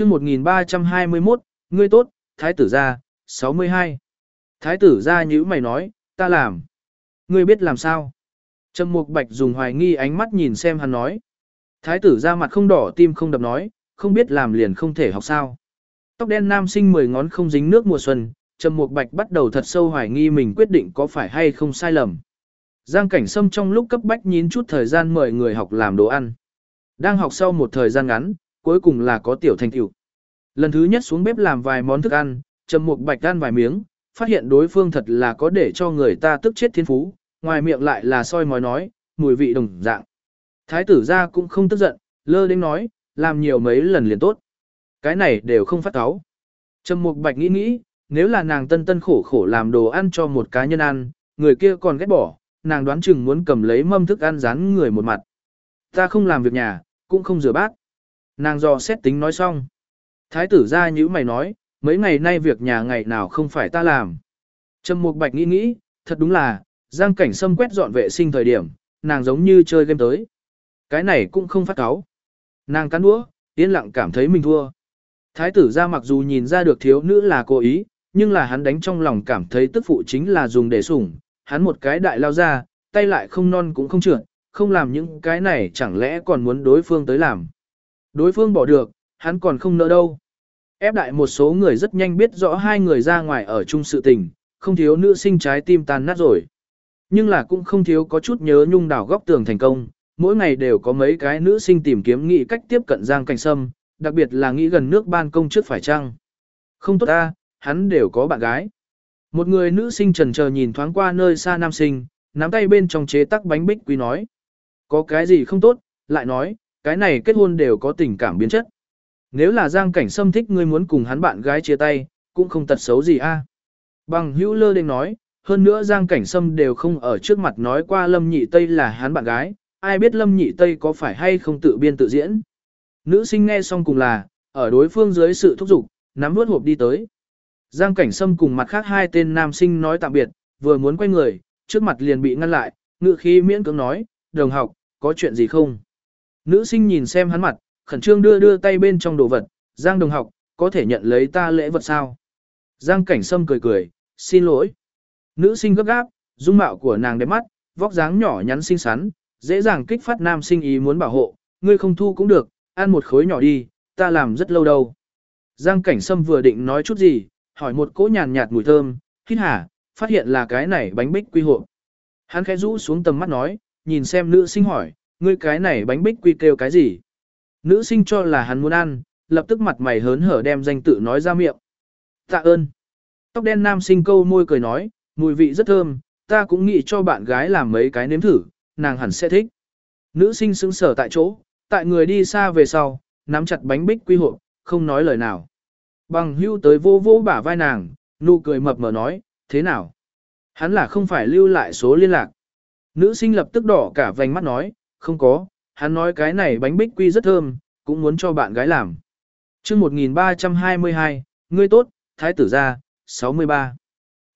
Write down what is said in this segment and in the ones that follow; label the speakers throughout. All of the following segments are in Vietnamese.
Speaker 1: chương 1321, ngươi tốt, thái tử gia, 62. Thái tử gia nhíu mày nói, ta làm. Ngươi biết làm sao? Trầm Mục Bạch dùng hoài nghi ánh mắt nhìn xem hắn nói. Thái tử ra mặt không đỏ tim không đập nói, không biết làm liền không thể học sao. Tóc đen nam sinh mười ngón không dính nước mùa xuân, Trầm Mục Bạch bắt đầu thật sâu hoài nghi mình quyết định có phải hay không sai lầm. Giang Cảnh Sâm trong lúc cấp bách nhín chút thời gian mời người học làm đồ ăn. Đang học sau một thời gian ngắn, cuối cùng là có tiểu thành tựu. Lần thứ nhất xuống bếp làm vài món thức ăn, Trầm Mục Bạch ăn vài miếng, phát hiện đối phương thật là có để cho người ta tức chết thiên phú, ngoài miệng lại là soi mói nói, mùi vị đồng dạng. Thái tử ra cũng không tức giận, lơ đến nói, làm nhiều mấy lần liền tốt. Cái này đều không phát cáo. Trầm Mục Bạch nghĩ nghĩ, nếu là nàng tân tân khổ khổ làm đồ ăn cho một cá nhân ăn, người kia còn ghét bỏ, nàng đoán chừng muốn cầm lấy mâm thức ăn dán người một mặt. Ta không làm việc nhà, cũng không rửa bát. Nàng dò xét tính nói xong. Thái tử ra như mày nói, mấy ngày nay việc nhà ngày nào không phải ta làm. Trầm Mục Bạch nghĩ nghĩ, thật đúng là, Giang Cảnh Sâm quét dọn vệ sinh thời điểm, nàng giống như chơi game tới. Cái này cũng không phát cáo. Nàng cắn đũa, yên lặng cảm thấy mình thua. Thái tử ra mặc dù nhìn ra được thiếu nữ là cố ý, nhưng là hắn đánh trong lòng cảm thấy tức phụ chính là dùng để sủng, hắn một cái đại lao ra, tay lại không non cũng không trượt, không làm những cái này chẳng lẽ còn muốn đối phương tới làm. Đối phương bỏ được, hắn còn không nỡ đâu. Ép đại một số người rất nhanh biết rõ hai người ra ngoài ở chung sự tình, không thiếu nữ sinh trái tim tan nát rồi. Nhưng là cũng không thiếu có chút nhớ nhung đảo góc tường thành công, mỗi ngày đều có mấy cái nữ sinh tìm kiếm nghĩ cách tiếp cận Giang Cảnh Sâm, đặc biệt là nghĩ gần nước ban công trước phải chăng. Không tốt ta, hắn đều có bạn gái. Một người nữ sinh trần chờ nhìn thoáng qua nơi xa nam sinh, nắm tay bên trong chế tắc bánh bích quý nói. Có cái gì không tốt, lại nói, cái này kết hôn đều có tình cảm biến chất. Nếu là Giang Cảnh Sâm thích ngươi muốn cùng hắn bạn gái chia tay, cũng không tật xấu gì a. À. Bằng hữu lơ đến nói, hơn nữa Giang Cảnh Sâm đều không ở trước mặt nói qua Lâm Nhị Tây là hắn bạn gái, ai biết Lâm Nhị Tây có phải hay không tự biên tự diễn. Nữ sinh nghe xong cùng là, ở đối phương dưới sự thúc giục, nắm nuốt hộp đi tới. Giang Cảnh Sâm cùng mặt khác hai tên nam sinh nói tạm biệt, vừa muốn quay người, trước mặt liền bị ngăn lại, ngự khí miễn cưỡng nói, đồng học, có chuyện gì không? Nữ sinh nhìn xem hắn mặt, khẩn trương đưa đưa tay bên trong đồ vật, Giang đồng học, có thể nhận lấy ta lễ vật sao? Giang Cảnh Sâm cười cười, xin lỗi. Nữ sinh gấp gáp, dung mạo của nàng đẹp mắt, vóc dáng nhỏ nhắn xinh xắn, dễ dàng kích phát nam sinh ý muốn bảo hộ, ngươi không thu cũng được, ăn một khối nhỏ đi, ta làm rất lâu đâu. Giang Cảnh Sâm vừa định nói chút gì, hỏi một cỗ nhàn nhạt mùi thơm, hít hả, phát hiện là cái này bánh bích quy hộ. Hắn khẽ rũ xuống tầm mắt nói, nhìn xem nữ sinh hỏi, ngươi cái này bánh bích quy kêu cái gì? Nữ sinh cho là hắn muốn ăn, lập tức mặt mày hớn hở đem danh tự nói ra miệng. Tạ ơn. Tóc đen nam sinh câu môi cười nói, mùi vị rất thơm, ta cũng nghĩ cho bạn gái làm mấy cái nếm thử, nàng hẳn sẽ thích. Nữ sinh sững sở tại chỗ, tại người đi xa về sau, nắm chặt bánh bích quy hộ, không nói lời nào. Bằng hưu tới vô vô bả vai nàng, nụ cười mập mờ nói, thế nào? Hắn là không phải lưu lại số liên lạc. Nữ sinh lập tức đỏ cả vành mắt nói, không có, hắn nói cái này bánh bích quy rất thơm, cũng muốn cho bạn gái làm. chương 1322, ngươi tốt, thái tử gia, 63.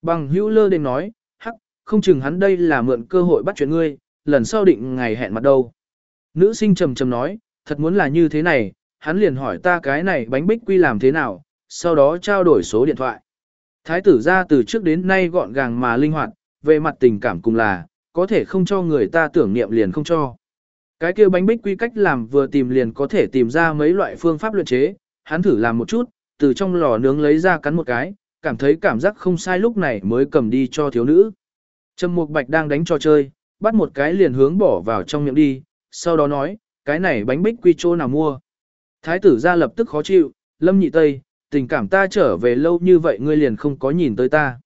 Speaker 1: Bằng hữu lơ đến nói, hắc, không chừng hắn đây là mượn cơ hội bắt chuyện ngươi, lần sau định ngày hẹn mặt đâu. Nữ sinh trầm trầm nói, thật muốn là như thế này, hắn liền hỏi ta cái này bánh bích quy làm thế nào, sau đó trao đổi số điện thoại. Thái tử ra từ trước đến nay gọn gàng mà linh hoạt, về mặt tình cảm cùng là, có thể không cho người ta tưởng niệm liền không cho. Cái kia bánh bích quy cách làm vừa tìm liền có thể tìm ra mấy loại phương pháp luyện chế, hắn thử làm một chút, từ trong lò nướng lấy ra cắn một cái, cảm thấy cảm giác không sai lúc này mới cầm đi cho thiếu nữ. Trầm Mục Bạch đang đánh trò chơi, bắt một cái liền hướng bỏ vào trong miệng đi, sau đó nói, cái này bánh bích quy chỗ nào mua. Thái tử ra lập tức khó chịu, lâm nhị tây, tình cảm ta trở về lâu như vậy ngươi liền không có nhìn tới ta.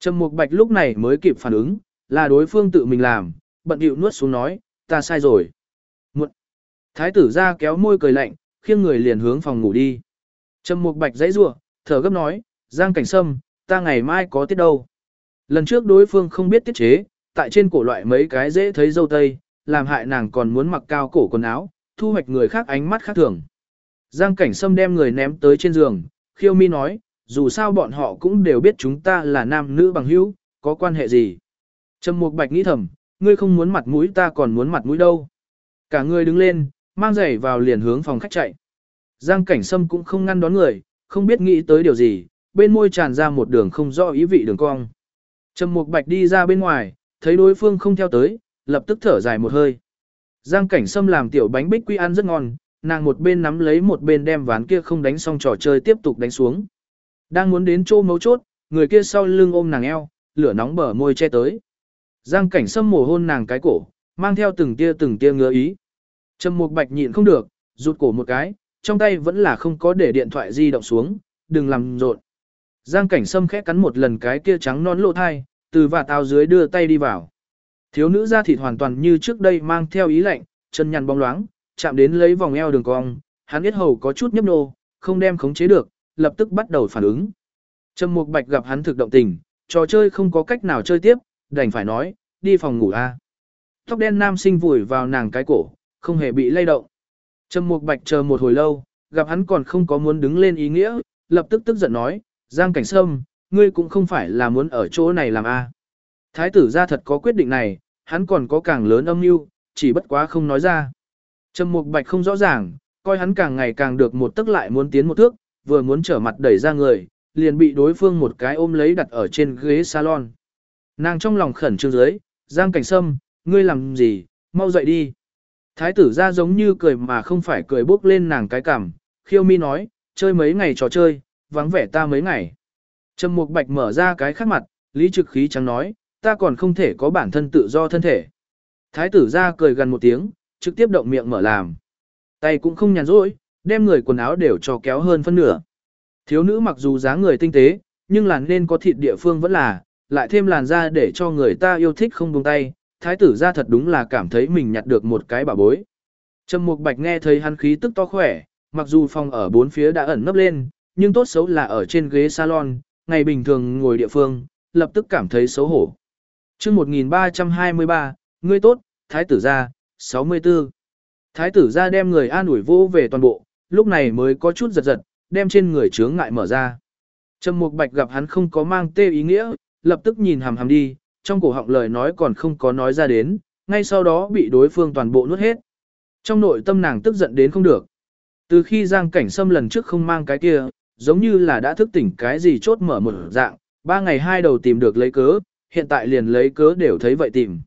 Speaker 1: Trầm Mục Bạch lúc này mới kịp phản ứng, là đối phương tự mình làm, bận điệu nuốt xuống nói, ta sai rồi. Thái tử ra kéo môi cười lạnh, khiêng người liền hướng phòng ngủ đi. Trầm Mục Bạch dãy rủa, thở gấp nói, Giang Cảnh Sâm, ta ngày mai có tiết đâu. Lần trước đối phương không biết tiết chế, tại trên cổ loại mấy cái dễ thấy dâu tây, làm hại nàng còn muốn mặc cao cổ quần áo, thu hoạch người khác ánh mắt khác thường. Giang Cảnh Sâm đem người ném tới trên giường, khiêu mi nói, dù sao bọn họ cũng đều biết chúng ta là nam nữ bằng hữu, có quan hệ gì. Trầm Mục Bạch nghĩ thầm, ngươi không muốn mặt mũi ta còn muốn mặt mũi đâu. Cả người đứng lên, mang giày vào liền hướng phòng khách chạy. Giang cảnh sâm cũng không ngăn đón người, không biết nghĩ tới điều gì, bên môi tràn ra một đường không rõ ý vị đường cong. Trầm Mục Bạch đi ra bên ngoài, thấy đối phương không theo tới, lập tức thở dài một hơi. Giang cảnh sâm làm tiểu bánh bích quy ăn rất ngon, nàng một bên nắm lấy một bên đem ván kia không đánh xong trò chơi tiếp tục đánh xuống. Đang muốn đến chỗ mấu chốt, người kia sau lưng ôm nàng eo, lửa nóng bờ môi che tới. Giang cảnh sâm mồ hôn nàng cái cổ, mang theo từng tia từng tia ngứa ý. Trầm Mục Bạch nhịn không được, rụt cổ một cái, trong tay vẫn là không có để điện thoại di động xuống, đừng làm rộn. Giang cảnh sâm khẽ cắn một lần cái kia trắng non lộ thai, từ và tao dưới đưa tay đi vào. Thiếu nữ da thịt hoàn toàn như trước đây mang theo ý lạnh, chân nhăn bóng loáng, chạm đến lấy vòng eo đường cong, hắn biết hầu có chút nhấp nô, không đem khống chế được, lập tức bắt đầu phản ứng. Trầm Mục Bạch gặp hắn thực động tình, trò chơi không có cách nào chơi tiếp, đành phải nói, đi phòng ngủ a. Tóc đen nam sinh vùi vào nàng cái cổ, không hề bị lay động. Trầm Mục Bạch chờ một hồi lâu, gặp hắn còn không có muốn đứng lên ý nghĩa, lập tức tức giận nói, Giang Cảnh Sâm, ngươi cũng không phải là muốn ở chỗ này làm a. Thái tử ra thật có quyết định này, hắn còn có càng lớn âm mưu, chỉ bất quá không nói ra. Trầm Mục Bạch không rõ ràng, coi hắn càng ngày càng được một tức lại muốn tiến một thước, vừa muốn trở mặt đẩy ra người, liền bị đối phương một cái ôm lấy đặt ở trên ghế salon. Nàng trong lòng khẩn trương dưới, Giang Cảnh Sâm, ngươi làm gì, mau dậy đi. Thái tử ra giống như cười mà không phải cười bốc lên nàng cái cằm, khiêu mi nói, chơi mấy ngày trò chơi, vắng vẻ ta mấy ngày. Trầm Mục Bạch mở ra cái khác mặt, lý trực khí trắng nói, ta còn không thể có bản thân tự do thân thể. Thái tử ra cười gần một tiếng, trực tiếp động miệng mở làm. Tay cũng không nhàn rỗi, đem người quần áo đều cho kéo hơn phân nửa. Thiếu nữ mặc dù dáng người tinh tế, nhưng là nên có thịt địa phương vẫn là, lại thêm làn da để cho người ta yêu thích không buông tay, thái tử ra thật đúng là cảm thấy mình nhặt được một cái bảo bối. Trầm Mục Bạch nghe thấy hắn khí tức to khỏe, mặc dù phòng ở bốn phía đã ẩn nấp lên, nhưng tốt xấu là ở trên ghế salon, ngày bình thường ngồi địa phương, lập tức cảm thấy xấu hổ. Chương 1323, ngươi tốt, thái tử gia, 64. Thái tử gia đem người an ủi vô về toàn bộ, lúc này mới có chút giật giật, đem trên người chướng ngại mở ra. Trầm Mục Bạch gặp hắn không có mang tê ý nghĩa, lập tức nhìn hàm hàm đi, trong cổ họng lời nói còn không có nói ra đến, ngay sau đó bị đối phương toàn bộ nuốt hết. Trong nội tâm nàng tức giận đến không được. Từ khi Giang Cảnh Sâm lần trước không mang cái kia, giống như là đã thức tỉnh cái gì chốt mở một dạng, ba ngày hai đầu tìm được lấy cớ, hiện tại liền lấy cớ đều thấy vậy tìm.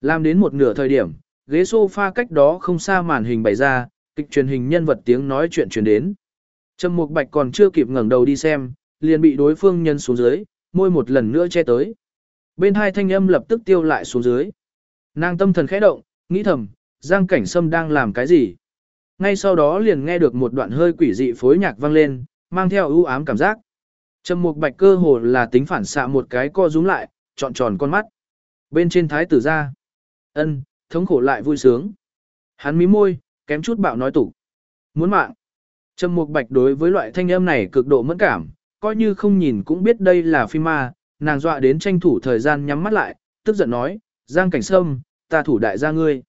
Speaker 1: Làm đến một nửa thời điểm, ghế sofa cách đó không xa màn hình bày ra, kịch truyền hình nhân vật tiếng nói chuyện truyền đến. Trầm Mục Bạch còn chưa kịp ngẩng đầu đi xem, liền bị đối phương nhân xuống dưới, môi một lần nữa che tới. Bên hai thanh âm lập tức tiêu lại xuống dưới. Nàng tâm thần khẽ động, nghĩ thầm, Giang Cảnh Sâm đang làm cái gì? Ngay sau đó liền nghe được một đoạn hơi quỷ dị phối nhạc vang lên, mang theo ưu ám cảm giác. Trầm Mục Bạch cơ hồ là tính phản xạ một cái co rúm lại, trọn tròn con mắt. Bên trên thái tử ra. Ân, thống khổ lại vui sướng. Hắn mí môi, kém chút bạo nói tủ. Muốn mạng. Trầm Mục Bạch đối với loại thanh âm này cực độ mẫn cảm, coi như không nhìn cũng biết đây là phim ma, nàng dọa đến tranh thủ thời gian nhắm mắt lại, tức giận nói, Giang Cảnh Sâm, ta thủ đại gia ngươi.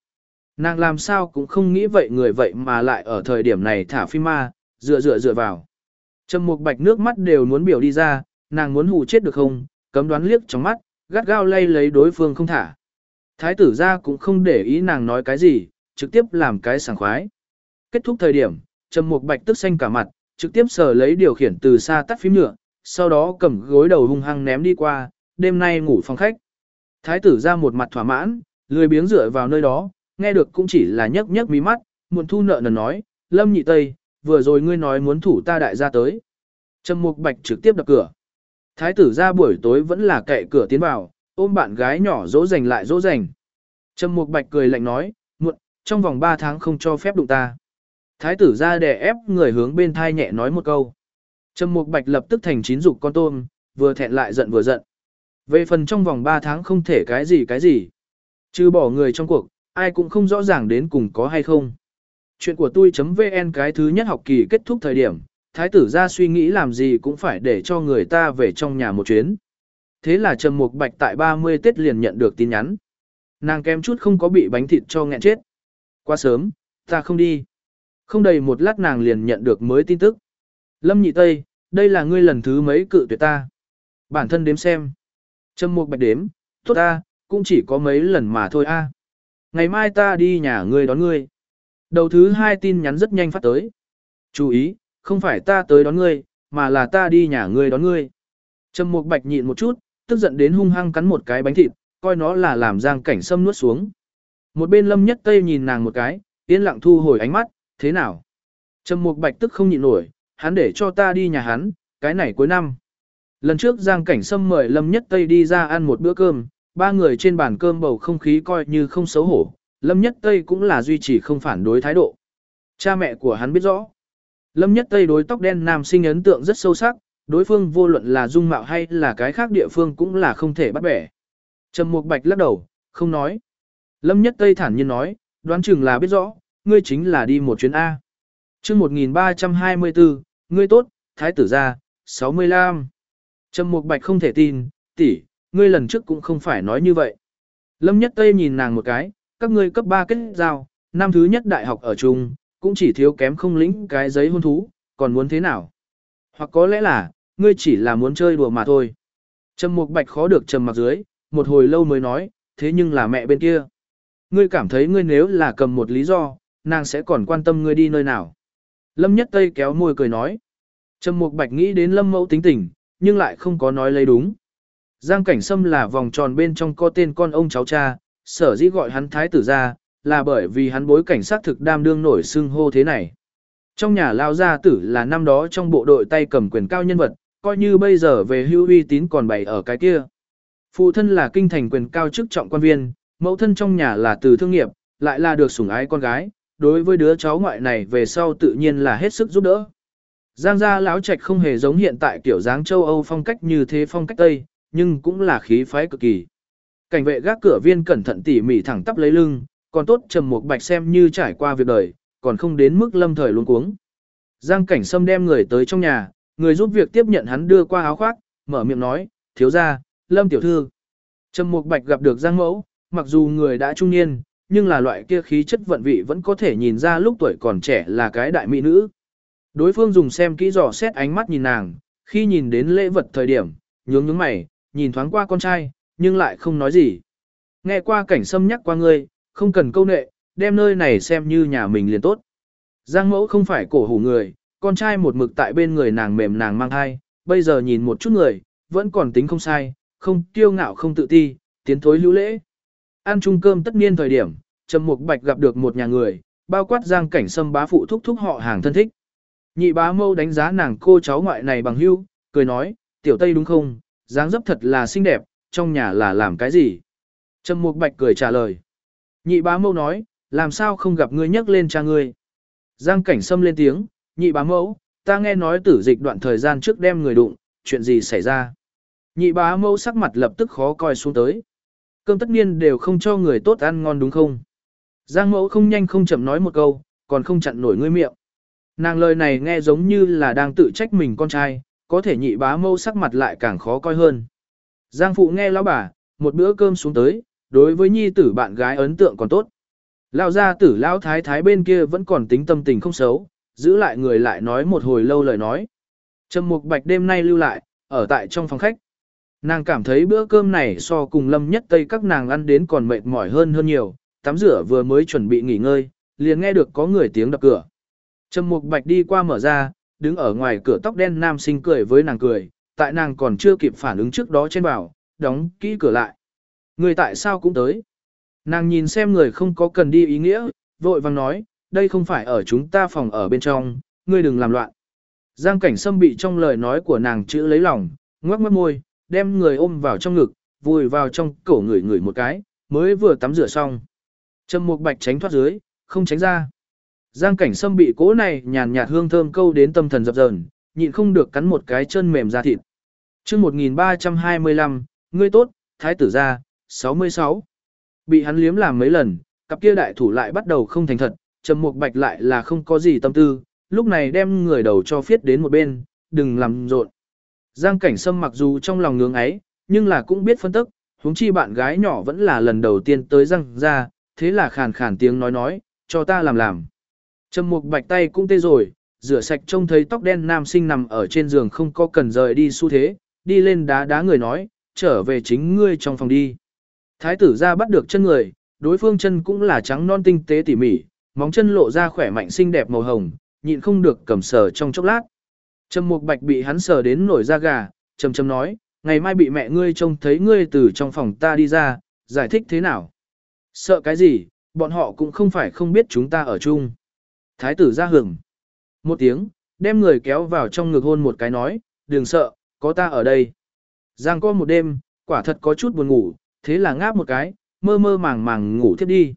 Speaker 1: Nàng làm sao cũng không nghĩ vậy người vậy mà lại ở thời điểm này thả phim ma, dựa dựa dựa vào. Trầm Mục Bạch nước mắt đều muốn biểu đi ra, nàng muốn hù chết được không, cấm đoán liếc trong mắt, gắt gao lay lấy đối phương không thả. Thái tử ra cũng không để ý nàng nói cái gì, trực tiếp làm cái sảng khoái. Kết thúc thời điểm, Trầm Mục Bạch tức xanh cả mặt, trực tiếp sờ lấy điều khiển từ xa tắt phím nhựa, sau đó cầm gối đầu hung hăng ném đi qua, đêm nay ngủ phòng khách. Thái tử ra một mặt thỏa mãn, lười biếng dựa vào nơi đó, nghe được cũng chỉ là nhấc nhấc mí mắt, muộn thu nợ nần nói, Lâm Nhị Tây, vừa rồi ngươi nói muốn thủ ta đại gia tới. Trầm Mục Bạch trực tiếp đập cửa. Thái tử ra buổi tối vẫn là cậy cửa tiến vào, ôm bạn gái nhỏ dỗ dành lại dỗ dành. Trầm Mục Bạch cười lạnh nói, muộn, trong vòng 3 tháng không cho phép đụng ta. Thái tử ra đè ép người hướng bên thai nhẹ nói một câu. Trầm Mục Bạch lập tức thành chín dục con tôm, vừa thẹn lại giận vừa giận. Về phần trong vòng 3 tháng không thể cái gì cái gì. Trừ bỏ người trong cuộc, ai cũng không rõ ràng đến cùng có hay không. Chuyện của tôi.vn cái thứ nhất học kỳ kết thúc thời điểm, thái tử ra suy nghĩ làm gì cũng phải để cho người ta về trong nhà một chuyến. Thế là Trầm Mục Bạch tại 30 Tết liền nhận được tin nhắn. Nàng kém chút không có bị bánh thịt cho nghẹn chết. Quá sớm, ta không đi. Không đầy một lát nàng liền nhận được mới tin tức. Lâm Nhị Tây, đây là ngươi lần thứ mấy cự tuyệt ta. Bản thân đếm xem. Trâm Mục Bạch đếm, tốt ta, cũng chỉ có mấy lần mà thôi a. Ngày mai ta đi nhà ngươi đón ngươi. Đầu thứ hai tin nhắn rất nhanh phát tới. Chú ý, không phải ta tới đón ngươi, mà là ta đi nhà ngươi đón ngươi. Trầm Mục Bạch nhịn một chút, tức giận đến hung hăng cắn một cái bánh thịt, coi nó là làm Giang Cảnh Sâm nuốt xuống. Một bên Lâm Nhất Tây nhìn nàng một cái, yên lặng thu hồi ánh mắt, thế nào? Trầm Mục Bạch tức không nhịn nổi, hắn để cho ta đi nhà hắn, cái này cuối năm. Lần trước Giang Cảnh Sâm mời Lâm Nhất Tây đi ra ăn một bữa cơm, ba người trên bàn cơm bầu không khí coi như không xấu hổ, Lâm Nhất Tây cũng là duy trì không phản đối thái độ. Cha mẹ của hắn biết rõ. Lâm Nhất Tây đối tóc đen nam sinh ấn tượng rất sâu sắc, đối phương vô luận là dung mạo hay là cái khác địa phương cũng là không thể bắt bẻ. Trầm Mục Bạch lắc đầu, không nói. Lâm Nhất Tây thản nhiên nói, đoán chừng là biết rõ, ngươi chính là đi một chuyến A. chương 1324, ngươi tốt, thái tử gia, 65. Trầm Mục Bạch không thể tin, tỷ, ngươi lần trước cũng không phải nói như vậy. Lâm Nhất Tây nhìn nàng một cái, các ngươi cấp 3 kết giao, năm thứ nhất đại học ở chung, cũng chỉ thiếu kém không lĩnh cái giấy hôn thú, còn muốn thế nào? Hoặc có lẽ là, ngươi chỉ là muốn chơi đùa mà thôi. Trầm Mục Bạch khó được trầm mặc dưới, một hồi lâu mới nói, thế nhưng là mẹ bên kia. Ngươi cảm thấy ngươi nếu là cầm một lý do, nàng sẽ còn quan tâm ngươi đi nơi nào. Lâm Nhất Tây kéo môi cười nói. Trầm Mục Bạch nghĩ đến Lâm Mẫu tính tình, nhưng lại không có nói lấy đúng. Giang Cảnh Sâm là vòng tròn bên trong có tên con ông cháu cha, sở dĩ gọi hắn thái tử ra, là bởi vì hắn bối cảnh sát thực đam đương nổi xưng hô thế này. Trong nhà lao gia tử là năm đó trong bộ đội tay cầm quyền cao nhân vật, coi như bây giờ về hưu uy tín còn bày ở cái kia. Phụ thân là kinh thành quyền cao chức trọng quan viên, mẫu thân trong nhà là từ thương nghiệp, lại là được sủng ái con gái, đối với đứa cháu ngoại này về sau tự nhiên là hết sức giúp đỡ. Giang gia lão trạch không hề giống hiện tại kiểu dáng châu Âu phong cách như thế phong cách Tây, nhưng cũng là khí phái cực kỳ. Cảnh vệ gác cửa viên cẩn thận tỉ mỉ thẳng tắp lấy lưng, còn tốt trầm một bạch xem như trải qua việc đời, còn không đến mức lâm thời luống cuống. Giang cảnh sâm đem người tới trong nhà, người giúp việc tiếp nhận hắn đưa qua áo khoác, mở miệng nói, thiếu gia, lâm tiểu thư. Trầm mục bạch gặp được giang mẫu, mặc dù người đã trung niên, nhưng là loại kia khí chất vận vị vẫn có thể nhìn ra lúc tuổi còn trẻ là cái đại mỹ nữ. Đối phương dùng xem kỹ dò xét ánh mắt nhìn nàng, khi nhìn đến lễ vật thời điểm, nhướng nhướng mày, nhìn thoáng qua con trai, nhưng lại không nói gì. Nghe qua cảnh sâm nhắc qua ngươi, không cần câu nệ, đem nơi này xem như nhà mình liền tốt. Giang mẫu không phải cổ hủ người, con trai một mực tại bên người nàng mềm nàng mang thai, bây giờ nhìn một chút người, vẫn còn tính không sai, không kiêu ngạo không tự ti, tiến thối lưu lễ. Ăn chung cơm tất niên thời điểm, Trầm Mục Bạch gặp được một nhà người, bao quát Giang Cảnh Sâm bá phụ thúc thúc họ hàng thân thích. Nhị bá mâu đánh giá nàng cô cháu ngoại này bằng hưu, cười nói, tiểu tây đúng không, dáng dấp thật là xinh đẹp, trong nhà là làm cái gì? Trầm Mục Bạch cười trả lời. Nhị bá mâu nói, làm sao không gặp ngươi nhắc lên cha ngươi? Giang cảnh sâm lên tiếng, nhị bá mẫu, ta nghe nói tử dịch đoạn thời gian trước đem người đụng, chuyện gì xảy ra? Nhị bá mẫu sắc mặt lập tức khó coi xuống tới. Cơm tất nhiên đều không cho người tốt ăn ngon đúng không? Giang mẫu không nhanh không chậm nói một câu, còn không chặn nổi ngươi miệng. Nàng lời này nghe giống như là đang tự trách mình con trai, có thể nhị bá mâu sắc mặt lại càng khó coi hơn. Giang phụ nghe lão bà, một bữa cơm xuống tới, đối với nhi tử bạn gái ấn tượng còn tốt. Lão gia tử lão thái thái bên kia vẫn còn tính tâm tình không xấu, giữ lại người lại nói một hồi lâu lời nói. Trầm Mục Bạch đêm nay lưu lại, ở tại trong phòng khách. Nàng cảm thấy bữa cơm này so cùng lâm nhất tây các nàng ăn đến còn mệt mỏi hơn hơn nhiều, tắm rửa vừa mới chuẩn bị nghỉ ngơi, liền nghe được có người tiếng đập cửa. Trầm Mục Bạch đi qua mở ra, đứng ở ngoài cửa tóc đen nam sinh cười với nàng cười, tại nàng còn chưa kịp phản ứng trước đó trên bảo, đóng kỹ cửa lại. Người tại sao cũng tới? Nàng nhìn xem người không có cần đi ý nghĩa, vội vàng nói, đây không phải ở chúng ta phòng ở bên trong, ngươi đừng làm loạn. Giang cảnh sâm bị trong lời nói của nàng chữ lấy lòng, ngoắc mất môi, đem người ôm vào trong ngực, vùi vào trong cổ người người một cái, mới vừa tắm rửa xong. Trầm mục bạch tránh thoát dưới, không tránh ra. Giang cảnh sâm bị cỗ này nhàn nhạt hương thơm câu đến tâm thần dập dờn, nhịn không được cắn một cái chân mềm ra thịt. chương 1325, ngươi tốt, thái tử gia, 66. Bị hắn liếm làm mấy lần, cặp kia đại thủ lại bắt đầu không thành thật, trầm mục bạch lại là không có gì tâm tư, lúc này đem người đầu cho phiết đến một bên, đừng làm rộn. Giang cảnh sâm mặc dù trong lòng ngưỡng ấy, nhưng là cũng biết phân tức, huống chi bạn gái nhỏ vẫn là lần đầu tiên tới răng ra, thế là khàn khàn tiếng nói nói, cho ta làm làm. Trầm mục bạch tay cũng tê rồi, rửa sạch trông thấy tóc đen nam sinh nằm ở trên giường không có cần rời đi xu thế, đi lên đá đá người nói, trở về chính ngươi trong phòng đi. Thái tử ra bắt được chân người, đối phương chân cũng là trắng non tinh tế tỉ mỉ, móng chân lộ ra khỏe mạnh xinh đẹp màu hồng, nhịn không được cầm sờ trong chốc lát. Trầm Mục Bạch bị hắn sờ đến nổi da gà, trầm trầm nói, ngày mai bị mẹ ngươi trông thấy ngươi từ trong phòng ta đi ra, giải thích thế nào? Sợ cái gì, bọn họ cũng không phải không biết chúng ta ở chung. Thái tử ra hưởng. Một tiếng, đem người kéo vào trong ngực hôn một cái nói, đừng sợ, có ta ở đây. Giang co một đêm, quả thật có chút buồn ngủ, thế là ngáp một cái, mơ mơ màng màng ngủ thiếp đi.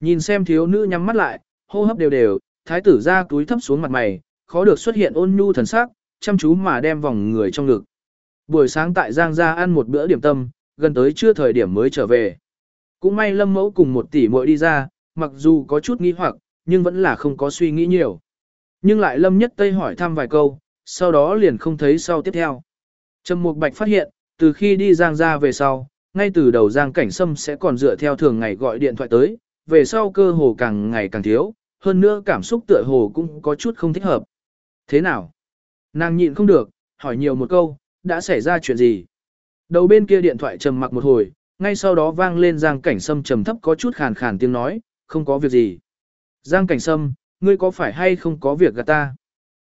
Speaker 1: Nhìn xem thiếu nữ nhắm mắt lại, hô hấp đều đều, thái tử ra túi thấp xuống mặt mày, khó được xuất hiện ôn nhu thần sắc, chăm chú mà đem vòng người trong ngực. Buổi sáng tại Giang gia ăn một bữa điểm tâm, gần tới trưa thời điểm mới trở về. Cũng may Lâm Mẫu cùng một tỷ muội đi ra, mặc dù có chút nghi hoặc, nhưng vẫn là không có suy nghĩ nhiều. Nhưng lại Lâm Nhất Tây hỏi thăm vài câu, sau đó liền không thấy sau tiếp theo. Trầm Mục Bạch phát hiện, từ khi đi Giang Gia về sau, ngay từ đầu Giang Cảnh Sâm sẽ còn dựa theo thường ngày gọi điện thoại tới, về sau cơ hồ càng ngày càng thiếu, hơn nữa cảm xúc tựa hồ cũng có chút không thích hợp. Thế nào? Nàng nhịn không được, hỏi nhiều một câu, đã xảy ra chuyện gì? Đầu bên kia điện thoại trầm mặc một hồi, ngay sau đó vang lên Giang Cảnh Sâm trầm thấp có chút khàn khàn tiếng nói, không có việc gì. Giang Cảnh Sâm, ngươi có phải hay không có việc gạt ta?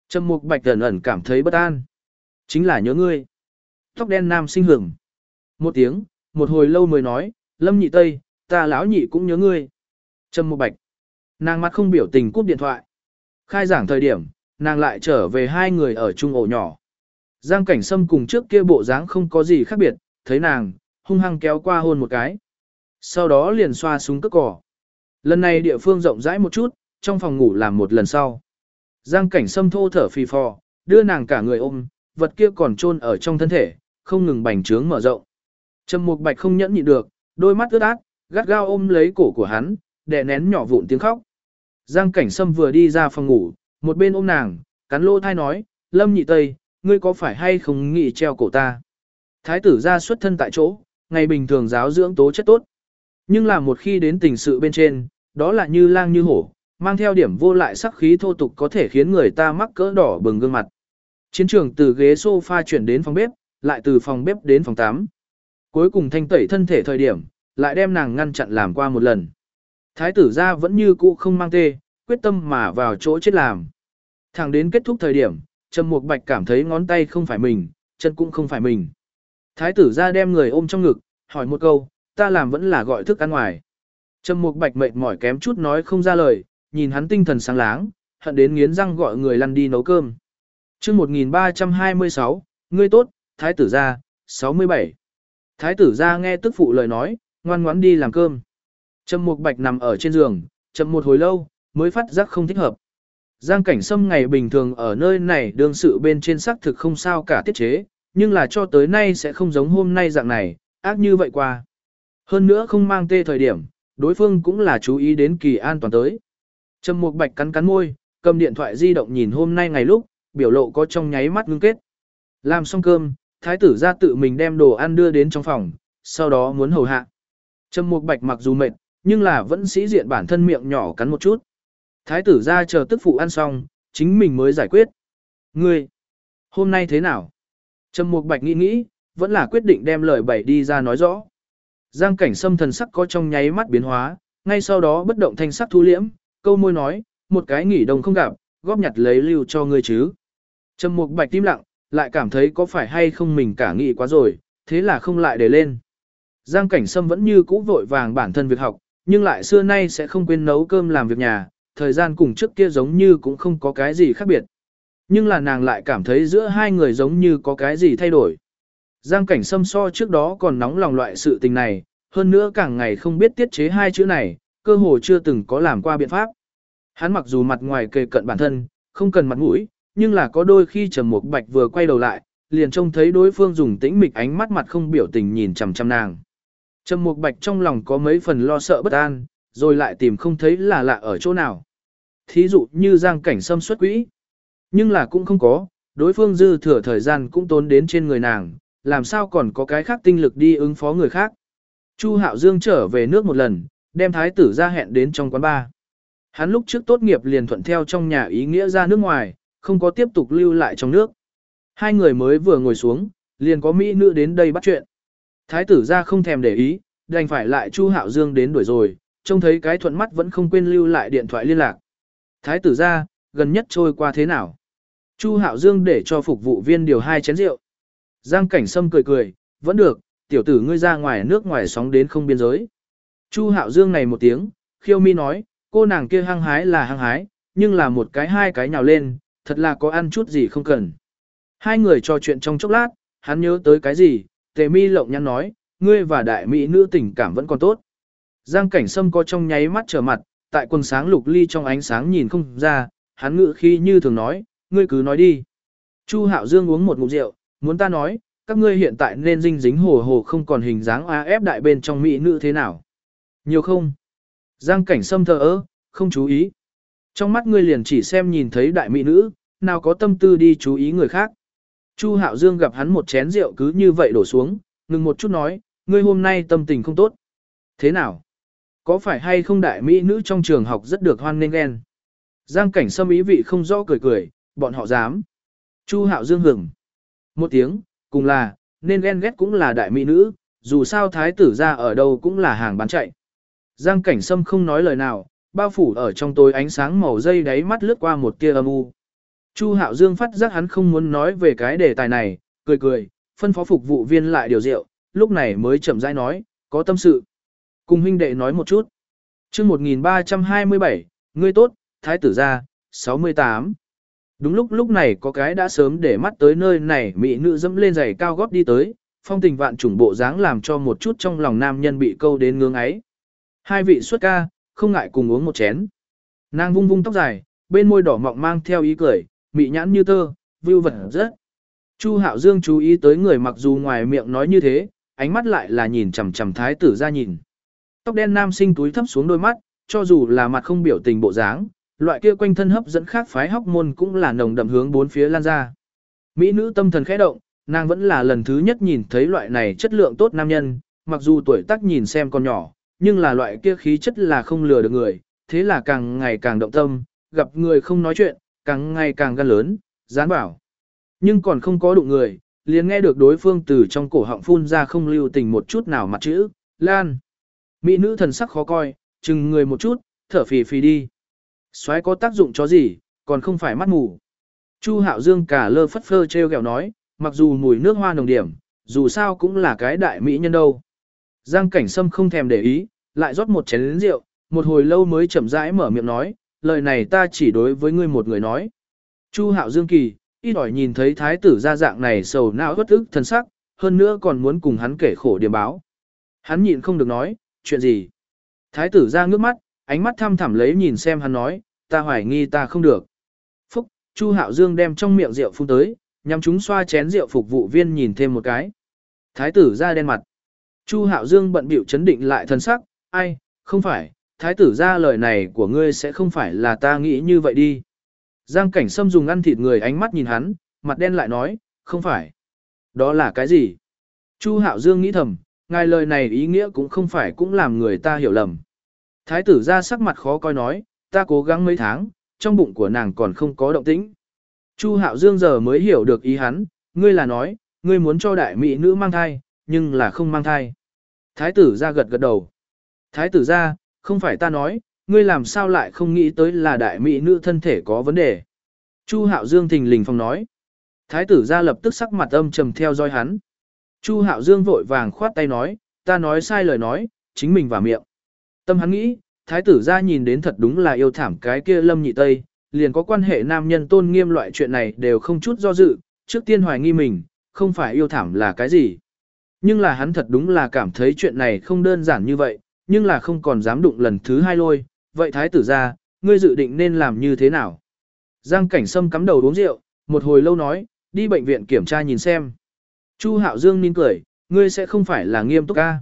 Speaker 1: Trầm Mục Bạch ẩn ẩn cảm thấy bất an. Chính là nhớ ngươi. Tóc đen nam sinh hưởng. Một tiếng, một hồi lâu mới nói, Lâm Nhị Tây, ta lão nhị cũng nhớ ngươi. Trầm Mục Bạch. Nàng mặt không biểu tình cúp điện thoại. Khai giảng thời điểm, nàng lại trở về hai người ở chung ổ nhỏ. Giang cảnh sâm cùng trước kia bộ dáng không có gì khác biệt, thấy nàng, hung hăng kéo qua hôn một cái. Sau đó liền xoa súng cất cỏ. Lần này địa phương rộng rãi một chút, trong phòng ngủ làm một lần sau. Giang cảnh sâm thô thở phì phò, đưa nàng cả người ôm, vật kia còn chôn ở trong thân thể, không ngừng bành trướng mở rộng. Trầm Mục Bạch không nhẫn nhịn được, đôi mắt ướt át, gắt gao ôm lấy cổ của hắn, đè nén nhỏ vụn tiếng khóc. Giang Cảnh Sâm vừa đi ra phòng ngủ, một bên ôm nàng, cắn lô thai nói, Lâm Nhị Tây, ngươi có phải hay không nghĩ treo cổ ta? Thái tử ra xuất thân tại chỗ, ngày bình thường giáo dưỡng tố chất tốt. Nhưng là một khi đến tình sự bên trên, đó là như lang như hổ, mang theo điểm vô lại sắc khí thô tục có thể khiến người ta mắc cỡ đỏ bừng gương mặt. Chiến trường từ ghế sofa chuyển đến phòng bếp, lại từ phòng bếp đến phòng 8. Cuối cùng thanh tẩy thân thể thời điểm, lại đem nàng ngăn chặn làm qua một lần. Thái tử ra vẫn như cũ không mang tê, quyết tâm mà vào chỗ chết làm. Thẳng đến kết thúc thời điểm, Trầm Mục Bạch cảm thấy ngón tay không phải mình, chân cũng không phải mình. Thái tử ra đem người ôm trong ngực, hỏi một câu, ta làm vẫn là gọi thức ăn ngoài. Trầm Mục Bạch mệt mỏi kém chút nói không ra lời, nhìn hắn tinh thần sáng láng, hận đến nghiến răng gọi người lăn đi nấu cơm. Chương 1326, ngươi tốt, thái tử gia, 67. Thái tử gia nghe tức phụ lời nói, ngoan ngoãn đi làm cơm. Trầm Mục Bạch nằm ở trên giường, chậm một hồi lâu, mới phát giác không thích hợp. Giang cảnh sâm ngày bình thường ở nơi này đương sự bên trên xác thực không sao cả tiết chế, nhưng là cho tới nay sẽ không giống hôm nay dạng này, ác như vậy qua. Hơn nữa không mang tê thời điểm, đối phương cũng là chú ý đến kỳ an toàn tới. Trầm Mục Bạch cắn cắn môi, cầm điện thoại di động nhìn hôm nay ngày lúc, biểu lộ có trong nháy mắt ngưng kết. Làm xong cơm, thái tử ra tự mình đem đồ ăn đưa đến trong phòng, sau đó muốn hầu hạ. Trầm Mục Bạch mặc dù mệt, nhưng là vẫn sĩ diện bản thân miệng nhỏ cắn một chút. Thái tử ra chờ tức phụ ăn xong, chính mình mới giải quyết. Ngươi, hôm nay thế nào? Trầm Mục Bạch nghĩ nghĩ, vẫn là quyết định đem lời bày đi ra nói rõ. Giang cảnh sâm thần sắc có trong nháy mắt biến hóa, ngay sau đó bất động thanh sắc thu liễm, câu môi nói, một cái nghỉ đồng không gặp, góp nhặt lấy lưu cho ngươi chứ. Trầm Mục Bạch tim lặng, lại cảm thấy có phải hay không mình cả nghĩ quá rồi, thế là không lại để lên. Giang Cảnh Sâm vẫn như cũ vội vàng bản thân việc học, nhưng lại xưa nay sẽ không quên nấu cơm làm việc nhà, thời gian cùng trước kia giống như cũng không có cái gì khác biệt. Nhưng là nàng lại cảm thấy giữa hai người giống như có cái gì thay đổi. Giang Cảnh Sâm so trước đó còn nóng lòng loại sự tình này, hơn nữa càng ngày không biết tiết chế hai chữ này, cơ hồ chưa từng có làm qua biện pháp. Hắn mặc dù mặt ngoài kề cận bản thân, không cần mặt mũi, nhưng là có đôi khi Trầm Mục Bạch vừa quay đầu lại, liền trông thấy đối phương dùng tĩnh mịch ánh mắt mặt không biểu tình nhìn chằm chằm nàng. Trầm Mục Bạch trong lòng có mấy phần lo sợ bất an, rồi lại tìm không thấy là lạ ở chỗ nào. Thí dụ như Giang Cảnh xâm xuất quỹ, nhưng là cũng không có, đối phương dư thừa thời gian cũng tốn đến trên người nàng, làm sao còn có cái khác tinh lực đi ứng phó người khác. Chu Hạo Dương trở về nước một lần, đem thái tử ra hẹn đến trong quán bar. Hắn lúc trước tốt nghiệp liền thuận theo trong nhà ý nghĩa ra nước ngoài, không có tiếp tục lưu lại trong nước. Hai người mới vừa ngồi xuống, liền có mỹ nữ đến đây bắt chuyện. Thái tử ra không thèm để ý, đành phải lại Chu Hạo Dương đến đuổi rồi, trông thấy cái thuận mắt vẫn không quên lưu lại điện thoại liên lạc. Thái tử ra, gần nhất trôi qua thế nào? Chu Hạo Dương để cho phục vụ viên điều hai chén rượu. Giang Cảnh Sâm cười cười, vẫn được, tiểu tử ngươi ra ngoài nước ngoài sóng đến không biên giới. Chu Hạo Dương này một tiếng, khiêu mi nói, cô nàng kia hăng hái là hăng hái, nhưng là một cái hai cái nhào lên, thật là có ăn chút gì không cần. Hai người trò chuyện trong chốc lát, hắn nhớ tới cái gì, tề mi lộng nhăn nói, ngươi và đại mỹ nữ tình cảm vẫn còn tốt. Giang cảnh sâm có trong nháy mắt trở mặt, tại quần sáng lục ly trong ánh sáng nhìn không ra, hắn ngự khi như thường nói, ngươi cứ nói đi. Chu Hạo Dương uống một ngụm rượu, muốn ta nói, các ngươi hiện tại nên dinh dính hồ hồ không còn hình dáng AF đại bên trong mỹ nữ thế nào. Nhiều không? Giang cảnh sâm thờ ơ, không chú ý. Trong mắt ngươi liền chỉ xem nhìn thấy đại mỹ nữ, nào có tâm tư đi chú ý người khác. Chu Hạo Dương gặp hắn một chén rượu cứ như vậy đổ xuống, ngừng một chút nói, ngươi hôm nay tâm tình không tốt. Thế nào? Có phải hay không đại mỹ nữ trong trường học rất được hoan nghênh ghen? Giang cảnh sâm ý vị không rõ cười cười, bọn họ dám. Chu Hạo Dương hưởng. Một tiếng, cùng là, nên ghen ghét cũng là đại mỹ nữ, dù sao thái tử ra ở đâu cũng là hàng bán chạy. Giang cảnh sâm không nói lời nào, bao phủ ở trong tối ánh sáng màu dây đáy mắt lướt qua một tia âm u. Chu Hạo Dương phát giác hắn không muốn nói về cái đề tài này, cười cười, phân phó phục vụ viên lại điều rượu, lúc này mới chậm rãi nói, có tâm sự. Cùng huynh đệ nói một chút. chương 1327, ngươi tốt, thái tử gia, 68. Đúng lúc lúc này có cái đã sớm để mắt tới nơi này mỹ nữ dẫm lên giày cao gót đi tới, phong tình vạn trùng bộ dáng làm cho một chút trong lòng nam nhân bị câu đến ngưỡng ấy. Hai vị xuất ca, không ngại cùng uống một chén. Nàng vung vung tóc dài, bên môi đỏ mọng mang theo ý cười, mị nhãn như tơ, vưu vật rất. Chu Hạo Dương chú ý tới người mặc dù ngoài miệng nói như thế, ánh mắt lại là nhìn chằm chằm thái tử ra nhìn. Tóc đen nam sinh túi thấp xuống đôi mắt, cho dù là mặt không biểu tình bộ dáng, loại kia quanh thân hấp dẫn khác phái hóc môn cũng là nồng đậm hướng bốn phía lan ra. Mỹ nữ tâm thần khẽ động, nàng vẫn là lần thứ nhất nhìn thấy loại này chất lượng tốt nam nhân, mặc dù tuổi tác nhìn xem còn nhỏ, nhưng là loại kia khí chất là không lừa được người, thế là càng ngày càng động tâm, gặp người không nói chuyện, càng ngày càng gan lớn, dán bảo. Nhưng còn không có đụng người, liền nghe được đối phương từ trong cổ họng phun ra không lưu tình một chút nào mặt chữ, Lan. Mỹ nữ thần sắc khó coi, chừng người một chút, thở phì phì đi. xoáy có tác dụng cho gì, còn không phải mắt mù. Chu Hạo Dương cả lơ phất phơ treo gẹo nói, mặc dù mùi nước hoa nồng điểm, dù sao cũng là cái đại mỹ nhân đâu. Giang Cảnh Sâm không thèm để ý, lại rót một chén rượu, một hồi lâu mới chậm rãi mở miệng nói, lời này ta chỉ đối với ngươi một người nói. Chu Hạo Dương Kỳ, ít ỏi nhìn thấy thái tử ra dạng này sầu não bất ức thân sắc, hơn nữa còn muốn cùng hắn kể khổ điểm báo. Hắn nhịn không được nói, chuyện gì? Thái tử ra ngước mắt, ánh mắt thăm thẳm lấy nhìn xem hắn nói, ta hoài nghi ta không được. Phúc, Chu Hạo Dương đem trong miệng rượu phun tới, nhằm chúng xoa chén rượu phục vụ viên nhìn thêm một cái. Thái tử ra đen mặt. Chu Hạo Dương bận bịu chấn định lại thân sắc, ai, không phải, thái tử ra lời này của ngươi sẽ không phải là ta nghĩ như vậy đi. Giang cảnh sâm dùng ăn thịt người ánh mắt nhìn hắn, mặt đen lại nói, không phải. Đó là cái gì? Chu Hạo Dương nghĩ thầm, ngài lời này ý nghĩa cũng không phải cũng làm người ta hiểu lầm. Thái tử ra sắc mặt khó coi nói, ta cố gắng mấy tháng, trong bụng của nàng còn không có động tĩnh. Chu Hạo Dương giờ mới hiểu được ý hắn, ngươi là nói, ngươi muốn cho đại mỹ nữ mang thai, nhưng là không mang thai. Thái tử ra gật gật đầu. Thái tử ra, không phải ta nói, ngươi làm sao lại không nghĩ tới là đại mỹ nữ thân thể có vấn đề. Chu Hạo Dương thình lình phong nói. Thái tử ra lập tức sắc mặt âm trầm theo dõi hắn. Chu Hạo Dương vội vàng khoát tay nói, ta nói sai lời nói, chính mình vào miệng. Tâm hắn nghĩ, thái tử ra nhìn đến thật đúng là yêu thảm cái kia lâm nhị tây, liền có quan hệ nam nhân tôn nghiêm loại chuyện này đều không chút do dự, trước tiên hoài nghi mình, không phải yêu thảm là cái gì. Nhưng là hắn thật đúng là cảm thấy chuyện này không đơn giản như vậy, nhưng là không còn dám đụng lần thứ hai lôi, vậy thái tử ra, ngươi dự định nên làm như thế nào? Giang cảnh sâm cắm đầu uống rượu, một hồi lâu nói, đi bệnh viện kiểm tra nhìn xem. Chu Hạo Dương nín cười, ngươi sẽ không phải là nghiêm túc ca.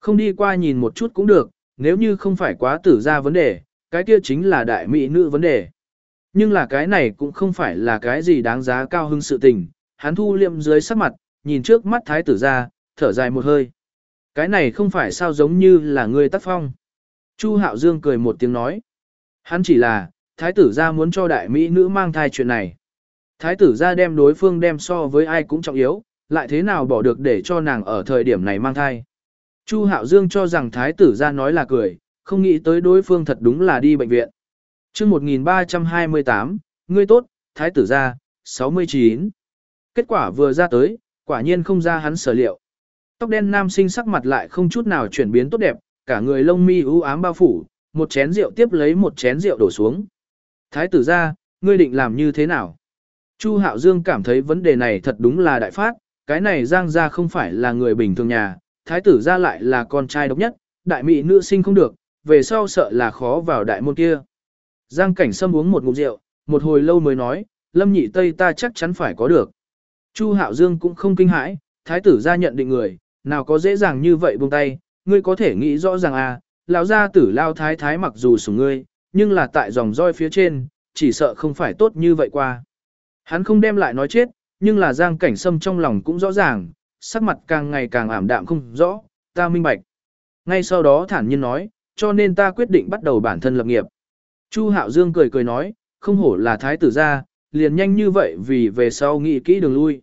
Speaker 1: Không đi qua nhìn một chút cũng được, nếu như không phải quá tử ra vấn đề, cái kia chính là đại mỹ nữ vấn đề. Nhưng là cái này cũng không phải là cái gì đáng giá cao hưng sự tình, hắn thu liệm dưới sắc mặt, nhìn trước mắt thái tử ra, thở dài một hơi. Cái này không phải sao giống như là ngươi tác phong. Chu Hạo Dương cười một tiếng nói. Hắn chỉ là, thái tử ra muốn cho đại mỹ nữ mang thai chuyện này. Thái tử ra đem đối phương đem so với ai cũng trọng yếu, lại thế nào bỏ được để cho nàng ở thời điểm này mang thai. Chu Hạo Dương cho rằng thái tử ra nói là cười, không nghĩ tới đối phương thật đúng là đi bệnh viện. chương 1328, ngươi tốt, thái tử gia, 69. Kết quả vừa ra tới, quả nhiên không ra hắn sở liệu. Tóc đen nam sinh sắc mặt lại không chút nào chuyển biến tốt đẹp, cả người lông mi u ám bao phủ, một chén rượu tiếp lấy một chén rượu đổ xuống. Thái tử gia, ngươi định làm như thế nào? Chu Hạo Dương cảm thấy vấn đề này thật đúng là đại phát, cái này Giang gia không phải là người bình thường nhà, thái tử gia lại là con trai độc nhất, đại mỹ nữ sinh không được, về sau sợ là khó vào đại môn kia. Giang cảnh sâm uống một ngụm rượu, một hồi lâu mới nói, lâm nhị tây ta chắc chắn phải có được. Chu Hạo Dương cũng không kinh hãi, thái tử gia nhận định người, nào có dễ dàng như vậy buông tay, ngươi có thể nghĩ rõ ràng à, lão gia tử lao thái thái mặc dù sủng ngươi, nhưng là tại dòng roi phía trên, chỉ sợ không phải tốt như vậy qua. Hắn không đem lại nói chết, nhưng là giang cảnh sâm trong lòng cũng rõ ràng, sắc mặt càng ngày càng ảm đạm không rõ, ta minh bạch. Ngay sau đó thản nhiên nói, cho nên ta quyết định bắt đầu bản thân lập nghiệp. Chu Hạo Dương cười cười nói, không hổ là thái tử gia, liền nhanh như vậy vì về sau nghĩ kỹ đường lui.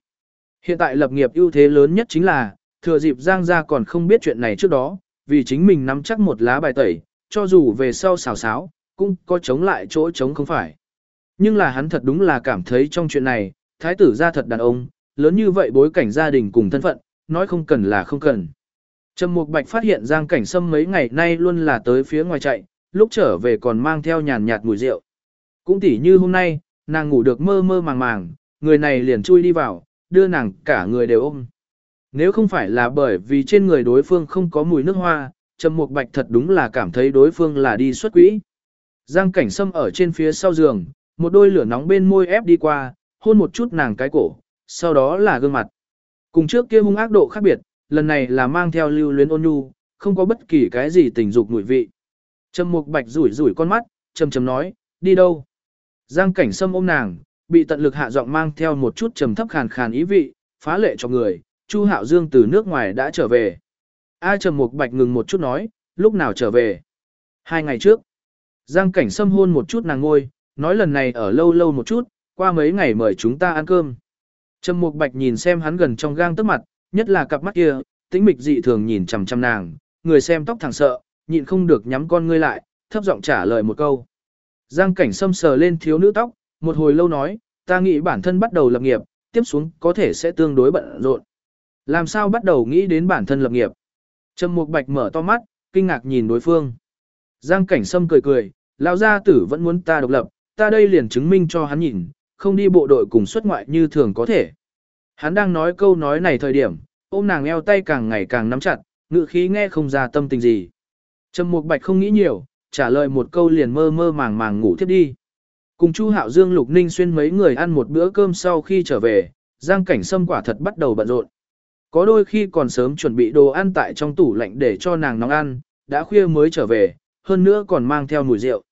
Speaker 1: Hiện tại lập nghiệp ưu thế lớn nhất chính là, thừa dịp Giang gia còn không biết chuyện này trước đó, vì chính mình nắm chắc một lá bài tẩy, cho dù về sau xào xáo, cũng có chống lại chỗ chống không phải. Nhưng là hắn thật đúng là cảm thấy trong chuyện này, thái tử gia thật đàn ông, lớn như vậy bối cảnh gia đình cùng thân phận, nói không cần là không cần. Trầm Mục Bạch phát hiện Giang Cảnh Sâm mấy ngày nay luôn là tới phía ngoài chạy, lúc trở về còn mang theo nhàn nhạt mùi rượu. Cũng tỉ như hôm nay, nàng ngủ được mơ mơ màng màng, người này liền chui đi vào, đưa nàng cả người đều ôm. Nếu không phải là bởi vì trên người đối phương không có mùi nước hoa, Trầm Mục Bạch thật đúng là cảm thấy đối phương là đi xuất quỹ. Giang Cảnh Sâm ở trên phía sau giường, một đôi lửa nóng bên môi ép đi qua, hôn một chút nàng cái cổ, sau đó là gương mặt. Cùng trước kia hung ác độ khác biệt, lần này là mang theo lưu luyến ôn nhu, không có bất kỳ cái gì tình dục mùi vị. Trầm Mục Bạch rủi rủi con mắt, trầm trầm nói, đi đâu? Giang Cảnh Sâm ôm nàng, bị tận lực hạ giọng mang theo một chút trầm thấp khàn khàn ý vị, phá lệ cho người, Chu Hạo Dương từ nước ngoài đã trở về. A Trầm Mục Bạch ngừng một chút nói, lúc nào trở về? Hai ngày trước. Giang Cảnh Sâm hôn một chút nàng ngôi, nói lần này ở lâu lâu một chút, qua mấy ngày mời chúng ta ăn cơm. Trầm Mục Bạch nhìn xem hắn gần trong gang tức mặt, nhất là cặp mắt kia, tĩnh mịch dị thường nhìn chằm chằm nàng, người xem tóc thẳng sợ, nhịn không được nhắm con ngươi lại, thấp giọng trả lời một câu. Giang cảnh sâm sờ lên thiếu nữ tóc, một hồi lâu nói, ta nghĩ bản thân bắt đầu lập nghiệp, tiếp xuống có thể sẽ tương đối bận rộn. Làm sao bắt đầu nghĩ đến bản thân lập nghiệp? Trầm Mục Bạch mở to mắt, kinh ngạc nhìn đối phương. Giang cảnh sâm cười cười, lão gia tử vẫn muốn ta độc lập, ta đây liền chứng minh cho hắn nhìn, không đi bộ đội cùng xuất ngoại như thường có thể. Hắn đang nói câu nói này thời điểm, ôm nàng eo tay càng ngày càng nắm chặt, ngự khí nghe không ra tâm tình gì. Trầm Mục Bạch không nghĩ nhiều, trả lời một câu liền mơ mơ màng màng ngủ thiếp đi. Cùng Chu Hạo Dương Lục Ninh xuyên mấy người ăn một bữa cơm sau khi trở về, Giang Cảnh Sâm quả thật bắt đầu bận rộn. Có đôi khi còn sớm chuẩn bị đồ ăn tại trong tủ lạnh để cho nàng nóng ăn, đã khuya mới trở về, hơn nữa còn mang theo mùi rượu.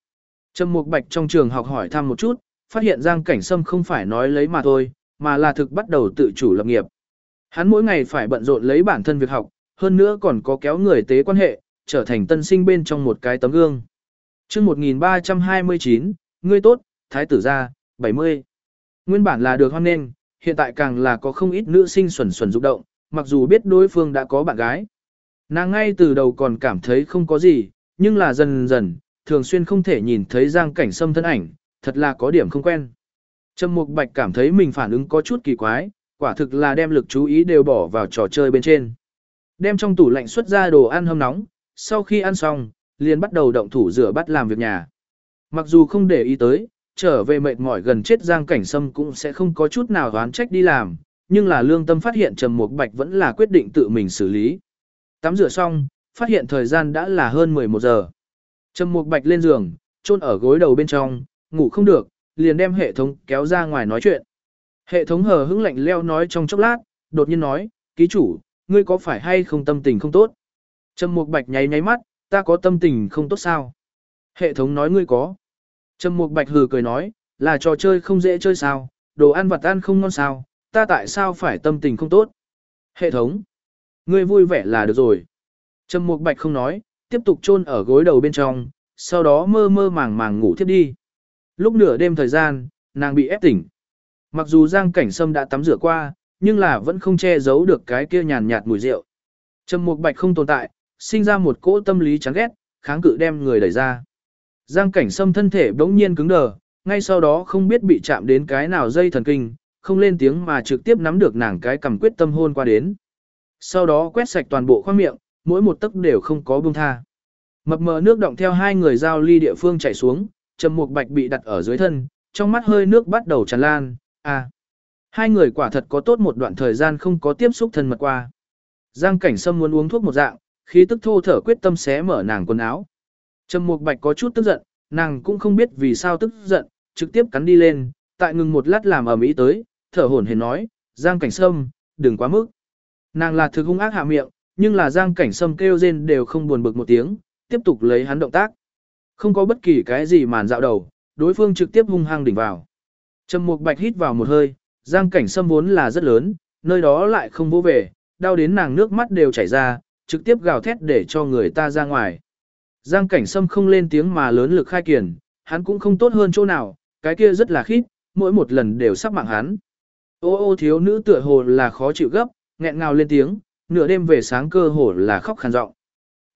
Speaker 1: Trầm Mục Bạch trong trường học hỏi thăm một chút, phát hiện Giang Cảnh Sâm không phải nói lấy mà thôi, mà là thực bắt đầu tự chủ lập nghiệp. Hắn mỗi ngày phải bận rộn lấy bản thân việc học, hơn nữa còn có kéo người tế quan hệ, trở thành tân sinh bên trong một cái tấm gương. chương 1329, ngươi tốt, thái tử gia, 70. Nguyên bản là được hoan nghênh, hiện tại càng là có không ít nữ sinh xuẩn xuẩn rụng động, mặc dù biết đối phương đã có bạn gái. Nàng ngay từ đầu còn cảm thấy không có gì, nhưng là dần dần, thường xuyên không thể nhìn thấy giang cảnh sâm thân ảnh, thật là có điểm không quen. Trầm Mục Bạch cảm thấy mình phản ứng có chút kỳ quái, quả thực là đem lực chú ý đều bỏ vào trò chơi bên trên. Đem trong tủ lạnh xuất ra đồ ăn hâm nóng, sau khi ăn xong, liền bắt đầu động thủ rửa bát làm việc nhà. Mặc dù không để ý tới, trở về mệt mỏi gần chết Giang Cảnh Sâm cũng sẽ không có chút nào đoán trách đi làm, nhưng là lương tâm phát hiện Trầm Mục Bạch vẫn là quyết định tự mình xử lý. Tắm rửa xong, phát hiện thời gian đã là hơn 11 giờ. Trầm Mục Bạch lên giường, chôn ở gối đầu bên trong, ngủ không được, liền đem hệ thống kéo ra ngoài nói chuyện. Hệ thống hờ hững lạnh leo nói trong chốc lát, đột nhiên nói, ký chủ, ngươi có phải hay không tâm tình không tốt? Trầm Mục Bạch nháy nháy mắt, ta có tâm tình không tốt sao? Hệ thống nói ngươi có. Trầm Mục Bạch hừ cười nói, là trò chơi không dễ chơi sao, đồ ăn vặt ăn không ngon sao, ta tại sao phải tâm tình không tốt? Hệ thống, ngươi vui vẻ là được rồi. Trầm Mục Bạch không nói, tiếp tục chôn ở gối đầu bên trong, sau đó mơ mơ màng màng ngủ thiếp đi. Lúc nửa đêm thời gian, nàng bị ép tỉnh. Mặc dù Giang Cảnh Sâm đã tắm rửa qua, nhưng là vẫn không che giấu được cái kia nhàn nhạt mùi rượu. Trầm Mục Bạch không tồn tại, sinh ra một cỗ tâm lý chán ghét, kháng cự đem người đẩy ra. Giang cảnh sâm thân thể bỗng nhiên cứng đờ, ngay sau đó không biết bị chạm đến cái nào dây thần kinh, không lên tiếng mà trực tiếp nắm được nàng cái cầm quyết tâm hôn qua đến. Sau đó quét sạch toàn bộ khoang miệng, mỗi một tấc đều không có buông tha. Mập mờ nước động theo hai người giao ly địa phương chảy xuống, trầm mục bạch bị đặt ở dưới thân, trong mắt hơi nước bắt đầu tràn lan, à. Hai người quả thật có tốt một đoạn thời gian không có tiếp xúc thân mật qua. Giang cảnh sâm muốn uống thuốc một dạng, khí tức thô thở quyết tâm xé mở nàng quần áo. Trầm mục bạch có chút tức giận, nàng cũng không biết vì sao tức giận, trực tiếp cắn đi lên, tại ngừng một lát làm ở mỹ tới, thở hổn hển nói, Giang cảnh sâm, đừng quá mức. Nàng là thực hung ác hạ miệng, nhưng là Giang cảnh sâm kêu rên đều không buồn bực một tiếng, tiếp tục lấy hắn động tác. Không có bất kỳ cái gì màn dạo đầu, đối phương trực tiếp hung hăng đỉnh vào. Trầm Mục Bạch hít vào một hơi, giang cảnh sâm vốn là rất lớn, nơi đó lại không vô về, đau đến nàng nước mắt đều chảy ra, trực tiếp gào thét để cho người ta ra ngoài. Giang cảnh sâm không lên tiếng mà lớn lực khai kiển, hắn cũng không tốt hơn chỗ nào, cái kia rất là khít, mỗi một lần đều sắp mạng hắn. Ô ô thiếu nữ tựa hồ là khó chịu gấp, nghẹn ngào lên tiếng, nửa đêm về sáng cơ hồ là khóc khàn giọng.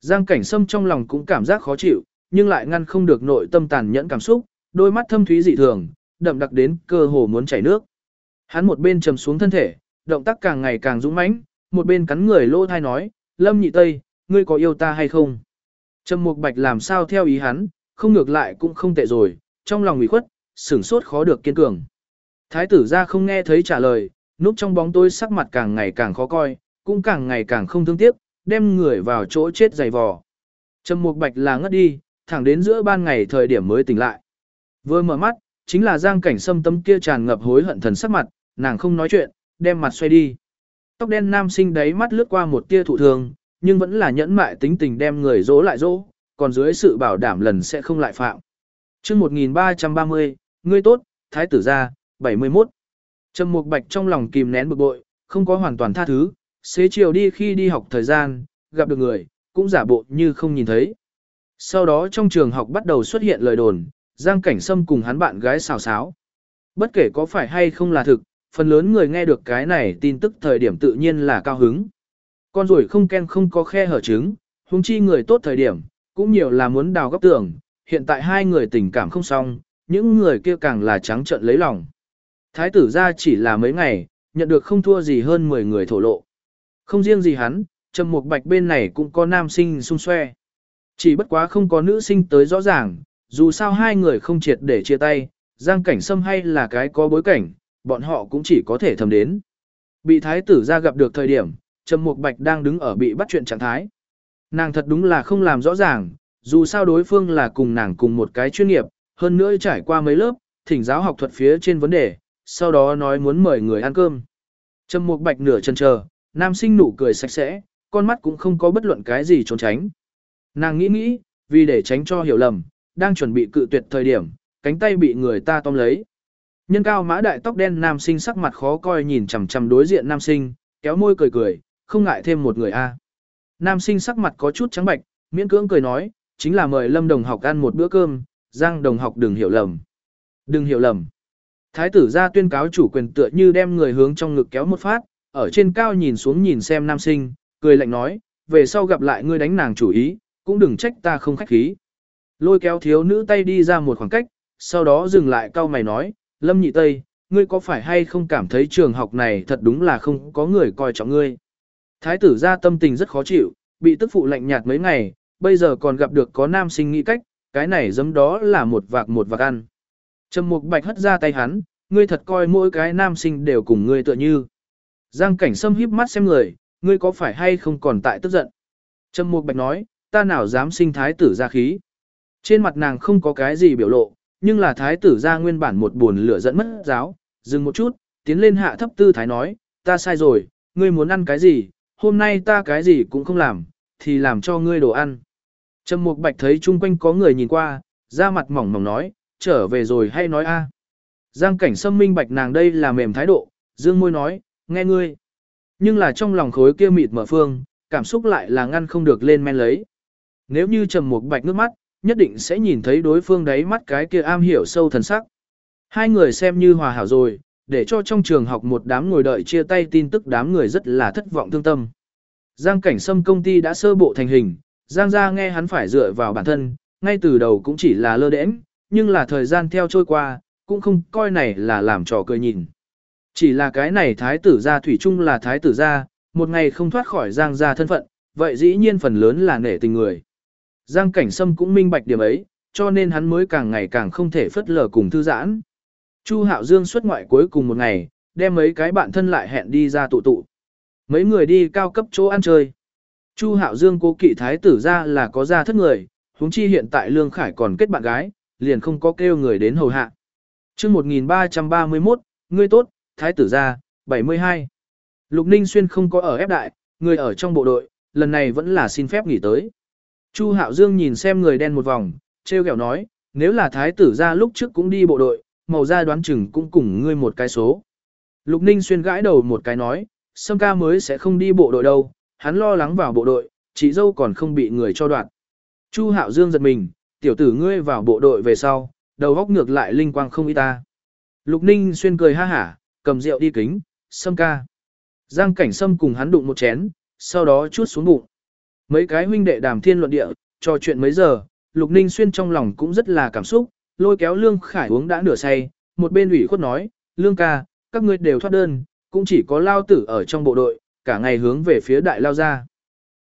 Speaker 1: Giang cảnh sâm trong lòng cũng cảm giác khó chịu, nhưng lại ngăn không được nội tâm tàn nhẫn cảm xúc, đôi mắt thâm thúy dị thường, đậm đặc đến cơ hồ muốn chảy nước. Hắn một bên trầm xuống thân thể, động tác càng ngày càng dũng mãnh, một bên cắn người lô thai nói, Lâm Nhị Tây, ngươi có yêu ta hay không? Trầm Mục Bạch làm sao theo ý hắn, không ngược lại cũng không tệ rồi, trong lòng ủy khuất, sửng sốt khó được kiên cường. Thái tử ra không nghe thấy trả lời, núp trong bóng tối sắc mặt càng ngày càng khó coi, cũng càng ngày càng không thương tiếc, đem người vào chỗ chết dày vò. Trầm Mục Bạch là ngất đi, thẳng đến giữa ban ngày thời điểm mới tỉnh lại. Vừa mở mắt, chính là Giang Cảnh Sâm tâm kia tràn ngập hối hận thần sắc mặt, nàng không nói chuyện, đem mặt xoay đi. Tóc đen nam sinh đấy mắt lướt qua một tia thụ thường, nhưng vẫn là nhẫn mại tính tình đem người dỗ lại dỗ, còn dưới sự bảo đảm lần sẽ không lại phạm. chương 1330, ngươi tốt, thái tử gia, 71. Trầm Mục Bạch trong lòng kìm nén bực bội, không có hoàn toàn tha thứ, xế chiều đi khi đi học thời gian, gặp được người, cũng giả bộ như không nhìn thấy. Sau đó trong trường học bắt đầu xuất hiện lời đồn, Giang Cảnh Sâm cùng hắn bạn gái xào xáo. Bất kể có phải hay không là thực, phần lớn người nghe được cái này tin tức thời điểm tự nhiên là cao hứng. Con ruồi không ken không có khe hở trứng, huống chi người tốt thời điểm, cũng nhiều là muốn đào góc tường, hiện tại hai người tình cảm không xong, những người kia càng là trắng trợn lấy lòng. Thái tử ra chỉ là mấy ngày, nhận được không thua gì hơn 10 người thổ lộ. Không riêng gì hắn, Trầm Mục Bạch bên này cũng có nam sinh xung xoe. Chỉ bất quá không có nữ sinh tới rõ ràng, dù sao hai người không triệt để chia tay, Giang Cảnh Sâm hay là cái có bối cảnh, bọn họ cũng chỉ có thể thầm đến. Bị thái tử ra gặp được thời điểm, Trầm Mục Bạch đang đứng ở bị bắt chuyện trạng thái. Nàng thật đúng là không làm rõ ràng, dù sao đối phương là cùng nàng cùng một cái chuyên nghiệp, hơn nữa trải qua mấy lớp, thỉnh giáo học thuật phía trên vấn đề, sau đó nói muốn mời người ăn cơm. Trầm Mục Bạch nửa chân chờ, nam sinh nụ cười sạch sẽ, con mắt cũng không có bất luận cái gì trốn tránh. Nàng nghĩ nghĩ, vì để tránh cho hiểu lầm, đang chuẩn bị cự tuyệt thời điểm, cánh tay bị người ta tóm lấy. Nhân cao mã đại tóc đen nam sinh sắc mặt khó coi nhìn chằm chằm đối diện nam sinh, kéo môi cười cười, không ngại thêm một người a. Nam sinh sắc mặt có chút trắng bạch, miễn cưỡng cười nói, chính là mời Lâm đồng học ăn một bữa cơm, Giang đồng học đừng hiểu lầm. Đừng hiểu lầm. Thái tử ra tuyên cáo chủ quyền tựa như đem người hướng trong ngực kéo một phát, ở trên cao nhìn xuống nhìn xem nam sinh, cười lạnh nói, về sau gặp lại ngươi đánh nàng chủ ý, cũng đừng trách ta không khách khí. Lôi kéo thiếu nữ tay đi ra một khoảng cách, sau đó dừng lại cau mày nói, Lâm Nhị Tây, ngươi có phải hay không cảm thấy trường học này thật đúng là không có người coi trọng ngươi. Thái tử ra tâm tình rất khó chịu, bị tức phụ lạnh nhạt mấy ngày, bây giờ còn gặp được có nam sinh nghĩ cách, cái này giống đó là một vạc một vạc ăn. Trầm Mục Bạch hất ra tay hắn, ngươi thật coi mỗi cái nam sinh đều cùng ngươi tựa như. Giang cảnh sâm híp mắt xem người, ngươi có phải hay không còn tại tức giận. Trầm Mục Bạch nói, ta nào dám sinh thái tử ra khí. Trên mặt nàng không có cái gì biểu lộ, nhưng là thái tử ra nguyên bản một buồn lửa dẫn mất giáo, dừng một chút, tiến lên hạ thấp tư thái nói, ta sai rồi, ngươi muốn ăn cái gì, hôm nay ta cái gì cũng không làm, thì làm cho ngươi đồ ăn. Trầm Mục Bạch thấy chung quanh có người nhìn qua, ra mặt mỏng mỏng nói, trở về rồi hay nói a. Giang cảnh sâm minh bạch nàng đây là mềm thái độ, dương môi nói, nghe ngươi. Nhưng là trong lòng khối kia mịt mở phương, cảm xúc lại là ngăn không được lên men lấy. Nếu như trầm một bạch nước mắt, nhất định sẽ nhìn thấy đối phương đáy mắt cái kia am hiểu sâu thần sắc. Hai người xem như hòa hảo rồi, để cho trong trường học một đám ngồi đợi chia tay tin tức đám người rất là thất vọng thương tâm. Giang cảnh sâm công ty đã sơ bộ thành hình, Giang gia nghe hắn phải dựa vào bản thân, ngay từ đầu cũng chỉ là lơ đễnh, nhưng là thời gian theo trôi qua, cũng không coi này là làm trò cười nhìn. Chỉ là cái này thái tử gia thủy chung là thái tử gia, một ngày không thoát khỏi giang gia thân phận, vậy dĩ nhiên phần lớn là nể tình người. Giang cảnh sâm cũng minh bạch điểm ấy, cho nên hắn mới càng ngày càng không thể phất lờ cùng thư giãn. Chu Hạo Dương xuất ngoại cuối cùng một ngày, đem mấy cái bạn thân lại hẹn đi ra tụ tụ. Mấy người đi cao cấp chỗ ăn chơi. Chu Hạo Dương cố kỵ thái tử ra là có ra thất người, huống chi hiện tại Lương Khải còn kết bạn gái, liền không có kêu người đến hầu hạ. Chương 1331, ngươi tốt, thái tử gia, 72. Lục Ninh Xuyên không có ở ép đại, người ở trong bộ đội, lần này vẫn là xin phép nghỉ tới. Chu Hạo Dương nhìn xem người đen một vòng, treo kẹo nói, nếu là thái tử ra lúc trước cũng đi bộ đội, màu ra đoán chừng cũng cùng ngươi một cái số. Lục Ninh Xuyên gãi đầu một cái nói, Sâm ca mới sẽ không đi bộ đội đâu, hắn lo lắng vào bộ đội, chị dâu còn không bị người cho đoạn. Chu Hạo Dương giật mình, tiểu tử ngươi vào bộ đội về sau, đầu góc ngược lại linh quang không ý ta. Lục Ninh Xuyên cười ha hả, cầm rượu đi kính, Sâm ca. Giang cảnh Sâm cùng hắn đụng một chén, sau đó chút xuống bụng. Mấy cái huynh đệ đàm thiên luận địa, trò chuyện mấy giờ, Lục Ninh Xuyên trong lòng cũng rất là cảm xúc, lôi kéo Lương Khải uống đã nửa say, một bên ủy khuất nói, Lương ca, các ngươi đều thoát đơn, cũng chỉ có lao tử ở trong bộ đội, cả ngày hướng về phía đại lao ra.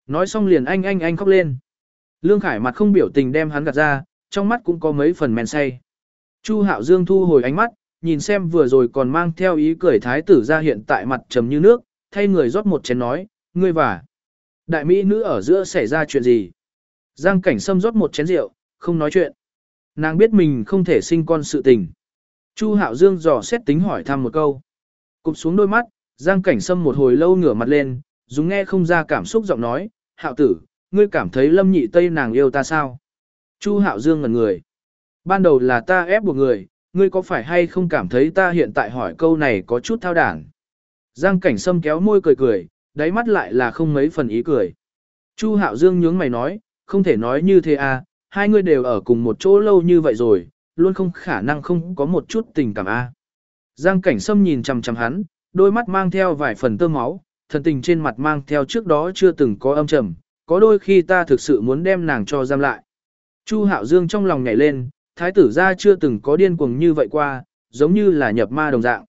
Speaker 1: Nói xong liền anh anh anh khóc lên. Lương Khải mặt không biểu tình đem hắn gạt ra, trong mắt cũng có mấy phần men say. Chu Hạo Dương thu hồi ánh mắt, nhìn xem vừa rồi còn mang theo ý cười thái tử ra hiện tại mặt trầm như nước, thay người rót một chén nói, ngươi và đại mỹ nữ ở giữa xảy ra chuyện gì. Giang cảnh sâm rót một chén rượu, không nói chuyện. Nàng biết mình không thể sinh con sự tình. Chu Hạo Dương dò xét tính hỏi thăm một câu. Cụp xuống đôi mắt, Giang Cảnh Sâm một hồi lâu ngửa mặt lên, dùng nghe không ra cảm xúc giọng nói, Hạo tử, ngươi cảm thấy lâm nhị tây nàng yêu ta sao? Chu Hạo Dương ngẩn người. Ban đầu là ta ép buộc người, ngươi có phải hay không cảm thấy ta hiện tại hỏi câu này có chút thao đảng? Giang Cảnh Sâm kéo môi cười cười, đáy mắt lại là không mấy phần ý cười. Chu Hạo Dương nhướng mày nói, không thể nói như thế à, hai người đều ở cùng một chỗ lâu như vậy rồi, luôn không khả năng không có một chút tình cảm a. À. Giang cảnh sâm nhìn chằm chằm hắn, đôi mắt mang theo vài phần tơ máu, thần tình trên mặt mang theo trước đó chưa từng có âm trầm, có đôi khi ta thực sự muốn đem nàng cho giam lại. Chu Hạo Dương trong lòng nhảy lên, thái tử gia chưa từng có điên cuồng như vậy qua, giống như là nhập ma đồng dạng.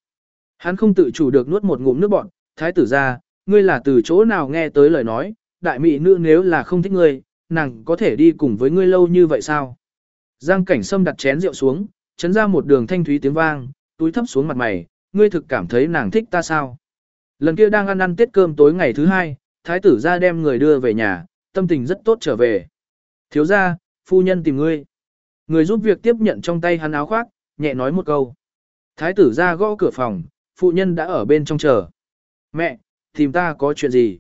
Speaker 1: Hắn không tự chủ được nuốt một ngụm nước bọt, thái tử gia, ngươi là từ chỗ nào nghe tới lời nói, đại mỹ nữ nếu là không thích ngươi, nàng có thể đi cùng với ngươi lâu như vậy sao? Giang cảnh sâm đặt chén rượu xuống, chấn ra một đường thanh thúy tiếng vang, túi thấp xuống mặt mày, ngươi thực cảm thấy nàng thích ta sao? Lần kia đang ăn ăn tiết cơm tối ngày thứ hai, thái tử ra đem người đưa về nhà, tâm tình rất tốt trở về. Thiếu ra, phu nhân tìm ngươi. Người giúp việc tiếp nhận trong tay hắn áo khoác, nhẹ nói một câu. Thái tử ra gõ cửa phòng, phụ nhân đã ở bên trong chờ. Mẹ, tìm ta có chuyện gì?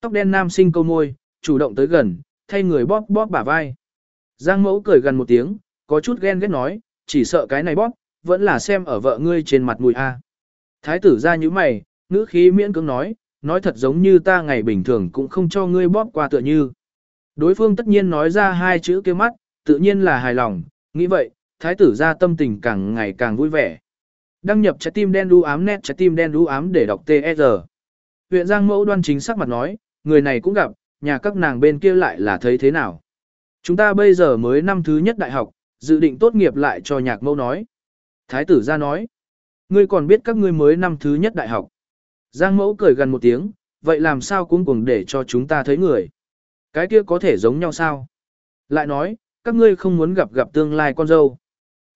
Speaker 1: Tóc đen nam sinh câu môi, chủ động tới gần, thay người bóp bóp bả vai. Giang mẫu cười gần một tiếng, có chút ghen ghét nói, chỉ sợ cái này bóp, vẫn là xem ở vợ ngươi trên mặt mùi a. Thái tử ra như mày, ngữ khí miễn cưỡng nói, nói thật giống như ta ngày bình thường cũng không cho ngươi bóp qua tựa như. Đối phương tất nhiên nói ra hai chữ kia mắt, tự nhiên là hài lòng, nghĩ vậy, thái tử ra tâm tình càng ngày càng vui vẻ. Đăng nhập trái tim đen đu ám nét trái tim đen đu ám để đọc TR. Huyện Giang mẫu đoan chính sắc mặt nói, người này cũng gặp, nhà các nàng bên kia lại là thấy thế nào. Chúng ta bây giờ mới năm thứ nhất đại học, dự định tốt nghiệp lại cho nhạc mẫu nói. Thái tử ra nói, ngươi còn biết các ngươi mới năm thứ nhất đại học. Giang mẫu cười gần một tiếng, vậy làm sao cũng cuồng để cho chúng ta thấy người. Cái kia có thể giống nhau sao? Lại nói, các ngươi không muốn gặp gặp tương lai con dâu.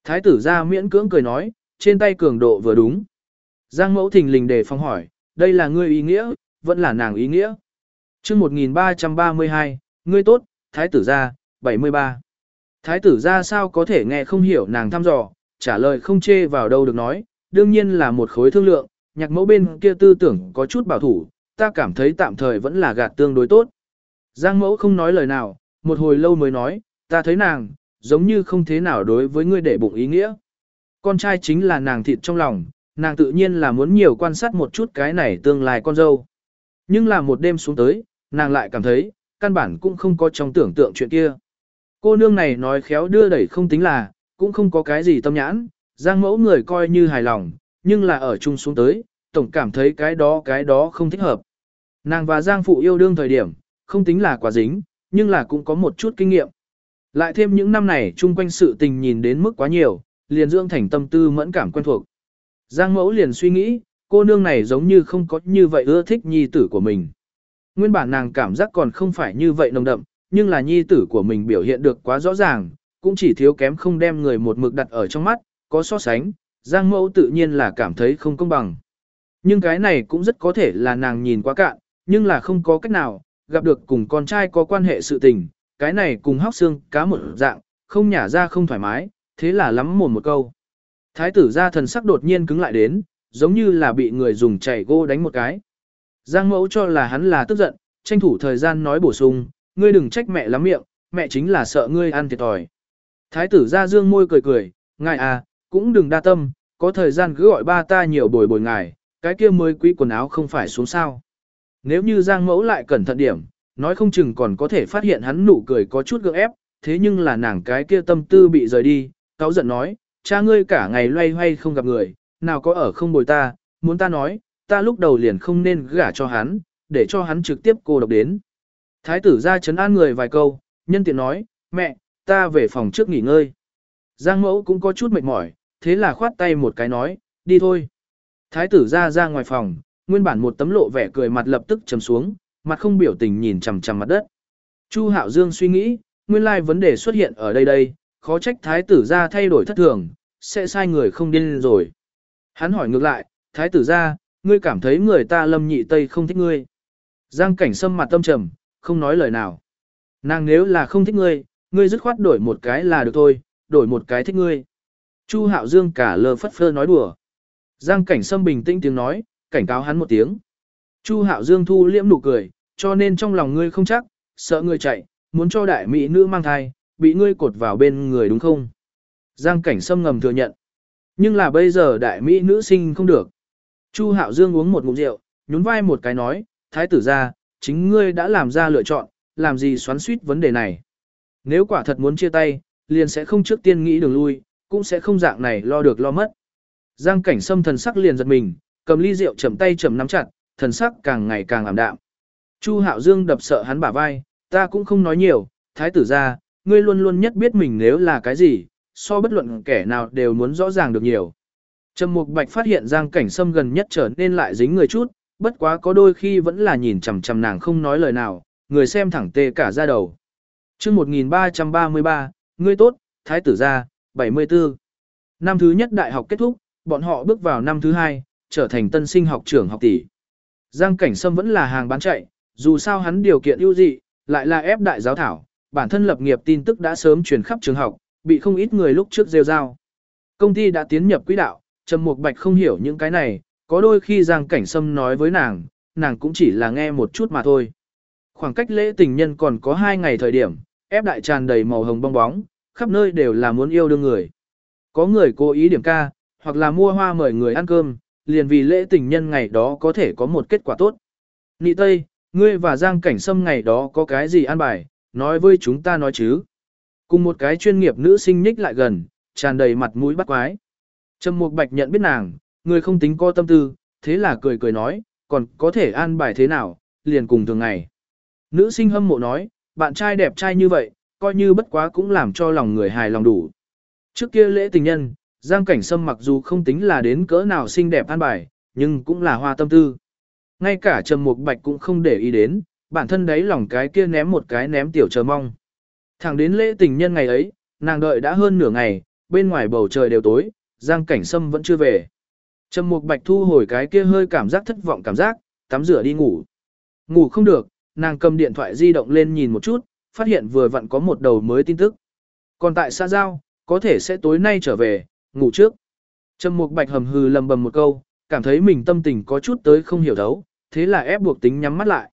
Speaker 1: Thái tử ra miễn cưỡng cười nói, trên tay cường độ vừa đúng. Giang mẫu thình lình để phong hỏi, đây là ngươi ý nghĩa, vẫn là nàng ý nghĩa. chương 1332, ngươi tốt, thái tử ra, 73. Thái tử ra sao có thể nghe không hiểu nàng thăm dò, trả lời không chê vào đâu được nói, đương nhiên là một khối thương lượng, nhạc mẫu bên kia tư tưởng có chút bảo thủ, ta cảm thấy tạm thời vẫn là gạt tương đối tốt. Giang mẫu không nói lời nào, một hồi lâu mới nói, ta thấy nàng, giống như không thế nào đối với ngươi để bụng ý nghĩa. Con trai chính là nàng thịt trong lòng, nàng tự nhiên là muốn nhiều quan sát một chút cái này tương lai con dâu. Nhưng là một đêm xuống tới, nàng lại cảm thấy, căn bản cũng không có trong tưởng tượng chuyện kia. Cô nương này nói khéo đưa đẩy không tính là, cũng không có cái gì tâm nhãn, giang mẫu người coi như hài lòng, nhưng là ở chung xuống tới, tổng cảm thấy cái đó cái đó không thích hợp. Nàng và giang phụ yêu đương thời điểm, không tính là quả dính, nhưng là cũng có một chút kinh nghiệm. Lại thêm những năm này chung quanh sự tình nhìn đến mức quá nhiều, liền dưỡng thành tâm tư mẫn cảm quen thuộc. Giang mẫu liền suy nghĩ, cô nương này giống như không có như vậy ưa thích nhi tử của mình. Nguyên bản nàng cảm giác còn không phải như vậy nồng đậm, nhưng là nhi tử của mình biểu hiện được quá rõ ràng, cũng chỉ thiếu kém không đem người một mực đặt ở trong mắt, có so sánh, Giang mẫu tự nhiên là cảm thấy không công bằng. Nhưng cái này cũng rất có thể là nàng nhìn quá cạn, nhưng là không có cách nào, gặp được cùng con trai có quan hệ sự tình, cái này cùng hóc xương cá một dạng, không nhả ra không thoải mái, thế là lắm mồm một câu. Thái tử ra thần sắc đột nhiên cứng lại đến, giống như là bị người dùng chảy gô đánh một cái. Giang mẫu cho là hắn là tức giận, tranh thủ thời gian nói bổ sung, ngươi đừng trách mẹ lắm miệng, mẹ chính là sợ ngươi ăn thiệt thòi. Thái tử ra dương môi cười cười, ngài à, cũng đừng đa tâm, có thời gian cứ gọi ba ta nhiều bồi bồi ngài, cái kia mới quý quần áo không phải xuống sao. Nếu như Giang mẫu lại cẩn thận điểm, nói không chừng còn có thể phát hiện hắn nụ cười có chút gượng ép, thế nhưng là nàng cái kia tâm tư bị rời đi, cáo giận nói, cha ngươi cả ngày loay hoay không gặp người, nào có ở không bồi ta, muốn ta nói, ta lúc đầu liền không nên gả cho hắn, để cho hắn trực tiếp cô độc đến. Thái tử ra chấn an người vài câu, nhân tiện nói, mẹ, ta về phòng trước nghỉ ngơi. Giang mẫu cũng có chút mệt mỏi, thế là khoát tay một cái nói, đi thôi. Thái tử ra ra ngoài phòng, nguyên bản một tấm lộ vẻ cười mặt lập tức trầm xuống, mặt không biểu tình nhìn chằm chằm mặt đất. Chu Hạo Dương suy nghĩ, nguyên lai vấn đề xuất hiện ở đây đây, khó trách thái tử gia thay đổi thất thường, sẽ sai người không điên rồi. Hắn hỏi ngược lại, thái tử gia ngươi cảm thấy người ta lâm nhị tây không thích ngươi. Giang cảnh sâm mặt tâm trầm, không nói lời nào. Nàng nếu là không thích ngươi, ngươi dứt khoát đổi một cái là được thôi, đổi một cái thích ngươi. Chu Hạo Dương cả lơ phất phơ nói đùa. Giang cảnh sâm bình tĩnh tiếng nói, cảnh cáo hắn một tiếng. Chu Hạo Dương thu liễm nụ cười, cho nên trong lòng ngươi không chắc, sợ ngươi chạy, muốn cho đại mỹ nữ mang thai, bị ngươi cột vào bên người đúng không? Giang cảnh sâm ngầm thừa nhận. Nhưng là bây giờ đại mỹ nữ sinh không được. Chu Hạo Dương uống một ngụm rượu, nhún vai một cái nói, thái tử ra, chính ngươi đã làm ra lựa chọn, làm gì xoắn suýt vấn đề này. Nếu quả thật muốn chia tay, liền sẽ không trước tiên nghĩ đường lui, cũng sẽ không dạng này lo được lo mất. Giang cảnh sâm thần sắc liền giật mình, cầm ly rượu chậm tay chậm nắm chặt, thần sắc càng ngày càng ảm đạm. Chu Hạo Dương đập sợ hắn bả vai, ta cũng không nói nhiều, thái tử ra, ngươi luôn luôn nhất biết mình nếu là cái gì, so bất luận kẻ nào đều muốn rõ ràng được nhiều. Trầm Mục Bạch phát hiện Giang Cảnh Sâm gần nhất trở nên lại dính người chút, bất quá có đôi khi vẫn là nhìn chằm chằm nàng không nói lời nào, người xem thẳng tê cả da đầu. Chương 1333, ngươi tốt, thái tử gia, 74. Năm thứ nhất đại học kết thúc, bọn họ bước vào năm thứ hai, trở thành tân sinh học trưởng học tỷ. Giang Cảnh Sâm vẫn là hàng bán chạy, dù sao hắn điều kiện ưu dị, lại là ép đại giáo thảo, bản thân lập nghiệp tin tức đã sớm truyền khắp trường học, bị không ít người lúc trước rêu rao. Công ty đã tiến nhập quỹ đạo, Trầm Mục Bạch không hiểu những cái này, có đôi khi Giang Cảnh Sâm nói với nàng, nàng cũng chỉ là nghe một chút mà thôi. Khoảng cách lễ tình nhân còn có hai ngày thời điểm, ép đại tràn đầy màu hồng bong bóng, khắp nơi đều là muốn yêu đương người. Có người cố ý điểm ca, hoặc là mua hoa mời người ăn cơm, liền vì lễ tình nhân ngày đó có thể có một kết quả tốt. Nị Tây, ngươi và Giang Cảnh Sâm ngày đó có cái gì ăn bài, nói với chúng ta nói chứ. Cùng một cái chuyên nghiệp nữ sinh nhích lại gần, tràn đầy mặt mũi bắt quái. Trầm Mục Bạch nhận biết nàng, người không tính co tâm tư, thế là cười cười nói, còn có thể an bài thế nào, liền cùng thường ngày. Nữ sinh hâm mộ nói, bạn trai đẹp trai như vậy, coi như bất quá cũng làm cho lòng người hài lòng đủ. Trước kia lễ tình nhân, Giang Cảnh Sâm mặc dù không tính là đến cỡ nào xinh đẹp an bài, nhưng cũng là hoa tâm tư. Ngay cả Trầm Mục Bạch cũng không để ý đến, bản thân đấy lòng cái kia ném một cái ném tiểu chờ mong. Thẳng đến lễ tình nhân ngày ấy, nàng đợi đã hơn nửa ngày, bên ngoài bầu trời đều tối, Giang Cảnh Sâm vẫn chưa về. Trầm Mục Bạch thu hồi cái kia hơi cảm giác thất vọng cảm giác, tắm rửa đi ngủ. Ngủ không được, nàng cầm điện thoại di động lên nhìn một chút, phát hiện vừa vặn có một đầu mới tin tức. Còn tại xã giao, có thể sẽ tối nay trở về, ngủ trước. Trầm Mục Bạch hầm hừ lầm bầm một câu, cảm thấy mình tâm tình có chút tới không hiểu thấu, thế là ép buộc tính nhắm mắt lại.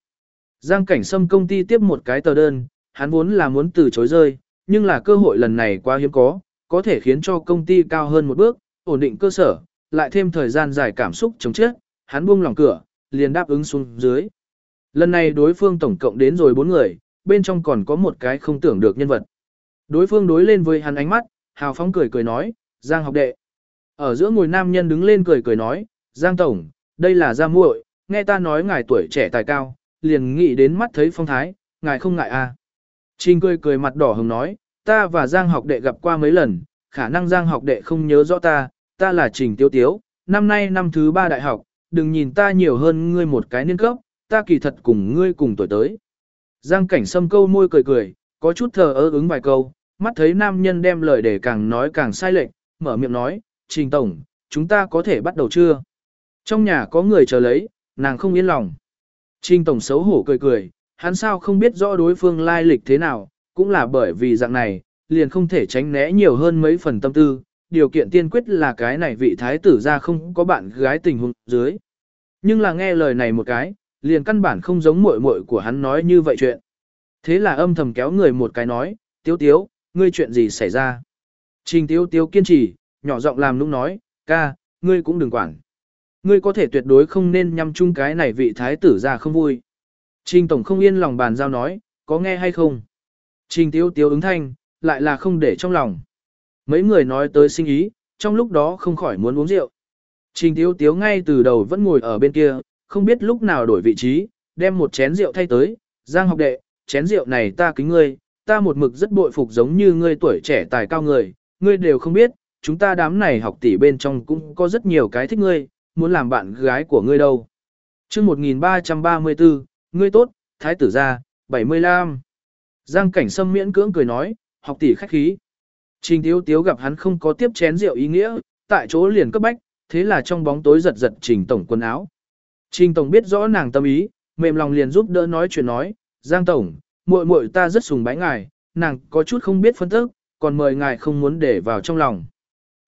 Speaker 1: Giang Cảnh Sâm công ty tiếp một cái tờ đơn, hắn vốn là muốn từ chối rơi, nhưng là cơ hội lần này quá hiếm có, có thể khiến cho công ty cao hơn một bước, ổn định cơ sở, lại thêm thời gian dài cảm xúc chống chết, hắn buông lòng cửa, liền đáp ứng xuống dưới. Lần này đối phương tổng cộng đến rồi bốn người, bên trong còn có một cái không tưởng được nhân vật. Đối phương đối lên với hắn ánh mắt, hào phóng cười cười nói, Giang học đệ. Ở giữa ngồi nam nhân đứng lên cười cười nói, Giang tổng, đây là Giang muội, nghe ta nói ngài tuổi trẻ tài cao, liền nghĩ đến mắt thấy phong thái, ngài không ngại à. Trình cười cười mặt đỏ hồng nói, ta và Giang học đệ gặp qua mấy lần, khả năng Giang học đệ không nhớ rõ ta, ta là Trình Tiếu Tiếu, năm nay năm thứ ba đại học, đừng nhìn ta nhiều hơn ngươi một cái niên cấp, ta kỳ thật cùng ngươi cùng tuổi tới. Giang cảnh sâm câu môi cười cười, có chút thờ ơ ứng vài câu, mắt thấy nam nhân đem lời để càng nói càng sai lệch, mở miệng nói, Trình Tổng, chúng ta có thể bắt đầu chưa? Trong nhà có người chờ lấy, nàng không yên lòng. Trình Tổng xấu hổ cười cười, hắn sao không biết rõ đối phương lai lịch thế nào, cũng là bởi vì dạng này, liền không thể tránh né nhiều hơn mấy phần tâm tư, điều kiện tiên quyết là cái này vị thái tử ra không có bạn gái tình huống dưới. Nhưng là nghe lời này một cái, liền căn bản không giống muội muội của hắn nói như vậy chuyện. Thế là âm thầm kéo người một cái nói, tiếu tiếu, ngươi chuyện gì xảy ra? Trình tiếu tiếu kiên trì, nhỏ giọng làm nũng nói, ca, ngươi cũng đừng quản. Ngươi có thể tuyệt đối không nên nhằm chung cái này vị thái tử ra không vui. Trình tổng không yên lòng bàn giao nói, có nghe hay không? Trình tiếu tiếu ứng thanh, lại là không để trong lòng. Mấy người nói tới sinh ý, trong lúc đó không khỏi muốn uống rượu. Trình tiếu tiếu ngay từ đầu vẫn ngồi ở bên kia, không biết lúc nào đổi vị trí, đem một chén rượu thay tới, Giang học đệ, chén rượu này ta kính ngươi, ta một mực rất bội phục giống như ngươi tuổi trẻ tài cao người, ngươi đều không biết, chúng ta đám này học tỷ bên trong cũng có rất nhiều cái thích ngươi, muốn làm bạn gái của ngươi đâu. chương 1334, ngươi tốt, thái tử gia, 75. Giang cảnh sâm miễn cưỡng cười nói, học tỷ khách khí. Trình tiếu tiếu gặp hắn không có tiếp chén rượu ý nghĩa, tại chỗ liền cấp bách, thế là trong bóng tối giật giật trình tổng quần áo. Trình tổng biết rõ nàng tâm ý, mềm lòng liền giúp đỡ nói chuyện nói, Giang tổng, muội muội ta rất sùng bái ngài, nàng có chút không biết phân tức, còn mời ngài không muốn để vào trong lòng.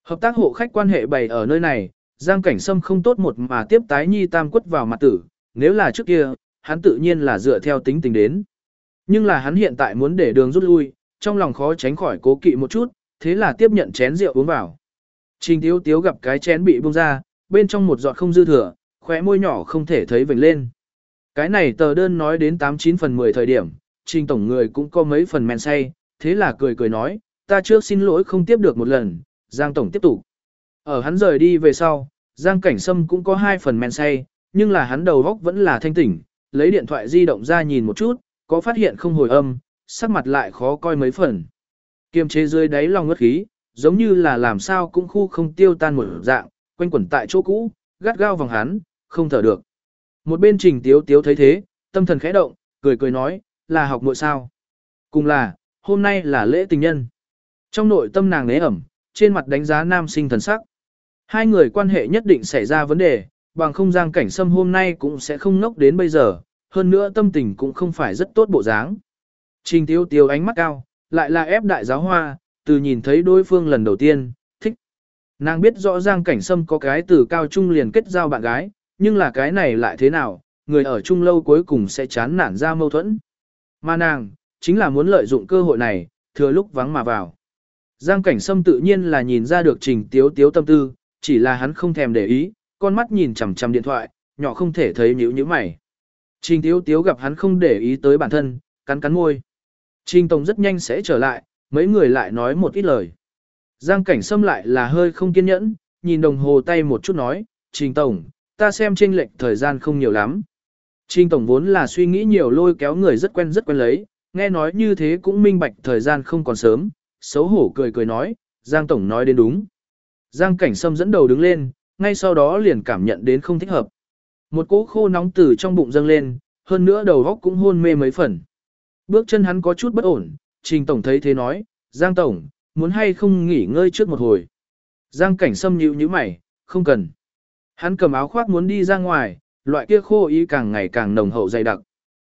Speaker 1: Hợp tác hộ khách quan hệ bày ở nơi này, Giang cảnh sâm không tốt một mà tiếp tái nhi tam quất vào mặt tử, nếu là trước kia, hắn tự nhiên là dựa theo tính tình đến. Nhưng là hắn hiện tại muốn để đường rút lui, trong lòng khó tránh khỏi cố kỵ một chút, thế là tiếp nhận chén rượu uống vào. Trình Tiếu Tiếu gặp cái chén bị bung ra, bên trong một giọt không dư thừa, khóe môi nhỏ không thể thấy vểnh lên. Cái này tờ đơn nói đến 89 phần 10 thời điểm, Trình tổng người cũng có mấy phần men say, thế là cười cười nói, ta trước xin lỗi không tiếp được một lần, Giang tổng tiếp tục. Ở hắn rời đi về sau, Giang Cảnh Sâm cũng có hai phần men say, nhưng là hắn đầu góc vẫn là thanh tỉnh, lấy điện thoại di động ra nhìn một chút, có phát hiện không hồi âm, sắc mặt lại khó coi mấy phần. Kiềm chế dưới đáy lòng ngất khí, giống như là làm sao cũng khu không tiêu tan một dạng, quanh quẩn tại chỗ cũ, gắt gao vòng hắn, không thở được. Một bên trình tiếu tiếu thấy thế, tâm thần khẽ động, cười cười nói, là học nội sao. Cùng là, hôm nay là lễ tình nhân. Trong nội tâm nàng nế ẩm, trên mặt đánh giá nam sinh thần sắc. Hai người quan hệ nhất định xảy ra vấn đề, bằng không giang cảnh sâm hôm nay cũng sẽ không ngốc đến bây giờ, hơn nữa tâm tình cũng không phải rất tốt bộ dáng. Trình tiêu tiêu ánh mắt cao, lại là ép đại giáo hoa, từ nhìn thấy đối phương lần đầu tiên, thích. Nàng biết rõ Giang cảnh sâm có cái từ cao trung liền kết giao bạn gái, nhưng là cái này lại thế nào, người ở chung lâu cuối cùng sẽ chán nản ra mâu thuẫn. Mà nàng, chính là muốn lợi dụng cơ hội này, thừa lúc vắng mà vào. Giang cảnh sâm tự nhiên là nhìn ra được trình tiếu tiếu tâm tư, chỉ là hắn không thèm để ý, con mắt nhìn chằm chằm điện thoại, nhỏ không thể thấy nhíu nhíu mày. Trình tiếu tiếu gặp hắn không để ý tới bản thân, cắn cắn môi. Trình Tổng rất nhanh sẽ trở lại, mấy người lại nói một ít lời. Giang cảnh xâm lại là hơi không kiên nhẫn, nhìn đồng hồ tay một chút nói, Trình Tổng, ta xem chênh lệch thời gian không nhiều lắm. Trình Tổng vốn là suy nghĩ nhiều lôi kéo người rất quen rất quen lấy, nghe nói như thế cũng minh bạch thời gian không còn sớm, xấu hổ cười cười nói, Giang Tổng nói đến đúng. Giang cảnh sâm dẫn đầu đứng lên, ngay sau đó liền cảm nhận đến không thích hợp. Một cỗ khô nóng từ trong bụng dâng lên, hơn nữa đầu góc cũng hôn mê mấy phần. Bước chân hắn có chút bất ổn, Trình Tổng thấy thế nói, Giang Tổng, muốn hay không nghỉ ngơi trước một hồi. Giang cảnh sâm nhíu nhíu mày, không cần. Hắn cầm áo khoác muốn đi ra ngoài, loại kia khô ý càng ngày càng nồng hậu dày đặc.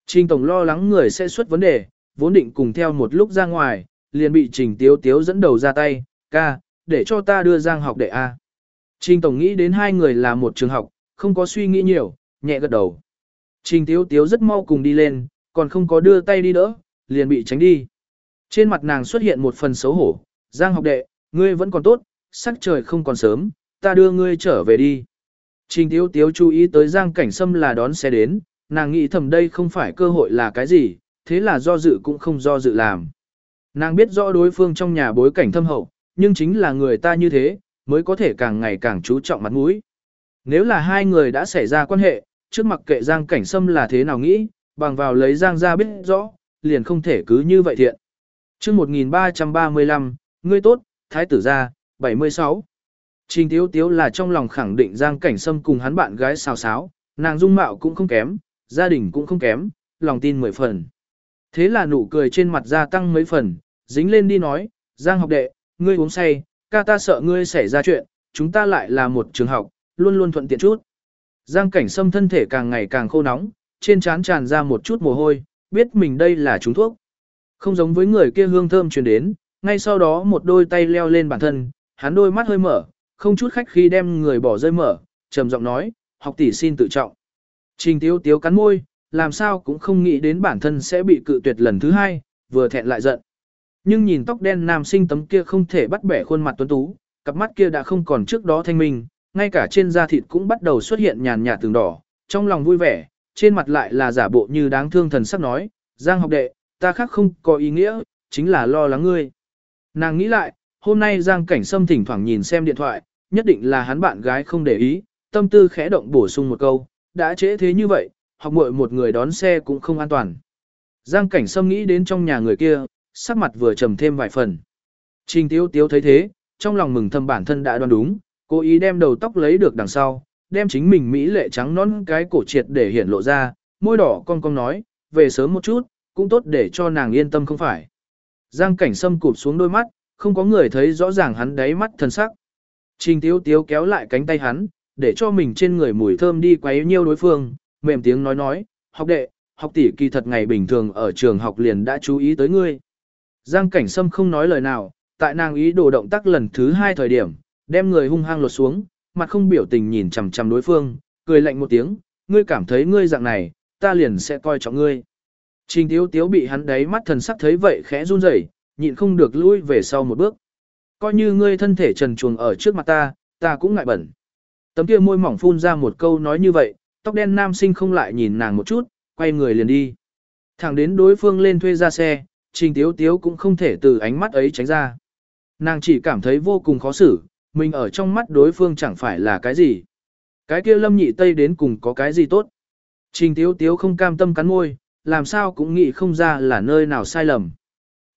Speaker 1: Trình Tổng lo lắng người sẽ xuất vấn đề, vốn định cùng theo một lúc ra ngoài, liền bị Trình Tiếu Tiếu dẫn đầu ra tay, ca, để cho ta đưa Giang học đệ A. Trình Tổng nghĩ đến hai người là một trường học, không có suy nghĩ nhiều, nhẹ gật đầu. Trình Tiếu Tiếu rất mau cùng đi lên, còn không có đưa tay đi đỡ, liền bị tránh đi. Trên mặt nàng xuất hiện một phần xấu hổ, Giang học đệ, ngươi vẫn còn tốt, sắc trời không còn sớm, ta đưa ngươi trở về đi. Trình Tiếu Tiếu chú ý tới Giang Cảnh Sâm là đón xe đến, nàng nghĩ thầm đây không phải cơ hội là cái gì, thế là do dự cũng không do dự làm. Nàng biết rõ đối phương trong nhà bối cảnh thâm hậu, nhưng chính là người ta như thế, mới có thể càng ngày càng chú trọng mặt mũi. Nếu là hai người đã xảy ra quan hệ, trước mặt kệ Giang Cảnh Sâm là thế nào nghĩ, bằng vào lấy Giang ra biết rõ, liền không thể cứ như vậy thiện. chương 1335, ngươi tốt, thái tử gia, 76. Trình Tiếu Tiếu là trong lòng khẳng định Giang Cảnh Sâm cùng hắn bạn gái xào xáo, nàng dung mạo cũng không kém, gia đình cũng không kém, lòng tin mười phần. Thế là nụ cười trên mặt gia tăng mấy phần, dính lên đi nói, Giang học đệ, ngươi uống say, ca ta sợ ngươi xảy ra chuyện, chúng ta lại là một trường học, luôn luôn thuận tiện chút. Giang cảnh sâm thân thể càng ngày càng khô nóng, trên trán tràn ra một chút mồ hôi, biết mình đây là trúng thuốc. Không giống với người kia hương thơm truyền đến, ngay sau đó một đôi tay leo lên bản thân, hắn đôi mắt hơi mở, không chút khách khi đem người bỏ rơi mở, trầm giọng nói, học tỷ xin tự trọng. Trình tiếu tiếu cắn môi, làm sao cũng không nghĩ đến bản thân sẽ bị cự tuyệt lần thứ hai, vừa thẹn lại giận. Nhưng nhìn tóc đen nam sinh tấm kia không thể bắt bẻ khuôn mặt tuấn tú, cặp mắt kia đã không còn trước đó thanh minh, ngay cả trên da thịt cũng bắt đầu xuất hiện nhàn nhạt từng đỏ, trong lòng vui vẻ, trên mặt lại là giả bộ như đáng thương thần sắc nói, Giang học đệ, ta khác không có ý nghĩa, chính là lo lắng ngươi. Nàng nghĩ lại, hôm nay Giang Cảnh Sâm thỉnh thoảng nhìn xem điện thoại, nhất định là hắn bạn gái không để ý, tâm tư khẽ động bổ sung một câu, đã trễ thế như vậy, học muội một người đón xe cũng không an toàn. Giang Cảnh Sâm nghĩ đến trong nhà người kia, sắc mặt vừa trầm thêm vài phần. Trình Tiếu Tiếu thấy thế, trong lòng mừng thầm bản thân đã đoán đúng, cố ý đem đầu tóc lấy được đằng sau, đem chính mình mỹ lệ trắng nón cái cổ triệt để hiện lộ ra, môi đỏ cong cong nói, về sớm một chút, cũng tốt để cho nàng yên tâm không phải. Giang cảnh sâm cụp xuống đôi mắt, không có người thấy rõ ràng hắn đáy mắt thân sắc. Trình tiếu tiếu kéo lại cánh tay hắn, để cho mình trên người mùi thơm đi quấy nhiêu đối phương, mềm tiếng nói nói, học đệ, học tỷ kỳ thật ngày bình thường ở trường học liền đã chú ý tới ngươi. Giang cảnh sâm không nói lời nào, tại nàng ý đồ động tác lần thứ hai thời điểm, đem người hung hăng lột xuống, mặt không biểu tình nhìn chằm chằm đối phương, cười lạnh một tiếng, ngươi cảm thấy ngươi dạng này, ta liền sẽ coi trọng ngươi. Trình tiếu tiếu bị hắn đáy mắt thần sắc thấy vậy khẽ run rẩy, nhịn không được lui về sau một bước. Coi như ngươi thân thể trần truồng ở trước mặt ta, ta cũng ngại bẩn. Tấm kia môi mỏng phun ra một câu nói như vậy, tóc đen nam sinh không lại nhìn nàng một chút, quay người liền đi. Thẳng đến đối phương lên thuê ra xe, trình tiếu tiếu cũng không thể từ ánh mắt ấy tránh ra. Nàng chỉ cảm thấy vô cùng khó xử, mình ở trong mắt đối phương chẳng phải là cái gì. Cái kia lâm nhị tây đến cùng có cái gì tốt. Trình tiếu tiếu không cam tâm cắn môi, làm sao cũng nghĩ không ra là nơi nào sai lầm.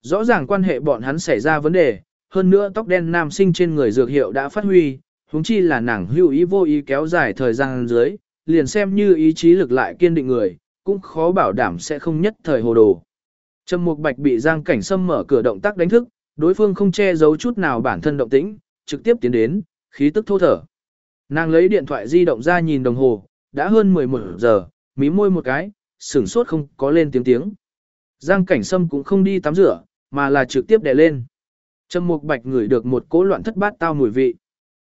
Speaker 1: Rõ ràng quan hệ bọn hắn xảy ra vấn đề, hơn nữa tóc đen nam sinh trên người dược hiệu đã phát huy, huống chi là nàng hữu ý vô ý kéo dài thời gian dưới, liền xem như ý chí lực lại kiên định người, cũng khó bảo đảm sẽ không nhất thời hồ đồ. Trầm Mục Bạch bị Giang Cảnh Sâm mở cửa động tác đánh thức, đối phương không che giấu chút nào bản thân động tĩnh, trực tiếp tiến đến, khí tức thô thở. Nàng lấy điện thoại di động ra nhìn đồng hồ, đã hơn 11 giờ, mí môi một cái, sửng sốt không có lên tiếng tiếng. Giang cảnh sâm cũng không đi tắm rửa, mà là trực tiếp đè lên. Trầm mục bạch ngửi được một cỗ loạn thất bát tao mùi vị.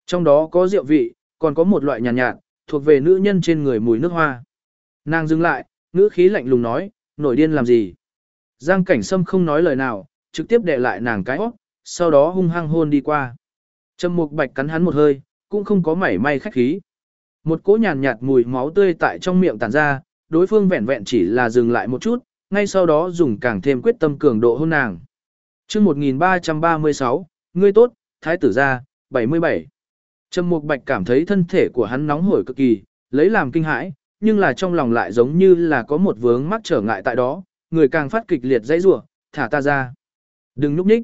Speaker 1: Trong đó có rượu vị, còn có một loại nhàn nhạt, nhạt, thuộc về nữ nhân trên người mùi nước hoa. Nàng dừng lại, ngữ khí lạnh lùng nói, nổi điên làm gì. Giang cảnh sâm không nói lời nào, trực tiếp đè lại nàng cái óc, sau đó hung hăng hôn đi qua. Trầm mục bạch cắn hắn một hơi, cũng không có mảy may khách khí. Một cỗ nhàn nhạt mùi máu tươi tại trong miệng tản ra, đối phương vẹn vẹn chỉ là dừng lại một chút, ngay sau đó dùng càng thêm quyết tâm cường độ hôn nàng. chương 1336, ngươi tốt, thái tử gia, 77. Trầm Mục Bạch cảm thấy thân thể của hắn nóng hổi cực kỳ, lấy làm kinh hãi, nhưng là trong lòng lại giống như là có một vướng mắc trở ngại tại đó, người càng phát kịch liệt dãy rủa, thả ta ra. Đừng núp ních.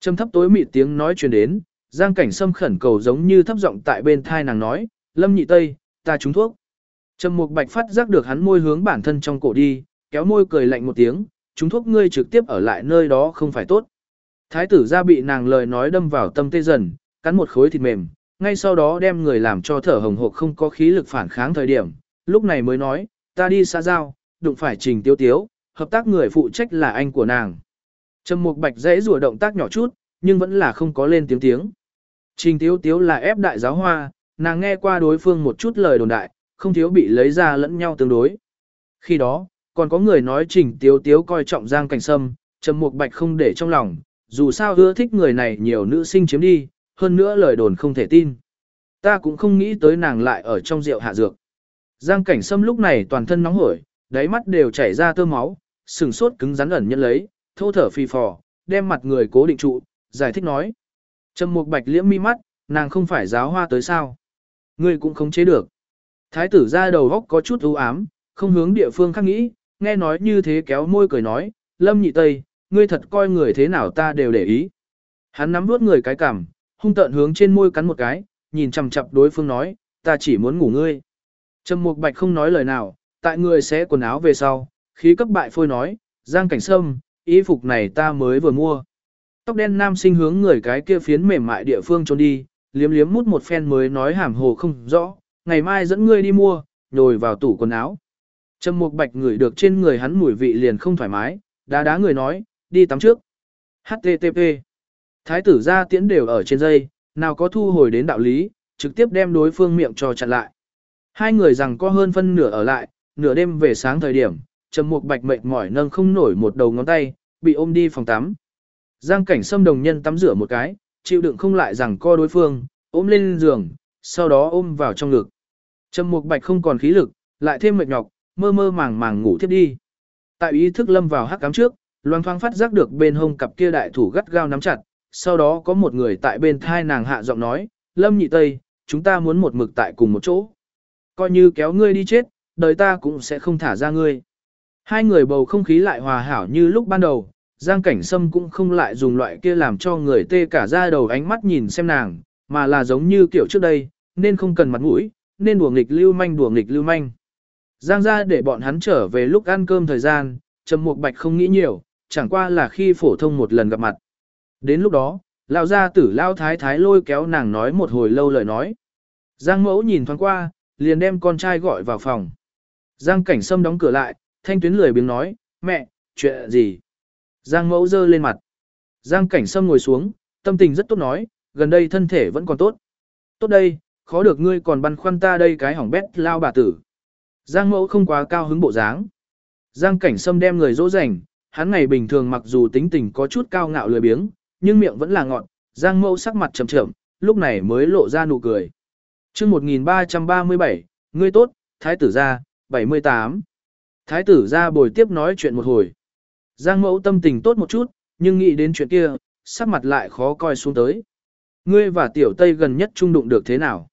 Speaker 1: Trầm thấp tối mịt tiếng nói truyền đến, Giang Cảnh Sâm khẩn cầu giống như thấp giọng tại bên thai nàng nói, "Lâm Nhị Tây, ta trúng thuốc." Trầm Mục Bạch phát giác được hắn môi hướng bản thân trong cổ đi, kéo môi cười lạnh một tiếng, "Trúng thuốc ngươi trực tiếp ở lại nơi đó không phải tốt." Thái tử gia bị nàng lời nói đâm vào tâm tê dần, cắn một khối thịt mềm, ngay sau đó đem người làm cho thở hồng hộc không có khí lực phản kháng thời điểm, lúc này mới nói, "Ta đi xa giao, đụng phải Trình Tiêu Tiếu, hợp tác người phụ trách là anh của nàng." Trầm Mục Bạch dễ rủa động tác nhỏ chút, nhưng vẫn là không có lên tiếng tiếng. Trình Tiếu Tiếu là ép đại giáo hoa, nàng nghe qua đối phương một chút lời đồn đại, không thiếu bị lấy ra lẫn nhau tương đối. Khi đó, còn có người nói Trình Tiếu Tiếu coi trọng Giang Cảnh Sâm, Trầm Mục Bạch không để trong lòng, dù sao ưa thích người này nhiều nữ sinh chiếm đi, hơn nữa lời đồn không thể tin. Ta cũng không nghĩ tới nàng lại ở trong rượu hạ dược. Giang Cảnh Sâm lúc này toàn thân nóng hổi, đáy mắt đều chảy ra tơ máu, sừng sốt cứng rắn ẩn nhận lấy, thô thở phi phò, đem mặt người cố định trụ, giải thích nói. Trầm Mục Bạch liễm mi mắt, nàng không phải giáo hoa tới sao? Ngươi cũng không chế được. Thái tử ra đầu góc có chút u ám, không hướng địa phương khác nghĩ, nghe nói như thế kéo môi cười nói, Lâm Nhị Tây, ngươi thật coi người thế nào ta đều để ý. Hắn nắm vuốt người cái cằm, hung tợn hướng trên môi cắn một cái, nhìn chằm chằm đối phương nói, ta chỉ muốn ngủ ngươi. Trầm Mục Bạch không nói lời nào, tại người sẽ quần áo về sau, khí cấp bại phôi nói, Giang Cảnh Sâm, y phục này ta mới vừa mua. Tóc đen nam sinh hướng người cái kia phiến mềm mại địa phương trốn đi, liếm liếm mút một phen mới nói hàm hồ không rõ, ngày mai dẫn ngươi đi mua, nhồi vào tủ quần áo. Trầm Mục Bạch ngửi được trên người hắn mùi vị liền không thoải mái, đá đá người nói, đi tắm trước. HTTP. Thái tử gia tiễn đều ở trên dây, nào có thu hồi đến đạo lý, trực tiếp đem đối phương miệng cho chặn lại. Hai người rằng có hơn phân nửa ở lại, nửa đêm về sáng thời điểm, Trầm Mục Bạch mệt mỏi nâng không nổi một đầu ngón tay, bị ôm đi phòng tắm. Giang Cảnh xâm đồng nhân tắm rửa một cái, chịu đựng không lại rằng co đối phương, ôm lên giường, sau đó ôm vào trong ngực. Trầm Mục Bạch không còn khí lực, lại thêm mệt nhọc, mơ mơ màng màng ngủ thiếp đi. Tại ý thức lâm vào hắc cám trước, loang thoáng phát giác được bên hông cặp kia đại thủ gắt gao nắm chặt, sau đó có một người tại bên thai nàng hạ giọng nói, Lâm Nhị Tây, chúng ta muốn một mực tại cùng một chỗ. Coi như kéo ngươi đi chết, đời ta cũng sẽ không thả ra ngươi. Hai người bầu không khí lại hòa hảo như lúc ban đầu, Giang Cảnh Sâm cũng không lại dùng loại kia làm cho người tê cả da đầu ánh mắt nhìn xem nàng, mà là giống như kiểu trước đây, nên không cần mặt mũi, nên đùa nghịch lưu manh đùa nghịch lưu manh. Giang ra để bọn hắn trở về lúc ăn cơm thời gian, Trầm Mục Bạch không nghĩ nhiều, chẳng qua là khi phổ thông một lần gặp mặt. Đến lúc đó, lão gia tử lao thái thái lôi kéo nàng nói một hồi lâu lời nói. Giang mẫu nhìn thoáng qua, liền đem con trai gọi vào phòng. Giang cảnh sâm đóng cửa lại, thanh tuyến lười biếng nói, mẹ, chuyện gì? Giang mẫu dơ lên mặt. Giang cảnh sâm ngồi xuống, tâm tình rất tốt nói, gần đây thân thể vẫn còn tốt. Tốt đây, khó được ngươi còn băn khoăn ta đây cái hỏng bét lao bà tử. Giang mẫu không quá cao hứng bộ dáng. Giang cảnh sâm đem người dỗ dành, hắn ngày bình thường mặc dù tính tình có chút cao ngạo lười biếng, nhưng miệng vẫn là ngọn, Giang mẫu sắc mặt trầm trầm, lúc này mới lộ ra nụ cười. chương 1337, ngươi tốt, thái tử gia, 78. Thái tử gia bồi tiếp nói chuyện một hồi. Giang mẫu tâm tình tốt một chút, nhưng nghĩ đến chuyện kia, sắc mặt lại khó coi xuống tới. Ngươi và tiểu tây gần nhất trung đụng được thế nào?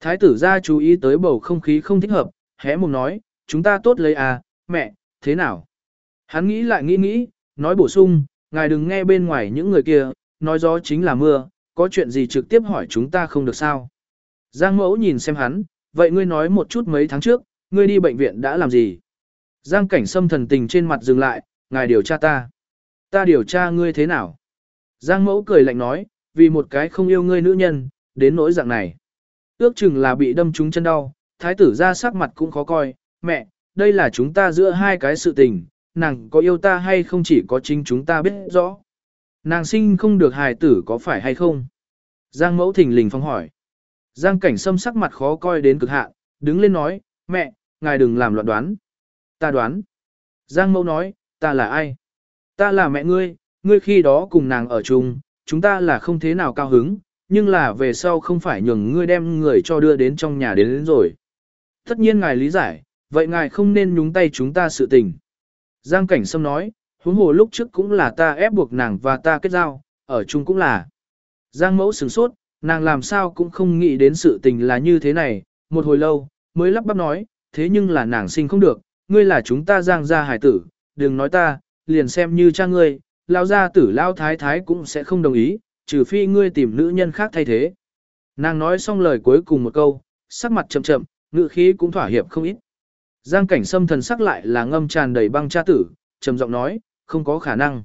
Speaker 1: Thái tử gia chú ý tới bầu không khí không thích hợp, hé mồm nói, chúng ta tốt lấy à, mẹ, thế nào? Hắn nghĩ lại nghĩ nghĩ, nói bổ sung, ngài đừng nghe bên ngoài những người kia, nói gió chính là mưa, có chuyện gì trực tiếp hỏi chúng ta không được sao. Giang mẫu nhìn xem hắn, vậy ngươi nói một chút mấy tháng trước, ngươi đi bệnh viện đã làm gì? Giang cảnh sâm thần tình trên mặt dừng lại, ngài điều tra ta. Ta điều tra ngươi thế nào? Giang mẫu cười lạnh nói, vì một cái không yêu ngươi nữ nhân, đến nỗi dạng này. Ước chừng là bị đâm trúng chân đau, thái tử ra sắc mặt cũng khó coi, mẹ, đây là chúng ta giữa hai cái sự tình, nàng có yêu ta hay không chỉ có chính chúng ta biết rõ. Nàng sinh không được hài tử có phải hay không? Giang mẫu thỉnh lình phong hỏi. Giang cảnh sâm sắc mặt khó coi đến cực hạn, đứng lên nói, mẹ, ngài đừng làm loạn đoán. Ta đoán. Giang mẫu nói, ta là ai? Ta là mẹ ngươi, ngươi khi đó cùng nàng ở chung, chúng ta là không thế nào cao hứng, nhưng là về sau không phải nhường ngươi đem người cho đưa đến trong nhà đến, đến rồi. Tất nhiên ngài lý giải, vậy ngài không nên nhúng tay chúng ta sự tình. Giang Cảnh Sâm nói, huống hồ lúc trước cũng là ta ép buộc nàng và ta kết giao, ở chung cũng là. Giang Mẫu sửng sốt, nàng làm sao cũng không nghĩ đến sự tình là như thế này, một hồi lâu, mới lắp bắp nói, thế nhưng là nàng sinh không được, ngươi là chúng ta Giang gia hải tử, đừng nói ta, liền xem như cha ngươi, lao gia tử lao thái thái cũng sẽ không đồng ý, trừ phi ngươi tìm nữ nhân khác thay thế. Nàng nói xong lời cuối cùng một câu, sắc mặt chậm chậm, ngữ khí cũng thỏa hiệp không ít. Giang cảnh sâm thần sắc lại là ngâm tràn đầy băng cha tử, trầm giọng nói, không có khả năng.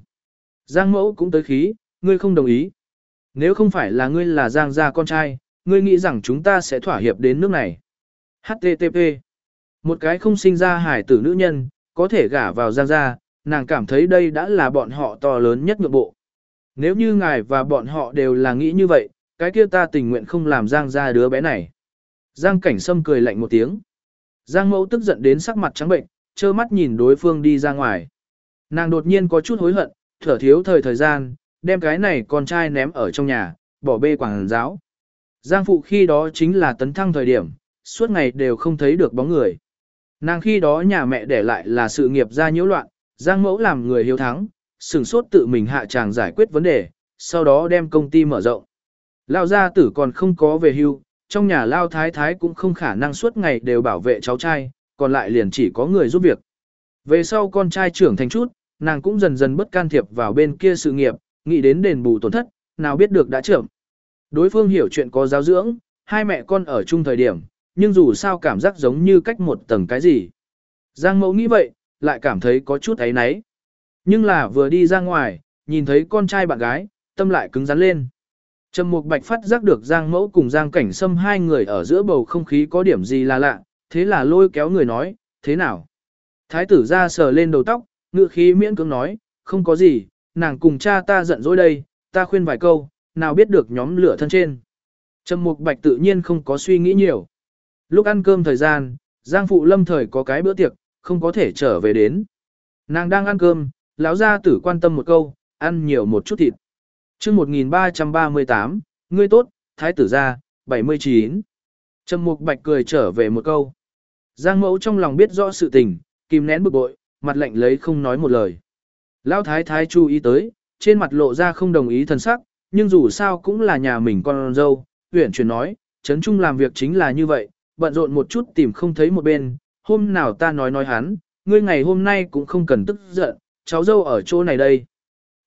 Speaker 1: Giang mẫu cũng tới khí, ngươi không đồng ý. Nếu không phải là ngươi là Giang gia con trai, ngươi nghĩ rằng chúng ta sẽ thỏa hiệp đến nước này. HTTP một cái không sinh ra hải tử nữ nhân, có thể gả vào Giang gia, nàng cảm thấy đây đã là bọn họ to lớn nhất ngược bộ. Nếu như ngài và bọn họ đều là nghĩ như vậy, cái kia ta tình nguyện không làm Giang gia đứa bé này. Giang cảnh sâm cười lạnh một tiếng. Giang mẫu tức giận đến sắc mặt trắng bệnh, trơ mắt nhìn đối phương đi ra ngoài. Nàng đột nhiên có chút hối hận, thở thiếu thời thời gian, đem cái này con trai ném ở trong nhà, bỏ bê quảng giáo. Giang phụ khi đó chính là tấn thăng thời điểm, suốt ngày đều không thấy được bóng người. Nàng khi đó nhà mẹ để lại là sự nghiệp ra nhiễu loạn, Giang mẫu làm người hiếu thắng, sừng sốt tự mình hạ tràng giải quyết vấn đề, sau đó đem công ty mở rộng. Lao gia tử còn không có về hưu, trong nhà lao thái thái cũng không khả năng suốt ngày đều bảo vệ cháu trai, còn lại liền chỉ có người giúp việc. Về sau con trai trưởng thành chút, nàng cũng dần dần bất can thiệp vào bên kia sự nghiệp, nghĩ đến đền bù tổn thất, nào biết được đã trưởng. Đối phương hiểu chuyện có giáo dưỡng, hai mẹ con ở chung thời điểm, nhưng dù sao cảm giác giống như cách một tầng cái gì. Giang mẫu nghĩ vậy, lại cảm thấy có chút ấy náy. Nhưng là vừa đi ra ngoài, nhìn thấy con trai bạn gái, tâm lại cứng rắn lên. Trầm Mục Bạch phát giác được Giang Mẫu cùng Giang Cảnh Sâm hai người ở giữa bầu không khí có điểm gì là lạ, thế là lôi kéo người nói, thế nào? Thái tử ra sờ lên đầu tóc, ngự khí miễn cưỡng nói, không có gì, nàng cùng cha ta giận dỗi đây, ta khuyên vài câu, nào biết được nhóm lửa thân trên. Trầm Mục Bạch tự nhiên không có suy nghĩ nhiều. Lúc ăn cơm thời gian, Giang Phụ Lâm thời có cái bữa tiệc, không có thể trở về đến. Nàng đang ăn cơm, lão gia tử quan tâm một câu, ăn nhiều một chút thịt. chương 1338, ngươi tốt, thái tử gia, 79. Trầm Mục Bạch cười trở về một câu. Giang Mẫu trong lòng biết rõ sự tình, kìm nén bực bội, mặt lạnh lấy không nói một lời. Lão thái thái chú ý tới, trên mặt lộ ra không đồng ý thần sắc, nhưng dù sao cũng là nhà mình con dâu, huyện chuyển nói, chấn trung làm việc chính là như vậy, bận rộn một chút tìm không thấy một bên, hôm nào ta nói nói hắn, ngươi ngày hôm nay cũng không cần tức giận, cháu dâu ở chỗ này đây.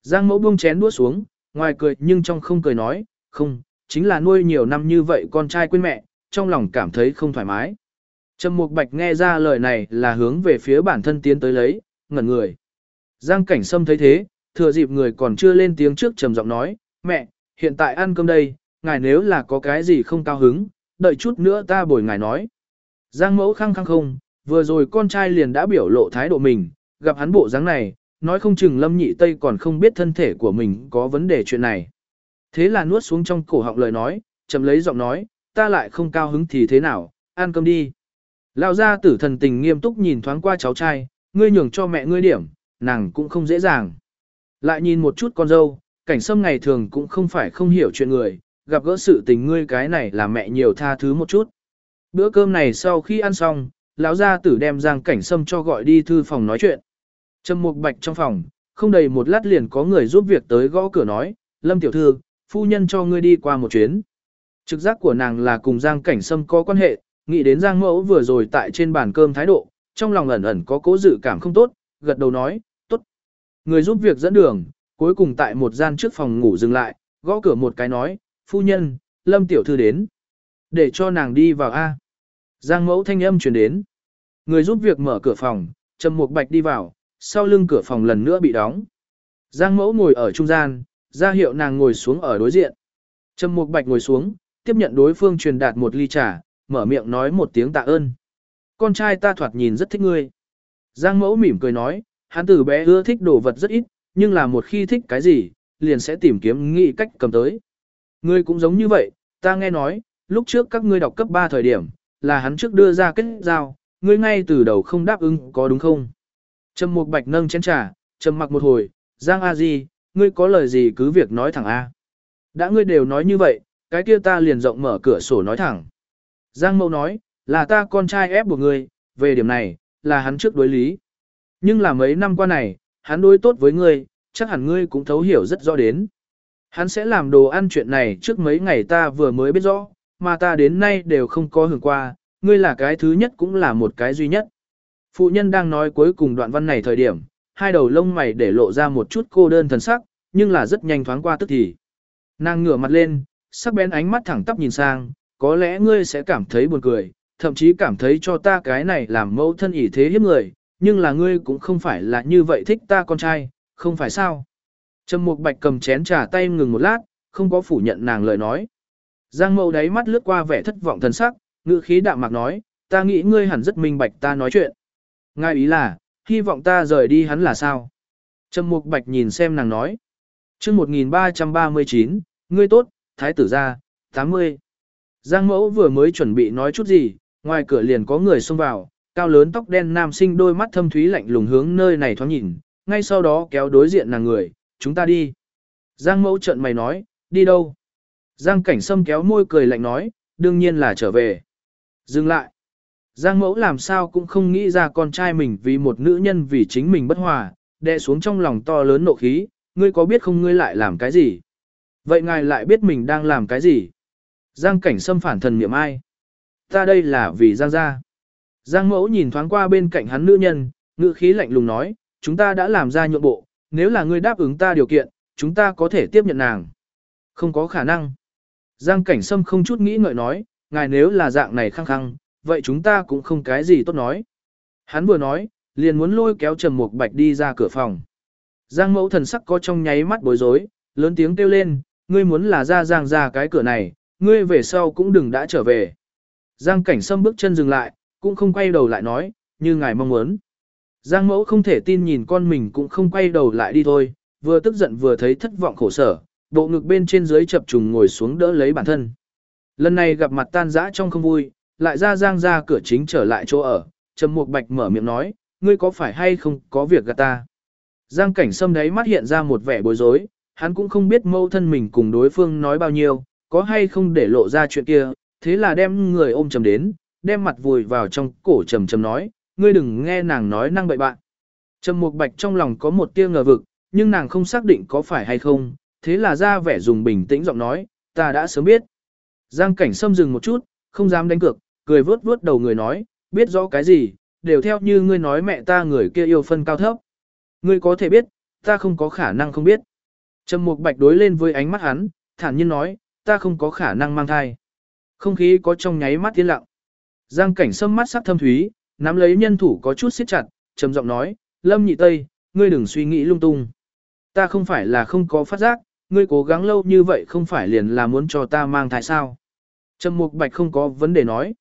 Speaker 1: Giang mẫu buông chén đũa xuống, ngoài cười nhưng trong không cười nói, không, chính là nuôi nhiều năm như vậy con trai quên mẹ, trong lòng cảm thấy không thoải mái. Trầm Mục Bạch nghe ra lời này là hướng về phía bản thân tiến tới lấy, ngẩn người. Giang Cảnh Sâm thấy thế, thừa dịp người còn chưa lên tiếng trước trầm giọng nói, mẹ, hiện tại ăn cơm đây, ngài nếu là có cái gì không cao hứng, đợi chút nữa ta bồi ngài nói. Giang mẫu khăng khăng không, vừa rồi con trai liền đã biểu lộ thái độ mình, gặp hắn bộ dáng này, nói không chừng lâm nhị tây còn không biết thân thể của mình có vấn đề chuyện này. Thế là nuốt xuống trong cổ họng lời nói, chậm lấy giọng nói, ta lại không cao hứng thì thế nào, ăn cơm đi. Lão gia tử thần tình nghiêm túc nhìn thoáng qua cháu trai, ngươi nhường cho mẹ ngươi điểm, nàng cũng không dễ dàng. Lại nhìn một chút con dâu, cảnh sâm ngày thường cũng không phải không hiểu chuyện người, gặp gỡ sự tình ngươi cái này là mẹ nhiều tha thứ một chút. Bữa cơm này sau khi ăn xong, lão gia tử đem Giang Cảnh Sâm cho gọi đi thư phòng nói chuyện. Trầm Mục Bạch trong phòng, không đầy một lát liền có người giúp việc tới gõ cửa nói, Lâm tiểu thư, phu nhân cho ngươi đi qua một chuyến. Trực giác của nàng là cùng Giang Cảnh Sâm có quan hệ, nghĩ đến Giang Mẫu vừa rồi tại trên bàn cơm thái độ, trong lòng ẩn ẩn có cố dự cảm không tốt, gật đầu nói, tốt. Người giúp việc dẫn đường, cuối cùng tại một gian trước phòng ngủ dừng lại, gõ cửa một cái nói, phu nhân, Lâm tiểu thư đến. Để cho nàng đi vào A. Giang mẫu thanh âm truyền đến. Người giúp việc mở cửa phòng, Trầm Mục Bạch đi vào, sau lưng cửa phòng lần nữa bị đóng. Giang mẫu ngồi ở trung gian, ra hiệu nàng ngồi xuống ở đối diện. Trầm Mục Bạch ngồi xuống, tiếp nhận đối phương truyền đạt một ly trà, mở miệng nói một tiếng tạ ơn. Con trai ta thoạt nhìn rất thích ngươi. Giang mẫu mỉm cười nói, hắn từ bé ưa thích đồ vật rất ít, nhưng là một khi thích cái gì, liền sẽ tìm kiếm nghĩ cách cầm tới. Ngươi cũng giống như vậy, ta nghe nói, lúc trước các ngươi đọc cấp 3 thời điểm, là hắn trước đưa ra kết giao, ngươi ngay từ đầu không đáp ứng có đúng không? Trầm Mục Bạch nâng chén trà, trầm mặc một hồi, Giang A Di, ngươi có lời gì cứ việc nói thẳng A. Đã ngươi đều nói như vậy, cái kia ta liền rộng mở cửa sổ nói thẳng. Giang Mậu nói, là ta con trai ép buộc ngươi, về điểm này, là hắn trước đối lý. Nhưng là mấy năm qua này, hắn đối tốt với ngươi, chắc hẳn ngươi cũng thấu hiểu rất rõ đến. Hắn sẽ làm đồ ăn chuyện này trước mấy ngày ta vừa mới biết rõ, mà ta đến nay đều không có hưởng qua, ngươi là cái thứ nhất cũng là một cái duy nhất. Phụ nhân đang nói cuối cùng đoạn văn này thời điểm, hai đầu lông mày để lộ ra một chút cô đơn thần sắc, nhưng là rất nhanh thoáng qua tức thì. Nàng ngửa mặt lên, sắc bén ánh mắt thẳng tắp nhìn sang, có lẽ ngươi sẽ cảm thấy buồn cười, thậm chí cảm thấy cho ta cái này làm mẫu thân ỷ thế hiếp người, nhưng là ngươi cũng không phải là như vậy thích ta con trai, không phải sao. Trầm Mục Bạch cầm chén trà tay ngừng một lát, không có phủ nhận nàng lời nói. Giang Mậu đáy mắt lướt qua vẻ thất vọng thần sắc, ngữ khí đạm mạc nói, ta nghĩ ngươi hẳn rất minh bạch ta nói chuyện. Ngài ý là, hy vọng ta rời đi hắn là sao? Trầm Mục Bạch nhìn xem nàng nói. Chương 1339, ngươi tốt, thái tử gia, 80. Giang Mẫu vừa mới chuẩn bị nói chút gì, ngoài cửa liền có người xông vào, cao lớn tóc đen nam sinh đôi mắt thâm thúy lạnh lùng hướng nơi này thoáng nhìn, ngay sau đó kéo đối diện nàng người, chúng ta đi. Giang Mẫu trận mày nói, đi đâu? Giang cảnh sâm kéo môi cười lạnh nói, đương nhiên là trở về. Dừng lại. Giang mẫu làm sao cũng không nghĩ ra con trai mình vì một nữ nhân vì chính mình bất hòa, đè xuống trong lòng to lớn nộ khí, ngươi có biết không ngươi lại làm cái gì? Vậy ngài lại biết mình đang làm cái gì? Giang cảnh sâm phản thần niệm ai? Ta đây là vì Giang gia. Giang mẫu nhìn thoáng qua bên cạnh hắn nữ nhân, ngữ khí lạnh lùng nói, chúng ta đã làm ra nhượng bộ, nếu là ngươi đáp ứng ta điều kiện, chúng ta có thể tiếp nhận nàng. Không có khả năng. Giang cảnh sâm không chút nghĩ ngợi nói, ngài nếu là dạng này khăng khăng, vậy chúng ta cũng không cái gì tốt nói. Hắn vừa nói, liền muốn lôi kéo Trầm Mục Bạch đi ra cửa phòng. Giang mẫu thần sắc có trong nháy mắt bối rối, lớn tiếng kêu lên, ngươi muốn là ra giang ra cái cửa này, ngươi về sau cũng đừng đã trở về. Giang cảnh sâm bước chân dừng lại, cũng không quay đầu lại nói, như ngài mong muốn. Giang mẫu không thể tin nhìn con mình cũng không quay đầu lại đi thôi, vừa tức giận vừa thấy thất vọng khổ sở, bộ ngực bên trên dưới chập trùng ngồi xuống đỡ lấy bản thân. Lần này gặp mặt tan dã trong không vui, lại ra giang ra cửa chính trở lại chỗ ở, Trầm Mục Bạch mở miệng nói, ngươi có phải hay không có việc gạt ta. Giang cảnh sâm đấy mắt hiện ra một vẻ bối rối, hắn cũng không biết mâu thân mình cùng đối phương nói bao nhiêu, có hay không để lộ ra chuyện kia, thế là đem người ôm trầm đến, đem mặt vùi vào trong cổ trầm trầm nói, ngươi đừng nghe nàng nói năng bậy bạn. Trầm Mục Bạch trong lòng có một tia ngờ vực, nhưng nàng không xác định có phải hay không, thế là ra vẻ dùng bình tĩnh giọng nói, ta đã sớm biết. Giang cảnh sâm dừng một chút, không dám đánh cược, cười vớt vớt đầu người nói, biết rõ cái gì, đều theo như ngươi nói mẹ ta người kia yêu phân cao thấp. Ngươi có thể biết, ta không có khả năng không biết. Trầm Mục Bạch đối lên với ánh mắt hắn, thản nhiên nói, ta không có khả năng mang thai. Không khí có trong nháy mắt tiến lặng. Giang cảnh sâm mắt sắc thâm thúy, nắm lấy nhân thủ có chút siết chặt, trầm giọng nói, Lâm Nhị Tây, ngươi đừng suy nghĩ lung tung. Ta không phải là không có phát giác, ngươi cố gắng lâu như vậy không phải liền là muốn cho ta mang thai sao. Trầm Mục Bạch không có vấn đề nói.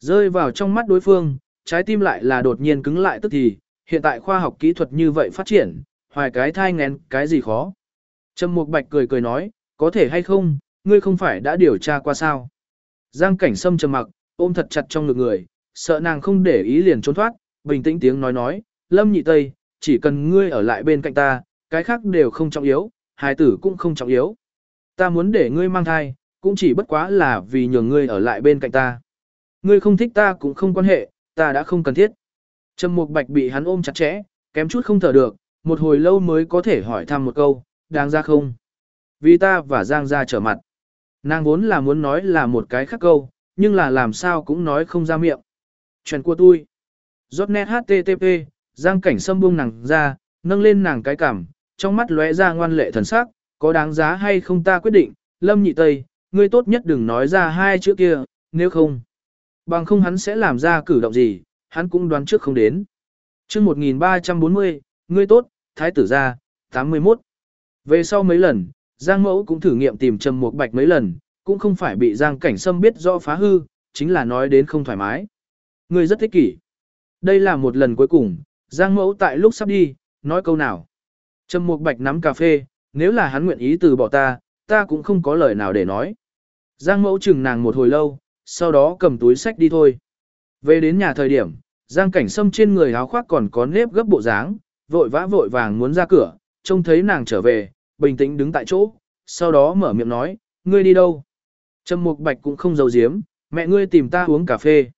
Speaker 1: Rơi vào trong mắt đối phương, trái tim lại là đột nhiên cứng lại tức thì, hiện tại khoa học kỹ thuật như vậy phát triển, hoài cái thai ngén cái gì khó. Trầm Mục Bạch cười cười nói, có thể hay không, ngươi không phải đã điều tra qua sao. Giang cảnh sâm trầm mặc, ôm thật chặt trong ngực người, sợ nàng không để ý liền trốn thoát, bình tĩnh tiếng nói nói, Lâm Nhị Tây, chỉ cần ngươi ở lại bên cạnh ta, cái khác đều không trọng yếu, hài tử cũng không trọng yếu. Ta muốn để ngươi mang thai, cũng chỉ bất quá là vì nhường ngươi ở lại bên cạnh ta. Ngươi không thích ta cũng không quan hệ, ta đã không cần thiết. Trầm Mục Bạch bị hắn ôm chặt chẽ, kém chút không thở được, một hồi lâu mới có thể hỏi thăm một câu, đáng ra không? Vì ta và Giang gia trở mặt. Nàng vốn là muốn nói là một cái khác câu, nhưng là làm sao cũng nói không ra miệng. Chuyện của tôi. Giọt net HTTP, Giang cảnh sâm buông nàng ra, nâng lên nàng cái cảm, trong mắt lóe ra ngoan lệ thần sắc, có đáng giá hay không ta quyết định, Lâm Nhị Tây, ngươi tốt nhất đừng nói ra hai chữ kia, nếu không. Bằng không hắn sẽ làm ra cử động gì, hắn cũng đoán trước không đến. chương 1340, ngươi tốt, thái tử gia, 81. Về sau mấy lần, Giang Mẫu cũng thử nghiệm tìm Trầm Mục Bạch mấy lần, cũng không phải bị Giang Cảnh Sâm biết rõ phá hư, chính là nói đến không thoải mái. Ngươi rất thích kỷ. Đây là một lần cuối cùng, Giang Mẫu tại lúc sắp đi, nói câu nào. Trầm Mục Bạch nắm cà phê, nếu là hắn nguyện ý từ bỏ ta, ta cũng không có lời nào để nói. Giang Mẫu chừng nàng một hồi lâu, sau đó cầm túi sách đi thôi. Về đến nhà thời điểm, Giang Cảnh Sâm trên người áo khoác còn có nếp gấp bộ dáng, vội vã vội vàng muốn ra cửa, trông thấy nàng trở về, bình tĩnh đứng tại chỗ, sau đó mở miệng nói, ngươi đi đâu? Trầm Mục Bạch cũng không giấu giếm, mẹ ngươi tìm ta uống cà phê.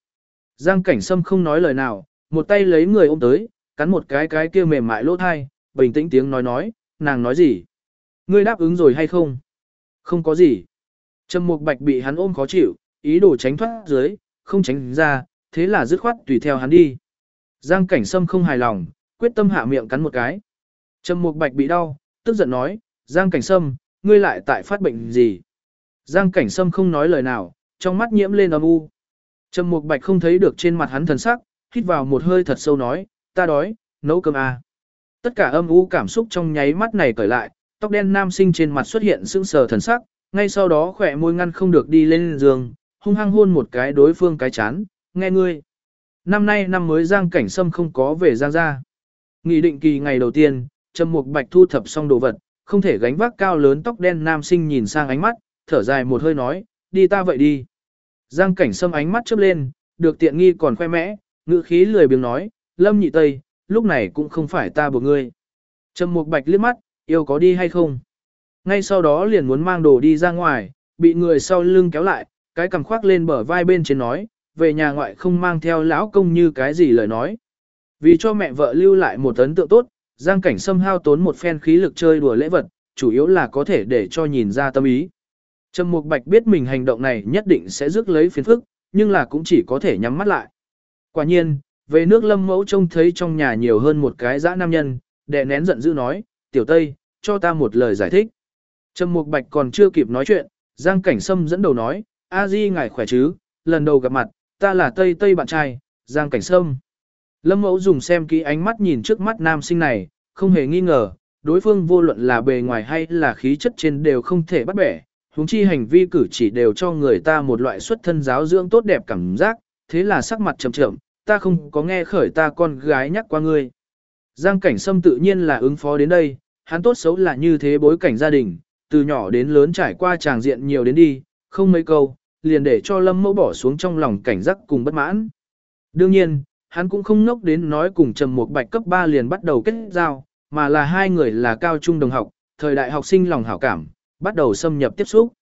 Speaker 1: Giang Cảnh Sâm không nói lời nào, một tay lấy người ôm tới, cắn một cái cái kia mềm mại lỗ thai, bình tĩnh tiếng nói nói, nàng nói gì? Ngươi đáp ứng rồi hay không? Không có gì. Trầm Mục Bạch bị hắn ôm khó chịu, ý đồ tránh thoát dưới, không tránh ra, thế là dứt khoát tùy theo hắn đi. Giang Cảnh Sâm không hài lòng, quyết tâm hạ miệng cắn một cái. Trầm Mục Bạch bị đau, tức giận nói, Giang Cảnh Sâm, ngươi lại tại phát bệnh gì? Giang Cảnh Sâm không nói lời nào, trong mắt nhiễm lên âm u. Trầm Mục Bạch không thấy được trên mặt hắn thần sắc, hít vào một hơi thật sâu nói, ta đói, nấu cơm à. Tất cả âm u cảm xúc trong nháy mắt này cởi lại, tóc đen nam sinh trên mặt xuất hiện sững sờ thần sắc, ngay sau đó khỏe môi ngăn không được đi lên giường, hung hăng hôn một cái đối phương cái chán, nghe ngươi. Năm nay năm mới Giang Cảnh Sâm không có về Giang gia. Nghị định kỳ ngày đầu tiên, Trầm Mục Bạch thu thập xong đồ vật, không thể gánh vác cao lớn tóc đen nam sinh nhìn sang ánh mắt, thở dài một hơi nói, đi ta vậy đi. Giang Cảnh Sâm ánh mắt chớp lên, được tiện nghi còn khoe mẽ, ngữ khí lười biếng nói, Lâm Nhị Tây, lúc này cũng không phải ta buộc ngươi. Trầm Mục Bạch liếc mắt, yêu có đi hay không? Ngay sau đó liền muốn mang đồ đi ra ngoài, bị người sau lưng kéo lại, cái cằm khoác lên bờ vai bên trên nói, về nhà ngoại không mang theo lão công như cái gì lời nói. Vì cho mẹ vợ lưu lại một ấn tượng tốt, Giang Cảnh Sâm hao tốn một phen khí lực chơi đùa lễ vật, chủ yếu là có thể để cho nhìn ra tâm ý. Trầm Mục Bạch biết mình hành động này nhất định sẽ rước lấy phiền phức, nhưng là cũng chỉ có thể nhắm mắt lại. Quả nhiên, về nước lâm mẫu trông thấy trong nhà nhiều hơn một cái dã nam nhân, đè nén giận dữ nói, tiểu tây, cho ta một lời giải thích. Trầm Mục Bạch còn chưa kịp nói chuyện, Giang Cảnh Sâm dẫn đầu nói, A Di ngài khỏe chứ, lần đầu gặp mặt, ta là Tây Tây bạn trai, Giang Cảnh Sâm. Lâm Mẫu dùng xem kỹ ánh mắt nhìn trước mắt nam sinh này, không hề nghi ngờ, đối phương vô luận là bề ngoài hay là khí chất trên đều không thể bắt bẻ, huống chi hành vi cử chỉ đều cho người ta một loại xuất thân giáo dưỡng tốt đẹp cảm giác, thế là sắc mặt trầm trầm, ta không có nghe khởi ta con gái nhắc qua ngươi. Giang Cảnh Sâm tự nhiên là ứng phó đến đây, hắn tốt xấu là như thế bối cảnh gia đình, từ nhỏ đến lớn trải qua tràng diện nhiều đến đi, không mấy câu, liền để cho Lâm Mẫu bỏ xuống trong lòng cảnh giác cùng bất mãn. Đương nhiên, hắn cũng không ngốc đến nói cùng Trầm một Bạch cấp 3 liền bắt đầu kết giao, mà là hai người là cao trung đồng học, thời đại học sinh lòng hảo cảm, bắt đầu xâm nhập tiếp xúc.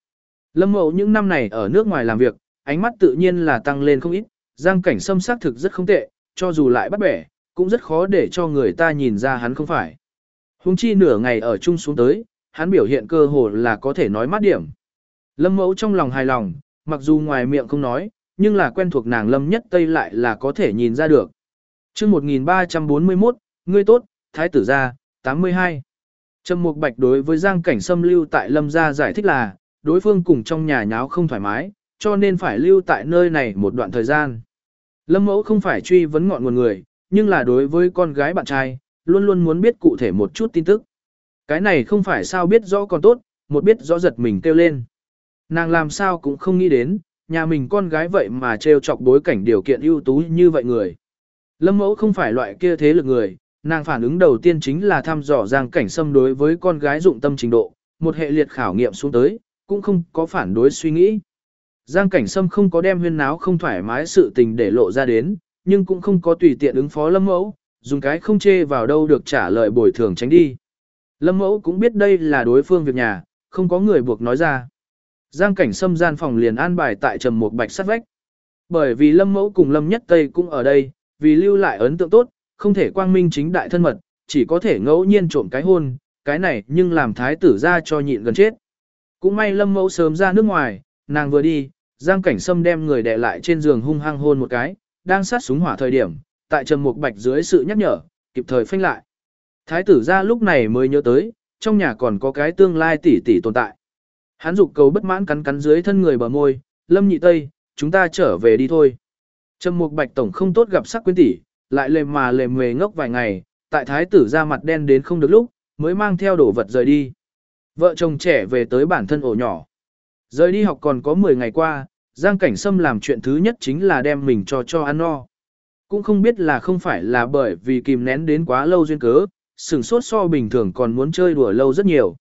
Speaker 1: Lâm Mẫu những năm này ở nước ngoài làm việc, ánh mắt tự nhiên là tăng lên không ít, giang cảnh xâm xác thực rất không tệ, cho dù lại bắt bẻ, cũng rất khó để cho người ta nhìn ra hắn không phải. Hùng chi nửa ngày ở chung xuống tới, hắn biểu hiện cơ hồ là có thể nói mát điểm. Lâm Mẫu trong lòng hài lòng, mặc dù ngoài miệng không nói, nhưng là quen thuộc nàng Lâm Nhất Tây lại là có thể nhìn ra được. chương 1341, ngươi tốt, Thái tử gia, 82. Trầm Mục Bạch đối với Giang Cảnh Sâm lưu tại Lâm gia giải thích là, đối phương cùng trong nhà nháo không thoải mái, cho nên phải lưu tại nơi này một đoạn thời gian. Lâm Mẫu không phải truy vấn ngọn nguồn người, nhưng là đối với con gái bạn trai, luôn luôn muốn biết cụ thể một chút tin tức. Cái này không phải sao biết rõ còn tốt, một biết rõ giật mình kêu lên. Nàng làm sao cũng không nghĩ đến, nhà mình con gái vậy mà trêu chọc bối cảnh điều kiện ưu tú như vậy người. Lâm mẫu không phải loại kia thế lực người, nàng phản ứng đầu tiên chính là thăm dò giang cảnh Sâm đối với con gái dụng tâm trình độ, một hệ liệt khảo nghiệm xuống tới, cũng không có phản đối suy nghĩ. Giang cảnh sâm không có đem huyên náo không thoải mái sự tình để lộ ra đến, nhưng cũng không có tùy tiện ứng phó lâm mẫu, dùng cái không chê vào đâu được trả lời bồi thường tránh đi. Lâm mẫu cũng biết đây là đối phương việc nhà, không có người buộc nói ra. Giang cảnh Sâm gian phòng liền an bài tại trầm một bạch sắt vách. Bởi vì lâm mẫu cùng lâm nhất tây cũng ở đây, vì lưu lại ấn tượng tốt, không thể quang minh chính đại thân mật, chỉ có thể ngẫu nhiên trộm cái hôn, cái này nhưng làm thái tử ra cho nhịn gần chết. Cũng may lâm mẫu sớm ra nước ngoài, nàng vừa đi, giang cảnh sâm đem người đè lại trên giường hung hăng hôn một cái, đang sát súng hỏa thời điểm, tại trầm mục bạch dưới sự nhắc nhở, kịp thời phanh lại. Thái tử ra lúc này mới nhớ tới, trong nhà còn có cái tương lai tỷ tỷ tồn tại. Hắn dục cầu bất mãn cắn cắn dưới thân người bờ môi, lâm nhị tây, chúng ta trở về đi thôi. Trầm mục bạch tổng không tốt gặp sắc quyến tỷ, lại lềm mà lềm mề ngốc vài ngày, tại thái tử ra mặt đen đến không được lúc, mới mang theo đồ vật rời đi. Vợ chồng trẻ về tới bản thân ổ nhỏ. Rời đi học còn có 10 ngày qua, Giang Cảnh Sâm làm chuyện thứ nhất chính là đem mình cho cho ăn no. Cũng không biết là không phải là bởi vì kìm nén đến quá lâu duyên cớ, sừng sốt so bình thường còn muốn chơi đùa lâu rất nhiều.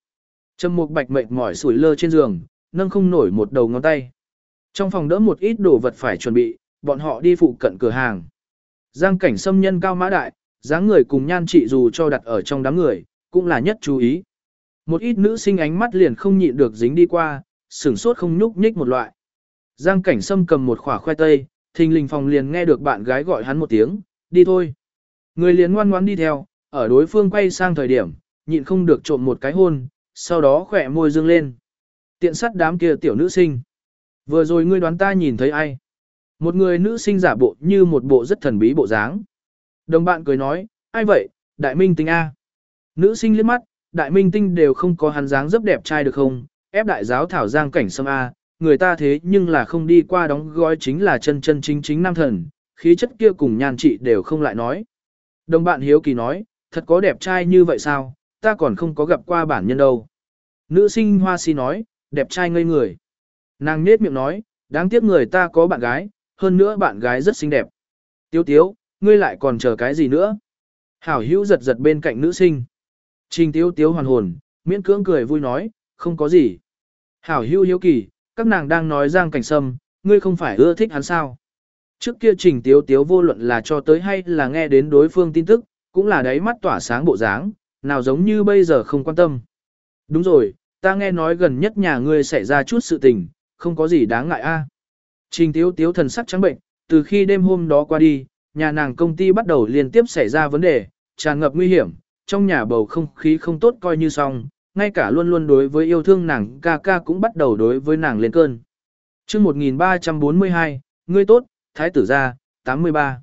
Speaker 1: Trầm Mục Bạch mệt mỏi sủi lơ trên giường, nâng không nổi một đầu ngón tay. Trong phòng đỡ một ít đồ vật phải chuẩn bị, bọn họ đi phụ cận cửa hàng. Giang cảnh xâm nhân cao mã đại, dáng người cùng nhan trị dù cho đặt ở trong đám người, cũng là nhất chú ý. Một ít nữ sinh ánh mắt liền không nhịn được dính đi qua, sửng sốt không nhúc nhích một loại. Giang cảnh sâm cầm một khỏa khoai tây, thình lình phòng liền nghe được bạn gái gọi hắn một tiếng, đi thôi. Người liền ngoan ngoãn đi theo, ở đối phương quay sang thời điểm, nhịn không được trộm một cái hôn, sau đó khỏe môi dương lên. Tiện sắt đám kia tiểu nữ sinh. Vừa rồi ngươi đoán ta nhìn thấy ai? Một người nữ sinh giả bộ như một bộ rất thần bí bộ dáng. Đồng bạn cười nói, ai vậy, đại minh tinh A. Nữ sinh liếc mắt, đại minh tinh đều không có hắn dáng rất đẹp trai được không, ép đại giáo thảo giang cảnh sâm A, người ta thế nhưng là không đi qua đóng gói chính là chân chân chính chính nam thần, khí chất kia cùng nhan trị đều không lại nói. Đồng bạn hiếu kỳ nói, thật có đẹp trai như vậy sao, ta còn không có gặp qua bản nhân đâu. Nữ sinh hoa si nói, đẹp trai ngây người. Nàng nết miệng nói, đáng tiếc người ta có bạn gái, hơn nữa bạn gái rất xinh đẹp. Tiếu tiếu, ngươi lại còn chờ cái gì nữa? Hảo hữu giật giật bên cạnh nữ sinh. Trình tiếu tiếu hoàn hồn, miễn cưỡng cười vui nói, không có gì. Hảo hữu hiếu kỳ, các nàng đang nói giang cảnh sâm, ngươi không phải ưa thích hắn sao? Trước kia trình tiếu tiếu vô luận là cho tới hay là nghe đến đối phương tin tức, cũng là đáy mắt tỏa sáng bộ dáng, nào giống như bây giờ không quan tâm. Đúng rồi, ta nghe nói gần nhất nhà ngươi xảy ra chút sự tình, không có gì đáng ngại a. Trình tiếu tiếu thần sắc trắng bệnh, từ khi đêm hôm đó qua đi, nhà nàng công ty bắt đầu liên tiếp xảy ra vấn đề, tràn ngập nguy hiểm, trong nhà bầu không khí không tốt coi như xong, ngay cả luôn luôn đối với yêu thương nàng ca ca cũng bắt đầu đối với nàng lên cơn. chương 1342, ngươi tốt, thái tử gia, 83.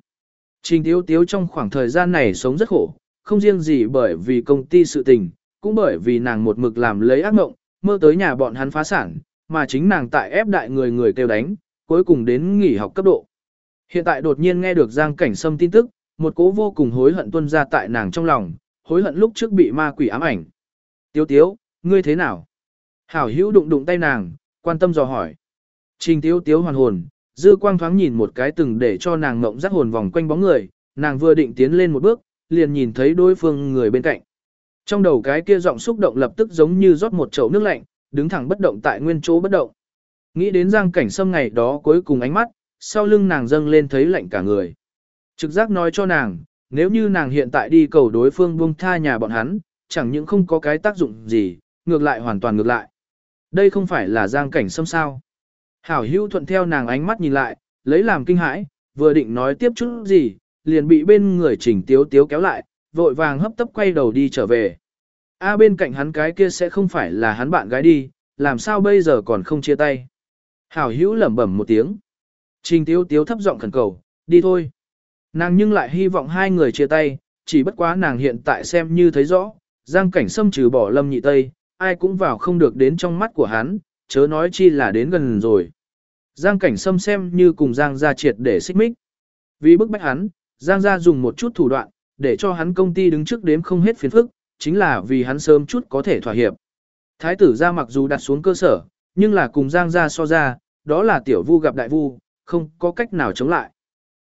Speaker 1: Trình Tiếu Tiếu trong khoảng thời gian này sống rất khổ, không riêng gì bởi vì công ty sự tình, cũng bởi vì nàng một mực làm lấy ác mộng, mơ tới nhà bọn hắn phá sản, mà chính nàng tại ép đại người người kêu đánh, cuối cùng đến nghỉ học cấp độ. Hiện tại đột nhiên nghe được Giang Cảnh Sâm tin tức, một cố vô cùng hối hận tuân ra tại nàng trong lòng, hối hận lúc trước bị ma quỷ ám ảnh. Tiếu tiếu, ngươi thế nào? Hảo hữu đụng đụng tay nàng, quan tâm dò hỏi. Trình tiếu tiếu hoàn hồn, dư quang thoáng nhìn một cái từng để cho nàng ngộng rắc hồn vòng quanh bóng người, nàng vừa định tiến lên một bước, liền nhìn thấy đối phương người bên cạnh. Trong đầu cái kia giọng xúc động lập tức giống như rót một chậu nước lạnh, đứng thẳng bất động tại nguyên chỗ bất động. Nghĩ đến giang cảnh sâm ngày đó cuối cùng ánh mắt, sau lưng nàng dâng lên thấy lạnh cả người. Trực giác nói cho nàng, nếu như nàng hiện tại đi cầu đối phương buông tha nhà bọn hắn, chẳng những không có cái tác dụng gì, ngược lại hoàn toàn ngược lại. Đây không phải là giang cảnh sâm sao. Hảo hữu thuận theo nàng ánh mắt nhìn lại, lấy làm kinh hãi, vừa định nói tiếp chút gì, liền bị bên người chỉnh tiếu tiếu kéo lại, vội vàng hấp tấp quay đầu đi trở về. A bên cạnh hắn cái kia sẽ không phải là hắn bạn gái đi, làm sao bây giờ còn không chia tay. Hảo hữu lẩm bẩm một tiếng. Trình tiếu tiếu thấp giọng khẩn cầu, đi thôi. Nàng nhưng lại hy vọng hai người chia tay, chỉ bất quá nàng hiện tại xem như thấy rõ, giang cảnh xâm trừ bỏ lâm nhị tây, ai cũng vào không được đến trong mắt của hắn, chớ nói chi là đến gần rồi. Giang cảnh xâm xem như cùng giang gia triệt để xích mích. Vì bức bách hắn, giang gia dùng một chút thủ đoạn, để cho hắn công ty đứng trước đếm không hết phiền phức, chính là vì hắn sớm chút có thể thỏa hiệp. Thái tử gia mặc dù đặt xuống cơ sở, nhưng là cùng giang gia so ra, đó là tiểu vu gặp đại vu, không có cách nào chống lại.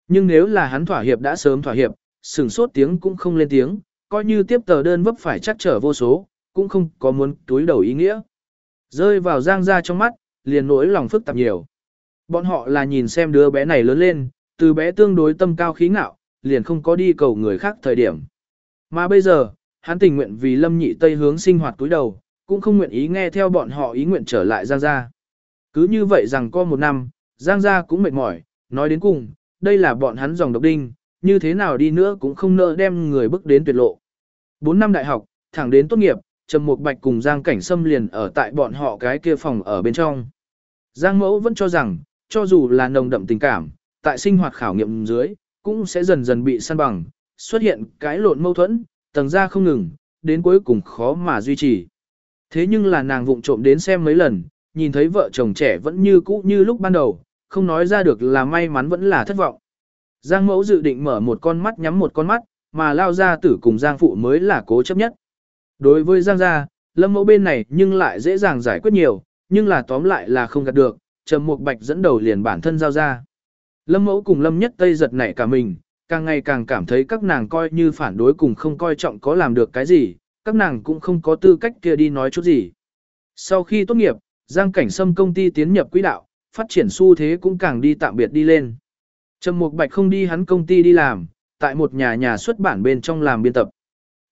Speaker 1: Nhưng nếu là hắn thỏa hiệp đã sớm thỏa hiệp, sừng sốt tiếng cũng không lên tiếng, coi như tiếp tờ đơn vấp phải chắc trở vô số, cũng không có muốn túi đầu ý nghĩa. Rơi vào giang gia trong mắt, liền nỗi lòng phức tạp nhiều. Bọn họ là nhìn xem đứa bé này lớn lên, từ bé tương đối tâm cao khí ngạo, liền không có đi cầu người khác thời điểm. Mà bây giờ, hắn tình nguyện vì lâm nhị tây hướng sinh hoạt túi đầu, cũng không nguyện ý nghe theo bọn họ ý nguyện trở lại giang gia. Cứ như vậy rằng có một năm, giang gia cũng mệt mỏi, nói đến cùng, đây là bọn hắn dòng độc đinh, như thế nào đi nữa cũng không nỡ đem người bước đến tuyệt lộ. 4 năm đại học, thẳng đến tốt nghiệp, Trầm Mục Bạch cùng Giang Cảnh Sâm liền ở tại bọn họ cái kia phòng ở bên trong. Giang Mẫu vẫn cho rằng, cho dù là nồng đậm tình cảm, tại sinh hoạt khảo nghiệm dưới, cũng sẽ dần dần bị săn bằng, xuất hiện cái lộn mâu thuẫn, tầng ra không ngừng, đến cuối cùng khó mà duy trì. Thế nhưng là nàng vụng trộm đến xem mấy lần, nhìn thấy vợ chồng trẻ vẫn như cũ như lúc ban đầu, không nói ra được là may mắn vẫn là thất vọng. Giang mẫu dự định mở một con mắt nhắm một con mắt, mà lao ra tử cùng Giang phụ mới là cố chấp nhất. Đối với Giang gia, lâm mẫu bên này nhưng lại dễ dàng giải quyết nhiều, nhưng là tóm lại là không gạt được, trầm mục bạch dẫn đầu liền bản thân giao ra. Lâm mẫu cùng lâm nhất tây giật nảy cả mình, càng ngày càng cảm thấy các nàng coi như phản đối cùng không coi trọng có làm được cái gì, các nàng cũng không có tư cách kia đi nói chút gì. Sau khi tốt nghiệp, Giang Cảnh Sâm công ty tiến nhập quỹ đạo, phát triển xu thế cũng càng đi tạm biệt đi lên. Trầm Mục Bạch không đi hắn công ty đi làm, tại một nhà nhà xuất bản bên trong làm biên tập.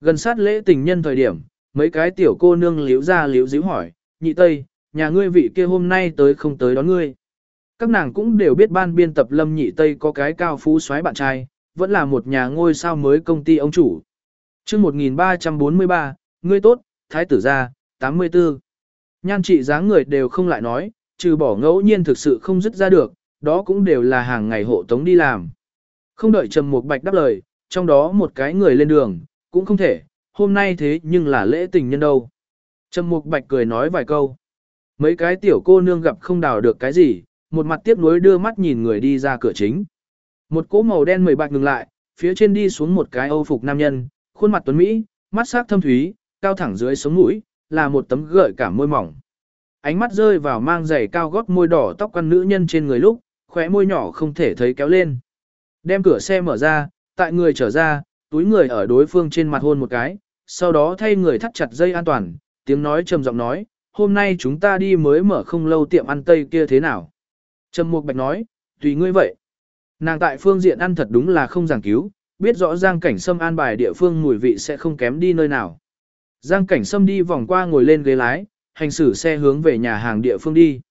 Speaker 1: Gần sát lễ tình nhân thời điểm, mấy cái tiểu cô nương liễu ra liễu díu hỏi, nhị tây, nhà ngươi vị kia hôm nay tới không tới đón ngươi. Các nàng cũng đều biết ban biên tập lâm nhị tây có cái cao phú xoáy bạn trai, vẫn là một nhà ngôi sao mới công ty ông chủ chương 1343, ngươi tốt, thái tử gia, 84. Nhan trị dáng người đều không lại nói, trừ bỏ ngẫu nhiên thực sự không dứt ra được, đó cũng đều là hàng ngày hộ tống đi làm. Không đợi Trầm Mục Bạch đáp lời, trong đó một cái người lên đường, cũng không thể, hôm nay thế nhưng là lễ tình nhân đâu. Trầm Mục Bạch cười nói vài câu. Mấy cái tiểu cô nương gặp không đào được cái gì, một mặt tiếc nuối đưa mắt nhìn người đi ra cửa chính. Một cỗ màu đen mười bạch ngừng lại, phía trên đi xuống một cái âu phục nam nhân, khuôn mặt tuấn Mỹ, mắt sắc thâm thúy, cao thẳng dưới sống mũi, là một tấm gợi cả môi mỏng. Ánh mắt rơi vào mang giày cao gót môi đỏ tóc quan nữ nhân trên người lúc, khóe môi nhỏ không thể thấy kéo lên. Đem cửa xe mở ra, tại người trở ra, túi người ở đối phương trên mặt hôn một cái, sau đó thay người thắt chặt dây an toàn, tiếng nói trầm giọng nói, hôm nay chúng ta đi mới mở không lâu tiệm ăn tây kia thế nào. Trầm Mục Bạch nói, tùy ngươi vậy. Nàng tại phương diện ăn thật đúng là không giảng cứu, biết rõ Giang Cảnh Sâm an bài địa phương mùi vị sẽ không kém đi nơi nào. Giang Cảnh Sâm đi vòng qua ngồi lên ghế lái, hành xử xe hướng về nhà hàng địa phương đi.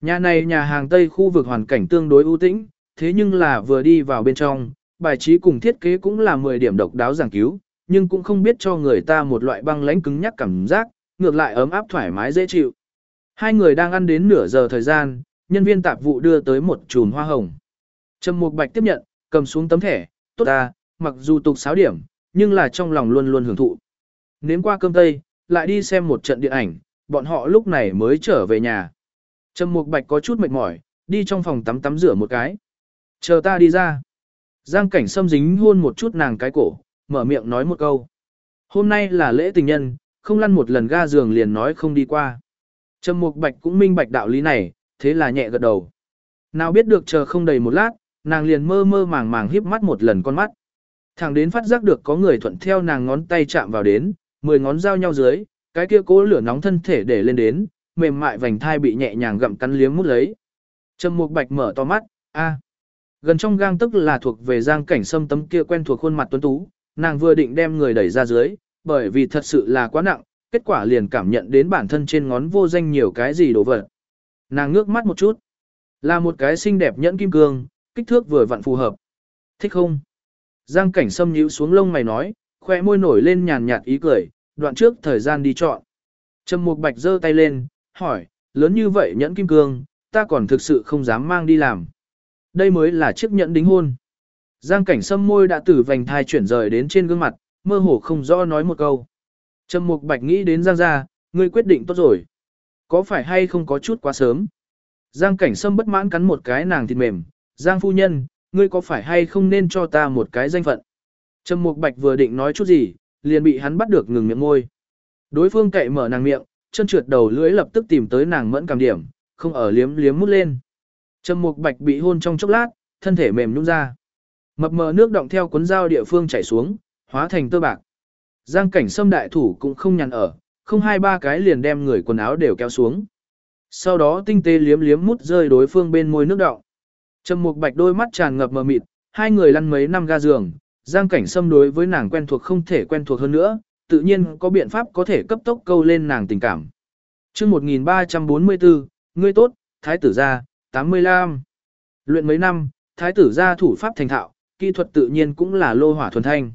Speaker 1: Nhà này nhà hàng Tây khu vực hoàn cảnh tương đối ưu tĩnh, thế nhưng là vừa đi vào bên trong, bài trí cùng thiết kế cũng là 10 điểm độc đáo giảng cứu, nhưng cũng không biết cho người ta một loại băng lãnh cứng nhắc cảm giác, ngược lại ấm áp thoải mái dễ chịu. Hai người đang ăn đến nửa giờ thời gian, nhân viên tạp vụ đưa tới một chùm hoa hồng. Trầm Mục Bạch tiếp nhận, cầm xuống tấm thẻ, tốt ta, mặc dù tục sáo điểm, nhưng là trong lòng luôn luôn hưởng thụ. Nếm qua cơm tây, lại đi xem một trận điện ảnh, bọn họ lúc này mới trở về nhà. Trầm Mục Bạch có chút mệt mỏi, đi trong phòng tắm tắm rửa một cái. Chờ ta đi ra. Giang cảnh xâm dính hôn một chút nàng cái cổ, mở miệng nói một câu. Hôm nay là lễ tình nhân, không lăn một lần ga giường liền nói không đi qua. Trầm Mục Bạch cũng minh bạch đạo lý này, thế là nhẹ gật đầu. Nào biết được chờ không đầy một lát, nàng liền mơ mơ màng màng híp mắt một lần con mắt. Thẳng đến phát giác được có người thuận theo nàng ngón tay chạm vào đến, mười ngón giao nhau dưới, cái kia cố lửa nóng thân thể để lên đến, mềm mại vành thai bị nhẹ nhàng gặm cắn liếm mút lấy. Trầm Mục Bạch mở to mắt, a. Gần trong gang tức là thuộc về Giang Cảnh Sâm tấm kia quen thuộc khuôn mặt tuấn tú, nàng vừa định đem người đẩy ra dưới, bởi vì thật sự là quá nặng, kết quả liền cảm nhận đến bản thân trên ngón vô danh nhiều cái gì đồ vật. Nàng ngước mắt một chút, là một cái xinh đẹp nhẫn kim cương, kích thước vừa vặn phù hợp. Thích không? Giang Cảnh Sâm nhíu xuống lông mày nói, khoe môi nổi lên nhàn nhạt ý cười, đoạn trước thời gian đi chọn. Trầm Mục Bạch giơ tay lên, hỏi, lớn như vậy nhẫn kim cương, ta còn thực sự không dám mang đi làm. Đây mới là chiếc nhẫn đính hôn. Giang cảnh sâm môi đã từ vành thai chuyển rời đến trên gương mặt, mơ hồ không rõ nói một câu. Trầm Mục Bạch nghĩ đến Giang gia, ngươi quyết định tốt rồi. Có phải hay không có chút quá sớm? Giang cảnh sâm bất mãn cắn một cái nàng thịt mềm. Giang phu nhân, ngươi có phải hay không nên cho ta một cái danh phận? Trầm Mục Bạch vừa định nói chút gì, liền bị hắn bắt được ngừng miệng môi. Đối phương cậy mở nàng miệng, chân trượt đầu lưỡi lập tức tìm tới nàng mẫn cảm điểm, không ở liếm liếm mút lên. Trầm Mục Bạch bị hôn trong chốc lát, thân thể mềm nhũn ra. Mập mờ nước động theo cuốn dao địa phương chảy xuống, hóa thành tơ bạc. Giang cảnh sâm đại thủ cũng không nhàn ở, không hai ba cái liền đem người quần áo đều kéo xuống. Sau đó tinh tế liếm liếm mút rơi đối phương bên môi nước động. Trầm Mục Bạch đôi mắt tràn ngập mờ mịt, hai người lăn mấy năm ga giường, Giang cảnh sâm đối với nàng quen thuộc không thể quen thuộc hơn nữa, tự nhiên có biện pháp có thể cấp tốc câu lên nàng tình cảm. chương 1344, ngươi tốt, thái tử gia, 85. Luyện mấy năm, thái tử gia thủ pháp thành thạo, kỹ thuật tự nhiên cũng là lô hỏa thuần thanh.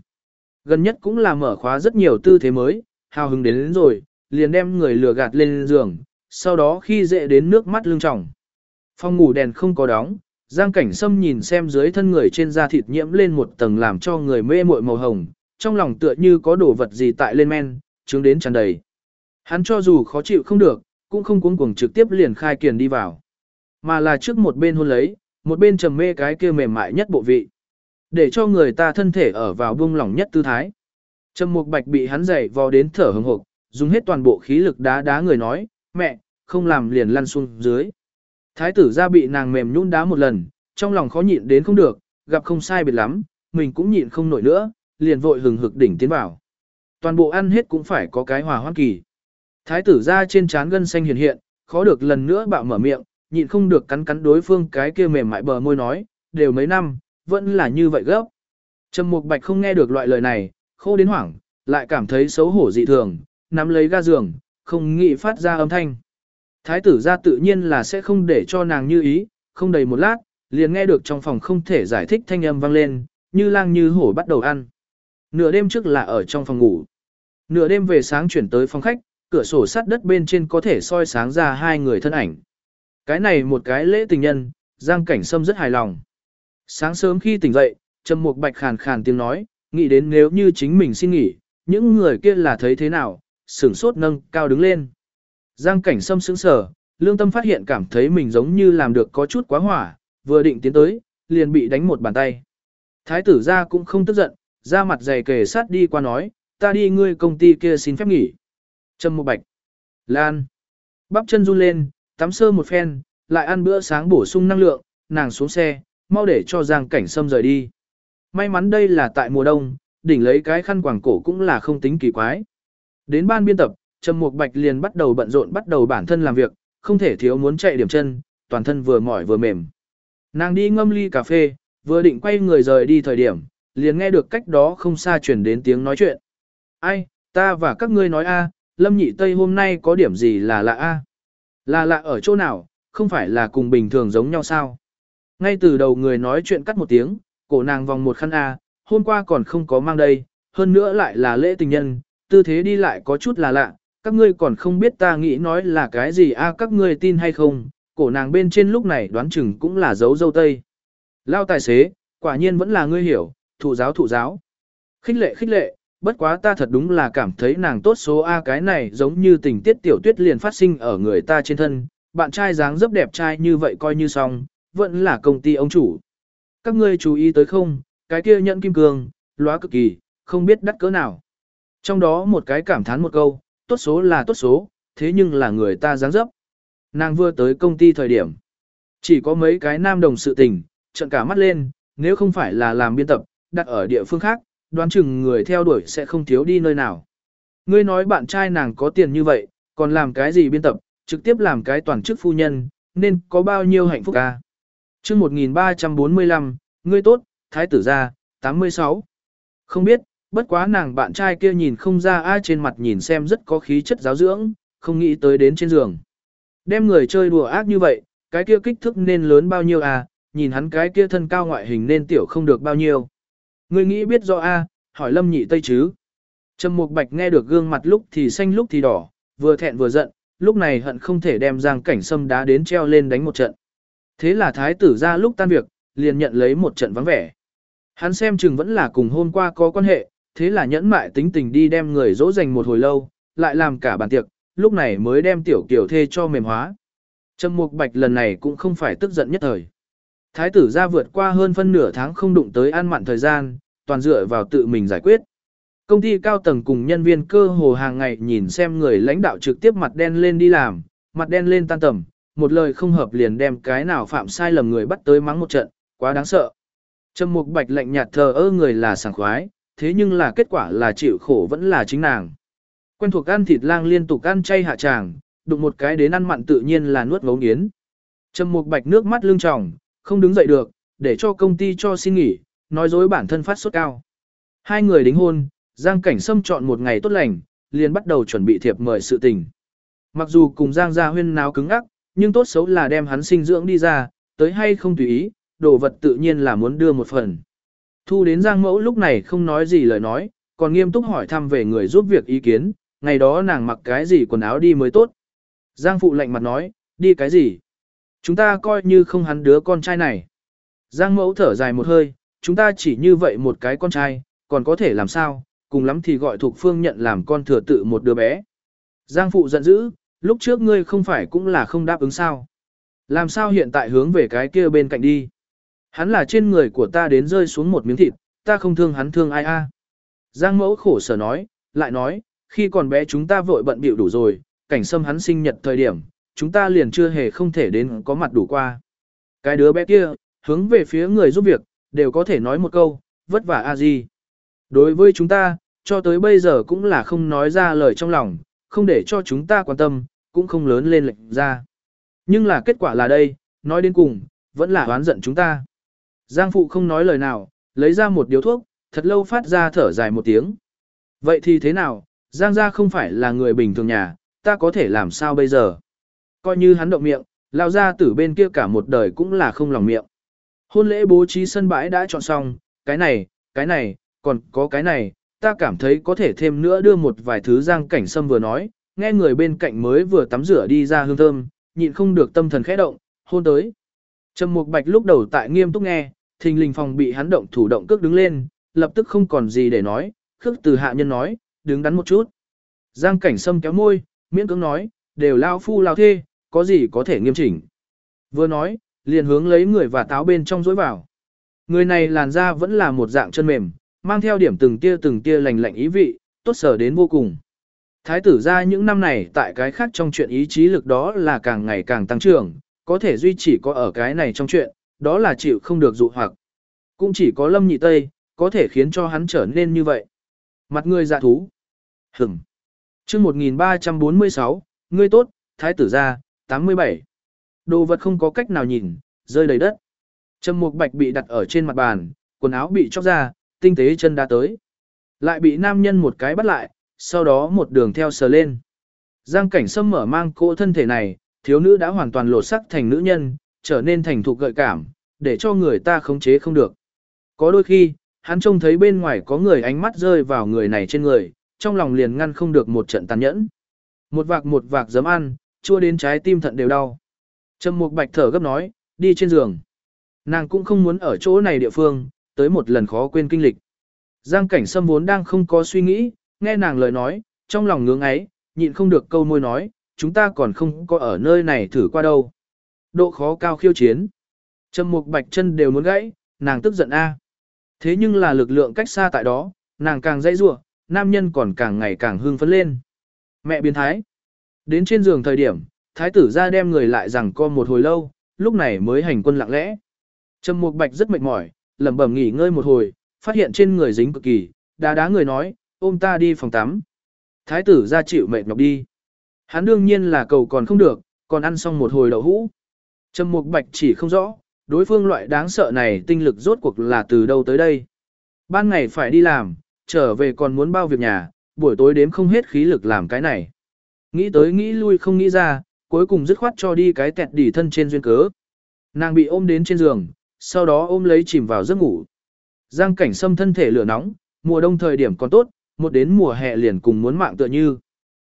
Speaker 1: Gần nhất cũng là mở khóa rất nhiều tư thế mới, hào hứng đến, đến rồi, liền đem người lừa gạt lên giường, sau đó khi dễ đến nước mắt lưng tròng. Phòng ngủ đèn không có đóng, Giang Cảnh Sâm nhìn xem dưới thân người trên da thịt nhiễm lên một tầng làm cho người mê muội màu hồng, trong lòng tựa như có đồ vật gì tại lên men, chứng đến tràn đầy. Hắn cho dù khó chịu không được, cũng không cuống cuồng trực tiếp liền khai kiền đi vào. Mà là trước một bên hôn lấy, một bên trầm mê cái kia mềm mại nhất bộ vị. Để cho người ta thân thể ở vào buông lỏng nhất tư thái. Trầm Mục Bạch bị hắn dậy vò đến thở hừng hực, dùng hết toàn bộ khí lực đá đá người nói, mẹ, không làm liền lăn xuống dưới. Thái tử ra bị nàng mềm nhũn đá một lần, trong lòng khó nhịn đến không được, gặp không sai biệt lắm, mình cũng nhịn không nổi nữa, liền vội hừng hực đỉnh tiến vào. Toàn bộ ăn hết cũng phải có cái hòa hoãn kỳ. Thái tử ra trên trán gân xanh hiện hiện, khó được lần nữa bạo mở miệng, nhịn không được cắn cắn đối phương cái kia mềm mại bờ môi nói, đều mấy năm, vẫn là như vậy gấp. Trầm Mục Bạch không nghe được loại lời này, khô đến hoảng, lại cảm thấy xấu hổ dị thường, nắm lấy ga giường, không nghĩ phát ra âm thanh. Thái tử ra tự nhiên là sẽ không để cho nàng như ý, không đầy một lát, liền nghe được trong phòng không thể giải thích thanh âm vang lên, như lang như hổ bắt đầu ăn. Nửa đêm trước là ở trong phòng ngủ. Nửa đêm về sáng chuyển tới phòng khách, cửa sổ sắt đất bên trên có thể soi sáng ra hai người thân ảnh. Cái này một cái lễ tình nhân, Giang Cảnh Sâm rất hài lòng. Sáng sớm khi tỉnh dậy, Trầm Mục Bạch khàn khàn tiếng nói, nghĩ đến nếu như chính mình xin nghỉ, những người kia là thấy thế nào, sửng sốt nâng cao đứng lên. Giang Cảnh Sâm sững sờ, lương tâm phát hiện cảm thấy mình giống như làm được có chút quá hỏa, vừa định tiến tới, liền bị đánh một bàn tay. Thái tử gia cũng không tức giận, ra mặt dày kề sát đi qua nói, ta đi ngươi công ty kia xin phép nghỉ. Trâm một Bạch. Lan. Bắp chân run lên, tắm sơ một phen, lại ăn bữa sáng bổ sung năng lượng, nàng xuống xe, mau để cho Giang Cảnh Sâm rời đi. May mắn đây là tại mùa đông, đỉnh lấy cái khăn quàng cổ cũng là không tính kỳ quái. Đến ban biên tập, Trầm Mục Bạch liền bắt đầu bận rộn bắt đầu bản thân làm việc, không thể thiếu muốn chạy điểm chân, toàn thân vừa mỏi vừa mềm. Nàng đi ngâm ly cà phê, vừa định quay người rời đi thời điểm, liền nghe được cách đó không xa truyền đến tiếng nói chuyện. Ai, ta và các ngươi nói a, Lâm Nhị Tây hôm nay có điểm gì là lạ a? Là lạ ở chỗ nào, không phải là cùng bình thường giống nhau sao? Ngay từ đầu người nói chuyện cắt một tiếng, cổ nàng vòng một khăn a, hôm qua còn không có mang đây, hơn nữa lại là lễ tình nhân, tư thế đi lại có chút là lạ, các ngươi còn không biết ta nghĩ nói là cái gì a các ngươi tin hay không, cổ nàng bên trên lúc này đoán chừng cũng là dấu dâu tây. Lao tài xế, quả nhiên vẫn là ngươi hiểu, Thụ giáo thụ giáo. Khích lệ khích lệ, bất quá ta thật đúng là cảm thấy nàng tốt số A cái này giống như tình tiết tiểu tuyết liền phát sinh ở người ta trên thân, bạn trai dáng dấp đẹp trai như vậy coi như xong, vẫn là công ty ông chủ. Các ngươi chú ý tới không, cái kia nhận kim cương, lóa cực kỳ, không biết đắt cỡ nào. Trong đó một cái cảm thán một câu, tốt số là tốt số, thế nhưng là người ta dáng dấp. Nàng vừa tới công ty thời điểm. Chỉ có mấy cái nam đồng sự tình, trận cả mắt lên, nếu không phải là làm biên tập, đặt ở địa phương khác, đoán chừng người theo đuổi sẽ không thiếu đi nơi nào. Ngươi nói bạn trai nàng có tiền như vậy, còn làm cái gì biên tập, trực tiếp làm cái toàn chức phu nhân, nên có bao nhiêu hạnh phúc ca. chương 1345, ngươi tốt, thái tử gia, 86. Không biết, bất quá nàng bạn trai kia nhìn không ra ai trên mặt nhìn xem rất có khí chất giáo dưỡng, không nghĩ tới đến trên giường. Đem người chơi đùa ác như vậy, cái kia kích thước nên lớn bao nhiêu à, nhìn hắn cái kia thân cao ngoại hình nên tiểu không được bao nhiêu. Ngươi nghĩ biết do a, à, hỏi Lâm Nhị Tây chứ. Trầm Mục Bạch nghe được gương mặt lúc thì xanh lúc thì đỏ, vừa thẹn vừa giận, lúc này hận không thể đem Giang Cảnh Sâm đá đến treo lên đánh một trận. Thế là thái tử ra lúc tan việc, liền nhận lấy một trận vắng vẻ. Hắn xem chừng vẫn là cùng hôm qua có quan hệ, thế là nhẫn mại tính tình đi đem người dỗ dành một hồi lâu, lại làm cả bàn tiệc, lúc này mới đem tiểu kiểu thê cho mềm hóa. Trầm Mục Bạch lần này cũng không phải tức giận nhất thời. Thái tử ra vượt qua hơn phân nửa tháng không đụng tới ăn mặn thời gian, toàn dựa vào tự mình giải quyết. Công ty cao tầng cùng nhân viên cơ hồ hàng ngày nhìn xem người lãnh đạo trực tiếp mặt đen lên đi làm, mặt đen lên tan tầm, một lời không hợp liền đem cái nào phạm sai lầm người bắt tới mắng một trận, quá đáng sợ. Trầm Mục Bạch lạnh nhạt thờ ơ người là sảng khoái, thế nhưng là kết quả là chịu khổ vẫn là chính nàng. Quen thuộc ăn thịt lang liên tục ăn chay hạ tràng, đụng một cái đến ăn mặn tự nhiên là nuốt ngấu nghiến. Trầm Mục Bạch nước mắt lưng tròng, không đứng dậy được, để cho công ty cho xin nghỉ, nói dối bản thân phát sốt cao. Hai người đính hôn, Giang Cảnh Sâm chọn một ngày tốt lành, liền bắt đầu chuẩn bị thiệp mời sự tình. Mặc dù cùng Giang gia huyên náo cứng ắc, nhưng tốt xấu là đem hắn sinh dưỡng đi ra, tới hay không tùy ý, đồ vật tự nhiên là muốn đưa một phần. Thu đến Giang Mẫu lúc này không nói gì lời nói, còn nghiêm túc hỏi thăm về người giúp việc ý kiến, ngày đó nàng mặc cái gì quần áo đi mới tốt. Giang Phụ lạnh mặt nói, đi cái gì? Chúng ta coi như không hắn đứa con trai này. Giang Mẫu thở dài một hơi, chúng ta chỉ như vậy một cái con trai, còn có thể làm sao, cùng lắm thì gọi Thục Phương nhận làm con thừa tự một đứa bé. Giang Phụ giận dữ, lúc trước ngươi không phải cũng là không đáp ứng sao. Làm sao hiện tại hướng về cái kia bên cạnh đi. Hắn là trên người của ta đến rơi xuống một miếng thịt, ta không thương hắn thương ai a. Giang mẫu khổ sở nói, lại nói, khi còn bé chúng ta vội bận bịu đủ rồi, cảnh sâm hắn sinh nhật thời điểm, chúng ta liền chưa hề không thể đến có mặt đủ qua. Cái đứa bé kia, hướng về phía người giúp việc, đều có thể nói một câu, vất vả a gì. Đối với chúng ta, cho tới bây giờ cũng là không nói ra lời trong lòng, không để cho chúng ta quan tâm, cũng không lớn lên lệnh ra. Nhưng là kết quả là đây, nói đến cùng, vẫn là oán giận chúng ta. Giang phụ không nói lời nào, lấy ra một điếu thuốc, thật lâu phát ra thở dài một tiếng. Vậy thì thế nào, Giang gia không phải là người bình thường nhà, ta có thể làm sao bây giờ? Coi như hắn động miệng, lao ra tử bên kia cả một đời cũng là không lòng miệng. Hôn lễ bố trí sân bãi đã chọn xong, cái này, cái này, còn có cái này, ta cảm thấy có thể thêm nữa đưa một vài thứ giang cảnh sâm vừa nói, nghe người bên cạnh mới vừa tắm rửa đi ra hương thơm, nhịn không được tâm thần khẽ động, hôn tới. Trầm Mục Bạch lúc đầu tại nghiêm túc nghe, thình lình phòng bị hắn động thủ động cước đứng lên, lập tức không còn gì để nói, khước từ hạ nhân nói, đứng đắn một chút. Giang cảnh sâm kéo môi, miễn cưỡng nói, đều lao phu lao thê, có gì có thể nghiêm chỉnh. Vừa nói, liền hướng lấy người và táo bên trong dối vào. Người này làn da vẫn là một dạng chân mềm, mang theo điểm từng tia từng tia lành lạnh ý vị, tốt sở đến vô cùng. Thái tử ra những năm này tại cái khác trong chuyện ý chí lực đó là càng ngày càng tăng trưởng, có thể duy trì có ở cái này trong chuyện, đó là chịu không được dụ hoặc. Cũng chỉ có lâm nhị tây, có thể khiến cho hắn trở nên như vậy. Mặt người dạ thú. Hửm. chương 1346, ngươi tốt, thái tử gia, 87. Đồ vật không có cách nào nhìn, rơi đầy đất. Trầm mục bạch bị đặt ở trên mặt bàn, quần áo bị chóc ra, tinh tế chân đã tới. Lại bị nam nhân một cái bắt lại, sau đó một đường theo sờ lên. Giang cảnh sâm mở mang cô thân thể này, thiếu nữ đã hoàn toàn lột sắc thành nữ nhân, trở nên thành thục gợi cảm, để cho người ta khống chế không được. Có đôi khi, hắn trông thấy bên ngoài có người ánh mắt rơi vào người này trên người, trong lòng liền ngăn không được một trận tàn nhẫn. Một vạc một vạc giấm ăn, chua đến trái tim thận đều đau. Trầm Mục Bạch thở gấp nói, đi trên giường. Nàng cũng không muốn ở chỗ này địa phương, tới một lần khó quên kinh lịch. Giang cảnh sâm vốn đang không có suy nghĩ, nghe nàng lời nói, trong lòng ngưỡng ấy, nhịn không được câu môi nói, chúng ta còn không có ở nơi này thử qua đâu. Độ khó cao khiêu chiến. Trầm mục bạch chân đều muốn gãy, nàng tức giận a. Thế nhưng là lực lượng cách xa tại đó, nàng càng dãy rủa, nam nhân còn càng ngày càng hưng phấn lên. Mẹ biến thái. Đến trên giường thời điểm, thái tử ra đem người lại rằng co một hồi lâu, lúc này mới hành quân lặng lẽ. Trầm Mục Bạch rất mệt mỏi, lẩm bẩm nghỉ ngơi một hồi, phát hiện trên người dính cực kỳ, đá đá người nói, ôm ta đi phòng tắm. Thái tử ra chịu mệt nhọc đi. Hắn đương nhiên là cầu còn không được, còn ăn xong một hồi đậu hũ. Trầm Mục Bạch chỉ không rõ, đối phương loại đáng sợ này tinh lực rốt cuộc là từ đâu tới đây. Ban ngày phải đi làm, trở về còn muốn bao việc nhà, buổi tối đếm không hết khí lực làm cái này. Nghĩ tới nghĩ lui không nghĩ ra, cuối cùng dứt khoát cho đi cái tẹt đỉ thân trên duyên cớ. Nàng bị ôm đến trên giường, sau đó ôm lấy chìm vào giấc ngủ. Giang cảnh xâm thân thể lửa nóng, mùa đông thời điểm còn tốt, một đến mùa hè liền cùng muốn mạng tựa như.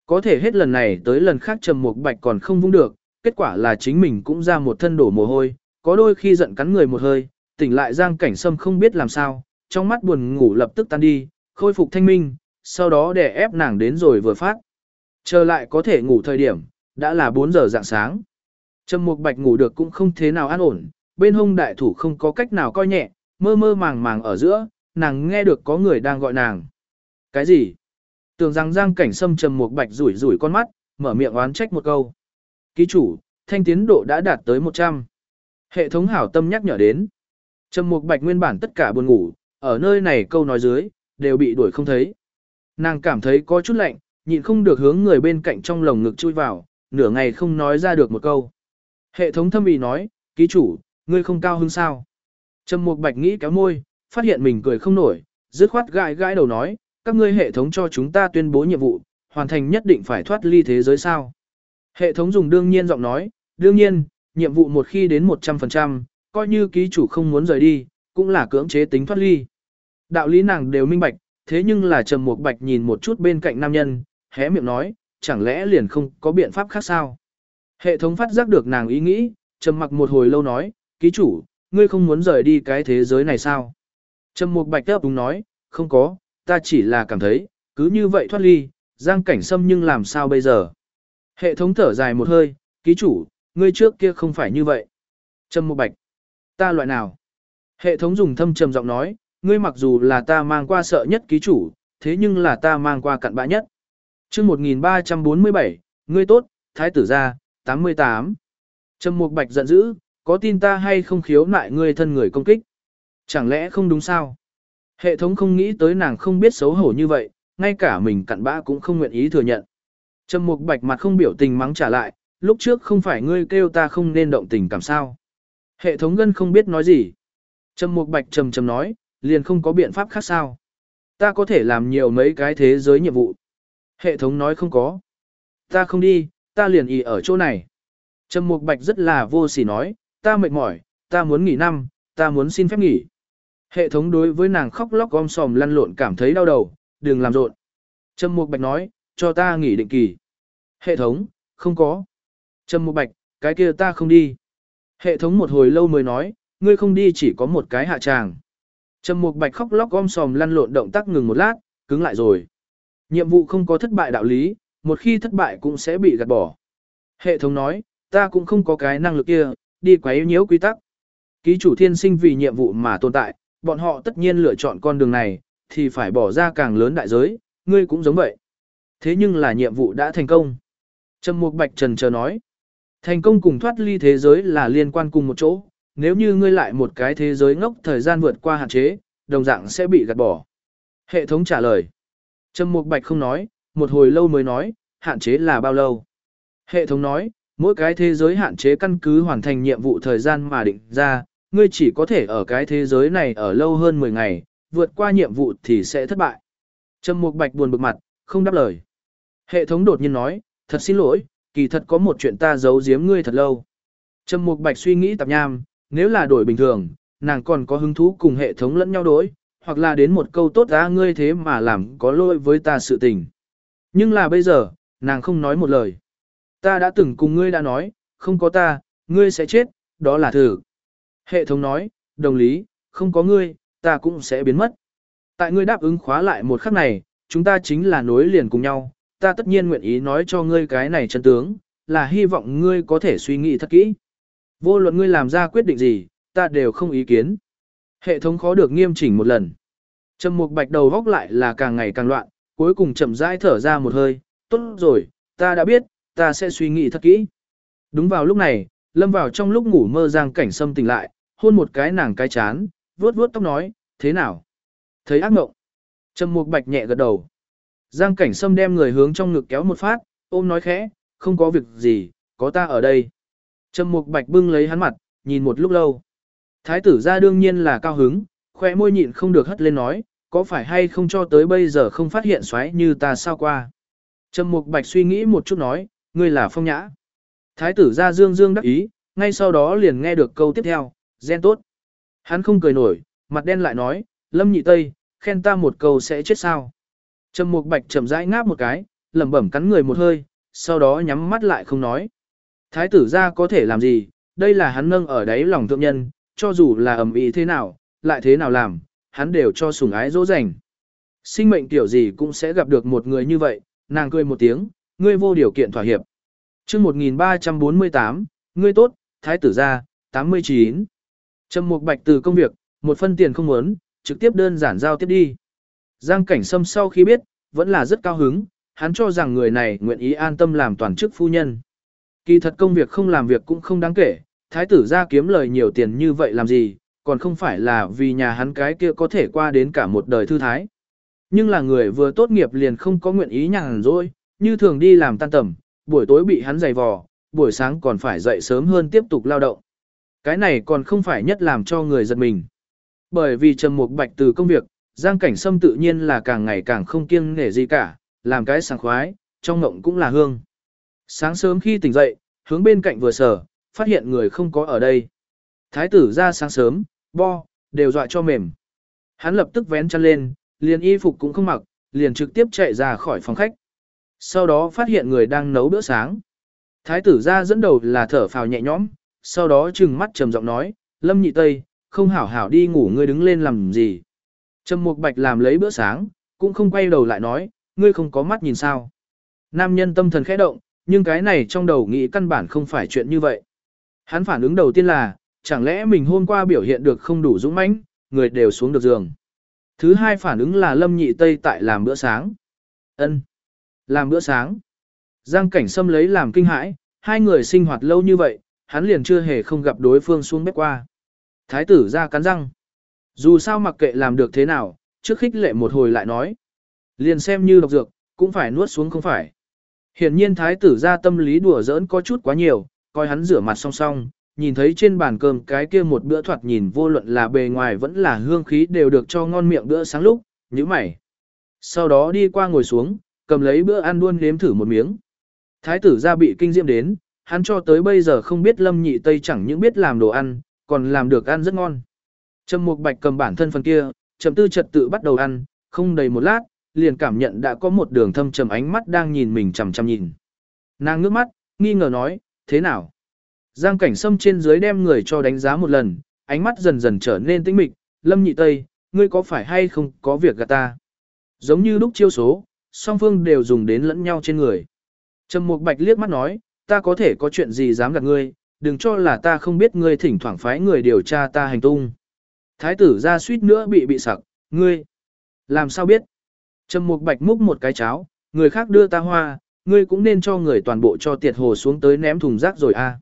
Speaker 1: Có thể hết lần này tới lần khác trầm một bạch còn không vung được, kết quả là chính mình cũng ra một thân đổ mồ hôi, có đôi khi giận cắn người một hơi, tỉnh lại giang cảnh sâm không biết làm sao, trong mắt buồn ngủ lập tức tan đi, khôi phục thanh minh, sau đó để ép nàng đến rồi vừa phát. Trở lại có thể ngủ thời điểm, đã là 4 giờ dạng sáng. Trầm Mục Bạch ngủ được cũng không thế nào an ổn, bên hông đại thủ không có cách nào coi nhẹ, mơ mơ màng màng ở giữa, nàng nghe được có người đang gọi nàng. Cái gì? Tưởng rằng Giang Cảnh Sâm Trầm Mục Bạch rủi rủi con mắt, mở miệng oán trách một câu. Ký chủ, thanh tiến độ đã đạt tới 100. Hệ thống hảo tâm nhắc nhở đến. Trầm Mục Bạch nguyên bản tất cả buồn ngủ, ở nơi này câu nói dưới, đều bị đuổi không thấy. Nàng cảm thấy có chút lạnh, nhịn không được hướng người bên cạnh trong lồng ngực chui vào, nửa ngày không nói ra được một câu. Hệ thống thâm ý nói, ký chủ, ngươi không cao hứng sao. Trầm Mục Bạch nghĩ kéo môi, phát hiện mình cười không nổi, dứt khoát gãi gãi đầu nói, các ngươi hệ thống cho chúng ta tuyên bố nhiệm vụ, hoàn thành nhất định phải thoát ly thế giới sao. Hệ thống dùng đương nhiên giọng nói, đương nhiên, nhiệm vụ một khi đến 100%, coi như ký chủ không muốn rời đi, cũng là cưỡng chế tính thoát ly. Đạo lý nàng đều minh bạch, thế nhưng là Trầm Mục Bạch nhìn một chút bên cạnh nam nhân, hé miệng nói, chẳng lẽ liền không có biện pháp khác sao? Hệ thống phát giác được nàng ý nghĩ, trầm mặc một hồi lâu nói, ký chủ, ngươi không muốn rời đi cái thế giới này sao? Trầm Mục Bạch đáp đúng nói, không có, ta chỉ là cảm thấy, cứ như vậy thoát ly, giang cảnh xâm nhưng làm sao bây giờ? Hệ thống thở dài một hơi, ký chủ, ngươi trước kia không phải như vậy. Trầm Mục Bạch, ta loại nào? Hệ thống dùng thâm trầm giọng nói, ngươi mặc dù là ta mang qua sợ nhất ký chủ, thế nhưng là ta mang qua cặn bã nhất. chương 1347, ngươi tốt, thái tử gia, 88. Trầm Mục Bạch giận dữ, có tin ta hay không khiếu nại ngươi thân người công kích? Chẳng lẽ không đúng sao? Hệ thống không nghĩ tới nàng không biết xấu hổ như vậy, ngay cả mình cặn bã cũng không nguyện ý thừa nhận. Trầm Mục Bạch mặt không biểu tình mắng trả lại, lúc trước không phải ngươi kêu ta không nên động tình cảm sao? Hệ thống gân không biết nói gì. Trầm Mục Bạch trầm trầm nói, liền không có biện pháp khác sao? Ta có thể làm nhiều mấy cái thế giới nhiệm vụ. Hệ thống nói không có. Ta không đi, ta liền ý ở chỗ này. Trầm Mục Bạch rất là vô sỉ nói, ta mệt mỏi, ta muốn nghỉ năm, ta muốn xin phép nghỉ. Hệ thống đối với nàng khóc lóc gom sòm lăn lộn cảm thấy đau đầu, đừng làm rộn. Trầm Mục Bạch nói, cho ta nghỉ định kỳ. Hệ thống, không có. Trầm Mục Bạch, cái kia ta không đi. Hệ thống một hồi lâu mới nói, ngươi không đi chỉ có một cái hạ tràng. Trầm Mục Bạch khóc lóc gom sòm lăn lộn động tác ngừng một lát, cứng lại rồi. Nhiệm vụ không có thất bại đạo lý, một khi thất bại cũng sẽ bị gạt bỏ. Hệ thống nói, ta cũng không có cái năng lực kia, đi quấy nhiễu quy tắc. Ký chủ thiên sinh vì nhiệm vụ mà tồn tại, bọn họ tất nhiên lựa chọn con đường này, thì phải bỏ ra càng lớn đại giới, ngươi cũng giống vậy. Thế nhưng là nhiệm vụ đã thành công. Trầm Mục Bạch Trần chờ nói, thành công cùng thoát ly thế giới là liên quan cùng một chỗ, nếu như ngươi lại một cái thế giới ngốc thời gian vượt qua hạn chế, đồng dạng sẽ bị gạt bỏ. Hệ thống trả lời. Trầm Mục Bạch không nói, một hồi lâu mới nói, hạn chế là bao lâu? Hệ thống nói, mỗi cái thế giới hạn chế căn cứ hoàn thành nhiệm vụ thời gian mà định ra, ngươi chỉ có thể ở cái thế giới này ở lâu hơn 10 ngày, vượt qua nhiệm vụ thì sẽ thất bại. Trầm Mục Bạch buồn bực mặt, không đáp lời. Hệ thống đột nhiên nói, thật xin lỗi, kỳ thật có một chuyện ta giấu giếm ngươi thật lâu. Trầm Mục Bạch suy nghĩ tạp nham, nếu là đổi bình thường, nàng còn có hứng thú cùng hệ thống lẫn nhau đối, hoặc là đến một câu tốt ra ngươi thế mà làm có lỗi với ta sự tình. Nhưng là bây giờ, nàng không nói một lời. Ta đã từng cùng ngươi đã nói, không có ta, ngươi sẽ chết, đó là thử. Hệ thống nói, đồng lý, không có ngươi, ta cũng sẽ biến mất. Tại ngươi đáp ứng khóa lại một khắc này, chúng ta chính là nối liền cùng nhau, ta tất nhiên nguyện ý nói cho ngươi cái này chân tướng, là hy vọng ngươi có thể suy nghĩ thật kỹ. Vô luận ngươi làm ra quyết định gì, ta đều không ý kiến. Hệ thống khó được nghiêm chỉnh một lần. Trầm Mục Bạch đầu góc lại là càng ngày càng loạn, cuối cùng chậm rãi thở ra một hơi, tốt rồi, ta đã biết, ta sẽ suy nghĩ thật kỹ. Đúng vào lúc này, lâm vào trong lúc ngủ mơ Giang Cảnh Sâm tỉnh lại, hôn một cái nàng cái chán, vuốt vuốt tóc nói, thế nào? Thấy ác mộng. Trầm Mục Bạch nhẹ gật đầu. Giang Cảnh Sâm đem người hướng trong ngực kéo một phát, ôm nói khẽ, không có việc gì, có ta ở đây. Trầm Mục Bạch bưng lấy hắn mặt, nhìn một lúc lâu. Thái tử ra đương nhiên là cao hứng, khỏe môi nhịn không được hất lên nói, có phải hay không cho tới bây giờ không phát hiện xoáy như ta sao qua. Trầm Mục Bạch suy nghĩ một chút nói, ngươi là phong nhã. Thái tử ra dương dương đắc ý, ngay sau đó liền nghe được câu tiếp theo, gen tốt. Hắn không cười nổi, mặt đen lại nói, lâm nhị tây, khen ta một câu sẽ chết sao. Trầm Mục Bạch chậm rãi ngáp một cái, lẩm bẩm cắn người một hơi, sau đó nhắm mắt lại không nói. Thái tử gia có thể làm gì, đây là hắn nâng ở đáy lòng thượng nhân, cho dù là ầm ĩ thế nào, lại thế nào làm, hắn đều cho sủng ái dỗ dành. Sinh mệnh tiểu gì cũng sẽ gặp được một người như vậy, nàng cười một tiếng, ngươi vô điều kiện thỏa hiệp. Chương 1348, ngươi tốt, thái tử gia, 89. Trầm Mục Bạch từ công việc, một phân tiền không muốn, trực tiếp đơn giản giao tiếp đi. Giang Cảnh Sâm sau khi biết, vẫn là rất cao hứng, hắn cho rằng người này nguyện ý an tâm làm toàn chức phu nhân. Kỳ thật công việc không làm việc cũng không đáng kể, thái tử ra kiếm lời nhiều tiền như vậy làm gì, còn không phải là vì nhà hắn cái kia có thể qua đến cả một đời thư thái. Nhưng là người vừa tốt nghiệp liền không có nguyện ý nhàn rỗi, như thường đi làm tan tầm, buổi tối bị hắn giày vò, buổi sáng còn phải dậy sớm hơn tiếp tục lao động. Cái này còn không phải nhất làm cho người giật mình. Bởi vì trầm mục bạch từ công việc, Giang Cảnh Sâm tự nhiên là càng ngày càng không kiêng nể gì cả, làm cái sảng khoái, trong ngộng cũng là hương. Sáng sớm khi tỉnh dậy, hướng bên cạnh vừa sở, phát hiện người không có ở đây. Thái tử ra sáng sớm, bo, đều dọa cho mềm. Hắn lập tức vén chân lên, liền y phục cũng không mặc, liền trực tiếp chạy ra khỏi phòng khách. Sau đó phát hiện người đang nấu bữa sáng. Thái tử ra dẫn đầu là thở phào nhẹ nhõm, sau đó trừng mắt trầm giọng nói, Lâm Nhị Tây, không hảo hảo đi ngủ ngươi đứng lên làm gì. Trầm Mục Bạch làm lấy bữa sáng, cũng không quay đầu lại nói, ngươi không có mắt nhìn sao. Nam nhân tâm thần khẽ động, nhưng cái này trong đầu nghĩ căn bản không phải chuyện như vậy. Hắn phản ứng đầu tiên là, chẳng lẽ mình hôm qua biểu hiện được không đủ dũng mãnh, người đều xuống được giường. Thứ hai phản ứng là Lâm Nhị Tây tại làm bữa sáng. Ân, Làm bữa sáng. Giang cảnh xâm lấy làm kinh hãi, hai người sinh hoạt lâu như vậy, hắn liền chưa hề không gặp đối phương xuống bếp qua. Thái tử ra cắn răng. Dù sao mặc kệ làm được thế nào, trước khích lệ một hồi lại nói. Liền xem như độc dược, cũng phải nuốt xuống không phải. Hiển nhiên thái tử ra tâm lý đùa giỡn có chút quá nhiều, coi hắn rửa mặt song song, nhìn thấy trên bàn cơm cái kia một bữa thoạt nhìn vô luận là bề ngoài vẫn là hương khí đều được cho ngon miệng bữa sáng lúc, như mày. Sau đó đi qua ngồi xuống, cầm lấy bữa ăn luôn nếm thử một miếng. Thái tử ra bị kinh diệm đến, hắn cho tới bây giờ không biết lâm nhị tây chẳng những biết làm đồ ăn, còn làm được ăn rất ngon. Trầm Mục Bạch cầm bản thân phần kia, trầm tư trật tự bắt đầu ăn, không đầy một lát, liền cảm nhận đã có một đường thâm trầm ánh mắt đang nhìn mình chằm chằm nhìn. Nàng ngước mắt, nghi ngờ nói, thế nào? Giang cảnh sâm trên dưới đem người cho đánh giá một lần, ánh mắt dần dần trở nên tĩnh mịch, lâm nhị tây, ngươi có phải hay không có việc gạt ta? Giống như lúc chiêu số, song phương đều dùng đến lẫn nhau trên người. Trầm Mục Bạch liếc mắt nói, ta có thể có chuyện gì dám gạt ngươi, đừng cho là ta không biết ngươi thỉnh thoảng phái người điều tra ta hành tung. Thái tử ra suýt nữa bị bị sặc, ngươi, làm sao biết? Trầm Mục Bạch múc một cái cháo, người khác đưa ta hoa, ngươi cũng nên cho người toàn bộ cho tiệt hồ xuống tới ném thùng rác rồi a. À.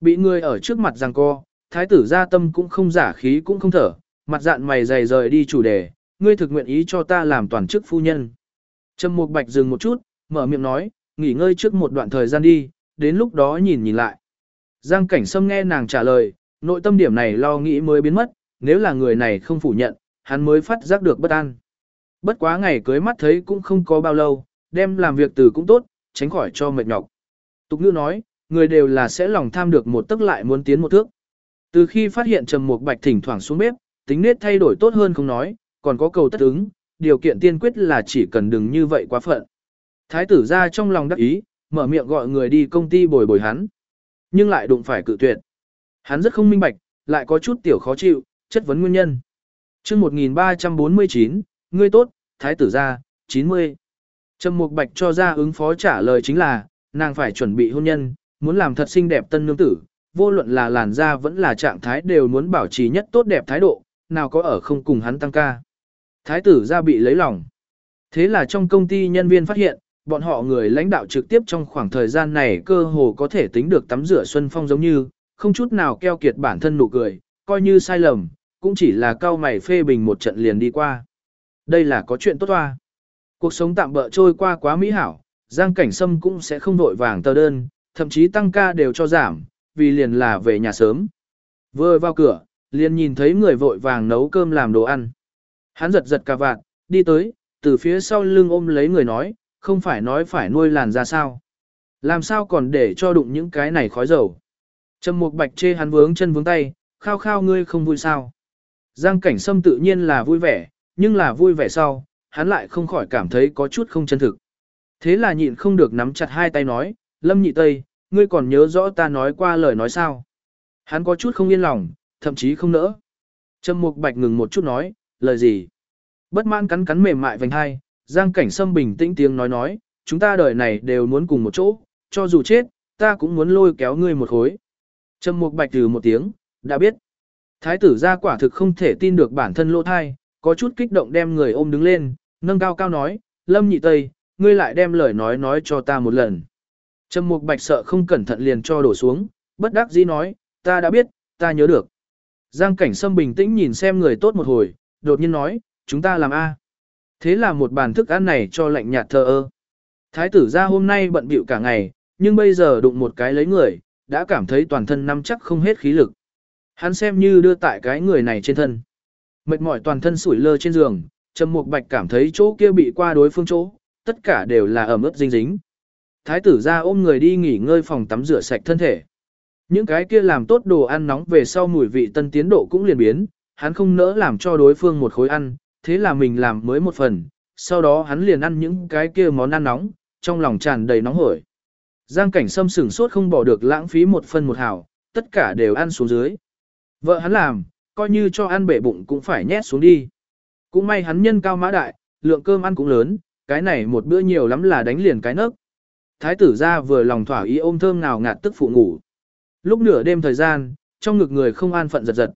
Speaker 1: Bị người ở trước mặt giằng co, thái tử gia tâm cũng không giả khí cũng không thở, mặt dạn mày dày rời đi chủ đề, ngươi thực nguyện ý cho ta làm toàn chức phu nhân. Trầm Mục Bạch dừng một chút, mở miệng nói, nghỉ ngơi trước một đoạn thời gian đi, đến lúc đó nhìn nhìn lại. Giang Cảnh Sâm nghe nàng trả lời, nội tâm điểm này lo nghĩ mới biến mất, nếu là người này không phủ nhận, hắn mới phát giác được bất an. Bất quá ngày cưới mắt thấy cũng không có bao lâu, đem làm việc từ cũng tốt, tránh khỏi cho mệt nhọc. Tục ngữ nói, người đều là sẽ lòng tham được một tức lại muốn tiến một thước. Từ khi phát hiện Trầm Mục Bạch thỉnh thoảng xuống bếp, tính nết thay đổi tốt hơn không nói, còn có cầu tất ứng, điều kiện tiên quyết là chỉ cần đừng như vậy quá phận. Thái tử ra trong lòng đắc ý, mở miệng gọi người đi công ty bồi bồi hắn. Nhưng lại đụng phải cự tuyệt. Hắn rất không minh bạch, lại có chút tiểu khó chịu, chất vấn nguyên nhân. chương 1349, ngươi tốt, thái tử gia, 90. Trầm Mục Bạch cho ra ứng phó trả lời chính là, nàng phải chuẩn bị hôn nhân, muốn làm thật xinh đẹp tân nương tử, vô luận là làn da vẫn là trạng thái đều muốn bảo trì nhất tốt đẹp thái độ, nào có ở không cùng hắn tăng ca. Thái tử gia bị lấy lòng. Thế là trong công ty nhân viên phát hiện, bọn họ người lãnh đạo trực tiếp trong khoảng thời gian này cơ hồ có thể tính được tắm rửa xuân phong giống như, không chút nào keo kiệt bản thân nụ cười, coi như sai lầm, cũng chỉ là cao mày phê bình một trận liền đi qua. Đây là có chuyện tốt hoa. Cuộc sống tạm bỡ trôi qua quá mỹ hảo, Giang Cảnh Sâm cũng sẽ không vội vàng tờ đơn, thậm chí tăng ca đều cho giảm, vì liền là về nhà sớm. Vừa vào cửa, liền nhìn thấy người vội vàng nấu cơm làm đồ ăn. Hắn giật giật cà vạt, đi tới, từ phía sau lưng ôm lấy người nói, không phải nói phải nuôi làn ra sao. Làm sao còn để cho đụng những cái này khói dầu. Trầm mục bạch chê hắn vướng chân vướng tay, khao khao ngươi không vui sao. Giang cảnh sâm tự nhiên là vui vẻ, nhưng là vui vẻ sau, hắn lại không khỏi cảm thấy có chút không chân thực. Thế là nhịn không được nắm chặt hai tay nói, Lâm nhị tây, ngươi còn nhớ rõ ta nói qua lời nói sao. Hắn có chút không yên lòng, thậm chí không nỡ. Trầm mục bạch ngừng một chút nói, lời gì? Bất mãn cắn cắn mềm mại vành hai, Giang cảnh sâm bình tĩnh tiếng nói nói, chúng ta đời này đều muốn cùng một chỗ, cho dù chết, ta cũng muốn lôi kéo ngươi một khối. Trầm mục bạch từ một tiếng, đã biết. Thái tử ra quả thực không thể tin được bản thân lỗ thai, có chút kích động đem người ôm đứng lên, nâng cao cao nói, Lâm nhị tây, ngươi lại đem lời nói nói cho ta một lần. Trầm mục bạch sợ không cẩn thận liền cho đổ xuống, bất đắc dĩ nói, ta đã biết, ta nhớ được. Giang cảnh sâm bình tĩnh nhìn xem người tốt một hồi, đột nhiên nói, chúng ta làm A. Thế là một bàn thức ăn này cho lạnh nhạt thờ ơ. Thái tử ra hôm nay bận bịu cả ngày, nhưng bây giờ đụng một cái lấy người, đã cảm thấy toàn thân nắm chắc không hết khí lực. Hắn xem như đưa tại cái người này trên thân. Mệt mỏi toàn thân sủi lơ trên giường, Trầm Mục Bạch cảm thấy chỗ kia bị qua đối phương chỗ, tất cả đều là ẩm ướt dính dính. Thái tử ra ôm người đi nghỉ ngơi phòng tắm rửa sạch thân thể. Những cái kia làm tốt đồ ăn nóng về sau mùi vị tân tiến độ cũng liền biến, hắn không nỡ làm cho đối phương một khối ăn, thế là mình làm mới một phần, sau đó hắn liền ăn những cái kia món ăn nóng, trong lòng tràn đầy nóng hổi. Giang cảnh sâm sửng sốt không bỏ được lãng phí một phân một hào, tất cả đều ăn xuống dưới. Vợ hắn làm, coi như cho ăn bể bụng cũng phải nhét xuống đi. Cũng may hắn nhân cao mã đại, lượng cơm ăn cũng lớn, cái này một bữa nhiều lắm là đánh liền cái nấc. Thái tử ra vừa lòng thỏa ý ôm thơm nào ngạt tức phụ ngủ. Lúc nửa đêm thời gian, trong ngực người không an phận giật giật.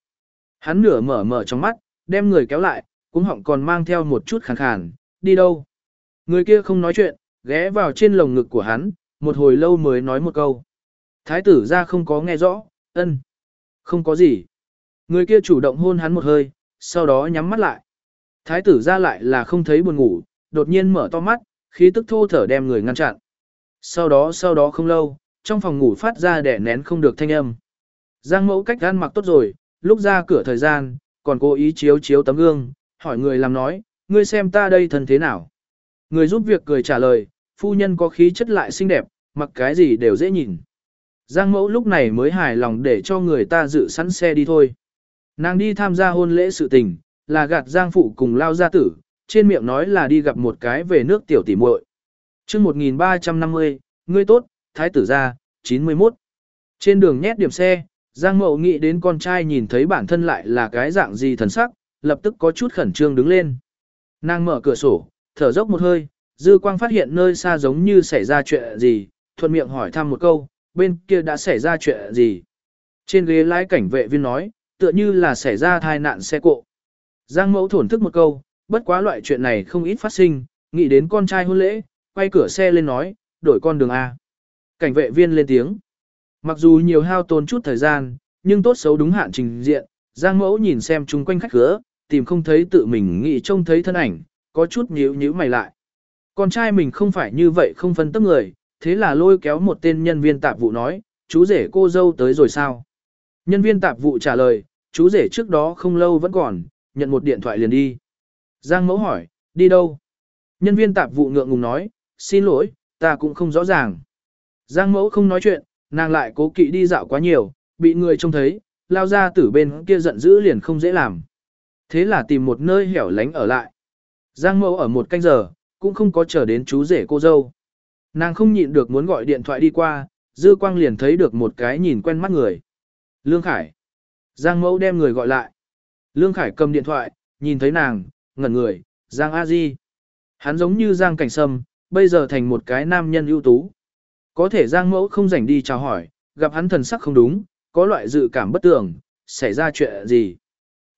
Speaker 1: Hắn nửa mở mở trong mắt, đem người kéo lại, cũng họng còn mang theo một chút khàn khàn, đi đâu. Người kia không nói chuyện, ghé vào trên lồng ngực của hắn, một hồi lâu mới nói một câu. Thái tử ra không có nghe rõ, ân, không có gì. Người kia chủ động hôn hắn một hơi, sau đó nhắm mắt lại. Thái tử ra lại là không thấy buồn ngủ, đột nhiên mở to mắt, khí tức thô thở đem người ngăn chặn. Sau đó sau đó không lâu, trong phòng ngủ phát ra đẻ nén không được thanh âm. Giang mẫu cách gan mặc tốt rồi, lúc ra cửa thời gian, còn cố ý chiếu chiếu tấm gương, hỏi người làm nói, ngươi xem ta đây thân thế nào. Người giúp việc cười trả lời, phu nhân có khí chất lại xinh đẹp, mặc cái gì đều dễ nhìn. Giang mẫu lúc này mới hài lòng để cho người ta dự sẵn xe đi thôi. Nàng đi tham gia hôn lễ sự tình, là gạt Giang phụ cùng lao gia tử, trên miệng nói là đi gặp một cái về nước tiểu tỉ muội. Chương 1350, ngươi tốt, thái tử gia, 91. Trên đường nhét điểm xe, Giang Mậu nghĩ đến con trai nhìn thấy bản thân lại là cái dạng gì thần sắc, lập tức có chút khẩn trương đứng lên. Nàng mở cửa sổ, thở dốc một hơi, dư quang phát hiện nơi xa giống như xảy ra chuyện gì, thuận miệng hỏi thăm một câu, bên kia đã xảy ra chuyện gì. Trên ghế lái cảnh vệ viên nói, tựa như là xảy ra tai nạn xe cộ. Giang mẫu thổn thức một câu, bất quá loại chuyện này không ít phát sinh, nghĩ đến con trai hôn lễ, quay cửa xe lên nói, đổi con đường A. Cảnh vệ viên lên tiếng. Mặc dù nhiều hao tốn chút thời gian, nhưng tốt xấu đúng hạn trình diện, Giang mẫu nhìn xem chung quanh khách cửa, tìm không thấy tự mình nghĩ trông thấy thân ảnh, có chút nhíu nhíu mày lại. Con trai mình không phải như vậy không phân tức người, thế là lôi kéo một tên nhân viên tạp vụ nói, chú rể cô dâu tới rồi sao? Nhân viên tạp vụ trả lời, chú rể trước đó không lâu vẫn còn, nhận một điện thoại liền đi. Giang mẫu hỏi, đi đâu? Nhân viên tạp vụ ngượng ngùng nói, xin lỗi, ta cũng không rõ ràng. Giang mẫu không nói chuyện, nàng lại cố kỵ đi dạo quá nhiều, bị người trông thấy, lao ra từ bên kia giận dữ liền không dễ làm. Thế là tìm một nơi hẻo lánh ở lại. Giang mẫu ở một canh giờ, cũng không có chờ đến chú rể cô dâu. Nàng không nhịn được muốn gọi điện thoại đi qua, dư quang liền thấy được một cái nhìn quen mắt người. Lương Khải. Giang mẫu đem người gọi lại. Lương Khải cầm điện thoại, nhìn thấy nàng, ngẩn người, Giang A Di. Hắn giống như Giang Cảnh Sâm, bây giờ thành một cái nam nhân ưu tú. Có thể Giang Mẫu không rảnh đi chào hỏi, gặp hắn thần sắc không đúng, có loại dự cảm bất tường, xảy ra chuyện gì.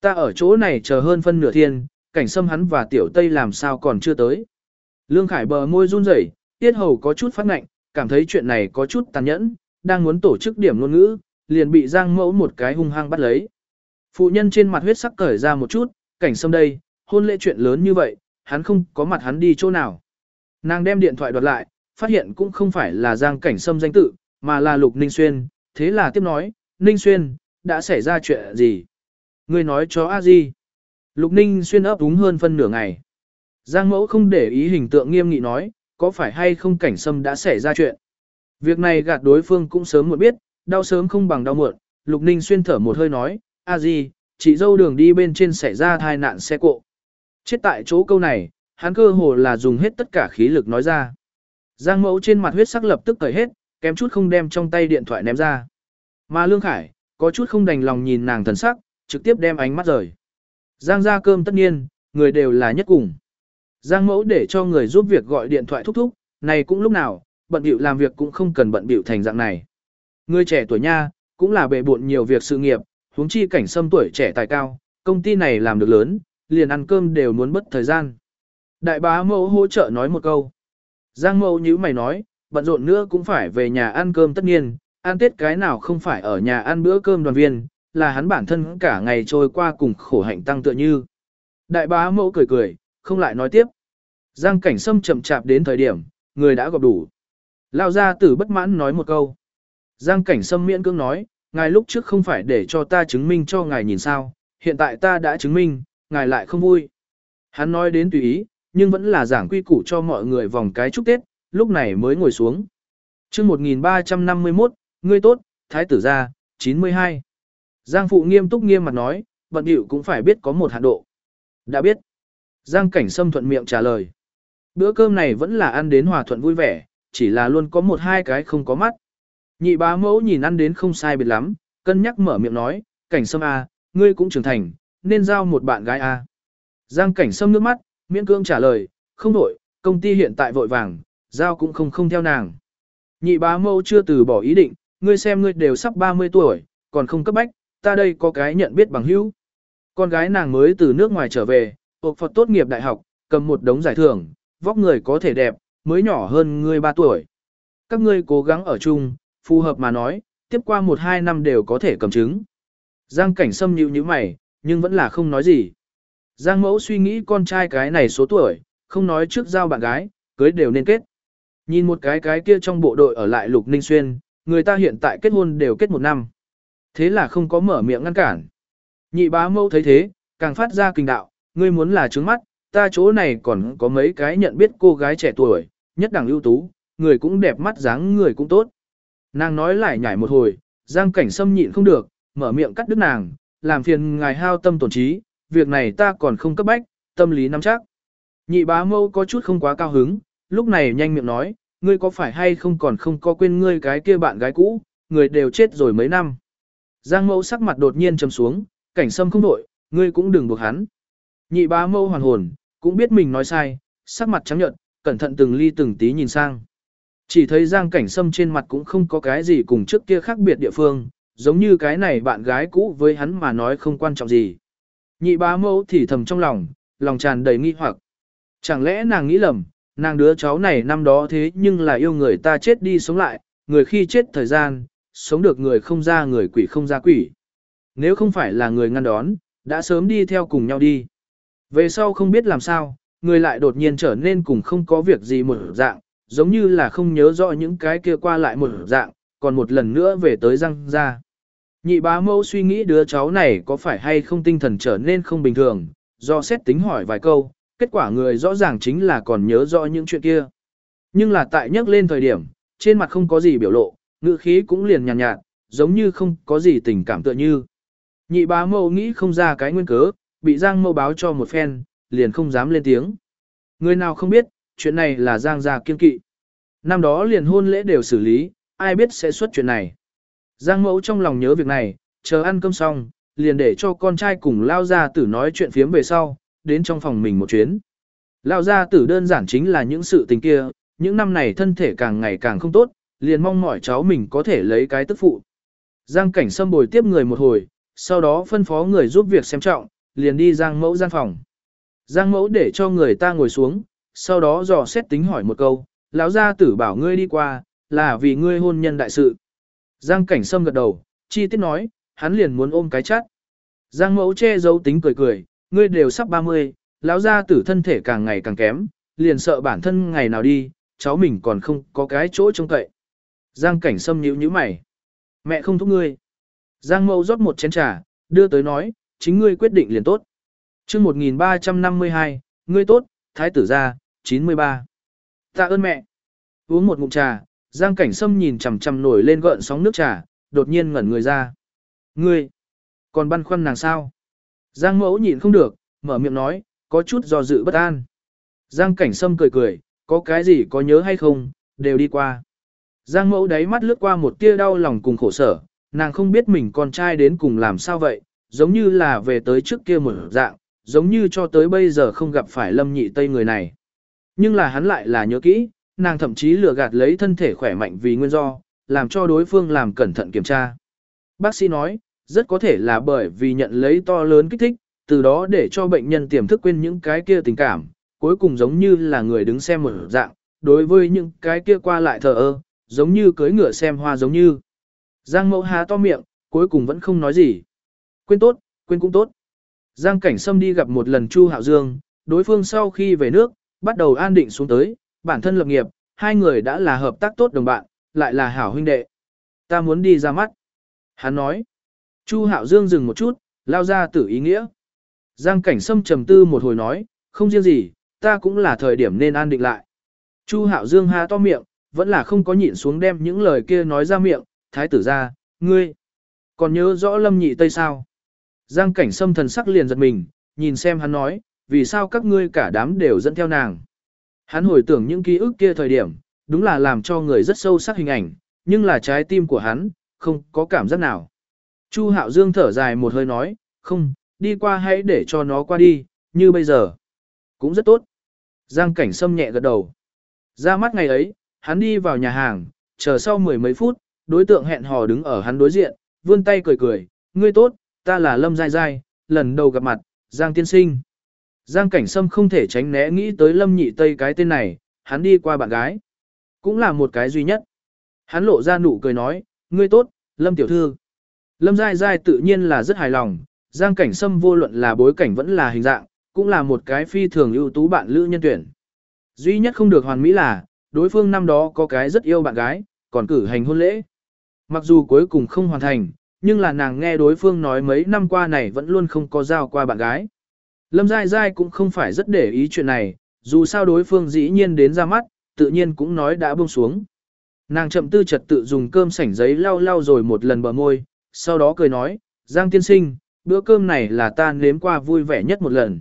Speaker 1: Ta ở chỗ này chờ hơn phân nửa thiên, cảnh sâm hắn và tiểu tây làm sao còn chưa tới. Lương Khải bờ môi run rẩy, tiết hầu có chút phát ngạnh, cảm thấy chuyện này có chút tàn nhẫn, đang muốn tổ chức điểm ngôn ngữ, liền bị Giang Mẫu một cái hung hăng bắt lấy. Phụ nhân trên mặt huyết sắc cởi ra một chút, cảnh sâm đây, hôn lễ chuyện lớn như vậy, hắn không có mặt hắn đi chỗ nào. Nàng đem điện thoại đoạt lại, phát hiện cũng không phải là Giang cảnh sâm danh tự, mà là Lục Ninh Xuyên, thế là tiếp nói, Ninh Xuyên, đã xảy ra chuyện gì? Ngươi nói cho a di. Lục Ninh Xuyên ấp úng hơn phân nửa ngày. Giang mẫu không để ý hình tượng nghiêm nghị nói, có phải hay không cảnh sâm đã xảy ra chuyện. Việc này gạt đối phương cũng sớm muộn biết, đau sớm không bằng đau muộn. Lục Ninh Xuyên thở một hơi nói, a di, chị dâu đường đi bên trên xảy ra tai nạn xe cộ. Chết tại chỗ câu này, hắn cơ hồ là dùng hết tất cả khí lực nói ra. Giang mẫu trên mặt huyết sắc lập tức cởi hết, kém chút không đem trong tay điện thoại ném ra. Mà Lương Khải, có chút không đành lòng nhìn nàng thần sắc, trực tiếp đem ánh mắt rời. Giang ra cơm tất nhiên, người đều là nhất cùng. Giang mẫu để cho người giúp việc gọi điện thoại thúc thúc, này cũng lúc nào, bận bịu làm việc cũng không cần bận bịu thành dạng này. Người trẻ tuổi nha, cũng là bệ bộn nhiều việc sự nghiệp, huống chi cảnh sâm tuổi trẻ tài cao, công ty này làm được lớn, liền ăn cơm đều muốn mất thời gian. Đại bá mẫu hỗ trợ nói một câu. Giang mẫu như mày nói, bận rộn nữa cũng phải về nhà ăn cơm tất nhiên, ăn tết cái nào không phải ở nhà ăn bữa cơm đoàn viên, là hắn bản thân cả ngày trôi qua cùng khổ hạnh tăng tựa như. Đại bá mẫu cười cười, không lại nói tiếp. Giang cảnh sâm chậm chạp đến thời điểm, người đã gọp đủ. Lao ra tử bất mãn nói một câu. Giang cảnh sâm miễn cưỡng nói, ngài lúc trước không phải để cho ta chứng minh cho ngài nhìn sao, hiện tại ta đã chứng minh, ngài lại không vui. Hắn nói đến tùy ý, nhưng vẫn là giảng quy củ cho mọi người vòng cái chúc Tết, lúc này mới ngồi xuống. chương 1351, ngươi tốt, thái tử gia, 92. Giang phụ nghiêm túc nghiêm mặt nói, bận điệu cũng phải biết có một hạn độ. Đã biết. Giang cảnh sâm thuận miệng trả lời. Bữa cơm này vẫn là ăn đến hòa thuận vui vẻ, chỉ là luôn có một hai cái không có mắt. Nhị bá mẫu nhìn ăn đến không sai biệt lắm, cân nhắc mở miệng nói, cảnh sâm à, ngươi cũng trưởng thành, nên giao một bạn gái à. Giang cảnh sâm nước mắt, miễn cưỡng trả lời, không đổi, công ty hiện tại vội vàng, giao cũng không không theo nàng. Nhị bá mẫu chưa từ bỏ ý định, ngươi xem ngươi đều sắp 30 tuổi, còn không cấp bách, ta đây có cái nhận biết bằng hữu. Con gái nàng mới từ nước ngoài trở về, học Phật tốt nghiệp đại học, cầm một đống giải thưởng, vóc người có thể đẹp, mới nhỏ hơn ngươi 3 tuổi. Các ngươi cố gắng ở chung, phù hợp mà nói, tiếp qua 1-2 năm đều có thể cầm chứng. Giang cảnh sâm nhịu như mày, nhưng vẫn là không nói gì. Giang mẫu suy nghĩ con trai cái này số tuổi, không nói trước giao bạn gái, cưới đều nên kết. Nhìn một cái cái kia trong bộ đội ở lại Lục Ninh Xuyên, người ta hiện tại kết hôn đều kết một năm. Thế là không có mở miệng ngăn cản. Nhị bá Mẫu thấy thế, càng phát ra kinh đạo, ngươi muốn là trứng mắt, ta chỗ này còn có mấy cái nhận biết cô gái trẻ tuổi, nhất đẳng ưu tú, người cũng đẹp mắt dáng người cũng tốt. Nàng nói lại nhảy một hồi, giang cảnh Sâm nhịn không được, mở miệng cắt đứt nàng, làm phiền ngài hao tâm tổn trí, việc này ta còn không cấp bách, tâm lý nắm chắc. Nhị bá mâu có chút không quá cao hứng, lúc này nhanh miệng nói, ngươi có phải hay không còn không có quên ngươi cái kia bạn gái cũ, người đều chết rồi mấy năm. Giang mẫu sắc mặt đột nhiên trầm xuống, cảnh sâm không đổi, ngươi cũng đừng buộc hắn. Nhị bá mẫu hoàn hồn, cũng biết mình nói sai, sắc mặt trắng nhợt, cẩn thận từng ly từng tí nhìn sang. Chỉ thấy giang cảnh sâm trên mặt cũng không có cái gì cùng trước kia khác biệt địa phương, giống như cái này bạn gái cũ với hắn mà nói không quan trọng gì. Nhị bá mẫu thì thầm trong lòng, lòng tràn đầy nghi hoặc. Chẳng lẽ nàng nghĩ lầm, nàng đứa cháu này năm đó thế nhưng là yêu người ta chết đi sống lại, người khi chết thời gian, sống được người không ra người quỷ không ra quỷ. Nếu không phải là người ngăn đón, đã sớm đi theo cùng nhau đi. Về sau không biết làm sao, người lại đột nhiên trở nên cùng không có việc gì một dạng, giống như là không nhớ rõ những cái kia qua lại một dạng, còn một lần nữa về tới răng ra. Nhị bá mẫu suy nghĩ đứa cháu này có phải hay không tinh thần trở nên không bình thường, do xét tính hỏi vài câu, kết quả người rõ ràng chính là còn nhớ rõ những chuyện kia. Nhưng là tại nhắc lên thời điểm, trên mặt không có gì biểu lộ, ngữ khí cũng liền nhàn nhạt, nhạt, giống như không có gì tình cảm tựa như. Nhị bá mẫu nghĩ không ra cái nguyên cớ, bị Giang mẫu báo cho một phen, liền không dám lên tiếng. Người nào không biết, chuyện này là Giang gia kiên kỵ. Năm đó liền hôn lễ đều xử lý, ai biết sẽ xuất chuyện này. Giang mẫu trong lòng nhớ việc này, chờ ăn cơm xong, liền để cho con trai cùng lao gia tử nói chuyện phiếm về sau, đến trong phòng mình một chuyến. Lao gia tử đơn giản chính là những sự tình kia, những năm này thân thể càng ngày càng không tốt, liền mong mỏi cháu mình có thể lấy cái tức phụ. Giang cảnh sâm bồi tiếp người một hồi, sau đó phân phó người giúp việc xem trọng, liền đi giang mẫu gian phòng. Giang mẫu để cho người ta ngồi xuống, sau đó dò xét tính hỏi một câu, lão gia tử bảo ngươi đi qua, là vì ngươi hôn nhân đại sự. Giang cảnh sâm gật đầu, chi tiết nói, hắn liền muốn ôm cái chát. Giang mẫu che giấu tính cười cười, ngươi đều sắp 30, lão gia tử thân thể càng ngày càng kém, liền sợ bản thân ngày nào đi, cháu mình còn không có cái chỗ trông cậy. Giang cảnh sâm nhíu nhíu mày. Mẹ không thúc ngươi. Giang mẫu rót một chén trà, đưa tới nói, chính ngươi quyết định liền tốt. chương 1352, ngươi tốt, thái tử gia, 93. Tạ ơn mẹ. Uống một ngụm trà, Giang cảnh sâm nhìn chằm chằm nổi lên gợn sóng nước trà, đột nhiên ngẩn người ra. Ngươi, còn băn khoăn nàng sao? Giang mẫu nhịn không được, mở miệng nói, có chút do dự bất an. Giang cảnh sâm cười cười, có cái gì có nhớ hay không, đều đi qua. Giang mẫu đáy mắt lướt qua một tia đau lòng cùng khổ sở, nàng không biết mình con trai đến cùng làm sao vậy, giống như là về tới trước kia một dạng, giống như cho tới bây giờ không gặp phải lâm nhị tây người này. Nhưng là hắn lại là nhớ kỹ, nàng thậm chí lừa gạt lấy thân thể khỏe mạnh vì nguyên do, làm cho đối phương làm cẩn thận kiểm tra. Bác sĩ nói, rất có thể là bởi vì nhận lấy to lớn kích thích, từ đó để cho bệnh nhân tiềm thức quên những cái kia tình cảm, cuối cùng giống như là người đứng xem một dạng, đối với những cái kia qua lại thờ ơ, giống như cưới ngựa xem hoa giống như. Giang mẫu há to miệng, cuối cùng vẫn không nói gì. Quên tốt, quên cũng tốt. Giang cảnh sâm đi gặp một lần Chu Hạo Dương, đối phương sau khi về nước, bắt đầu an định xuống tới, bản thân lập nghiệp, hai người đã là hợp tác tốt đồng bạn, lại là hảo huynh đệ. Ta muốn đi ra mắt. Hắn nói. Chu Hạo Dương dừng một chút, lao ra tử ý nghĩa. Giang cảnh sâm trầm tư một hồi nói, không riêng gì, ta cũng là thời điểm nên an định lại. Chu Hạo Dương há to miệng, vẫn là không có nhịn xuống đem những lời kia nói ra miệng, thái tử ra, ngươi. Còn nhớ rõ lâm nhị tây sao? Giang cảnh sâm thần sắc liền giật mình, nhìn xem hắn nói, vì sao các ngươi cả đám đều dẫn theo nàng. Hắn hồi tưởng những ký ức kia thời điểm, đúng là làm cho người rất sâu sắc hình ảnh, nhưng là trái tim của hắn, không có cảm giác nào. Chu Hạo Dương thở dài một hơi nói, không, đi qua hãy để cho nó qua đi, như bây giờ. Cũng rất tốt. Giang cảnh sâm nhẹ gật đầu. Ra mắt ngày ấy, hắn đi vào nhà hàng, chờ sau mười mấy phút, đối tượng hẹn hò đứng ở hắn đối diện, vươn tay cười cười, ngươi tốt, ta là Lâm Giai Giai, lần đầu gặp mặt, Giang tiên sinh. Giang cảnh sâm không thể tránh né nghĩ tới Lâm nhị Tây cái tên này, hắn đi qua bạn gái. Cũng là một cái duy nhất. Hắn lộ ra nụ cười nói, ngươi tốt, Lâm tiểu thư. Lâm Giai Giai tự nhiên là rất hài lòng, Giang cảnh sâm vô luận là bối cảnh vẫn là hình dạng, cũng là một cái phi thường ưu tú bạn lữ nhân tuyển. Duy nhất không được hoàn mỹ là, đối phương năm đó có cái rất yêu bạn gái, còn cử hành hôn lễ. Mặc dù cuối cùng không hoàn thành, nhưng là nàng nghe đối phương nói mấy năm qua này vẫn luôn không có giao qua bạn gái. Lâm Giai Giai cũng không phải rất để ý chuyện này, dù sao đối phương dĩ nhiên đến ra mắt, tự nhiên cũng nói đã buông xuống. Nàng chậm tư trật tự dùng cơm sảnh giấy lau lau rồi một lần bờ môi, sau đó cười nói, Giang tiên sinh, bữa cơm này là ta nếm qua vui vẻ nhất một lần.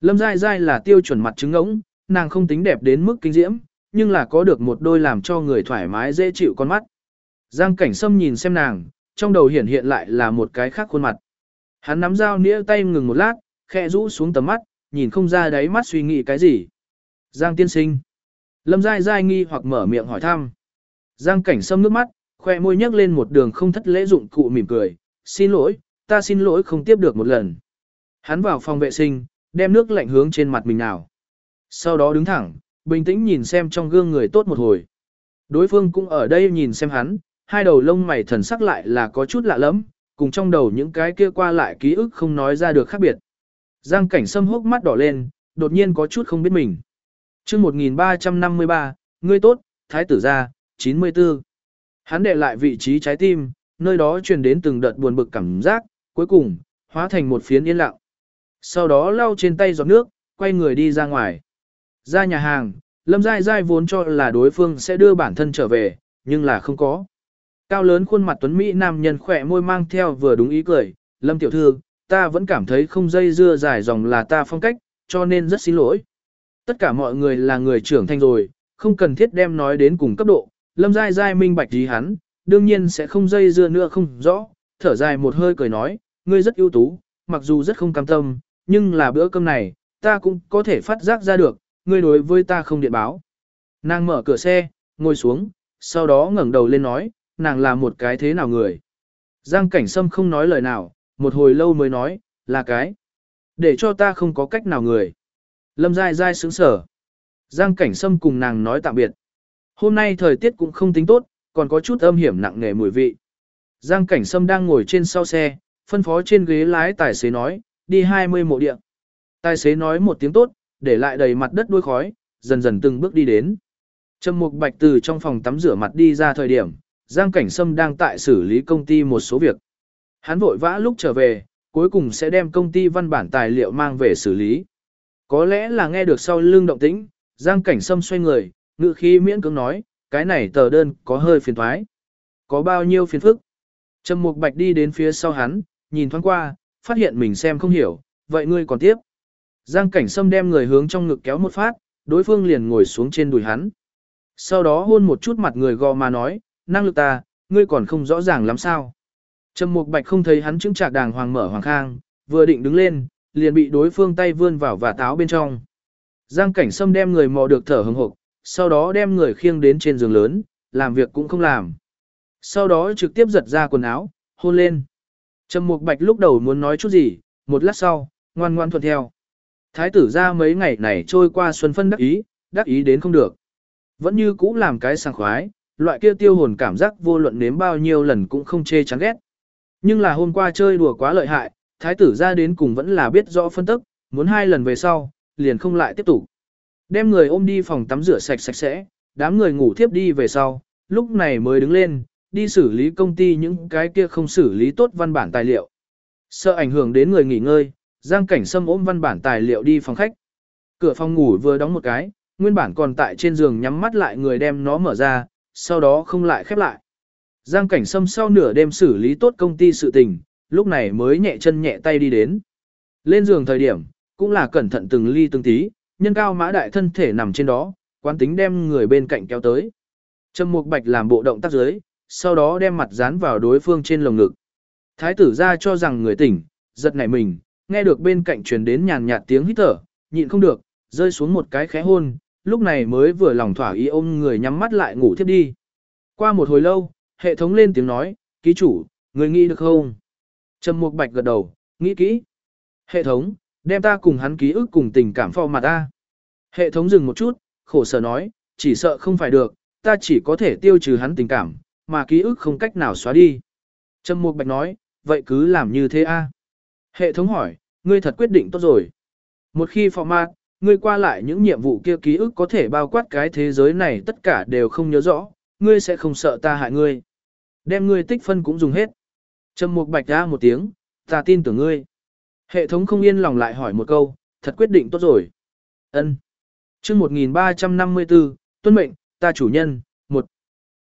Speaker 1: Lâm Giai Giai là tiêu chuẩn mặt trứng ngỗng, nàng không tính đẹp đến mức kinh diễm, nhưng là có được một đôi làm cho người thoải mái dễ chịu con mắt. Giang cảnh sâm nhìn xem nàng, trong đầu hiện hiện lại là một cái khác khuôn mặt. Hắn nắm dao nĩa tay ngừng một lát, khẽ rũ xuống tầm mắt, nhìn không ra đáy mắt suy nghĩ cái gì. Giang tiên sinh. Lâm Giai Giai nghi hoặc mở miệng hỏi thăm. Giang cảnh sâm nước mắt, khoe môi nhấc lên một đường không thất lễ dụng cụ mỉm cười. Xin lỗi, ta xin lỗi không tiếp được một lần. Hắn vào phòng vệ sinh, đem nước lạnh hướng trên mặt mình nào. Sau đó đứng thẳng, bình tĩnh nhìn xem trong gương người tốt một hồi. Đối phương cũng ở đây nhìn xem hắn, hai đầu lông mày thần sắc lại là có chút lạ lắm, cùng trong đầu những cái kia qua lại ký ức không nói ra được khác biệt. Giang cảnh sâm hốc mắt đỏ lên, đột nhiên có chút không biết mình. chương 1353, ngươi tốt, thái tử gia, 94. Hắn đệ lại vị trí trái tim, nơi đó truyền đến từng đợt buồn bực cảm giác, cuối cùng, hóa thành một phiến yên lặng. Sau đó lau trên tay giọt nước, quay người đi ra ngoài. Ra nhà hàng, Lâm Giai Giai vốn cho là đối phương sẽ đưa bản thân trở về, nhưng là không có. Cao lớn khuôn mặt tuấn Mỹ nam nhân khỏe môi mang theo vừa đúng ý cười, Lâm tiểu thư, ta vẫn cảm thấy không dây dưa dài dòng là ta phong cách, cho nên rất xin lỗi. Tất cả mọi người là người trưởng thành rồi, không cần thiết đem nói đến cùng cấp độ, Lâm dai dai minh bạch gì hắn, đương nhiên sẽ không dây dưa nữa không rõ, thở dài một hơi cười nói, ngươi rất ưu tú, mặc dù rất không cam tâm, nhưng là bữa cơm này, ta cũng có thể phát giác ra được, ngươi đối với ta không điện báo. Nàng mở cửa xe, ngồi xuống, sau đó ngẩng đầu lên nói, nàng là một cái thế nào người. Giang cảnh sâm không nói lời nào, một hồi lâu mới nói, là cái. Để cho ta không có cách nào người. Lâm dai dai sướng sở. Giang cảnh sâm cùng nàng nói tạm biệt. Hôm nay thời tiết cũng không tính tốt, còn có chút âm hiểm nặng nề mùi vị. Giang cảnh sâm đang ngồi trên sau xe, phân phó trên ghế lái tài xế nói, đi 20 mộ địa. Tài xế nói một tiếng tốt, để lại đầy mặt đất đuôi khói, dần dần từng bước đi đến. Trầm Mục Bạch từ trong phòng tắm rửa mặt đi ra thời điểm, Giang Cảnh Sâm đang tại xử lý công ty một số việc. Hắn vội vã lúc trở về, cuối cùng sẽ đem công ty văn bản tài liệu mang về xử lý. Có lẽ là nghe được sau lưng động tĩnh, Giang Cảnh Sâm xoay người, ngự khí miễn cưỡng nói, cái này tờ đơn có hơi phiền thoái. Có bao nhiêu phiền phức? Trầm Mục Bạch đi đến phía sau hắn, nhìn thoáng qua, phát hiện mình xem không hiểu, vậy ngươi còn tiếp. Giang Cảnh Sâm đem người hướng trong ngực kéo một phát, đối phương liền ngồi xuống trên đùi hắn. Sau đó hôn một chút mặt người gò mà nói, năng lực ta, ngươi còn không rõ ràng lắm sao. Trầm Mục Bạch không thấy hắn chứng trạc đàng hoàng mở hoàng khang, vừa định đứng lên, liền bị đối phương tay vươn vào và táo bên trong. Giang Cảnh Sâm đem người mò được thở hừng hực, sau đó đem người khiêng đến trên giường lớn, làm việc cũng không làm. Sau đó trực tiếp giật ra quần áo, hôn lên. Trầm Mục Bạch lúc đầu muốn nói chút gì, một lát sau, ngoan ngoan thuận theo. Thái tử ra mấy ngày này trôi qua xuân phân đắc ý, đắc ý đến không được. Vẫn như cũ làm cái sảng khoái, loại kia tiêu hồn cảm giác vô luận nếm bao nhiêu lần cũng không chê chán ghét. Nhưng là hôm qua chơi đùa quá lợi hại, thái tử ra đến cùng vẫn là biết rõ phân tức, muốn hai lần về sau, liền không lại tiếp tục. Đem người ôm đi phòng tắm rửa sạch sạch sẽ, đám người ngủ thiếp đi về sau, lúc này mới đứng lên, đi xử lý công ty những cái kia không xử lý tốt văn bản tài liệu. Sợ ảnh hưởng đến người nghỉ ngơi, Giang Cảnh Sâm ôm văn bản tài liệu đi phòng khách. Cửa phòng ngủ vừa đóng một cái, nguyên bản còn tại trên giường nhắm mắt lại người đem nó mở ra, sau đó không lại khép lại. Giang Cảnh Sâm sau nửa đêm xử lý tốt công ty sự tình, lúc này mới nhẹ chân nhẹ tay đi đến. Lên giường thời điểm, cũng là cẩn thận từng ly từng tí, nhân cao mã đại thân thể nằm trên đó, quán tính đem người bên cạnh kéo tới. Trầm Mục Bạch làm bộ động tác dưới, sau đó đem mặt dán vào đối phương trên lồng ngực. Thái tử ra cho rằng người tỉnh, giật nảy mình, nghe được bên cạnh truyền đến nhàn nhạt tiếng hít thở, nhịn không được, rơi xuống một cái khẽ hôn, lúc này mới vừa lòng thỏa ý ôm người nhắm mắt lại ngủ thiếp đi. Qua một hồi lâu, hệ thống lên tiếng nói, ký chủ, người nghĩ được không? Trầm Mục Bạch gật đầu, nghĩ kỹ. Hệ thống, đem ta cùng hắn ký ức cùng tình cảm phò mặt ta. Hệ thống dừng một chút, khổ sở nói, chỉ sợ không phải được, ta chỉ có thể tiêu trừ hắn tình cảm, mà ký ức không cách nào xóa đi. Trầm Mục Bạch nói, vậy cứ làm như thế a. Hệ thống hỏi, ngươi thật quyết định tốt rồi. Một khi phò mặt, ngươi qua lại những nhiệm vụ kia ký ức có thể bao quát cái thế giới này tất cả đều không nhớ rõ, ngươi sẽ không sợ ta hại ngươi. Đem ngươi tích phân cũng dùng hết. Trầm Mục Bạch ra một tiếng, ta tin tưởng ngươi. Hệ thống không yên lòng lại hỏi một câu, thật quyết định tốt rồi. Ân. Chương 1354, tuân mệnh, ta chủ nhân, một.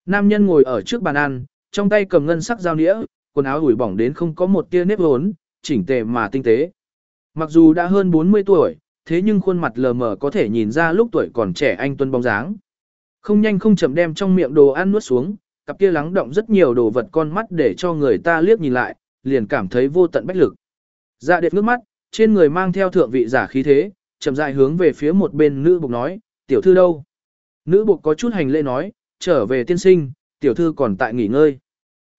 Speaker 1: Nam nhân ngồi ở trước bàn ăn, trong tay cầm ngân sắc dao nĩa, quần áo ủi bỏng đến không có một tia nếp hốn, chỉnh tề mà tinh tế. Mặc dù đã hơn 40 tuổi, thế nhưng khuôn mặt lờ mờ có thể nhìn ra lúc tuổi còn trẻ anh tuân bóng dáng. Không nhanh không chậm đem trong miệng đồ ăn nuốt xuống, cặp kia lắng động rất nhiều đồ vật con mắt để cho người ta liếc nhìn lại, liền cảm thấy vô tận bách lực. Dạ điệt ngước mắt, trên người mang theo thượng vị giả khí thế, chậm rãi hướng về phía một bên nữ bục nói, tiểu thư đâu? Nữ bục có chút hành lễ nói, trở về tiên sinh, tiểu thư còn tại nghỉ ngơi.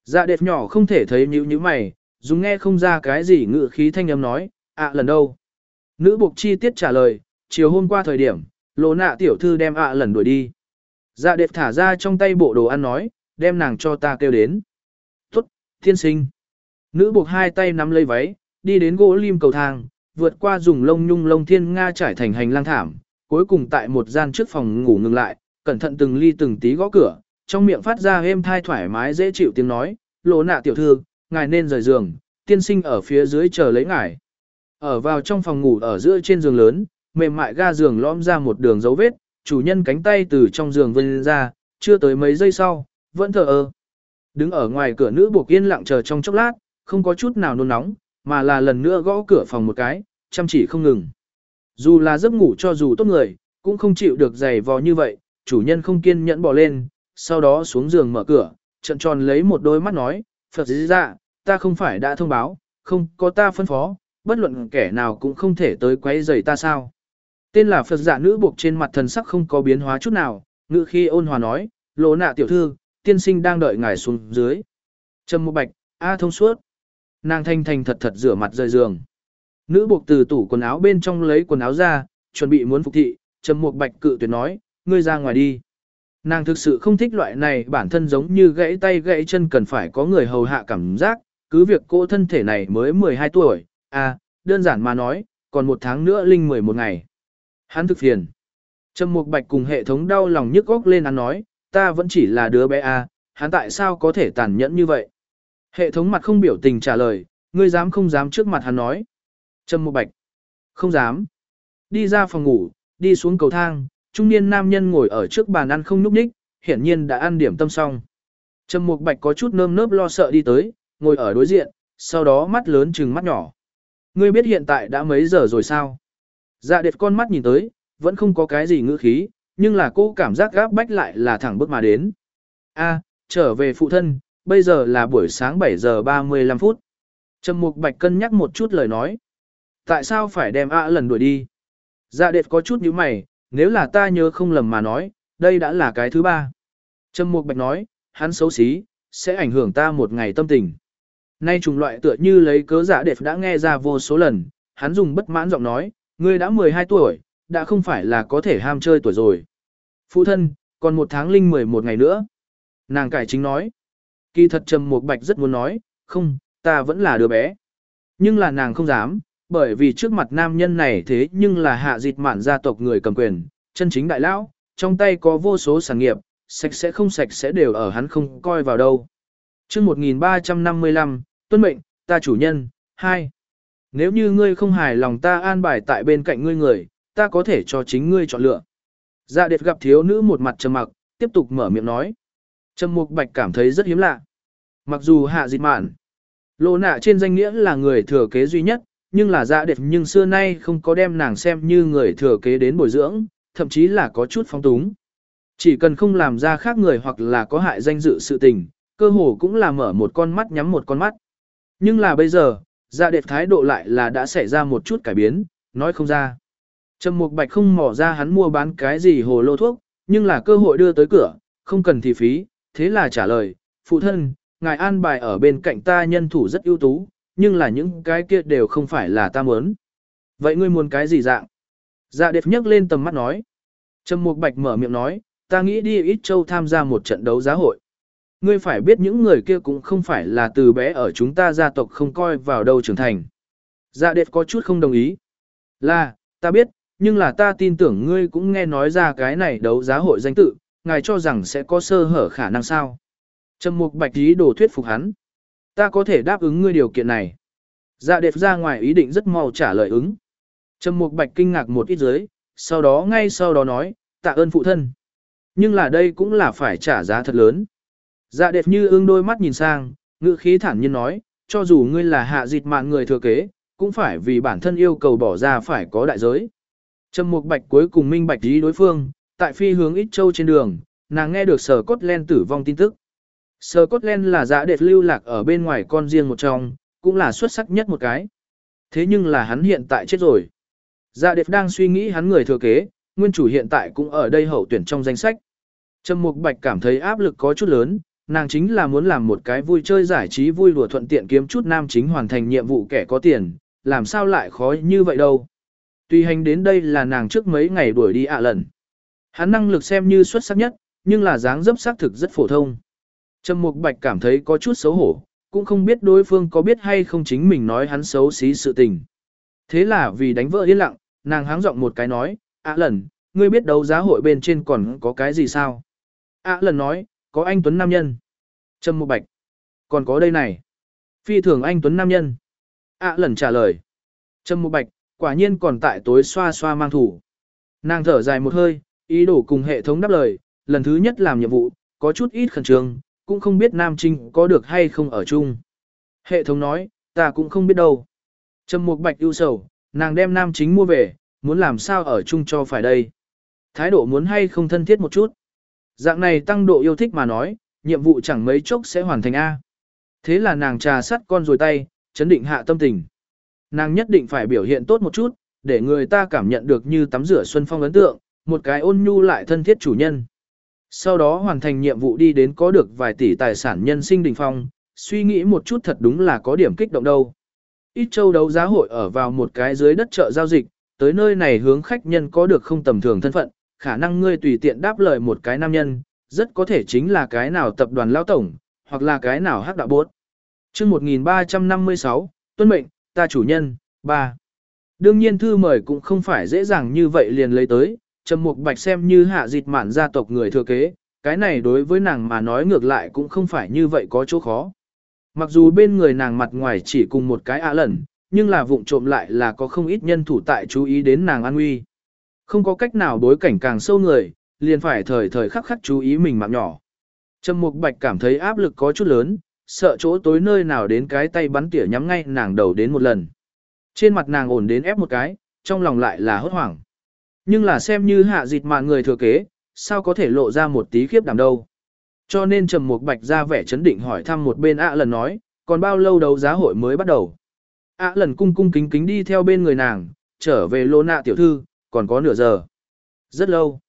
Speaker 1: Dạ điệt nhỏ không thể thấy nhữ như mày, dùng nghe không ra cái gì ngự khí thanh âm nói, ạ lần đâu? Nữ bục chi tiết trả lời, chiều hôm qua thời điểm, lô nạ tiểu thư đem ạ lần đuổi đi. Dạ đẹp thả ra trong tay bộ đồ ăn nói, đem nàng cho ta kêu đến. Tốt, thiên sinh. Nữ buộc hai tay nắm lấy váy, đi đến gỗ lim cầu thang, vượt qua dùng lông nhung lông thiên nga trải thành hành lang thảm, cuối cùng tại một gian trước phòng ngủ ngừng lại, cẩn thận từng ly từng tí gõ cửa, trong miệng phát ra êm thai thoải mái dễ chịu tiếng nói, lỗ nạ tiểu thư, ngài nên rời giường, tiên sinh ở phía dưới chờ lấy ngài. Ở vào trong phòng ngủ ở giữa trên giường lớn, mềm mại ga giường lõm ra một đường dấu vết, chủ nhân cánh tay từ trong giường vươn ra, chưa tới mấy giây sau, vẫn thở ơ. Đứng ở ngoài cửa nữ buộc yên lặng chờ trong chốc lát, không có chút nào nôn nóng, mà là lần nữa gõ cửa phòng một cái, chăm chỉ không ngừng. Dù là giấc ngủ cho dù tốt người, cũng không chịu được giày vò như vậy, chủ nhân không kiên nhẫn bỏ lên, sau đó xuống giường mở cửa, trận tròn lấy một đôi mắt nói, Phật dĩ dạ, ta không phải đã thông báo, không có ta phân phó, bất luận kẻ nào cũng không thể tới quấy rầy ta sao. Tên là Phật giả nữ buộc trên mặt thần sắc không có biến hóa chút nào, ngự khi ôn hòa nói, lỗ nạ tiểu thư, tiên sinh đang đợi ngài xuống dưới. Trầm một bạch, A thông suốt. Nàng thanh thanh thật thật rửa mặt rời giường. Nữ buộc từ tủ quần áo bên trong lấy quần áo ra, chuẩn bị muốn phục thị, Trầm một bạch cự tuyệt nói, ngươi ra ngoài đi. Nàng thực sự không thích loại này bản thân giống như gãy tay gãy chân cần phải có người hầu hạ cảm giác, cứ việc cô thân thể này mới 12 tuổi, à, đơn giản mà nói, còn một tháng nữa linh 11 ngày. Hắn thực phiền. Trầm Mục Bạch cùng hệ thống đau lòng nhức góc lên ăn nói, ta vẫn chỉ là đứa bé à, hắn tại sao có thể tàn nhẫn như vậy? Hệ thống mặt không biểu tình trả lời, ngươi dám không dám trước mặt hắn nói. Trầm Mục Bạch, không dám. Đi ra phòng ngủ, đi xuống cầu thang, trung niên nam nhân ngồi ở trước bàn ăn không nhúc nhích, hiển nhiên đã ăn điểm tâm xong. Trầm Mục Bạch có chút nơm nớp lo sợ đi tới, ngồi ở đối diện, sau đó mắt lớn trừng mắt nhỏ. Ngươi biết hiện tại đã mấy giờ rồi sao? Dạ đẹp con mắt nhìn tới, vẫn không có cái gì ngữ khí, nhưng là cô cảm giác gáp bách lại là thẳng bước mà đến. A, trở về phụ thân, bây giờ là buổi sáng 7 giờ 35 phút. Trầm Mục Bạch cân nhắc một chút lời nói. Tại sao phải đem A lần đuổi đi? Dạ đệt có chút nhíu mày, nếu là ta nhớ không lầm mà nói, đây đã là cái thứ ba. Trầm Mục Bạch nói, hắn xấu xí, sẽ ảnh hưởng ta một ngày tâm tình. Nay trùng loại tựa như lấy cớ giả đệt đã nghe ra vô số lần, hắn dùng bất mãn giọng nói, ngươi đã 12 tuổi, đã không phải là có thể ham chơi tuổi rồi. Phụ thân, còn một tháng linh 11 ngày nữa. Nàng cải chính nói. Kỳ thật Trầm Mục Bạch rất muốn nói, không, ta vẫn là đứa bé. Nhưng là nàng không dám, bởi vì trước mặt nam nhân này thế nhưng là hạ dịch mạn gia tộc người cầm quyền, chân chính đại lão, trong tay có vô số sản nghiệp, sạch sẽ không sạch sẽ đều ở hắn không coi vào đâu. chương 1355, tuân mệnh, ta chủ nhân, 2. Nếu như ngươi không hài lòng ta an bài tại bên cạnh ngươi người, ta có thể cho chính ngươi chọn lựa. Dạ Điệt gặp thiếu nữ một mặt trầm mặc, tiếp tục mở miệng nói. Trầm mục bạch cảm thấy rất hiếm lạ. Mặc dù hạ dịch mạn, lộ nạ trên danh nghĩa là người thừa kế duy nhất, nhưng là dạ Điệt nhưng xưa nay không có đem nàng xem như người thừa kế đến bồi dưỡng, thậm chí là có chút phong túng. Chỉ cần không làm ra khác người hoặc là có hại danh dự sự tình, cơ hồ cũng là mở một con mắt nhắm một con mắt. Nhưng là bây giờ, dạ Điệt thái độ lại là đã xảy ra một chút cải biến, nói không ra. Trầm Mục Bạch không mò ra hắn mua bán cái gì hồ lô thuốc, nhưng là cơ hội đưa tới cửa, không cần thì phí, thế là trả lời, phụ thân, ngài an bài ở bên cạnh ta nhân thủ rất ưu tú, nhưng là những cái kia đều không phải là ta muốn. Vậy ngươi muốn cái gì dạng? Dạ đẹp nhấc lên tầm mắt nói. Trầm Mục Bạch mở miệng nói, ta nghĩ đi ít châu tham gia một trận đấu giá hội. Ngươi phải biết những người kia cũng không phải là từ bé ở chúng ta gia tộc không coi vào đâu trưởng thành. Dạ đẹp có chút không đồng ý. Là, ta biết, nhưng là ta tin tưởng ngươi cũng nghe nói ra cái này đấu giá hội danh tự, ngài cho rằng sẽ có sơ hở khả năng sao. Trầm mục bạch ý đồ thuyết phục hắn. Ta có thể đáp ứng ngươi điều kiện này. Dạ đẹp ra ngoài ý định rất mau trả lời ứng. Trầm mục bạch kinh ngạc một ít dưới, sau đó ngay sau đó nói, tạ ơn phụ thân. Nhưng là đây cũng là phải trả giá thật lớn. Dạ đẹp như ương đôi mắt nhìn sang, ngữ khí thản nhiên nói, cho dù ngươi là hạ dịch mạng người thừa kế, cũng phải vì bản thân yêu cầu bỏ ra phải có đại giới. Trầm Mục Bạch cuối cùng minh bạch ý đối phương, tại phi hướng ít châu trên đường, nàng nghe được Sở Cốt Len tử vong tin tức. Sở Cốt Len là dạ đệt lưu lạc ở bên ngoài con riêng một trong, cũng là xuất sắc nhất một cái. Thế nhưng là hắn hiện tại chết rồi. Dạ đệt đang suy nghĩ hắn người thừa kế, nguyên chủ hiện tại cũng ở đây hậu tuyển trong danh sách. Trầm Mục Bạch cảm thấy áp lực có chút lớn, nàng chính là muốn làm một cái vui chơi giải trí vui đùa thuận tiện kiếm chút nam chính hoàn thành nhiệm vụ kẻ có tiền, làm sao lại khó như vậy đâu. Tùy hành đến đây là nàng trước mấy ngày đuổi đi ạ lần. Hắn năng lực xem như xuất sắc nhất, nhưng là dáng dấp xác thực rất phổ thông. Trầm Mục Bạch cảm thấy có chút xấu hổ, cũng không biết đối phương có biết hay không chính mình nói hắn xấu xí sự tình. Thế là vì đánh vỡ yên lặng, nàng háng giọng một cái nói, ạ lần, ngươi biết đấu giá hội bên trên còn có cái gì sao? ạ lần nói, có anh Tuấn Nam Nhân. Trầm Mục Bạch. Còn có đây này. Phi thường anh Tuấn Nam Nhân. ạ lần trả lời. Trầm Mục Bạch, quả nhiên còn tại tối xoa xoa mang thủ. Nàng thở dài một hơi, ý đồ cùng hệ thống đáp lời, lần thứ nhất làm nhiệm vụ, có chút ít khẩn trương, cũng không biết Nam Trinh có được hay không ở chung. Hệ thống nói, ta cũng không biết đâu. Trầm Mục Bạch ưu sầu, nàng đem Nam Chính mua về, muốn làm sao ở chung cho phải đây. Thái độ muốn hay không thân thiết một chút. Dạng này tăng độ yêu thích mà nói, nhiệm vụ chẳng mấy chốc sẽ hoàn thành A. Thế là nàng trà sắt con rồi tay, chấn định hạ tâm tình. Nàng nhất định phải biểu hiện tốt một chút, để người ta cảm nhận được như tắm rửa xuân phong ấn tượng, một cái ôn nhu lại thân thiết chủ nhân. Sau đó hoàn thành nhiệm vụ đi đến có được vài tỷ tài sản nhân sinh đỉnh phong, suy nghĩ một chút thật đúng là có điểm kích động đâu. Ít châu đấu giá hội ở vào một cái dưới đất chợ giao dịch, tới nơi này hướng khách nhân có được không tầm thường thân phận, khả năng ngươi tùy tiện đáp lời một cái nam nhân, rất có thể chính là cái nào tập đoàn lao tổng, hoặc là cái nào hắc đạo bốt. chương 1356, tuân mệnh, ta chủ nhân, ba. Đương nhiên thư mời cũng không phải dễ dàng như vậy liền lấy tới, Trầm Mục Bạch xem như hạ dịch mạn gia tộc người thừa kế, cái này đối với nàng mà nói ngược lại cũng không phải như vậy có chỗ khó. Mặc dù bên người nàng mặt ngoài chỉ cùng một cái ạ lẩn, nhưng là vụng trộm lại là có không ít nhân thủ tại chú ý đến nàng an nguy. Không có cách nào đối cảnh càng sâu người, liền phải thời thời khắc khắc chú ý mình mạng nhỏ. Trầm Mục Bạch cảm thấy áp lực có chút lớn, sợ chỗ tối nơi nào đến cái tay bắn tỉa nhắm ngay nàng đầu đến một lần. Trên mặt nàng ổn đến ép một cái, trong lòng lại là hốt hoảng. Nhưng là xem như hạ dịch mà người thừa kế, sao có thể lộ ra một tí khiếp đảm đâu. Cho nên Trầm Mục Bạch ra vẻ chấn định hỏi thăm một bên ạ lần nói, còn bao lâu đấu giá hội mới bắt đầu. ạ lần cung cung kính kính đi theo bên người nàng, trở về lô nạ tiểu thư, còn có nửa giờ. Rất lâu.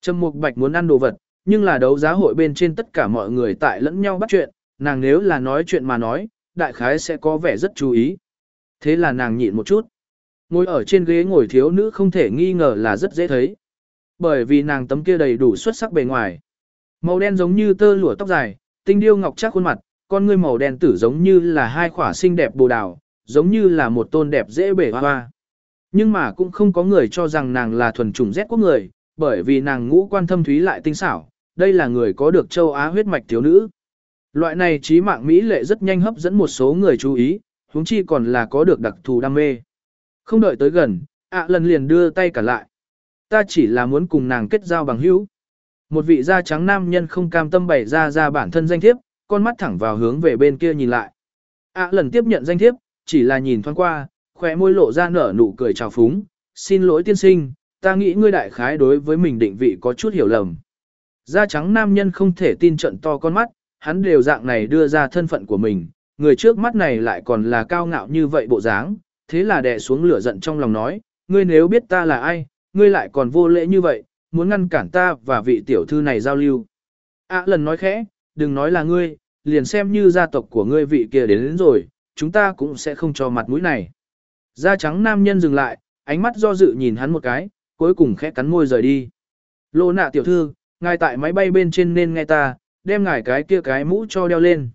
Speaker 1: Trầm Mục Bạch muốn ăn đồ vật, nhưng là đấu giá hội bên trên tất cả mọi người tại lẫn nhau bắt chuyện, nàng nếu là nói chuyện mà nói, đại khái sẽ có vẻ rất chú ý. Thế là nàng nhịn một chút. Ngồi ở trên ghế ngồi thiếu nữ không thể nghi ngờ là rất dễ thấy. Bởi vì nàng tấm kia đầy đủ xuất sắc bề ngoài. Màu đen giống như tơ lụa tóc dài, tinh điêu ngọc chắc khuôn mặt, con ngươi màu đen tử giống như là hai khỏa xinh đẹp bồ đào, giống như là một tôn đẹp dễ bể hoa hoa. Nhưng mà cũng không có người cho rằng nàng là thuần chủng rét quốc người, bởi vì nàng ngũ quan thâm thúy lại tinh xảo, đây là người có được châu Á huyết mạch thiếu nữ. Loại này trí mạng Mỹ lệ rất nhanh hấp dẫn một số người chú ý, huống chi còn là có được đặc thù đam mê. Không đợi tới gần, ạ lần liền đưa tay cả lại. Ta chỉ là muốn cùng nàng kết giao bằng hữu. Một vị da trắng nam nhân không cam tâm bày ra ra bản thân danh thiếp, con mắt thẳng vào hướng về bên kia nhìn lại. ạ lần tiếp nhận danh thiếp, chỉ là nhìn thoáng qua, khỏe môi lộ ra nở nụ cười chào phúng. Xin lỗi tiên sinh, ta nghĩ ngươi đại khái đối với mình định vị có chút hiểu lầm. Da trắng nam nhân không thể tin trận to con mắt, hắn đều dạng này đưa ra thân phận của mình, người trước mắt này lại còn là cao ngạo như vậy bộ dáng, thế là đè xuống lửa giận trong lòng nói, ngươi nếu biết ta là ai, ngươi lại còn vô lễ như vậy, muốn ngăn cản ta và vị tiểu thư này giao lưu. À lần nói khẽ, đừng nói là ngươi, liền xem như gia tộc của ngươi vị kia đến, đến rồi, chúng ta cũng sẽ không cho mặt mũi này. Da trắng nam nhân dừng lại, ánh mắt do dự nhìn hắn một cái, cuối cùng khẽ cắn môi rời đi. Lô nạ tiểu thư, ngài tại máy bay bên trên nên nghe ta, đem ngài cái kia cái mũ cho đeo lên.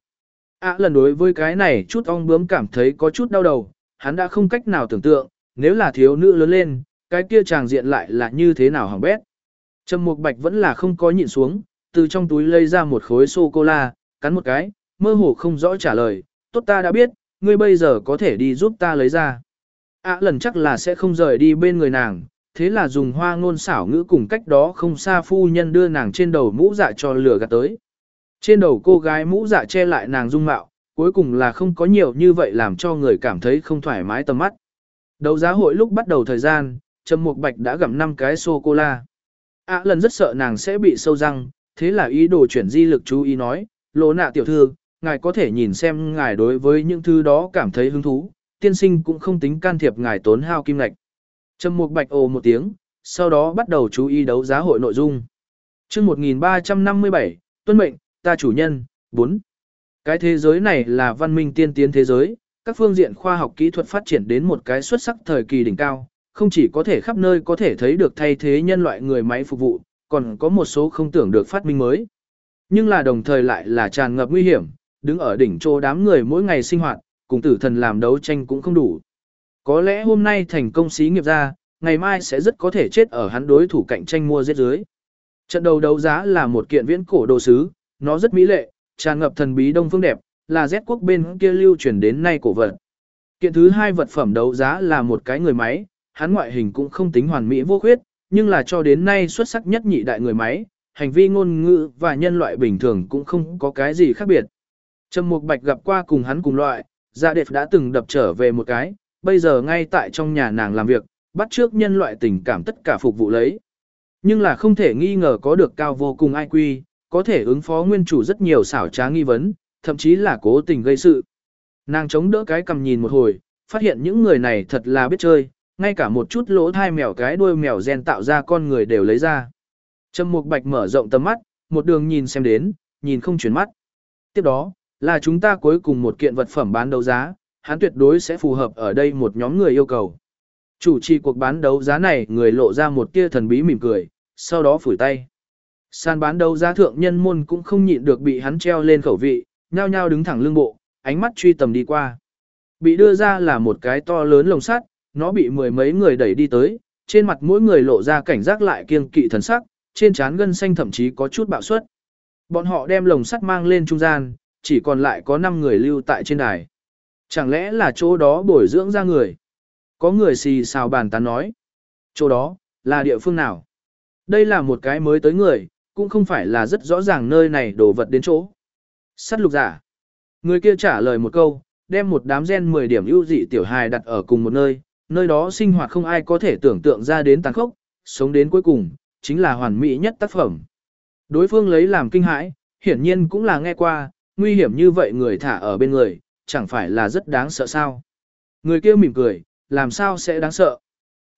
Speaker 1: À lần đối với cái này chút ong bướm cảm thấy có chút đau đầu, hắn đã không cách nào tưởng tượng, nếu là thiếu nữ lớn lên, cái kia chàng diện lại là như thế nào hỏng bét. Trầm Mục Bạch vẫn là không có nhịn xuống, từ trong túi lấy ra một khối sô-cô-la, cắn một cái, mơ hồ không rõ trả lời, tốt ta đã biết, ngươi bây giờ có thể đi giúp ta lấy ra. À lần chắc là sẽ không rời đi bên người nàng, thế là dùng hoa ngôn xảo ngữ cùng cách đó không xa phu nhân đưa nàng trên đầu mũ dạ cho lửa gạt tới. Trên đầu cô gái mũ dạ che lại nàng dung mạo, cuối cùng là không có nhiều như vậy làm cho người cảm thấy không thoải mái tầm mắt. Đấu giá hội lúc bắt đầu thời gian, Trầm Mục Bạch đã gặm 5 cái sô-cô-la. À lần rất sợ nàng sẽ bị sâu răng, thế là ý đồ chuyển di lực chú ý nói, lỗ nạ tiểu thư, ngài có thể nhìn xem ngài đối với những thứ đó cảm thấy hứng thú, tiên sinh cũng không tính can thiệp ngài tốn hao kim lạch. Trầm Mục Bạch ồ một tiếng, sau đó bắt đầu chú ý đấu giá hội nội dung. Chương 1357, tuân mệnh, ta chủ nhân, 4. Cái thế giới này là văn minh tiên tiến thế giới, các phương diện khoa học kỹ thuật phát triển đến một cái xuất sắc thời kỳ đỉnh cao, không chỉ có thể khắp nơi có thể thấy được thay thế nhân loại người máy phục vụ, còn có một số không tưởng được phát minh mới. Nhưng là đồng thời lại là tràn ngập nguy hiểm, đứng ở đỉnh chỗ đám người mỗi ngày sinh hoạt, cùng tử thần làm đấu tranh cũng không đủ. Có lẽ hôm nay thành công xí nghiệp ra, ngày mai sẽ rất có thể chết ở hắn đối thủ cạnh tranh mua giết dưới. Trận đầu đấu giá là một kiện viễn cổ đồ sứ, nó rất mỹ lệ, tràn ngập thần bí đông phương đẹp, là Z quốc bên kia lưu truyền đến nay cổ vật. Kiện thứ hai vật phẩm đấu giá là một cái người máy, hắn ngoại hình cũng không tính hoàn mỹ vô khuyết, nhưng là cho đến nay xuất sắc nhất nhị đại người máy, hành vi ngôn ngữ và nhân loại bình thường cũng không có cái gì khác biệt. Trầm Mục Bạch gặp qua cùng hắn cùng loại, Dạ Đẹp đã từng đập trở về một cái, bây giờ ngay tại trong nhà nàng làm việc, bắt trước nhân loại tình cảm tất cả phục vụ lấy. Nhưng là không thể nghi ngờ có được cao vô cùng IQ, có thể ứng phó nguyên chủ rất nhiều xảo trá nghi vấn, thậm chí là cố tình gây sự. Nàng chống đỡ cái cầm nhìn một hồi, phát hiện những người này thật là biết chơi, ngay cả một chút lỗ thai mèo cái đuôi mèo gen tạo ra con người đều lấy ra. Trầm Mục Bạch mở rộng tầm mắt, một đường nhìn xem đến, nhìn không chuyển mắt. Tiếp đó, là chúng ta cuối cùng một kiện vật phẩm bán đấu giá, hắn tuyệt đối sẽ phù hợp ở đây một nhóm người yêu cầu. Chủ trì cuộc bán đấu giá này người lộ ra một tia thần bí mỉm cười, sau đó phủi tay. Sàn bán đấu giá thượng nhân môn cũng không nhịn được bị hắn treo lên khẩu vị, nhao nhao đứng thẳng lưng bộ, ánh mắt truy tầm đi qua. Bị đưa ra là một cái to lớn lồng sắt, nó bị mười mấy người đẩy đi tới, trên mặt mỗi người lộ ra cảnh giác lại kiêng kỵ thần sắc, trên trán gân xanh thậm chí có chút bạo suất. Bọn họ đem lồng sắt mang lên trung gian, chỉ còn lại có 5 người lưu tại trên đài. Chẳng lẽ là chỗ đó bồi dưỡng ra người? Có người xì xào bàn tán nói. Chỗ đó, là địa phương nào? Đây là một cái mới tới người, cũng không phải là rất rõ ràng nơi này đổ vật đến chỗ. Sắt lục giả. Người kia trả lời một câu, đem một đám gen 10 điểm ưu dị tiểu hài đặt ở cùng một nơi, nơi đó sinh hoạt không ai có thể tưởng tượng ra đến tàn khốc, sống đến cuối cùng, chính là hoàn mỹ nhất tác phẩm. Đối phương lấy làm kinh hãi, hiển nhiên cũng là nghe qua, nguy hiểm như vậy người thả ở bên người, chẳng phải là rất đáng sợ sao. Người kia mỉm cười, làm sao sẽ đáng sợ.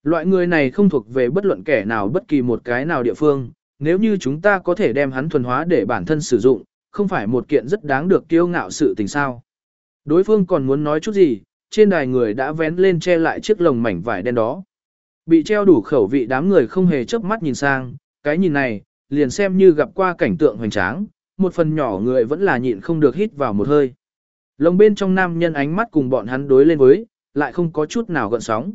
Speaker 1: Loại người này không thuộc về bất luận kẻ nào bất kỳ một cái nào địa phương, nếu như chúng ta có thể đem hắn thuần hóa để bản thân sử dụng, không phải một kiện rất đáng được kiêu ngạo sự tình sao. Đối phương còn muốn nói chút gì, trên đài người đã vén lên che lại chiếc lồng mảnh vải đen đó. Bị treo đủ khẩu vị đám người không hề chớp mắt nhìn sang, cái nhìn này, liền xem như gặp qua cảnh tượng hoành tráng, một phần nhỏ người vẫn là nhịn không được hít vào một hơi. Lồng bên trong nam nhân ánh mắt cùng bọn hắn đối lên với, lại không có chút nào gợn sóng.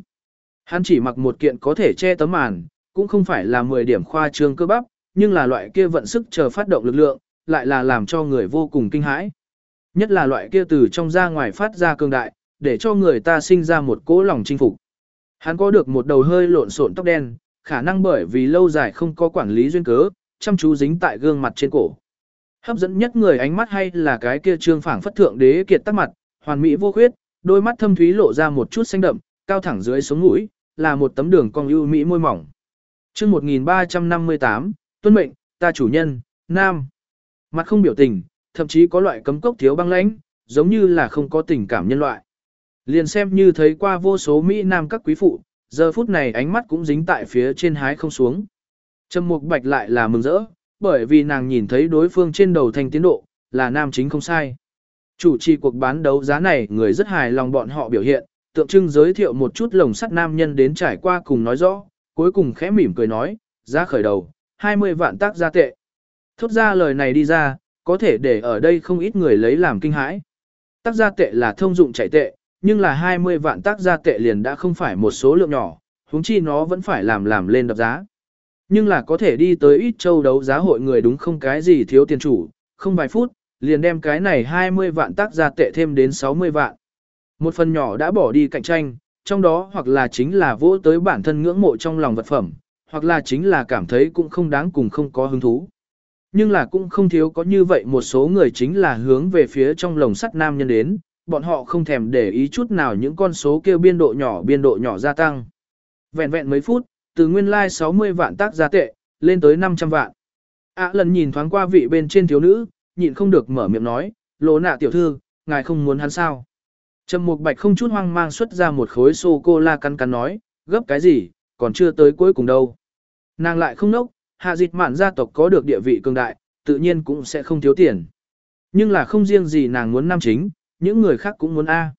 Speaker 1: Hắn chỉ mặc một kiện có thể che tấm màn, cũng không phải là 10 điểm khoa trương cơ bắp, nhưng là loại kia vận sức chờ phát động lực lượng, lại là làm cho người vô cùng kinh hãi. Nhất là loại kia từ trong ra ngoài phát ra cường đại, để cho người ta sinh ra một cỗ lòng chinh phục. Hắn có được một đầu hơi lộn xộn tóc đen, khả năng bởi vì lâu dài không có quản lý duyên cớ, chăm chú dính tại gương mặt trên cổ. Hấp dẫn nhất người ánh mắt hay là cái kia trương phảng phất thượng đế kiệt tắc mặt, hoàn mỹ vô khuyết, đôi mắt thâm thúy lộ ra một chút xanh đậm, cao thẳng dưới sống mũi, là một tấm đường cong ưu mỹ môi mỏng. Chương 1358, tuân mệnh, ta chủ nhân, nam. Mặt không biểu tình, thậm chí có loại cấm cốc thiếu băng lãnh, giống như là không có tình cảm nhân loại. Liền xem như thấy qua vô số Mỹ Nam các quý phụ, giờ phút này ánh mắt cũng dính tại phía trên hái không xuống. Trầm Mục Bạch lại là mừng rỡ, bởi vì nàng nhìn thấy đối phương trên đầu thành tiến độ, là nam chính không sai. Chủ trì cuộc bán đấu giá này người rất hài lòng bọn họ biểu hiện, tượng trưng giới thiệu một chút lồng sắt nam nhân đến trải qua cùng nói rõ, cuối cùng khẽ mỉm cười nói, giá khởi đầu, 20 vạn tác gia tệ. Thốt ra lời này đi ra, có thể để ở đây không ít người lấy làm kinh hãi. Tác gia tệ là thông dụng chạy tệ, nhưng là 20 vạn tác gia tệ liền đã không phải một số lượng nhỏ, huống chi nó vẫn phải làm làm lên đập giá. Nhưng là có thể đi tới ít châu đấu giá hội người đúng không cái gì thiếu tiền chủ, không vài phút, liền đem cái này 20 vạn tác gia tệ thêm đến 60 vạn. Một phần nhỏ đã bỏ đi cạnh tranh, trong đó hoặc là chính là vỗ tới bản thân ngưỡng mộ trong lòng vật phẩm, hoặc là chính là cảm thấy cũng không đáng cùng không có hứng thú. Nhưng là cũng không thiếu có như vậy một số người chính là hướng về phía trong lồng sắt nam nhân đến, bọn họ không thèm để ý chút nào những con số kêu biên độ nhỏ biên độ nhỏ gia tăng. Vẹn vẹn mấy phút, từ nguyên lai like 60 vạn tác gia tệ, lên tới 500 vạn. ạ lần nhìn thoáng qua vị bên trên thiếu nữ, nhịn không được mở miệng nói, lỗ nạ tiểu thư, ngài không muốn hắn sao. Trầm Mục Bạch không chút hoang mang xuất ra một khối sô-cô-la cắn cắn nói, gấp cái gì, còn chưa tới cuối cùng đâu. Nàng lại không nốc, hạ dịch mạn gia tộc có được địa vị cường đại, tự nhiên cũng sẽ không thiếu tiền. Nhưng là không riêng gì nàng muốn nam chính, những người khác cũng muốn A.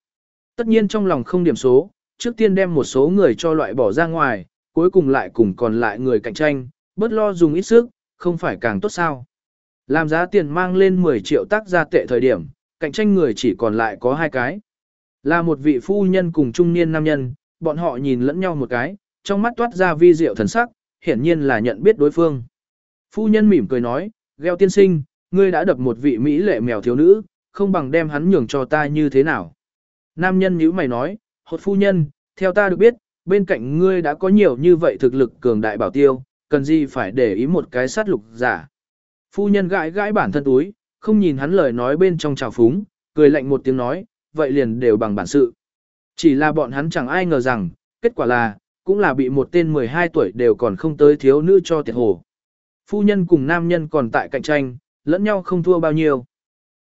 Speaker 1: Tất nhiên trong lòng không điểm số, trước tiên đem một số người cho loại bỏ ra ngoài, cuối cùng lại cùng còn lại người cạnh tranh, bớt lo dùng ít sức, không phải càng tốt sao. Làm giá tiền mang lên 10 triệu tác gia tệ thời điểm, cạnh tranh người chỉ còn lại có hai cái. Là một vị phu nhân cùng trung niên nam nhân, bọn họ nhìn lẫn nhau một cái, trong mắt toát ra vi diệu thần sắc, hiển nhiên là nhận biết đối phương. Phu nhân mỉm cười nói, gheo tiên sinh, ngươi đã đập một vị Mỹ lệ mèo thiếu nữ, không bằng đem hắn nhường cho ta như thế nào. Nam nhân nhíu mày nói, hột phu nhân, theo ta được biết, bên cạnh ngươi đã có nhiều như vậy thực lực cường đại bảo tiêu, cần gì phải để ý một cái sát lục giả. Phu nhân gãi gãi bản thân túi, không nhìn hắn lời nói bên trong trào phúng, cười lạnh một tiếng nói, vậy liền đều bằng bản sự. Chỉ là bọn hắn chẳng ai ngờ rằng, kết quả là, cũng là bị một tên 12 tuổi đều còn không tới thiếu nữ cho tiệt hồ. Phu nhân cùng nam nhân còn tại cạnh tranh, lẫn nhau không thua bao nhiêu.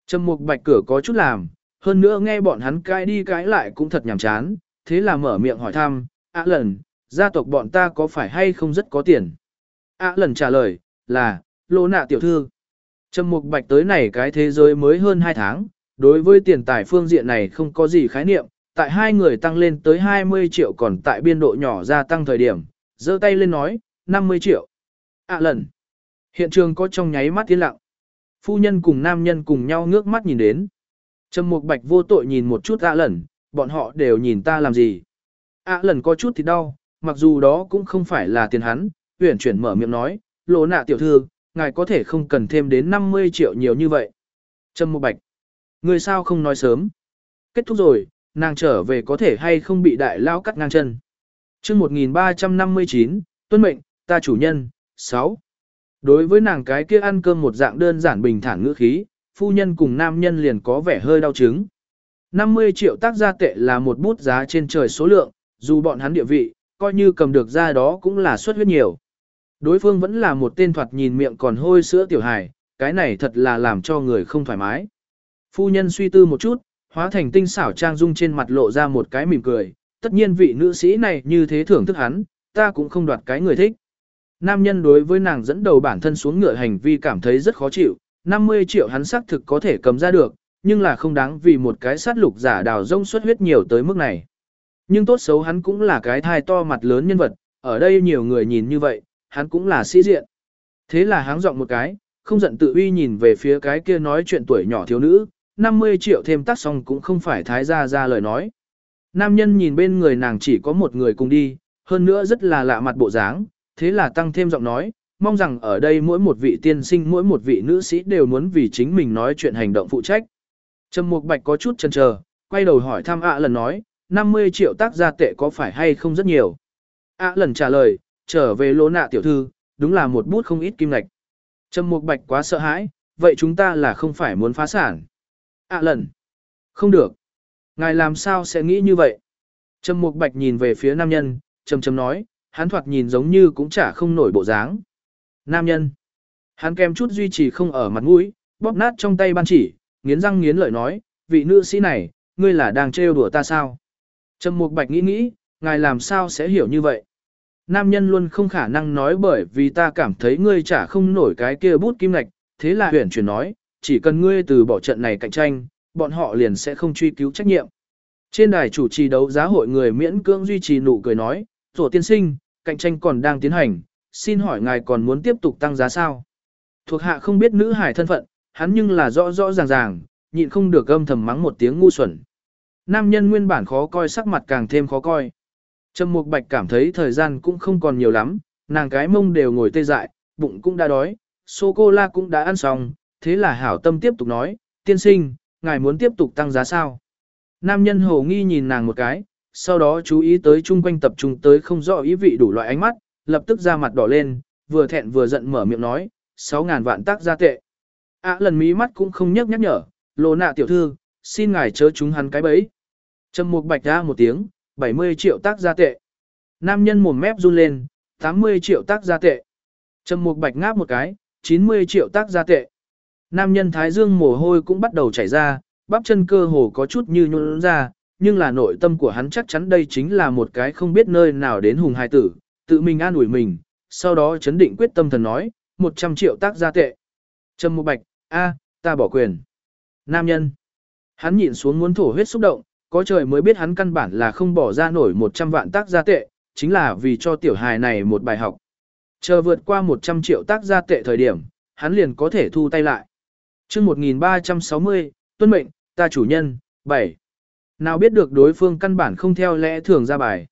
Speaker 1: Trầm mục bạch cửa có chút làm, hơn nữa nghe bọn hắn cãi đi cãi lại cũng thật nhàm chán, thế là mở miệng hỏi thăm, ạ lần, gia tộc bọn ta có phải hay không rất có tiền? ạ lần trả lời, là, lô nạ tiểu thư. Trầm Mục Bạch tới này cái thế giới mới hơn 2 tháng, đối với tiền tài phương diện này không có gì khái niệm, tại hai người tăng lên tới 20 triệu còn tại biên độ nhỏ gia tăng thời điểm, giơ tay lên nói, 50 triệu. À lần. Hiện trường có trong nháy mắt tiến lặng. Phu nhân cùng nam nhân cùng nhau ngước mắt nhìn đến. Trầm Mục Bạch vô tội nhìn một chút ạ lần, bọn họ đều nhìn ta làm gì. ạ lần có chút thì đau, mặc dù đó cũng không phải là tiền hắn, huyển chuyển mở miệng nói, lỗ nạ tiểu thư, ngài có thể không cần thêm đến 50 triệu nhiều như vậy. Trầm Mục Bạch, người sao không nói sớm. Kết thúc rồi, nàng trở về có thể hay không bị đại lao cắt ngang chân. chương 1359, tuân mệnh, ta chủ nhân, 6. Đối với nàng cái kia ăn cơm một dạng đơn giản bình thản ngữ khí, phu nhân cùng nam nhân liền có vẻ hơi đau chứng. 50 triệu tác gia tệ là một bút giá trên trời số lượng, dù bọn hắn địa vị, coi như cầm được ra đó cũng là suất huyết nhiều. Đối phương vẫn là một tên thoạt nhìn miệng còn hôi sữa tiểu hài, cái này thật là làm cho người không thoải mái. Phu nhân suy tư một chút, hóa thành tinh xảo trang dung trên mặt lộ ra một cái mỉm cười, tất nhiên vị nữ sĩ này như thế thưởng thức hắn, ta cũng không đoạt cái người thích. Nam nhân đối với nàng dẫn đầu bản thân xuống ngựa hành vi cảm thấy rất khó chịu, 50 triệu hắn xác thực có thể cầm ra được, nhưng là không đáng vì một cái sát lục giả đào rông xuất huyết nhiều tới mức này. Nhưng tốt xấu hắn cũng là cái thai to mặt lớn nhân vật, ở đây nhiều người nhìn như vậy, hắn cũng là sĩ diện. Thế là hắn giọng một cái, không giận tự uy nhìn về phía cái kia nói chuyện tuổi nhỏ thiếu nữ, 50 triệu thêm tác xong cũng không phải thái gia ra lời nói. Nam nhân nhìn bên người nàng chỉ có một người cùng đi, hơn nữa rất là lạ mặt bộ dáng, thế là tăng thêm giọng nói, mong rằng ở đây mỗi một vị tiên sinh mỗi một vị nữ sĩ đều muốn vì chính mình nói chuyện hành động phụ trách. Trầm Mục Bạch có chút chần chờ, quay đầu hỏi thăm ạ lần nói, 50 triệu tác gia tệ có phải hay không rất nhiều? ạ lần trả lời, trở về lỗ nạ tiểu thư, đúng là một bút không ít kim ngạch. Trầm Mục Bạch quá sợ hãi, vậy chúng ta là không phải muốn phá sản. À lần. Không được. Ngài làm sao sẽ nghĩ như vậy? Trầm Mục Bạch nhìn về phía nam nhân, trầm trầm nói, hắn thoạt nhìn giống như cũng chả không nổi bộ dáng. Nam nhân. Hắn kèm chút duy trì không ở mặt mũi, bóp nát trong tay ban chỉ, nghiến răng nghiến lợi nói, vị nữ sĩ này, ngươi là đang trêu đùa ta sao? Trầm Mục Bạch nghĩ nghĩ, ngài làm sao sẽ hiểu như vậy? Nam nhân luôn không khả năng nói bởi vì ta cảm thấy ngươi chả không nổi cái kia bút kim lạch, thế là huyền chuyển nói, chỉ cần ngươi từ bỏ trận này cạnh tranh, bọn họ liền sẽ không truy cứu trách nhiệm. Trên đài chủ trì đấu giá hội người miễn cưỡng duy trì nụ cười nói, tổ tiên sinh, cạnh tranh còn đang tiến hành, xin hỏi ngài còn muốn tiếp tục tăng giá sao? Thuộc hạ không biết nữ hải thân phận, hắn nhưng là rõ rõ ràng ràng, nhịn không được âm thầm mắng một tiếng ngu xuẩn. Nam nhân nguyên bản khó coi sắc mặt càng thêm khó coi. Trầm Mục Bạch cảm thấy thời gian cũng không còn nhiều lắm, nàng cái mông đều ngồi tê dại, bụng cũng đã đói, sô-cô-la cũng đã ăn xong, thế là hảo tâm tiếp tục nói, tiên sinh, ngài muốn tiếp tục tăng giá sao? Nam nhân hồ nghi nhìn nàng một cái, sau đó chú ý tới chung quanh tập trung tới không rõ ý vị đủ loại ánh mắt, lập tức ra mặt đỏ lên, vừa thẹn vừa giận mở miệng nói, 6.000 vạn tác gia tệ. À lần mí mắt cũng không nhắc nhắc nhở, lô nạ tiểu thư, xin ngài chớ chúng hắn cái bẫy. Trầm mục bạch ra một tiếng, 70 triệu tác gia tệ. Nam nhân mồm mép run lên, 80 triệu tác gia tệ. Trầm mục bạch ngáp một cái, 90 triệu tác gia tệ. Nam nhân thái dương mồ hôi cũng bắt đầu chảy ra, bắp chân cơ hồ có chút như nhũn ra, nhưng là nội tâm của hắn chắc chắn đây chính là một cái không biết nơi nào đến hùng hai tử, tự mình an ủi mình, sau đó chấn định quyết tâm thần nói, 100 triệu tác gia tệ. Trầm mục bạch, a, ta bỏ quyền. Nam nhân. Hắn nhịn xuống muốn thổ huyết xúc động, có trời mới biết hắn căn bản là không bỏ ra nổi 100 vạn tác gia tệ, chính là vì cho tiểu hài này một bài học. Chờ vượt qua 100 triệu tác gia tệ thời điểm, hắn liền có thể thu tay lại chương 1360, tuân mệnh, ta chủ nhân, 7. Nào biết được đối phương căn bản không theo lẽ thường ra bài.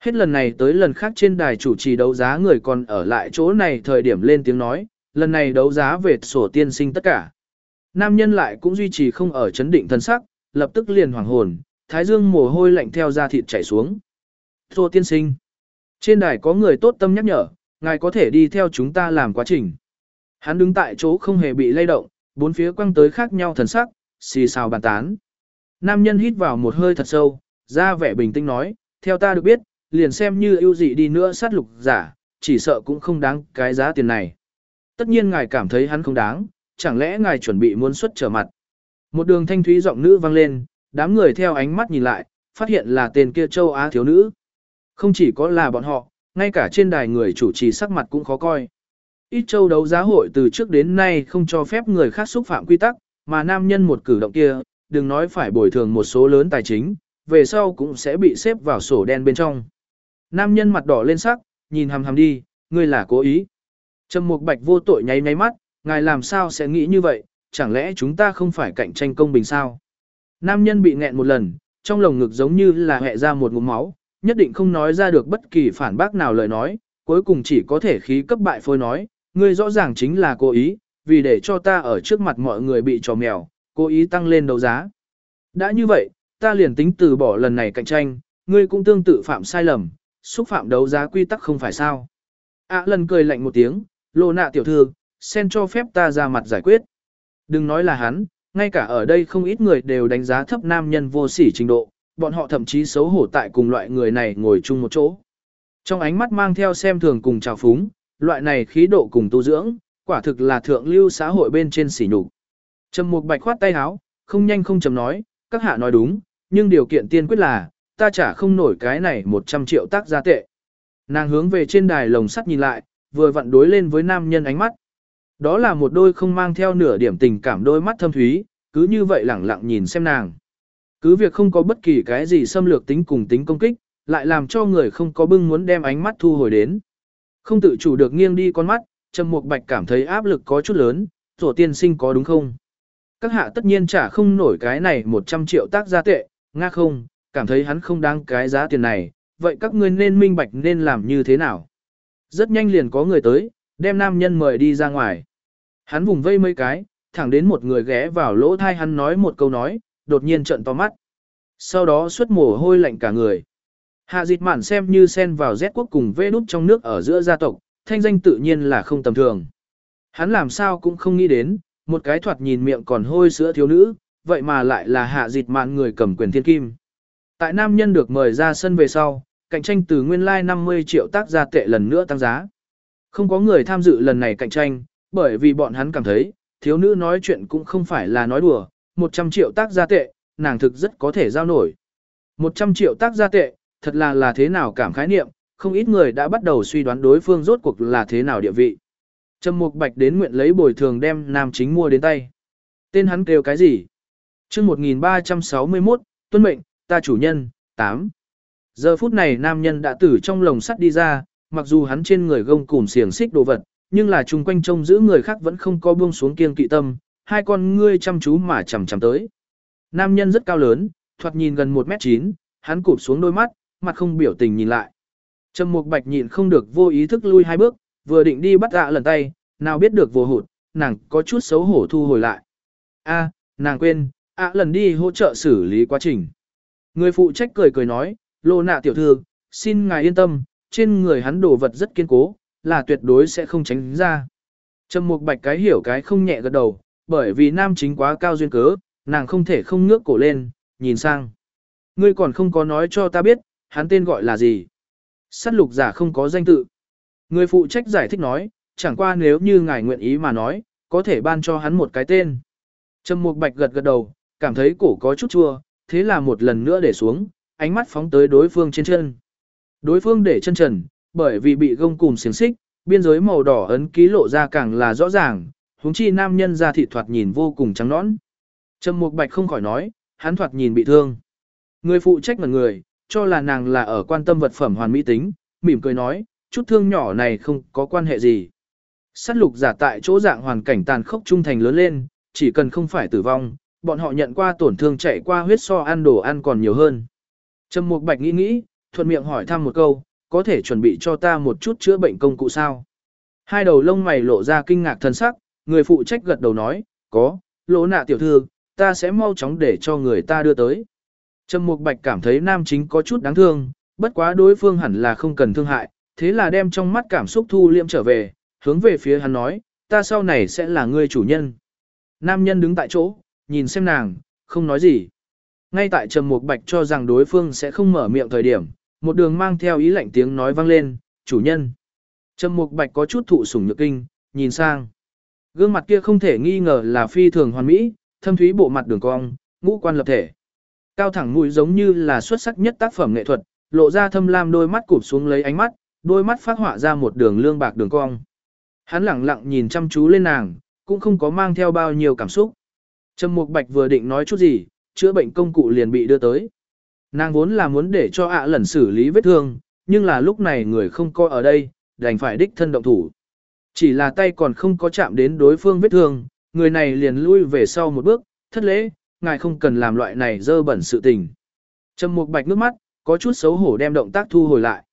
Speaker 1: Hết lần này tới lần khác trên đài chủ trì đấu giá người còn ở lại chỗ này thời điểm lên tiếng nói, lần này đấu giá về sổ tiên sinh tất cả. Nam nhân lại cũng duy trì không ở chấn định thân sắc, lập tức liền hoàng hồn, thái dương mồ hôi lạnh theo da thịt chảy xuống. sổ tiên sinh. Trên đài có người tốt tâm nhắc nhở, ngài có thể đi theo chúng ta làm quá trình. Hắn đứng tại chỗ không hề bị lay động, bốn phía quăng tới khác nhau thần sắc, xì xào bàn tán. Nam nhân hít vào một hơi thật sâu, ra vẻ bình tĩnh nói, theo ta được biết, liền xem như ưu dị đi nữa sát lục giả, chỉ sợ cũng không đáng cái giá tiền này. Tất nhiên ngài cảm thấy hắn không đáng, chẳng lẽ ngài chuẩn bị muốn xuất trở mặt. Một đường thanh thúy giọng nữ vang lên, đám người theo ánh mắt nhìn lại, phát hiện là tên kia châu Á thiếu nữ. Không chỉ có là bọn họ, ngay cả trên đài người chủ trì sắc mặt cũng khó coi. Ít châu đấu giá hội từ trước đến nay không cho phép người khác xúc phạm quy tắc, mà nam nhân một cử động kia, đừng nói phải bồi thường một số lớn tài chính, về sau cũng sẽ bị xếp vào sổ đen bên trong. Nam nhân mặt đỏ lên sắc, nhìn hầm hầm đi, ngươi là cố ý. Trầm Mục Bạch vô tội nháy nháy mắt, ngài làm sao sẽ nghĩ như vậy, chẳng lẽ chúng ta không phải cạnh tranh công bình sao? Nam nhân bị nghẹn một lần, trong lồng ngực giống như là hẹ ra một ngụm máu, nhất định không nói ra được bất kỳ phản bác nào lời nói, cuối cùng chỉ có thể khí cấp bại phôi nói, ngươi rõ ràng chính là cố ý, vì để cho ta ở trước mặt mọi người bị trò mèo, cố ý tăng lên đấu giá. Đã như vậy, ta liền tính từ bỏ lần này cạnh tranh, ngươi cũng tương tự phạm sai lầm, xúc phạm đấu giá quy tắc không phải sao. À lần cười lạnh một tiếng, lô nạ tiểu thư, sen cho phép ta ra mặt giải quyết. Đừng nói là hắn, ngay cả ở đây không ít người đều đánh giá thấp nam nhân vô sỉ trình độ, bọn họ thậm chí xấu hổ tại cùng loại người này ngồi chung một chỗ. Trong ánh mắt mang theo xem thường cùng trào phúng, loại này khí độ cùng tu dưỡng, quả thực là thượng lưu xã hội bên trên sỉ nhục. Trầm Mục Bạch khoát tay áo, không nhanh không chậm nói, các hạ nói đúng, nhưng điều kiện tiên quyết là, ta trả không nổi cái này 100 triệu tác gia tệ. Nàng hướng về trên đài lồng sắt nhìn lại, vừa vặn đối lên với nam nhân ánh mắt. Đó là một đôi không mang theo nửa điểm tình cảm đôi mắt thâm thúy, cứ như vậy lẳng lặng nhìn xem nàng. Cứ việc không có bất kỳ cái gì xâm lược tính cùng tính công kích, lại làm cho người không có bưng muốn đem ánh mắt thu hồi đến. Không tự chủ được nghiêng đi con mắt, Trầm Mục Bạch cảm thấy áp lực có chút lớn, tổ tiên sinh có đúng không? Các hạ tất nhiên trả không nổi cái này 100 triệu tác gia tệ, nga không, cảm thấy hắn không đáng cái giá tiền này, vậy các ngươi nên minh bạch nên làm như thế nào? Rất nhanh liền có người tới, đem nam nhân mời đi ra ngoài. Hắn vùng vây mấy cái, thẳng đến một người ghé vào lỗ thai hắn nói một câu nói, đột nhiên trận to mắt. Sau đó xuất mồ hôi lạnh cả người. Hạ dịch mạn xem như sen vào Z quốc cùng vê nút trong nước ở giữa gia tộc, thanh danh tự nhiên là không tầm thường. Hắn làm sao cũng không nghĩ đến, một cái thoạt nhìn miệng còn hôi sữa thiếu nữ, vậy mà lại là hạ dịch mạn người cầm quyền thiên kim. Tại nam nhân được mời ra sân về sau, cạnh tranh từ nguyên lai like 50 triệu tác gia tệ lần nữa tăng giá. Không có người tham dự lần này cạnh tranh, bởi vì bọn hắn cảm thấy, thiếu nữ nói chuyện cũng không phải là nói đùa, 100 triệu tác gia tệ, nàng thực rất có thể giao nổi. 100 triệu tác gia tệ, thật là là thế nào cảm khái niệm, không ít người đã bắt đầu suy đoán đối phương rốt cuộc là thế nào địa vị. Trầm Mục Bạch đến nguyện lấy bồi thường đem nam chính mua đến tay. Tên hắn kêu cái gì? Chương 1361, tuân mệnh, ta chủ nhân, 8. Giờ phút này nam nhân đã từ trong lồng sắt đi ra, mặc dù hắn trên người gông cùm xiềng xích đồ vật, nhưng là chung quanh trông giữ người khác vẫn không có buông xuống kiên kỵ tâm, hai con ngươi chăm chú mà chằm chằm tới. Nam nhân rất cao lớn, thoạt nhìn gần 1m9, hắn cụp xuống đôi mắt, mặt không biểu tình nhìn lại. Trầm Mục Bạch nhịn không được vô ý thức lui hai bước, vừa định đi bắt ạ lần tay, nào biết được vô hụt, nàng có chút xấu hổ thu hồi lại. A, nàng quên, ạ lần đi hỗ trợ xử lý quá trình. Người phụ trách cười cười nói, lô nạ tiểu thư, xin ngài yên tâm, trên người hắn đồ vật rất kiên cố, là tuyệt đối sẽ không tránh ra. Trầm Mục Bạch cái hiểu cái không nhẹ gật đầu, bởi vì nam chính quá cao duyên cớ, nàng không thể không ngước cổ lên, nhìn sang. Ngươi còn không có nói cho ta biết, hắn tên gọi là gì. Sát lục giả không có danh tự. Người phụ trách giải thích nói, chẳng qua nếu như ngài nguyện ý mà nói, có thể ban cho hắn một cái tên. Trầm Mục Bạch gật gật đầu, cảm thấy cổ có chút chua, thế là một lần nữa để xuống, ánh mắt phóng tới đối phương trên chân. Đối phương để chân trần, bởi vì bị gông cùm xiềng xích, biên giới màu đỏ ấn ký lộ ra càng là rõ ràng, huống chi nam nhân ra thị thoạt nhìn vô cùng trắng nõn. Trầm Mục Bạch không khỏi nói, hắn thoạt nhìn bị thương. Người phụ trách ngẩn người, cho là nàng là ở quan tâm vật phẩm hoàn mỹ tính, mỉm cười nói, chút thương nhỏ này không có quan hệ gì. Sát lục giả tại chỗ dạng hoàn cảnh tàn khốc trung thành lớn lên, chỉ cần không phải tử vong, bọn họ nhận qua tổn thương chạy qua huyết so ăn đồ ăn còn nhiều hơn. Trầm Mục Bạch nghĩ nghĩ, thuận miệng hỏi thăm một câu, có thể chuẩn bị cho ta một chút chữa bệnh công cụ sao? Hai đầu lông mày lộ ra kinh ngạc thân sắc, người phụ trách gật đầu nói, có, lỗ nạ tiểu thư, ta sẽ mau chóng để cho người ta đưa tới. Trầm Mục Bạch cảm thấy nam chính có chút đáng thương, bất quá đối phương hẳn là không cần thương hại, thế là đem trong mắt cảm xúc thu liêm trở về, hướng về phía hắn nói, ta sau này sẽ là người chủ nhân. Nam nhân đứng tại chỗ, nhìn xem nàng, không nói gì. Ngay tại Trầm Mục Bạch cho rằng đối phương sẽ không mở miệng thời điểm, một đường mang theo ý lạnh tiếng nói vang lên, chủ nhân. Trầm Mục Bạch có chút thụ sủng nhược kinh, nhìn sang. Gương mặt kia không thể nghi ngờ là phi thường hoàn mỹ, thâm thúy bộ mặt đường cong, ngũ quan lập thể. Cao thẳng mũi giống như là xuất sắc nhất tác phẩm nghệ thuật, lộ ra thâm lam đôi mắt cụp xuống lấy ánh mắt, đôi mắt phát họa ra một đường lương bạc đường cong. Hắn lặng lặng nhìn chăm chú lên nàng, cũng không có mang theo bao nhiêu cảm xúc. Trầm Mục Bạch vừa định nói chút gì, chữa bệnh công cụ liền bị đưa tới. Nàng vốn là muốn để cho ạ à lần xử lý vết thương, nhưng là lúc này người không coi ở đây, đành phải đích thân động thủ. Chỉ là tay còn không có chạm đến đối phương vết thương, người này liền lui về sau một bước, thất lễ, ngài không cần làm loại này dơ bẩn sự tình. Trầm Mục Bạch nước mắt, có chút xấu hổ đem động tác thu hồi lại.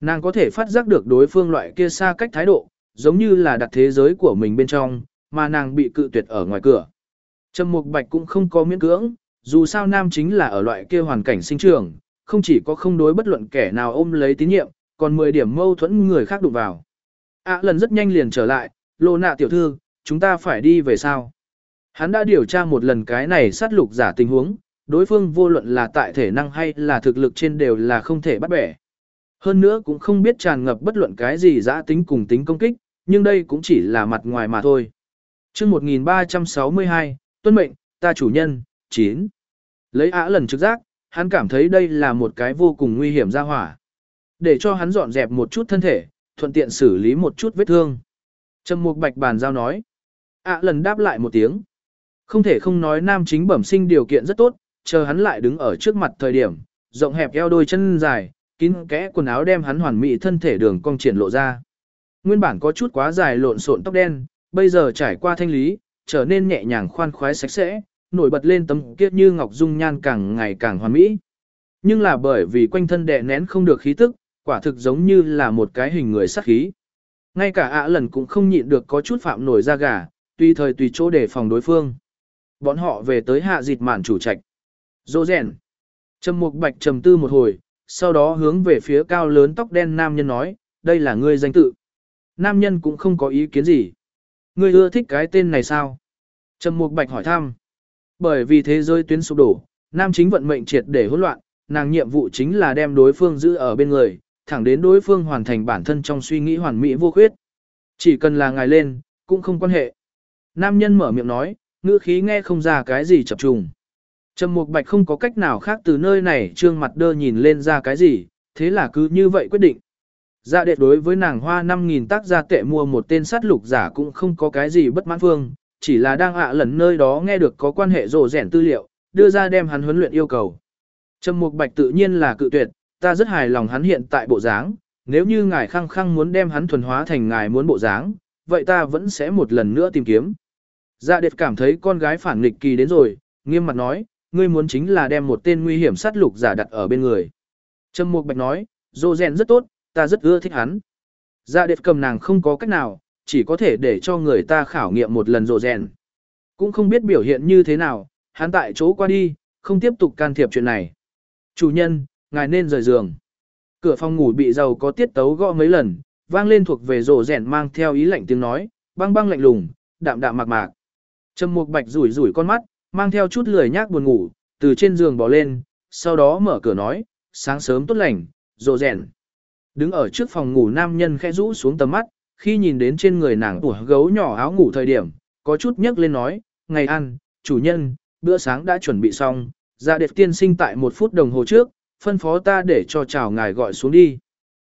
Speaker 1: Nàng có thể phát giác được đối phương loại kia xa cách thái độ, giống như là đặt thế giới của mình bên trong, mà nàng bị cự tuyệt ở ngoài cửa. Trầm Mục Bạch cũng không có miễn cưỡng, dù sao nam chính là ở loại kia hoàn cảnh sinh trưởng, không chỉ có không đối bất luận kẻ nào ôm lấy tín nhiệm, còn 10 điểm mâu thuẫn người khác đụng vào. À lần rất nhanh liền trở lại, lô nạ tiểu thư, chúng ta phải đi về sao? Hắn đã điều tra một lần cái này sát lục giả tình huống, đối phương vô luận là tại thể năng hay là thực lực trên đều là không thể bắt bẻ. Hơn nữa cũng không biết tràn ngập bất luận cái gì giã tính cùng tính công kích, nhưng đây cũng chỉ là mặt ngoài mà thôi. chương 1362, tuân mệnh, ta chủ nhân, 9. Lấy ả lần trực giác, hắn cảm thấy đây là một cái vô cùng nguy hiểm ra hỏa. Để cho hắn dọn dẹp một chút thân thể, thuận tiện xử lý một chút vết thương. Trầm Mục Bạch bàn giao nói. ả lần đáp lại một tiếng. Không thể không nói nam chính bẩm sinh điều kiện rất tốt, chờ hắn lại đứng ở trước mặt thời điểm, rộng hẹp eo đôi chân dài, kín kẽ quần áo đem hắn hoàn mỹ thân thể đường cong triển lộ ra. Nguyên bản có chút quá dài lộn xộn tóc đen, bây giờ trải qua thanh lý, trở nên nhẹ nhàng khoan khoái sạch sẽ, nổi bật lên tấm kiết như ngọc dung nhan càng ngày càng hoàn mỹ. Nhưng là bởi vì quanh thân đè nén không được khí tức, quả thực giống như là một cái hình người sát khí. Ngay cả ạ lần cũng không nhịn được có chút phạm nổi da gà, tùy thời tùy chỗ để phòng đối phương. Bọn họ về tới hạ dịt mạn chủ trạch. Dô rèn. Trầm mục bạch trầm tư một hồi, sau đó hướng về phía cao lớn tóc đen nam nhân nói, đây là ngươi danh tự. Nam nhân cũng không có ý kiến gì. Ngươi ưa thích cái tên này sao? Trầm mục bạch hỏi thăm. Bởi vì thế giới tuyến sụp đổ, nam chính vận mệnh triệt để hỗn loạn, nàng nhiệm vụ chính là đem đối phương giữ ở bên người, thẳng đến đối phương hoàn thành bản thân trong suy nghĩ hoàn mỹ vô khuyết. Chỉ cần là ngài lên, cũng không quan hệ. Nam nhân mở miệng nói, ngữ khí nghe không ra cái gì chập trùng. Trầm Mục Bạch không có cách nào khác từ nơi này trương mặt đơ nhìn lên ra cái gì, thế là cứ như vậy quyết định. Dạ đệ đối với nàng hoa 5.000 tác gia tệ mua một tên sát lục giả cũng không có cái gì bất mãn phương, chỉ là đang ạ lần nơi đó nghe được có quan hệ rổ rẻn tư liệu, đưa ra đem hắn huấn luyện yêu cầu. Trầm Mục Bạch tự nhiên là cự tuyệt, ta rất hài lòng hắn hiện tại bộ dáng, nếu như ngài khăng khăng muốn đem hắn thuần hóa thành ngài muốn bộ dáng, vậy ta vẫn sẽ một lần nữa tìm kiếm. Dạ đệt cảm thấy con gái phản nghịch kỳ đến rồi, nghiêm mặt nói, ngươi muốn chính là đem một tên nguy hiểm sát lục giả đặt ở bên người. Trầm Mục Bạch nói, Dô Rèn rất tốt, ta rất ưa thích hắn. Dạ đệt cầm nàng không có cách nào, chỉ có thể để cho người ta khảo nghiệm một lần Dô Rèn. Cũng không biết biểu hiện như thế nào, hắn tại chỗ qua đi, không tiếp tục can thiệp chuyện này. Chủ nhân, ngài nên rời giường. Cửa phòng ngủ bị giàu có tiết tấu gõ mấy lần, vang lên thuộc về rổ rèn mang theo ý lạnh tiếng nói, băng băng lạnh lùng, đạm đạm mạc mạc. Trầm Mục Bạch rủi rủi con mắt, mang theo chút lười nhác buồn ngủ, từ trên giường bò lên, sau đó mở cửa nói, sáng sớm tốt lành, rộ rèn. Đứng ở trước phòng ngủ nam nhân khẽ rũ xuống tầm mắt, khi nhìn đến trên người nàng của gấu nhỏ áo ngủ thời điểm, có chút nhấc lên nói, ngày ăn, chủ nhân, bữa sáng đã chuẩn bị xong, ra đẹp tiên sinh tại một phút đồng hồ trước, phân phó ta để cho chào ngài gọi xuống đi.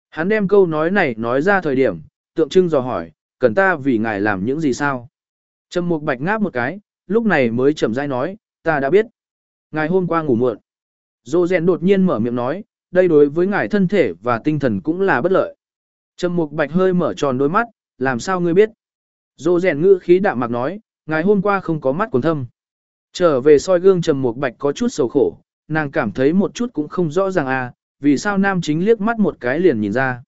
Speaker 1: Hắn đem câu nói này nói ra thời điểm, tượng trưng dò hỏi, cần ta vì ngài làm những gì sao? Trầm Mục Bạch ngáp một cái, lúc này mới chậm rãi nói, ta đã biết. Ngài hôm qua ngủ muộn. Dô rèn đột nhiên mở miệng nói, đây đối với ngài thân thể và tinh thần cũng là bất lợi. Trầm Mục Bạch hơi mở tròn đôi mắt, làm sao ngươi biết? Dô rèn ngữ khí đạm mạc nói, ngài hôm qua không có mắt còn thâm. Trở về soi gương Trầm Mục Bạch có chút sầu khổ, nàng cảm thấy một chút cũng không rõ ràng à, vì sao nam chính liếc mắt một cái liền nhìn ra.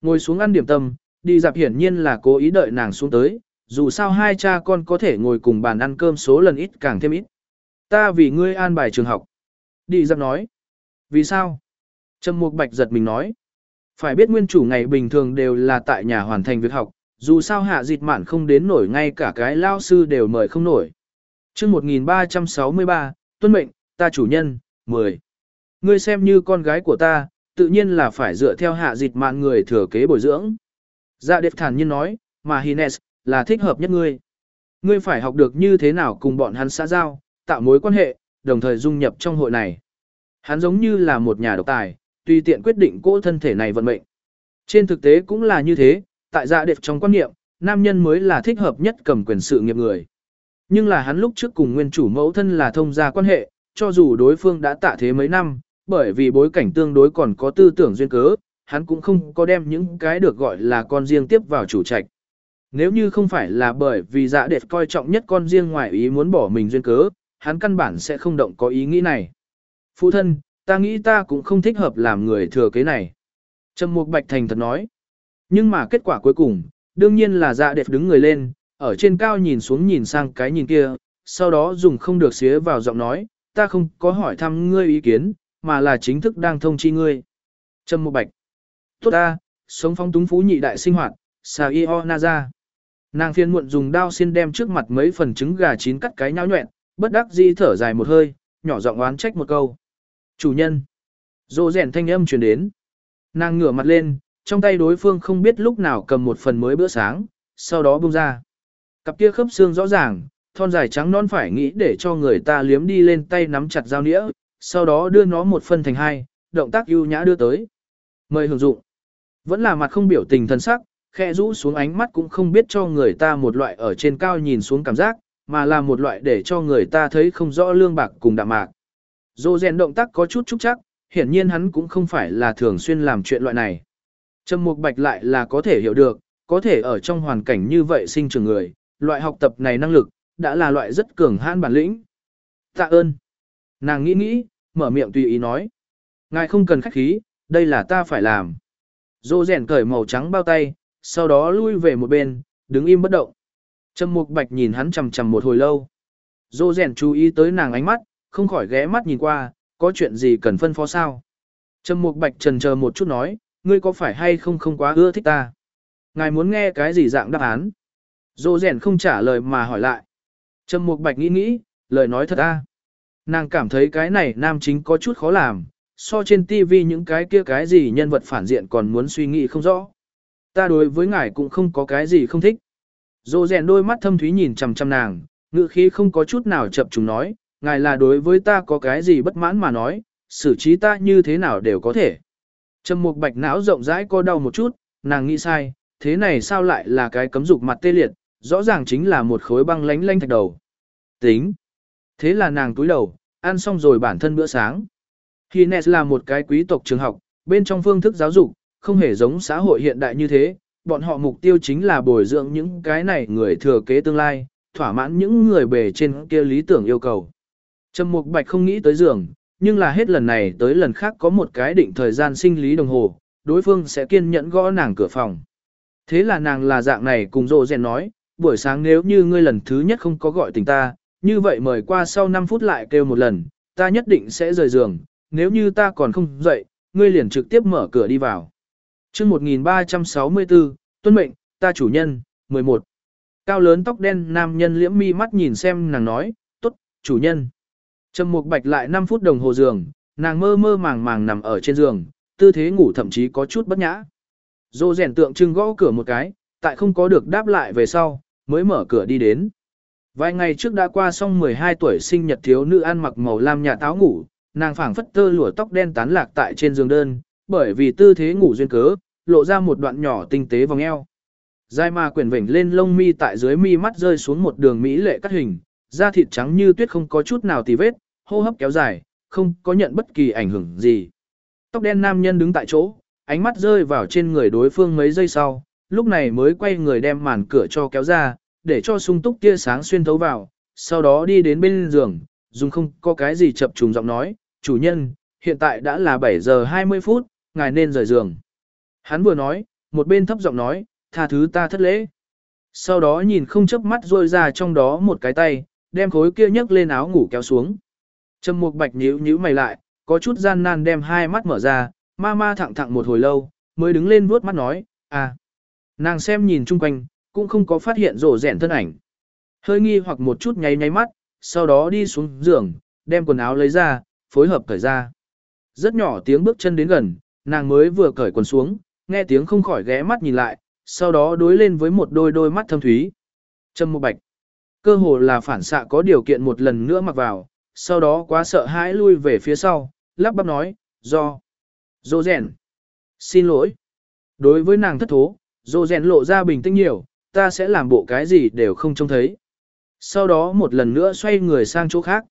Speaker 1: Ngồi xuống ăn điểm tâm, đi dạp hiển nhiên là cố ý đợi nàng xuống tới, dù sao hai cha con có thể ngồi cùng bàn ăn cơm số lần ít càng thêm ít. Ta vì ngươi an bài trường học. Đi giáp nói. Vì sao? Trầm Mục Bạch giật mình nói. Phải biết nguyên chủ ngày bình thường đều là tại nhà hoàn thành việc học, dù sao hạ Dịt mạn không đến nổi ngay cả cái lao sư đều mời không nổi. chương 1363, tuân mệnh, ta chủ nhân, 10. Ngươi xem như con gái của ta, tự nhiên là phải dựa theo hạ Dịt mạn người thừa kế bồi dưỡng. Dạ đẹp thản nhiên nói, mà Hines, là thích hợp nhất ngươi. Ngươi phải học được như thế nào cùng bọn hắn xã giao, tạo mối quan hệ, đồng thời dung nhập trong hội này. Hắn giống như là một nhà độc tài, tùy tiện quyết định cỗ thân thể này vận mệnh. Trên thực tế cũng là như thế, tại dạ đẹp trong quan niệm, nam nhân mới là thích hợp nhất cầm quyền sự nghiệp người. Nhưng là hắn lúc trước cùng nguyên chủ mẫu thân là thông gia quan hệ, cho dù đối phương đã tạ thế mấy năm, bởi vì bối cảnh tương đối còn có tư tưởng duyên cớ, hắn cũng không có đem những cái được gọi là con riêng tiếp vào chủ trạch. Nếu như không phải là bởi vì dạ đẹp coi trọng nhất con riêng ngoài ý muốn bỏ mình duyên cớ, hắn căn bản sẽ không động có ý nghĩ này. Phụ thân, ta nghĩ ta cũng không thích hợp làm người thừa kế này. Trầm Mục Bạch Thành thật nói. Nhưng mà kết quả cuối cùng, đương nhiên là dạ đẹp đứng người lên, ở trên cao nhìn xuống nhìn sang cái nhìn kia, sau đó dùng không được xía vào giọng nói, ta không có hỏi thăm ngươi ý kiến, mà là chính thức đang thông chi ngươi. Trầm Mục Bạch. Tốt ta, sống phong túng phú nhị đại sinh hoạt, xà y ho na ra. Nàng phiên muộn dùng đao xiên đem trước mặt mấy phần trứng gà chín cắt cái nhão nhuẹn, bất đắc dĩ thở dài một hơi, nhỏ giọng oán trách một câu. Chủ nhân. Dô rèn thanh âm truyền đến. Nàng ngửa mặt lên, trong tay đối phương không biết lúc nào cầm một phần mới bữa sáng, sau đó buông ra. Cặp kia khớp xương rõ ràng, thon dài trắng non phải nghĩ để cho người ta liếm đi lên tay nắm chặt dao nĩa, sau đó đưa nó một phân thành hai, động tác ưu nhã đưa tới. Mời hưởng dụng. Vẫn là mặt không biểu tình thân sắc, khe rũ xuống ánh mắt cũng không biết cho người ta một loại ở trên cao nhìn xuống cảm giác, mà là một loại để cho người ta thấy không rõ lương bạc cùng đạm mạc. Dô rèn động tác có chút trúc chắc, hiển nhiên hắn cũng không phải là thường xuyên làm chuyện loại này. Trầm Mục Bạch lại là có thể hiểu được, có thể ở trong hoàn cảnh như vậy sinh trưởng người, loại học tập này năng lực, đã là loại rất cường hãn bản lĩnh. Tạ ơn. Nàng nghĩ nghĩ, mở miệng tùy ý nói. Ngài không cần khách khí, đây là ta phải làm. Dô rèn cởi màu trắng bao tay, sau đó lui về một bên, đứng im bất động. Trầm Mục Bạch nhìn hắn chằm chằm một hồi lâu. Dô rèn chú ý tới nàng ánh mắt, không khỏi ghé mắt nhìn qua, có chuyện gì cần phân phó sao? Trầm Mục Bạch trần chờ một chút nói, ngươi có phải hay không không quá ưa thích ta? Ngài muốn nghe cái gì dạng đáp án? Dô rèn không trả lời mà hỏi lại. Trầm Mục Bạch nghĩ nghĩ, lời nói thật a. Nàng cảm thấy cái này nam chính có chút khó làm, so trên TV những cái kia cái gì nhân vật phản diện còn muốn suy nghĩ không rõ. Ta đối với ngài cũng không có cái gì không thích. Dô rèn đôi mắt thâm thúy nhìn chằm chằm nàng, ngữ khí không có chút nào chậm chúng nói, ngài là đối với ta có cái gì bất mãn mà nói, xử trí ta như thế nào đều có thể. Trầm mục bạch não rộng rãi co đau một chút, nàng nghĩ sai, thế này sao lại là cái cấm dục mặt tê liệt, rõ ràng chính là một khối băng lánh lanh thạch đầu. Tính. Thế là nàng túi đầu, ăn xong rồi bản thân bữa sáng. Hines là một cái quý tộc trường học, bên trong phương thức giáo dục, không hề giống xã hội hiện đại như thế, bọn họ mục tiêu chính là bồi dưỡng những cái này người thừa kế tương lai, thỏa mãn những người bề trên kia lý tưởng yêu cầu. Trầm Mục Bạch không nghĩ tới giường, nhưng là hết lần này tới lần khác có một cái định thời gian sinh lý đồng hồ, đối phương sẽ kiên nhẫn gõ nàng cửa phòng. Thế là nàng là dạng này cùng rồ rèn nói, buổi sáng nếu như ngươi lần thứ nhất không có gọi tình ta, như vậy mời qua sau 5 phút lại kêu một lần, ta nhất định sẽ rời giường, nếu như ta còn không dậy, ngươi liền trực tiếp mở cửa đi vào chương 1364, tuân mệnh, ta chủ nhân, 11. Cao lớn tóc đen nam nhân liễm mi mắt nhìn xem nàng nói, tốt, chủ nhân. Trầm Mục Bạch lại 5 phút đồng hồ giường, nàng mơ mơ màng màng nằm ở trên giường, tư thế ngủ thậm chí có chút bất nhã. Dô rèn tượng trưng gõ cửa một cái, tại không có được đáp lại về sau, mới mở cửa đi đến. Vài ngày trước đã qua xong 12 tuổi sinh nhật thiếu nữ ăn mặc màu lam nhà táo ngủ, nàng phảng phất tơ lụa tóc đen tán lạc tại trên giường đơn, bởi vì tư thế ngủ duyên cớ, lộ ra một đoạn nhỏ tinh tế vòng eo. Dài mà quyển vểnh lên lông mi tại dưới mi mắt rơi xuống một đường mỹ lệ cắt hình, da thịt trắng như tuyết không có chút nào tì vết, hô hấp kéo dài, không có nhận bất kỳ ảnh hưởng gì. Tóc đen nam nhân đứng tại chỗ, ánh mắt rơi vào trên người đối phương mấy giây sau, lúc này mới quay người đem màn cửa cho kéo ra, để cho sung túc tia sáng xuyên thấu vào, sau đó đi đến bên giường, dùng không có cái gì chập trùng giọng nói, chủ nhân, hiện tại đã là 7 giờ 20 phút, ngài nên rời giường. Hắn vừa nói, một bên thấp giọng nói, tha thứ ta thất lễ. Sau đó nhìn không chớp mắt rôi ra trong đó một cái tay, đem khối kia nhấc lên áo ngủ kéo xuống. Trầm Mục Bạch nhíu nhíu mày lại, có chút gian nan đem hai mắt mở ra, ma ma thẳng thẳng một hồi lâu, mới đứng lên vuốt mắt nói, à. Nàng xem nhìn chung quanh, cũng không có phát hiện rổ rẹn thân ảnh. Hơi nghi hoặc một chút nháy nháy mắt, sau đó đi xuống giường, đem quần áo lấy ra, phối hợp cởi ra. Rất nhỏ tiếng bước chân đến gần, nàng mới vừa cởi quần xuống, nghe tiếng không khỏi ghé mắt nhìn lại, sau đó đối lên với một đôi đôi mắt thâm thúy. Trâm Mộ Bạch. Cơ hồ là phản xạ có điều kiện một lần nữa mặc vào, sau đó quá sợ hãi lui về phía sau, lắp bắp nói, do. Dô rèn. Xin lỗi. Đối với nàng thất thố, dô rèn lộ ra bình tĩnh nhiều, ta sẽ làm bộ cái gì đều không trông thấy. Sau đó một lần nữa xoay người sang chỗ khác.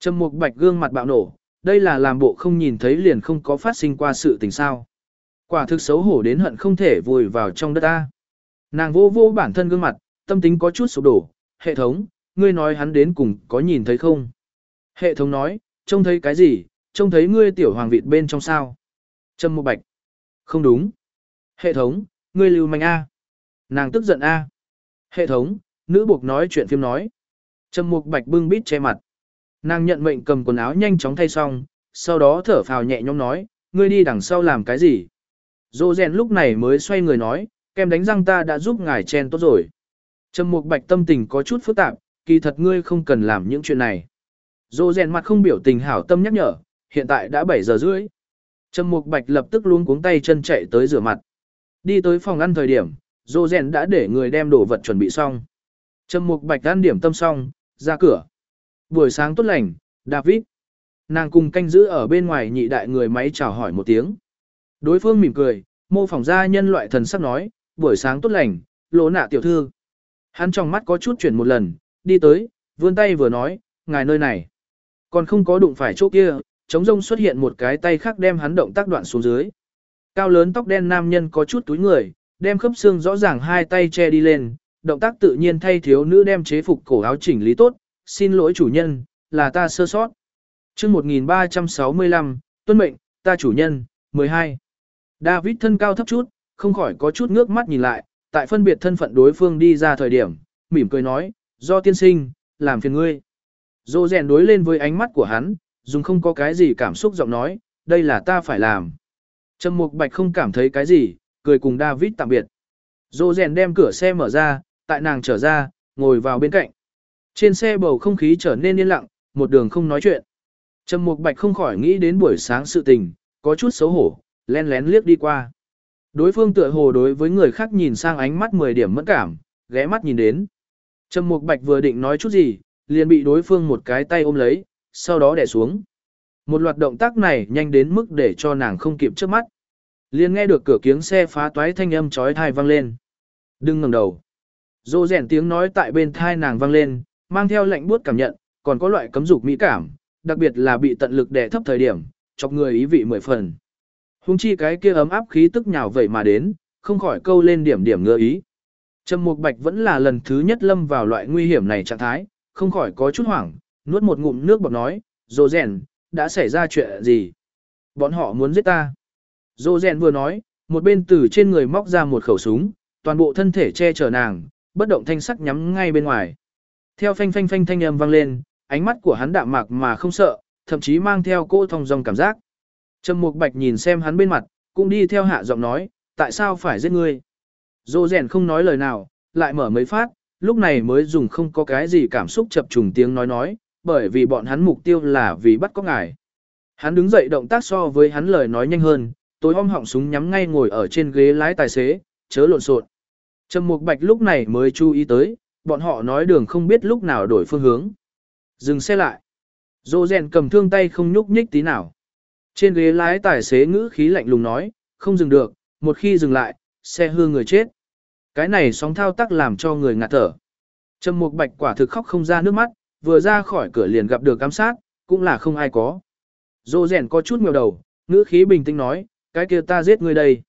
Speaker 1: Trầm mục bạch gương mặt bạo nổ, đây là làm bộ không nhìn thấy liền không có phát sinh qua sự tình sao. Quả thực xấu hổ đến hận không thể vùi vào trong đất ta. Nàng vô vô bản thân gương mặt, tâm tính có chút sụp đổ, hệ thống, ngươi nói hắn đến cùng có nhìn thấy không? Hệ thống nói, trông thấy cái gì, trông thấy ngươi tiểu hoàng vịt bên trong sao? Trâm một Bạch. Không đúng. Hệ thống, ngươi lưu manh A. Nàng tức giận A. Hệ thống, nữ buộc nói chuyện phim nói. Trâm Mục Bạch bưng bít che mặt. Nàng nhận mệnh cầm quần áo nhanh chóng thay xong, sau đó thở phào nhẹ nhõm nói, ngươi đi đằng sau làm cái gì? Dô rèn lúc này mới xoay người nói, kem đánh răng ta đã giúp ngài chen tốt rồi. Trầm Mục Bạch tâm tình có chút phức tạp, kỳ thật ngươi không cần làm những chuyện này. Dô rèn mặt không biểu tình hảo tâm nhắc nhở, hiện tại đã 7 giờ rưỡi. Trầm Mục Bạch lập tức luống cuống tay chân chạy tới rửa mặt. Đi tới phòng ăn thời điểm, Dô rèn đã để người đem đồ vật chuẩn bị xong. Trầm Mục Bạch ăn điểm tâm xong, ra cửa. Buổi sáng tốt lành, David. Nàng cùng canh giữ ở bên ngoài nhị đại người máy chào hỏi một tiếng. Đối phương mỉm cười, mô phỏng ra nhân loại thần sắc nói, buổi sáng tốt lành, lỗ nạ tiểu thư. Hắn trong mắt có chút chuyển một lần, đi tới, vươn tay vừa nói, ngài nơi này. Còn không có đụng phải chỗ kia, trống rông xuất hiện một cái tay khác đem hắn động tác đoạn xuống dưới. Cao lớn tóc đen nam nhân có chút túi người, đem khớp xương rõ ràng hai tay che đi lên, động tác tự nhiên thay thiếu nữ đem chế phục cổ áo chỉnh lý tốt, xin lỗi chủ nhân, là ta sơ sót. chương 1365, tuân mệnh, ta chủ nhân, 12. David thân cao thấp chút, không khỏi có chút ngước mắt nhìn lại, tại phân biệt thân phận đối phương đi ra thời điểm, mỉm cười nói, do tiên sinh, làm phiền ngươi. Dô rèn đối lên với ánh mắt của hắn, dùng không có cái gì cảm xúc giọng nói, đây là ta phải làm. Trầm Mục Bạch không cảm thấy cái gì, cười cùng David tạm biệt. Dô rèn đem cửa xe mở ra, tại nàng trở ra, ngồi vào bên cạnh. Trên xe bầu không khí trở nên yên lặng, một đường không nói chuyện. Trầm Mục Bạch không khỏi nghĩ đến buổi sáng sự tình, có chút xấu hổ, lén lén liếc đi qua. Đối phương tựa hồ đối với người khác nhìn sang ánh mắt 10 điểm mẫn cảm, ghé mắt nhìn đến. Trầm Mục Bạch vừa định nói chút gì, liền bị đối phương một cái tay ôm lấy, sau đó đè xuống. Một loạt động tác này nhanh đến mức để cho nàng không kịp trước mắt. Liền nghe được cửa kiếng xe phá toái thanh âm chói tai vang lên. Đừng ngẩng đầu. Dô rèn tiếng nói tại bên thai nàng vang lên, mang theo lạnh buốt cảm nhận, còn có loại cấm dục mỹ cảm, đặc biệt là bị tận lực đè thấp thời điểm, chọc người ý vị mười phần. Hùng chi cái kia ấm áp khí tức nhào vậy mà đến, không khỏi câu lên điểm điểm ngứa ý. Trầm Mục Bạch vẫn là lần thứ nhất lâm vào loại nguy hiểm này trạng thái, không khỏi có chút hoảng, nuốt một ngụm nước bọt nói, Dô rèn, đã xảy ra chuyện gì? Bọn họ muốn giết ta. Dô rèn vừa nói, một bên từ trên người móc ra một khẩu súng, toàn bộ thân thể che chở nàng, bất động thanh sắc nhắm ngay bên ngoài. Theo phanh phanh phanh thanh âm vang lên, ánh mắt của hắn đạm mạc mà không sợ, thậm chí mang theo cô thông dòng cảm giác. Trầm Mục Bạch nhìn xem hắn bên mặt, cũng đi theo hạ giọng nói, tại sao phải giết ngươi? Dô rèn không nói lời nào, lại mở mấy phát, lúc này mới dùng không có cái gì cảm xúc chập trùng tiếng nói nói, bởi vì bọn hắn mục tiêu là vì bắt có ngài. Hắn đứng dậy động tác so với hắn lời nói nhanh hơn, tối om họng súng nhắm ngay ngồi ở trên ghế lái tài xế, chớ lộn xộn. Trầm Mục Bạch lúc này mới chú ý tới, bọn họ nói đường không biết lúc nào đổi phương hướng. Dừng xe lại. Dô rèn cầm thương tay không nhúc nhích tí nào. Trên ghế lái tài xế ngữ khí lạnh lùng nói, không dừng được, một khi dừng lại, xe hư người chết. Cái này sóng thao tác làm cho người ngạt thở. Trầm Mục Bạch quả thực khóc không ra nước mắt, vừa ra khỏi cửa liền gặp được ám sát, cũng là không ai có. Dô rèn có chút nghèo đầu, ngữ khí bình tĩnh nói, cái kia ta giết ngươi đây.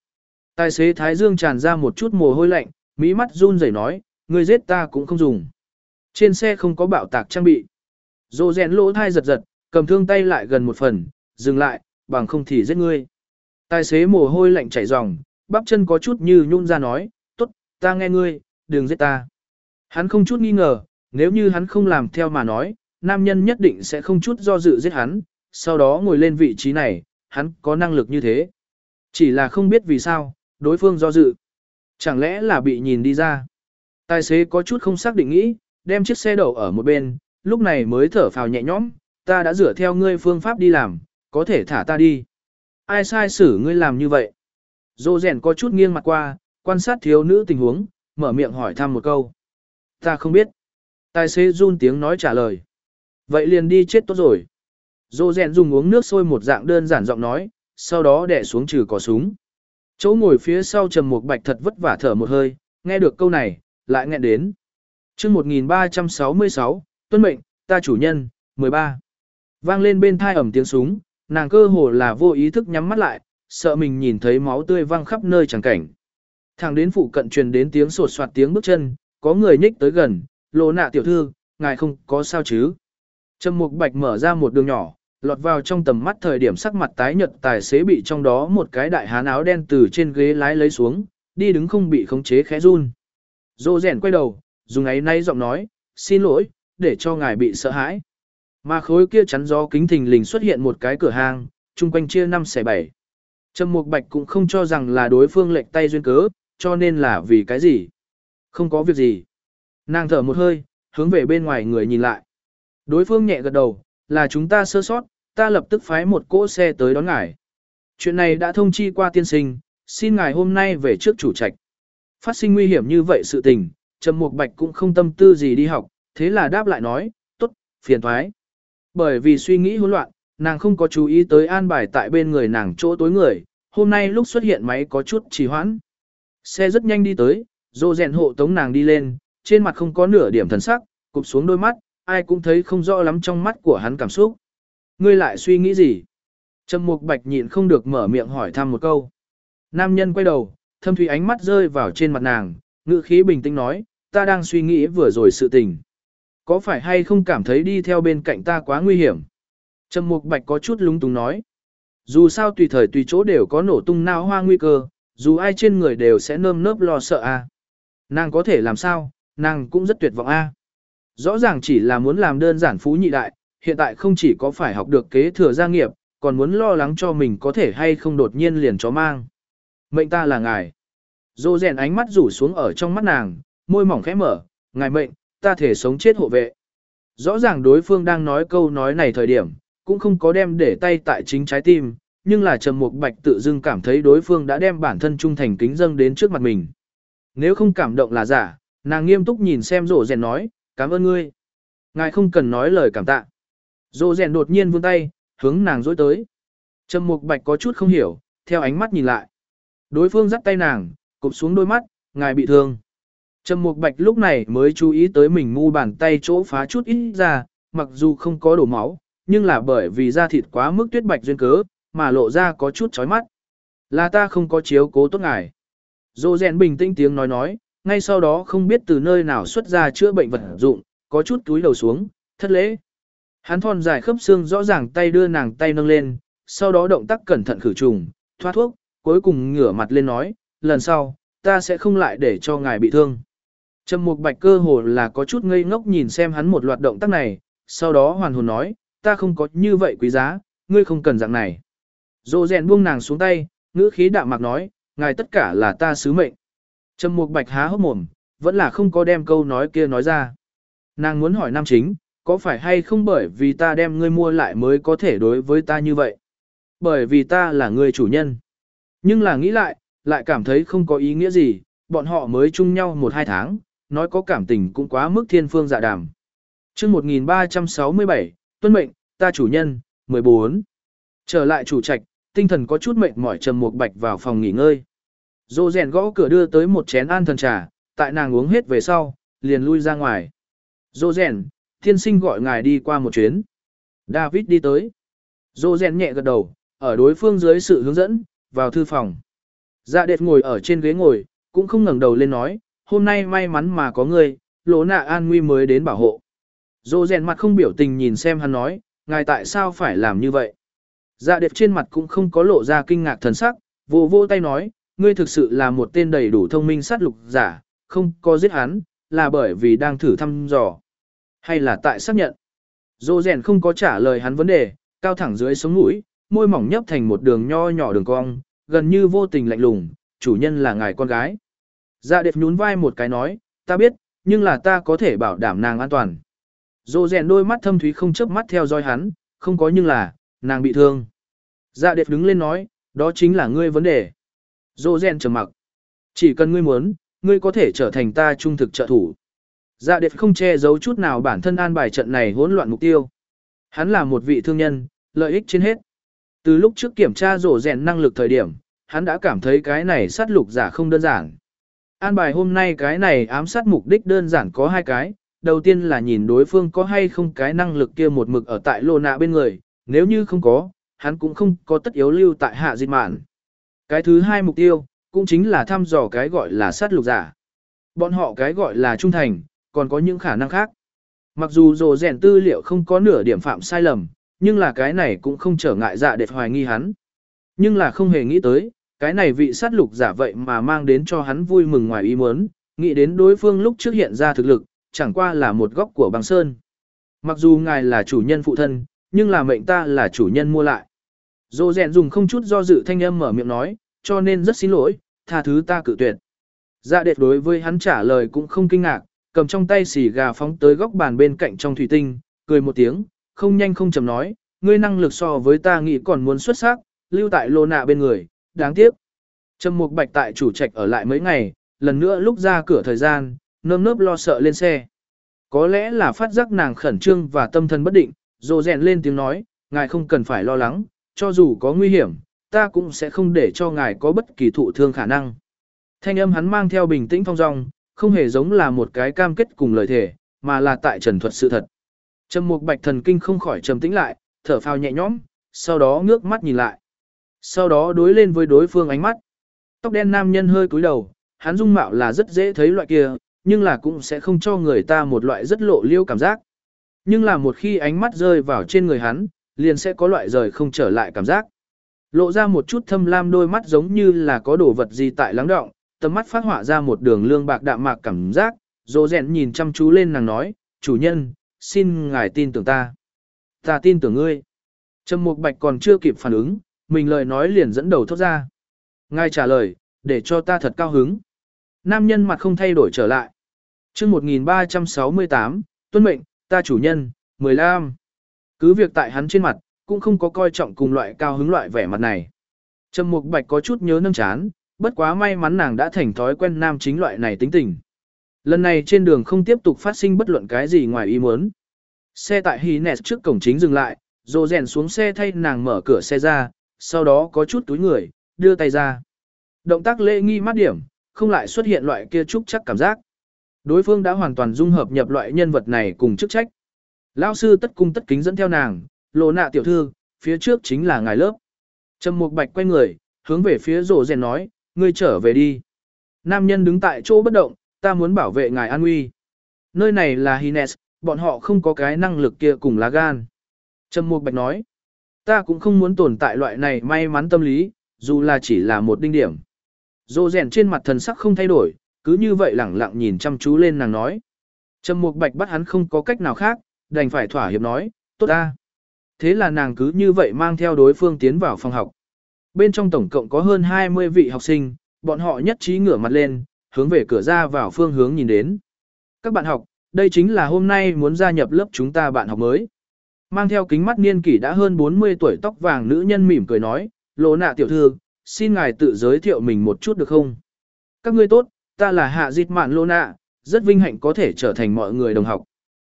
Speaker 1: Tài xế Thái Dương tràn ra một chút mồ hôi lạnh, mỹ mắt run rẩy nói, ngươi giết ta cũng không dùng. Trên xe không có bạo tạc trang bị. Dô rèn lỗ thai giật giật, cầm thương tay lại gần một phần, dừng lại, bằng không thì giết ngươi. Tài xế mồ hôi lạnh chảy ròng, bắp chân có chút như nhún ra nói, tốt, ta nghe ngươi, đừng giết ta. Hắn không chút nghi ngờ, nếu như hắn không làm theo mà nói, nam nhân nhất định sẽ không chút do dự giết hắn, sau đó ngồi lên vị trí này, hắn có năng lực như thế. Chỉ là không biết vì sao, đối phương do dự. Chẳng lẽ là bị nhìn đi ra. Tài xế có chút không xác định nghĩ, đem chiếc xe đậu ở một bên, lúc này mới thở phào nhẹ nhõm, ta đã dựa theo ngươi phương pháp đi làm, có thể thả ta đi. Ai sai xử ngươi làm như vậy? Dô rèn có chút nghiêng mặt qua, quan sát thiếu nữ tình huống, mở miệng hỏi thăm một câu. Ta không biết. Tài xế run tiếng nói trả lời. Vậy liền đi chết tốt rồi. Dô rèn dùng uống nước sôi một dạng đơn giản giọng nói, sau đó đè xuống trừ cỏ súng. Chỗ ngồi phía sau trầm một bạch thật vất vả thở một hơi, nghe được câu này, lại nghẹn đến. chương 1366, tuân mệnh, ta chủ nhân, 13. Vang lên bên thai ẩm tiếng súng, nàng cơ hồ là vô ý thức nhắm mắt lại, sợ mình nhìn thấy máu tươi văng khắp nơi chẳng cảnh. Thằng đến phụ cận truyền đến tiếng sột soạt tiếng bước chân, có người nhích tới gần, lộ nạ tiểu thư, ngài không có sao chứ. Trầm mục bạch mở ra một đường nhỏ, lọt vào trong tầm mắt thời điểm sắc mặt tái nhợt tài xế bị trong đó một cái đại hán áo đen từ trên ghế lái lấy xuống, đi đứng không bị khống chế khẽ run. Dô rèn quay đầu, dùng ấy nay giọng nói, xin lỗi, để cho ngài bị sợ hãi. Mà khối kia chắn gió kính thình lình xuất hiện một cái cửa hàng, chung quanh chia 5 xẻ 7. Trầm Mục Bạch cũng không cho rằng là đối phương lệch tay duyên cớ, cho nên là vì cái gì. Không có việc gì. Nàng thở một hơi, hướng về bên ngoài người nhìn lại. Đối phương nhẹ gật đầu, là chúng ta sơ sót, ta lập tức phái một cỗ xe tới đón ngài. Chuyện này đã thông chi qua tiên sinh, xin ngài hôm nay về trước chủ trạch. Phát sinh nguy hiểm như vậy sự tình, Trầm Mục Bạch cũng không tâm tư gì đi học, thế là đáp lại nói, tốt, phiền thoái. Bởi vì suy nghĩ hỗn loạn, nàng không có chú ý tới an bài tại bên người nàng chỗ tối người, hôm nay lúc xuất hiện máy có chút trì hoãn. Xe rất nhanh đi tới, dô rèn hộ tống nàng đi lên, trên mặt không có nửa điểm thần sắc, cụp xuống đôi mắt, ai cũng thấy không rõ lắm trong mắt của hắn cảm xúc. Ngươi lại suy nghĩ gì? Trầm Mục Bạch nhịn không được mở miệng hỏi thăm một câu. Nam nhân quay đầu, thâm thủy ánh mắt rơi vào trên mặt nàng, ngữ khí bình tĩnh nói, ta đang suy nghĩ vừa rồi sự tình. Có phải hay không cảm thấy đi theo bên cạnh ta quá nguy hiểm? Trầm Mục Bạch có chút lúng túng nói. Dù sao tùy thời tùy chỗ đều có nổ tung nao hoa nguy cơ, dù ai trên người đều sẽ nơm nớp lo sợ a. Nàng có thể làm sao, nàng cũng rất tuyệt vọng a. Rõ ràng chỉ là muốn làm đơn giản phú nhị đại, hiện tại không chỉ có phải học được kế thừa gia nghiệp, còn muốn lo lắng cho mình có thể hay không đột nhiên liền chó mang. Mệnh ta là ngài. Dô rèn ánh mắt rủ xuống ở trong mắt nàng, môi mỏng khẽ mở, ngài mệnh, ta thể sống chết hộ vệ. Rõ ràng đối phương đang nói câu nói này thời điểm, cũng không có đem để tay tại chính trái tim, nhưng là Trầm Mục Bạch tự dưng cảm thấy đối phương đã đem bản thân trung thành kính dâng đến trước mặt mình. Nếu không cảm động là giả, nàng nghiêm túc nhìn xem rổ rèn nói, cảm ơn ngươi. Ngài không cần nói lời cảm tạ. Rổ rèn đột nhiên vươn tay, hướng nàng dối tới. Trầm Mục Bạch có chút không hiểu, theo ánh mắt nhìn lại. Đối phương dắt tay nàng, cụp xuống đôi mắt, ngài bị thương. Trầm Mục Bạch lúc này mới chú ý tới mình ngu bàn tay chỗ phá chút ít ra, mặc dù không có đổ máu, nhưng là bởi vì da thịt quá mức tuyết bạch duyên cớ, mà lộ ra có chút chói mắt. Là ta không có chiếu cố tốt ngài. Dô rèn bình tĩnh tiếng nói nói, ngay sau đó không biết từ nơi nào xuất ra chữa bệnh vật dụng, có chút túi đầu xuống, thất lễ. Hắn thon dài khớp xương rõ ràng tay đưa nàng tay nâng lên, sau đó động tác cẩn thận khử trùng, thoát thuốc, cuối cùng ngửa mặt lên nói, lần sau, ta sẽ không lại để cho ngài bị thương. Trầm Mục Bạch cơ hồ là có chút ngây ngốc nhìn xem hắn một loạt động tác này, sau đó hoàn hồn nói, ta không có như vậy quý giá, ngươi không cần dạng này. Dô rèn buông nàng xuống tay, ngữ khí đạm mạc nói, ngài tất cả là ta sứ mệnh. Trầm Mục Bạch há hốc mồm, vẫn là không có đem câu nói kia nói ra. Nàng muốn hỏi nam chính, có phải hay không bởi vì ta đem ngươi mua lại mới có thể đối với ta như vậy? Bởi vì ta là người chủ nhân. Nhưng là nghĩ lại, lại cảm thấy không có ý nghĩa gì, bọn họ mới chung nhau một hai tháng, nói có cảm tình cũng quá mức thiên phương dạ đàm. chương 1367, tuân mệnh, ta chủ nhân, 14. Trở lại chủ trạch, tinh thần có chút mệnh mỏi trầm một bạch vào phòng nghỉ ngơi. Dô rèn gõ cửa đưa tới một chén an thần trà, tại nàng uống hết về sau, liền lui ra ngoài. Dô rèn, thiên sinh gọi ngài đi qua một chuyến. David đi tới. Dô rèn nhẹ gật đầu, ở đối phương dưới sự hướng dẫn, vào thư phòng. Dạ đệt ngồi ở trên ghế ngồi, cũng không ngẩng đầu lên nói, hôm nay may mắn mà có ngươi, lỗ nạ an nguy mới đến bảo hộ. Dô rèn mặt không biểu tình nhìn xem hắn nói, ngài tại sao phải làm như vậy? Dạ đẹp trên mặt cũng không có lộ ra kinh ngạc thần sắc, vô vô tay nói, ngươi thực sự là một tên đầy đủ thông minh sát lục giả, không có giết hắn, là bởi vì đang thử thăm dò. Hay là tại xác nhận? Dô rèn không có trả lời hắn vấn đề, cao thẳng dưới sống mũi, môi mỏng nhấp thành một đường nho nhỏ đường cong, gần như vô tình lạnh lùng, chủ nhân là ngài con gái. Dạ đẹp nhún vai một cái nói, ta biết, nhưng là ta có thể bảo đảm nàng an toàn. Dô rèn đôi mắt thâm thúy không chớp mắt theo dõi hắn, không có nhưng là, nàng bị thương. Dạ đẹp đứng lên nói, đó chính là ngươi vấn đề. Dô rèn trầm mặc. Chỉ cần ngươi muốn, ngươi có thể trở thành ta trung thực trợ thủ. Dạ đẹp không che giấu chút nào bản thân an bài trận này hỗn loạn mục tiêu. Hắn là một vị thương nhân, lợi ích trên hết. Từ lúc trước kiểm tra rổ rèn năng lực thời điểm, hắn đã cảm thấy cái này sát lục giả không đơn giản. An bài hôm nay cái này ám sát mục đích đơn giản có hai cái, đầu tiên là nhìn đối phương có hay không cái năng lực kia một mực ở tại lô nạ bên người, nếu như không có, hắn cũng không có tất yếu lưu tại hạ dịch mạn. Cái thứ hai mục tiêu, cũng chính là thăm dò cái gọi là sát lục giả. Bọn họ cái gọi là trung thành, còn có những khả năng khác. Mặc dù rồ rèn tư liệu không có nửa điểm phạm sai lầm, nhưng là cái này cũng không trở ngại dạ đẹp hoài nghi hắn. Nhưng là không hề nghĩ tới, cái này vị sát lục giả vậy mà mang đến cho hắn vui mừng ngoài ý muốn, nghĩ đến đối phương lúc trước hiện ra thực lực, chẳng qua là một góc của băng sơn. Mặc dù ngài là chủ nhân phụ thân, nhưng là mệnh ta là chủ nhân mua lại. Dô rèn dùng không chút do dự thanh âm mở miệng nói, cho nên rất xin lỗi, tha thứ ta cự tuyệt. Dạ đẹp đối với hắn trả lời cũng không kinh ngạc, cầm trong tay xì gà phóng tới góc bàn bên cạnh trong thủy tinh, cười một tiếng, không nhanh không chậm nói, ngươi năng lực so với ta nghĩ còn muốn xuất sắc, lưu tại lô nạ bên người, đáng tiếc. Trầm Mục Bạch tại chủ trạch ở lại mấy ngày, lần nữa lúc ra cửa thời gian, nơm nớp lo sợ lên xe. Có lẽ là phát giác nàng khẩn trương và tâm thần bất định, rồ rèn lên tiếng nói, ngài không cần phải lo lắng, cho dù có nguy hiểm, ta cũng sẽ không để cho ngài có bất kỳ thụ thương khả năng. Thanh âm hắn mang theo bình tĩnh phong dong, không hề giống là một cái cam kết cùng lời thể, mà là tại trần thuật sự thật. Trầm Mục Bạch thần kinh không khỏi trầm tĩnh lại, thở phào nhẹ nhõm, sau đó ngước mắt nhìn lại. Sau đó đối lên với đối phương ánh mắt. Tóc đen nam nhân hơi cúi đầu, hắn dung mạo là rất dễ thấy loại kia, nhưng là cũng sẽ không cho người ta một loại rất lộ liêu cảm giác. Nhưng là một khi ánh mắt rơi vào trên người hắn, liền sẽ có loại rời không trở lại cảm giác. Lộ ra một chút thâm lam đôi mắt giống như là có đồ vật gì tại lắng động, tầm mắt phát họa ra một đường lương bạc đạm mạc cảm giác, dô rèn nhìn chăm chú lên nàng nói, chủ nhân, xin ngài tin tưởng ta. Ta tin tưởng ngươi. Trầm Mục Bạch còn chưa kịp phản ứng, mình lời nói liền dẫn đầu thốt ra. Ngài trả lời, để cho ta thật cao hứng. Nam nhân mặt không thay đổi trở lại. chương 1368, tuân mệnh, ta chủ nhân, 15. Cứ việc tại hắn trên mặt, cũng không có coi trọng cùng loại cao hứng loại vẻ mặt này. Trầm Mục Bạch có chút nhớ nâng chán, bất quá may mắn nàng đã thành thói quen nam chính loại này tính tình. Lần này trên đường không tiếp tục phát sinh bất luận cái gì ngoài ý muốn. Xe tại Hines trước cổng chính dừng lại, rồi rèn xuống xe thay nàng mở cửa xe ra, sau đó có chút túi người, đưa tay ra. Động tác lễ nghi mát điểm, không lại xuất hiện loại kia trúc chắc cảm giác. Đối phương đã hoàn toàn dung hợp nhập loại nhân vật này cùng chức trách. Lão sư tất cung tất kính dẫn theo nàng, lộ nạ tiểu thư, phía trước chính là ngài lớp. Trầm Mục Bạch quay người, hướng về phía rổ rèn nói, ngươi trở về đi. Nam nhân đứng tại chỗ bất động, ta muốn bảo vệ ngài an nguy. Nơi này là Hines, bọn họ không có cái năng lực kia cùng lá gan. Trầm Mục Bạch nói, ta cũng không muốn tồn tại loại này may mắn tâm lý, dù là chỉ là một đinh điểm. Dô rèn trên mặt thần sắc không thay đổi, cứ như vậy lẳng lặng nhìn chăm chú lên nàng nói. Trầm Mục Bạch bắt hắn không có cách nào khác, đành phải thỏa hiệp nói, tốt ta. Thế là nàng cứ như vậy mang theo đối phương tiến vào phòng học. Bên trong tổng cộng có hơn 20 vị học sinh, bọn họ nhất trí ngửa mặt lên, hướng về cửa ra vào phương hướng nhìn đến. Các bạn học, đây chính là hôm nay muốn gia nhập lớp chúng ta bạn học mới. Mang theo kính mắt niên kỷ đã hơn 40 tuổi tóc vàng nữ nhân mỉm cười nói, lộ nạ tiểu thư, xin ngài tự giới thiệu mình một chút được không? Các ngươi tốt, ta là Hạ Dịch Mạn Lô Nạ, rất vinh hạnh có thể trở thành mọi người đồng học.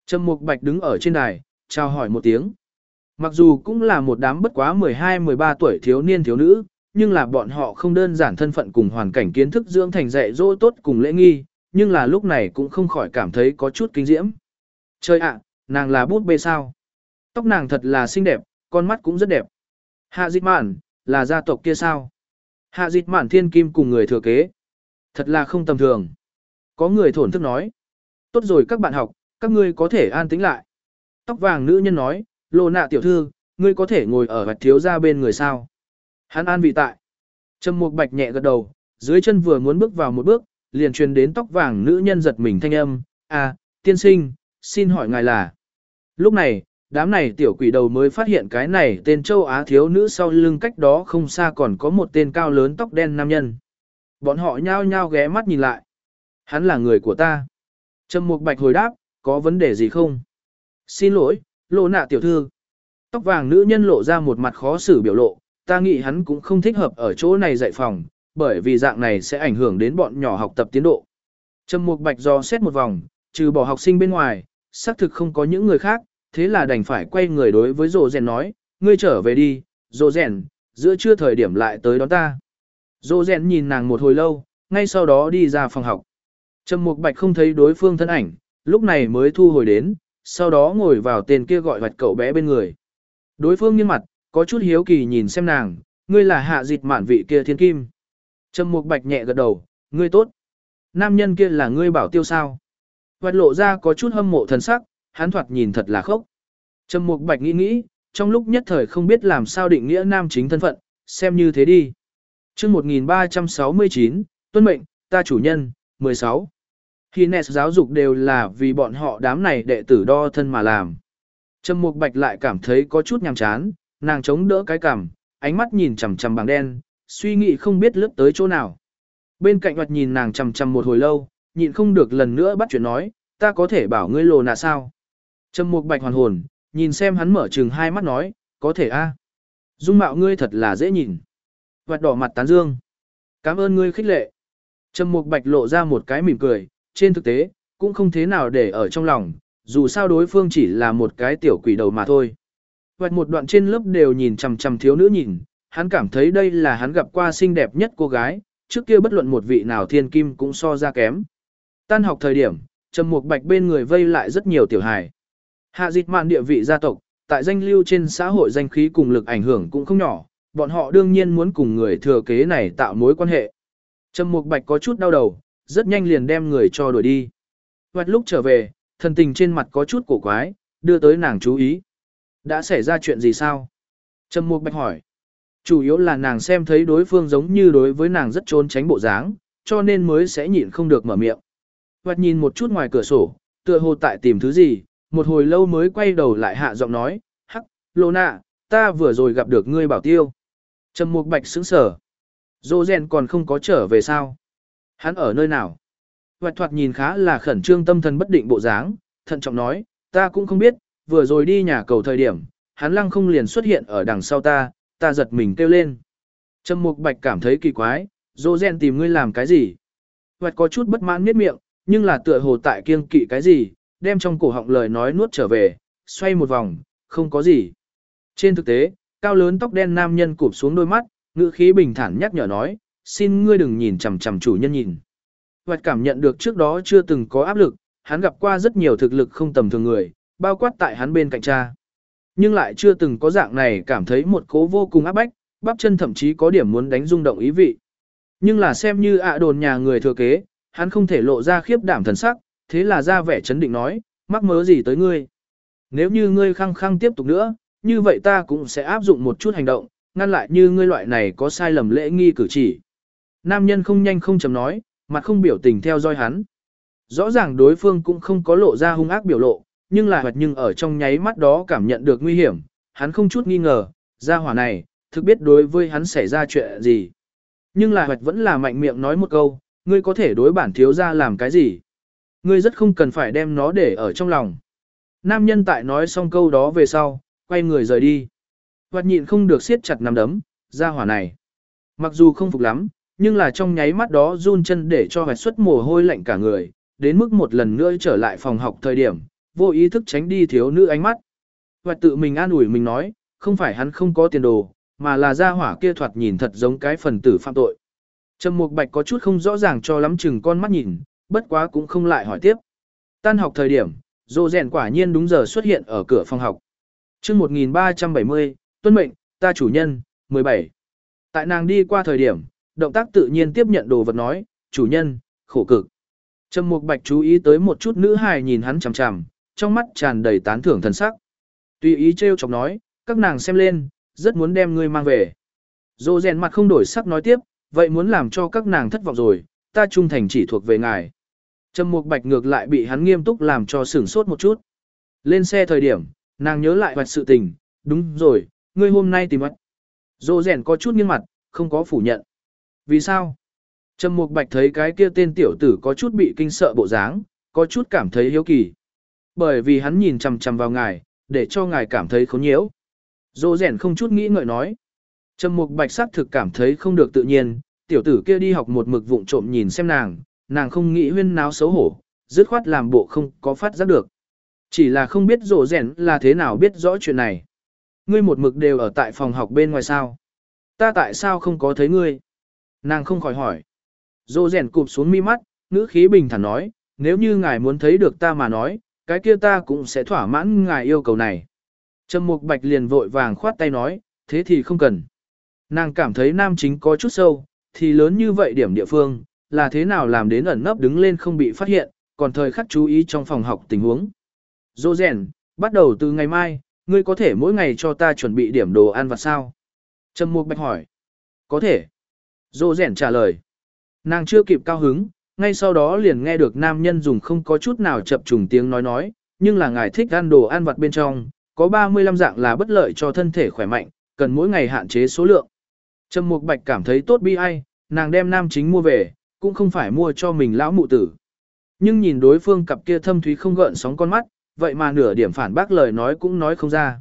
Speaker 1: Trầm Mục Bạch đứng ở trên đài, chào hỏi một tiếng. Mặc dù cũng là một đám bất quá 12-13 tuổi thiếu niên thiếu nữ, nhưng là bọn họ không đơn giản thân phận cùng hoàn cảnh kiến thức dưỡng thành dạy dỗ tốt cùng lễ nghi, nhưng là lúc này cũng không khỏi cảm thấy có chút kinh diễm. Trời ạ, nàng là bút bê sao? Tóc nàng thật là xinh đẹp, con mắt cũng rất đẹp. Hạ Dịch Mạn, là gia tộc kia sao? Hạ Dịch Mạn thiên kim cùng người thừa kế. Thật là không tầm thường. Có người thổn thức nói. Tốt rồi các bạn học, các ngươi có thể an tĩnh lại. Tóc vàng nữ nhân nói, lô nạ tiểu thư, ngươi có thể ngồi ở vạch thiếu ra bên người sao. Hắn an vị tại. Trầm mục bạch nhẹ gật đầu, dưới chân vừa muốn bước vào một bước, liền truyền đến tóc vàng nữ nhân giật mình thanh âm, à, tiên sinh, xin hỏi ngài là. Lúc này, đám này tiểu quỷ đầu mới phát hiện cái này tên châu Á thiếu nữ sau lưng cách đó không xa còn có một tên cao lớn tóc đen nam nhân. Bọn họ nhao nhao ghé mắt nhìn lại. Hắn là người của ta. Trầm Mục Bạch hồi đáp, có vấn đề gì không? Xin lỗi, lộ nạ tiểu thư. Tóc vàng nữ nhân lộ ra một mặt khó xử biểu lộ, ta nghĩ hắn cũng không thích hợp ở chỗ này dạy phòng, bởi vì dạng này sẽ ảnh hưởng đến bọn nhỏ học tập tiến độ. Trầm Mục Bạch do xét một vòng, trừ bỏ học sinh bên ngoài, xác thực không có những người khác, thế là đành phải quay người đối với Dỗ rèn nói, ngươi trở về đi, Dỗ rèn, giữa trưa thời điểm lại tới đón ta. Dỗ rèn nhìn nàng một hồi lâu, ngay sau đó đi ra phòng học. Trầm Mục Bạch không thấy đối phương thân ảnh, lúc này mới thu hồi đến, sau đó ngồi vào tên kia gọi vạch cậu bé bên người. Đối phương nghiêng mặt, có chút hiếu kỳ nhìn xem nàng, ngươi là hạ dịch mạn vị kia thiên kim. Trầm Mục Bạch nhẹ gật đầu, ngươi tốt. Nam nhân kia là ngươi bảo tiêu sao. Hoạt lộ ra có chút hâm mộ thần sắc, hắn thoạt nhìn thật là khốc. Trầm Mục Bạch nghĩ nghĩ, trong lúc nhất thời không biết làm sao định nghĩa nam chính thân phận, xem như thế đi. Chương 1369, tuân mệnh, ta chủ nhân, 16. Hines giáo dục đều là vì bọn họ đám này đệ tử đo thân mà làm. Trầm Mục Bạch lại cảm thấy có chút nhàm chán, nàng chống đỡ cái cằm, ánh mắt nhìn chằm chằm bảng đen, suy nghĩ không biết lướt tới chỗ nào. Bên cạnh mặt nhìn nàng chằm chằm một hồi lâu, nhịn không được lần nữa bắt chuyện nói, ta có thể bảo ngươi lồ nạ sao. Trầm Mục Bạch hoàn hồn, nhìn xem hắn mở trừng hai mắt nói, có thể a. Dung mạo ngươi thật là dễ nhìn. Vạt đỏ mặt tán dương. Cảm ơn ngươi khích lệ. Trầm Mục Bạch lộ ra một cái mỉm cười, trên thực tế, cũng không thế nào để ở trong lòng, dù sao đối phương chỉ là một cái tiểu quỷ đầu mà thôi. Vạch một đoạn trên lớp đều nhìn chằm chằm thiếu nữ nhìn, hắn cảm thấy đây là hắn gặp qua xinh đẹp nhất cô gái, trước kia bất luận một vị nào thiên kim cũng so ra kém. Tan học thời điểm, Trầm Mục Bạch bên người vây lại rất nhiều tiểu hài. Hạ dịch mạn địa vị gia tộc, tại danh lưu trên xã hội danh khí cùng lực ảnh hưởng cũng không nhỏ, bọn họ đương nhiên muốn cùng người thừa kế này tạo mối quan hệ. Trầm Mục Bạch có chút đau đầu, rất nhanh liền đem người cho đuổi đi. Hoạch lúc trở về, thần tình trên mặt có chút cổ quái, đưa tới nàng chú ý. Đã xảy ra chuyện gì sao? Trầm Mục Bạch hỏi. Chủ yếu là nàng xem thấy đối phương giống như đối với nàng rất trốn tránh bộ dáng, cho nên mới sẽ nhịn không được mở miệng. Hoạch nhìn một chút ngoài cửa sổ, tựa hồ tại tìm thứ gì, một hồi lâu mới quay đầu lại hạ giọng nói, hắc, lô nạ, ta vừa rồi gặp được ngươi bảo tiêu. Trầm Mục Bạch sững sở. Dô rèn còn không có trở về sao? Hắn ở nơi nào? Hoạch thoạt nhìn khá là khẩn trương tâm thần bất định bộ dáng, thận trọng nói, ta cũng không biết, vừa rồi đi nhà cầu thời điểm, hắn lăng không liền xuất hiện ở đằng sau ta, ta giật mình kêu lên. Trầm Mục Bạch cảm thấy kỳ quái, Dô rèn tìm ngươi làm cái gì? Hoạch có chút bất mãn miết miệng, nhưng là tựa hồ tại kiêng kỵ cái gì, đem trong cổ họng lời nói nuốt trở về, xoay một vòng, không có gì. Trên thực tế, cao lớn tóc đen nam nhân cụp xuống đôi mắt, ngữ khí bình thản nhắc nhở nói, xin ngươi đừng nhìn chằm chằm chủ nhân nhìn. Hoạch cảm nhận được trước đó chưa từng có áp lực, hắn gặp qua rất nhiều thực lực không tầm thường người, bao quát tại hắn bên cạnh cha. Nhưng lại chưa từng có dạng này cảm thấy một cố vô cùng áp bách, bắp chân thậm chí có điểm muốn đánh rung động ý vị. Nhưng là xem như ạ đồn nhà người thừa kế, hắn không thể lộ ra khiếp đảm thần sắc, thế là ra vẻ chấn định nói, mắc mớ gì tới ngươi. Nếu như ngươi khăng khăng tiếp tục nữa, như vậy ta cũng sẽ áp dụng một chút hành động, ngăn lại như ngươi loại này có sai lầm lễ nghi cử chỉ. Nam nhân không nhanh không chậm nói, mặt không biểu tình theo dõi hắn. Rõ ràng đối phương cũng không có lộ ra hung ác biểu lộ, nhưng là Hoạt nhưng ở trong nháy mắt đó cảm nhận được nguy hiểm, hắn không chút nghi ngờ, ra hỏa này, thực biết đối với hắn xảy ra chuyện gì. Nhưng là hoạch vẫn là mạnh miệng nói một câu, ngươi có thể đối bản thiếu ra làm cái gì. Ngươi rất không cần phải đem nó để ở trong lòng. Nam nhân tại nói xong câu đó về sau, quay người rời đi. Hoạch nhịn không được siết chặt nắm đấm, ra hỏa này. Mặc dù không phục lắm, nhưng là trong nháy mắt đó run chân để cho hoạch xuất mồ hôi lạnh cả người, đến mức một lần nữa trở lại phòng học thời điểm, vô ý thức tránh đi thiếu nữ ánh mắt. Hoạch tự mình an ủi mình nói, không phải hắn không có tiền đồ, mà là gia hỏa kia thoạt nhìn thật giống cái phần tử phạm tội. Trầm Mục Bạch có chút không rõ ràng cho lắm chừng con mắt nhìn, bất quá cũng không lại hỏi tiếp. Tan học thời điểm, Dô rèn quả nhiên đúng giờ xuất hiện ở cửa phòng học. chương 1370, tuân mệnh, ta chủ nhân, 17. Tại nàng đi qua thời điểm, động tác tự nhiên tiếp nhận đồ vật nói, chủ nhân, khổ cực. Trầm Mục Bạch chú ý tới một chút nữ hài nhìn hắn chằm chằm, trong mắt tràn đầy tán thưởng thần sắc. Tùy ý trêu chọc nói, các nàng xem lên, rất muốn đem ngươi mang về. Dô rèn mặt không đổi sắc nói tiếp, vậy muốn làm cho các nàng thất vọng rồi, ta trung thành chỉ thuộc về ngài. Trầm Mục Bạch ngược lại bị hắn nghiêm túc làm cho sửng sốt một chút. Lên xe thời điểm, nàng nhớ lại hoạch sự tình, đúng rồi, ngươi hôm nay tìm mất. Dô rèn có chút nghiêng mặt, không có phủ nhận. Vì sao? Trầm Mục Bạch thấy cái kia tên tiểu tử có chút bị kinh sợ bộ dáng, có chút cảm thấy hiếu kỳ. Bởi vì hắn nhìn chằm chằm vào ngài, để cho ngài cảm thấy khốn nhiễu. Dô rèn không chút nghĩ ngợi nói. Trầm Mục Bạch sắc thực cảm thấy không được tự nhiên, tiểu tử kia đi học một mực vụng trộm nhìn xem nàng, nàng không nghĩ huyên náo xấu hổ, dứt khoát làm bộ không có phát giác được. Chỉ là không biết rổ rèn là thế nào biết rõ chuyện này. Ngươi một mực đều ở tại phòng học bên ngoài sao. Ta tại sao không có thấy ngươi? Nàng không khỏi hỏi. Rổ rèn cụp xuống mi mắt, ngữ khí bình thản nói, nếu như ngài muốn thấy được ta mà nói, cái kia ta cũng sẽ thỏa mãn ngài yêu cầu này. Trầm Mục Bạch liền vội vàng khoát tay nói, thế thì không cần. Nàng cảm thấy nam chính có chút sâu, thì lớn như vậy điểm địa phương, là thế nào làm đến ẩn nấp đứng lên không bị phát hiện, còn thời khắc chú ý trong phòng học tình huống. Dô rèn, bắt đầu từ ngày mai, ngươi có thể mỗi ngày cho ta chuẩn bị điểm đồ ăn và sao? Trầm Mục Bạch hỏi. Có thể. Dô rèn trả lời. Nàng chưa kịp cao hứng, ngay sau đó liền nghe được nam nhân dùng không có chút nào chập trùng tiếng nói nói, nhưng là ngài thích ăn đồ ăn vặt bên trong, có 35 dạng là bất lợi cho thân thể khỏe mạnh, cần mỗi ngày hạn chế số lượng. Trầm Mục Bạch cảm thấy tốt bi ai, nàng đem nam chính mua về, cũng không phải mua cho mình lão mụ tử. Nhưng nhìn đối phương cặp kia thâm thúy không gợn sóng con mắt, vậy mà nửa điểm phản bác lời nói cũng nói không ra.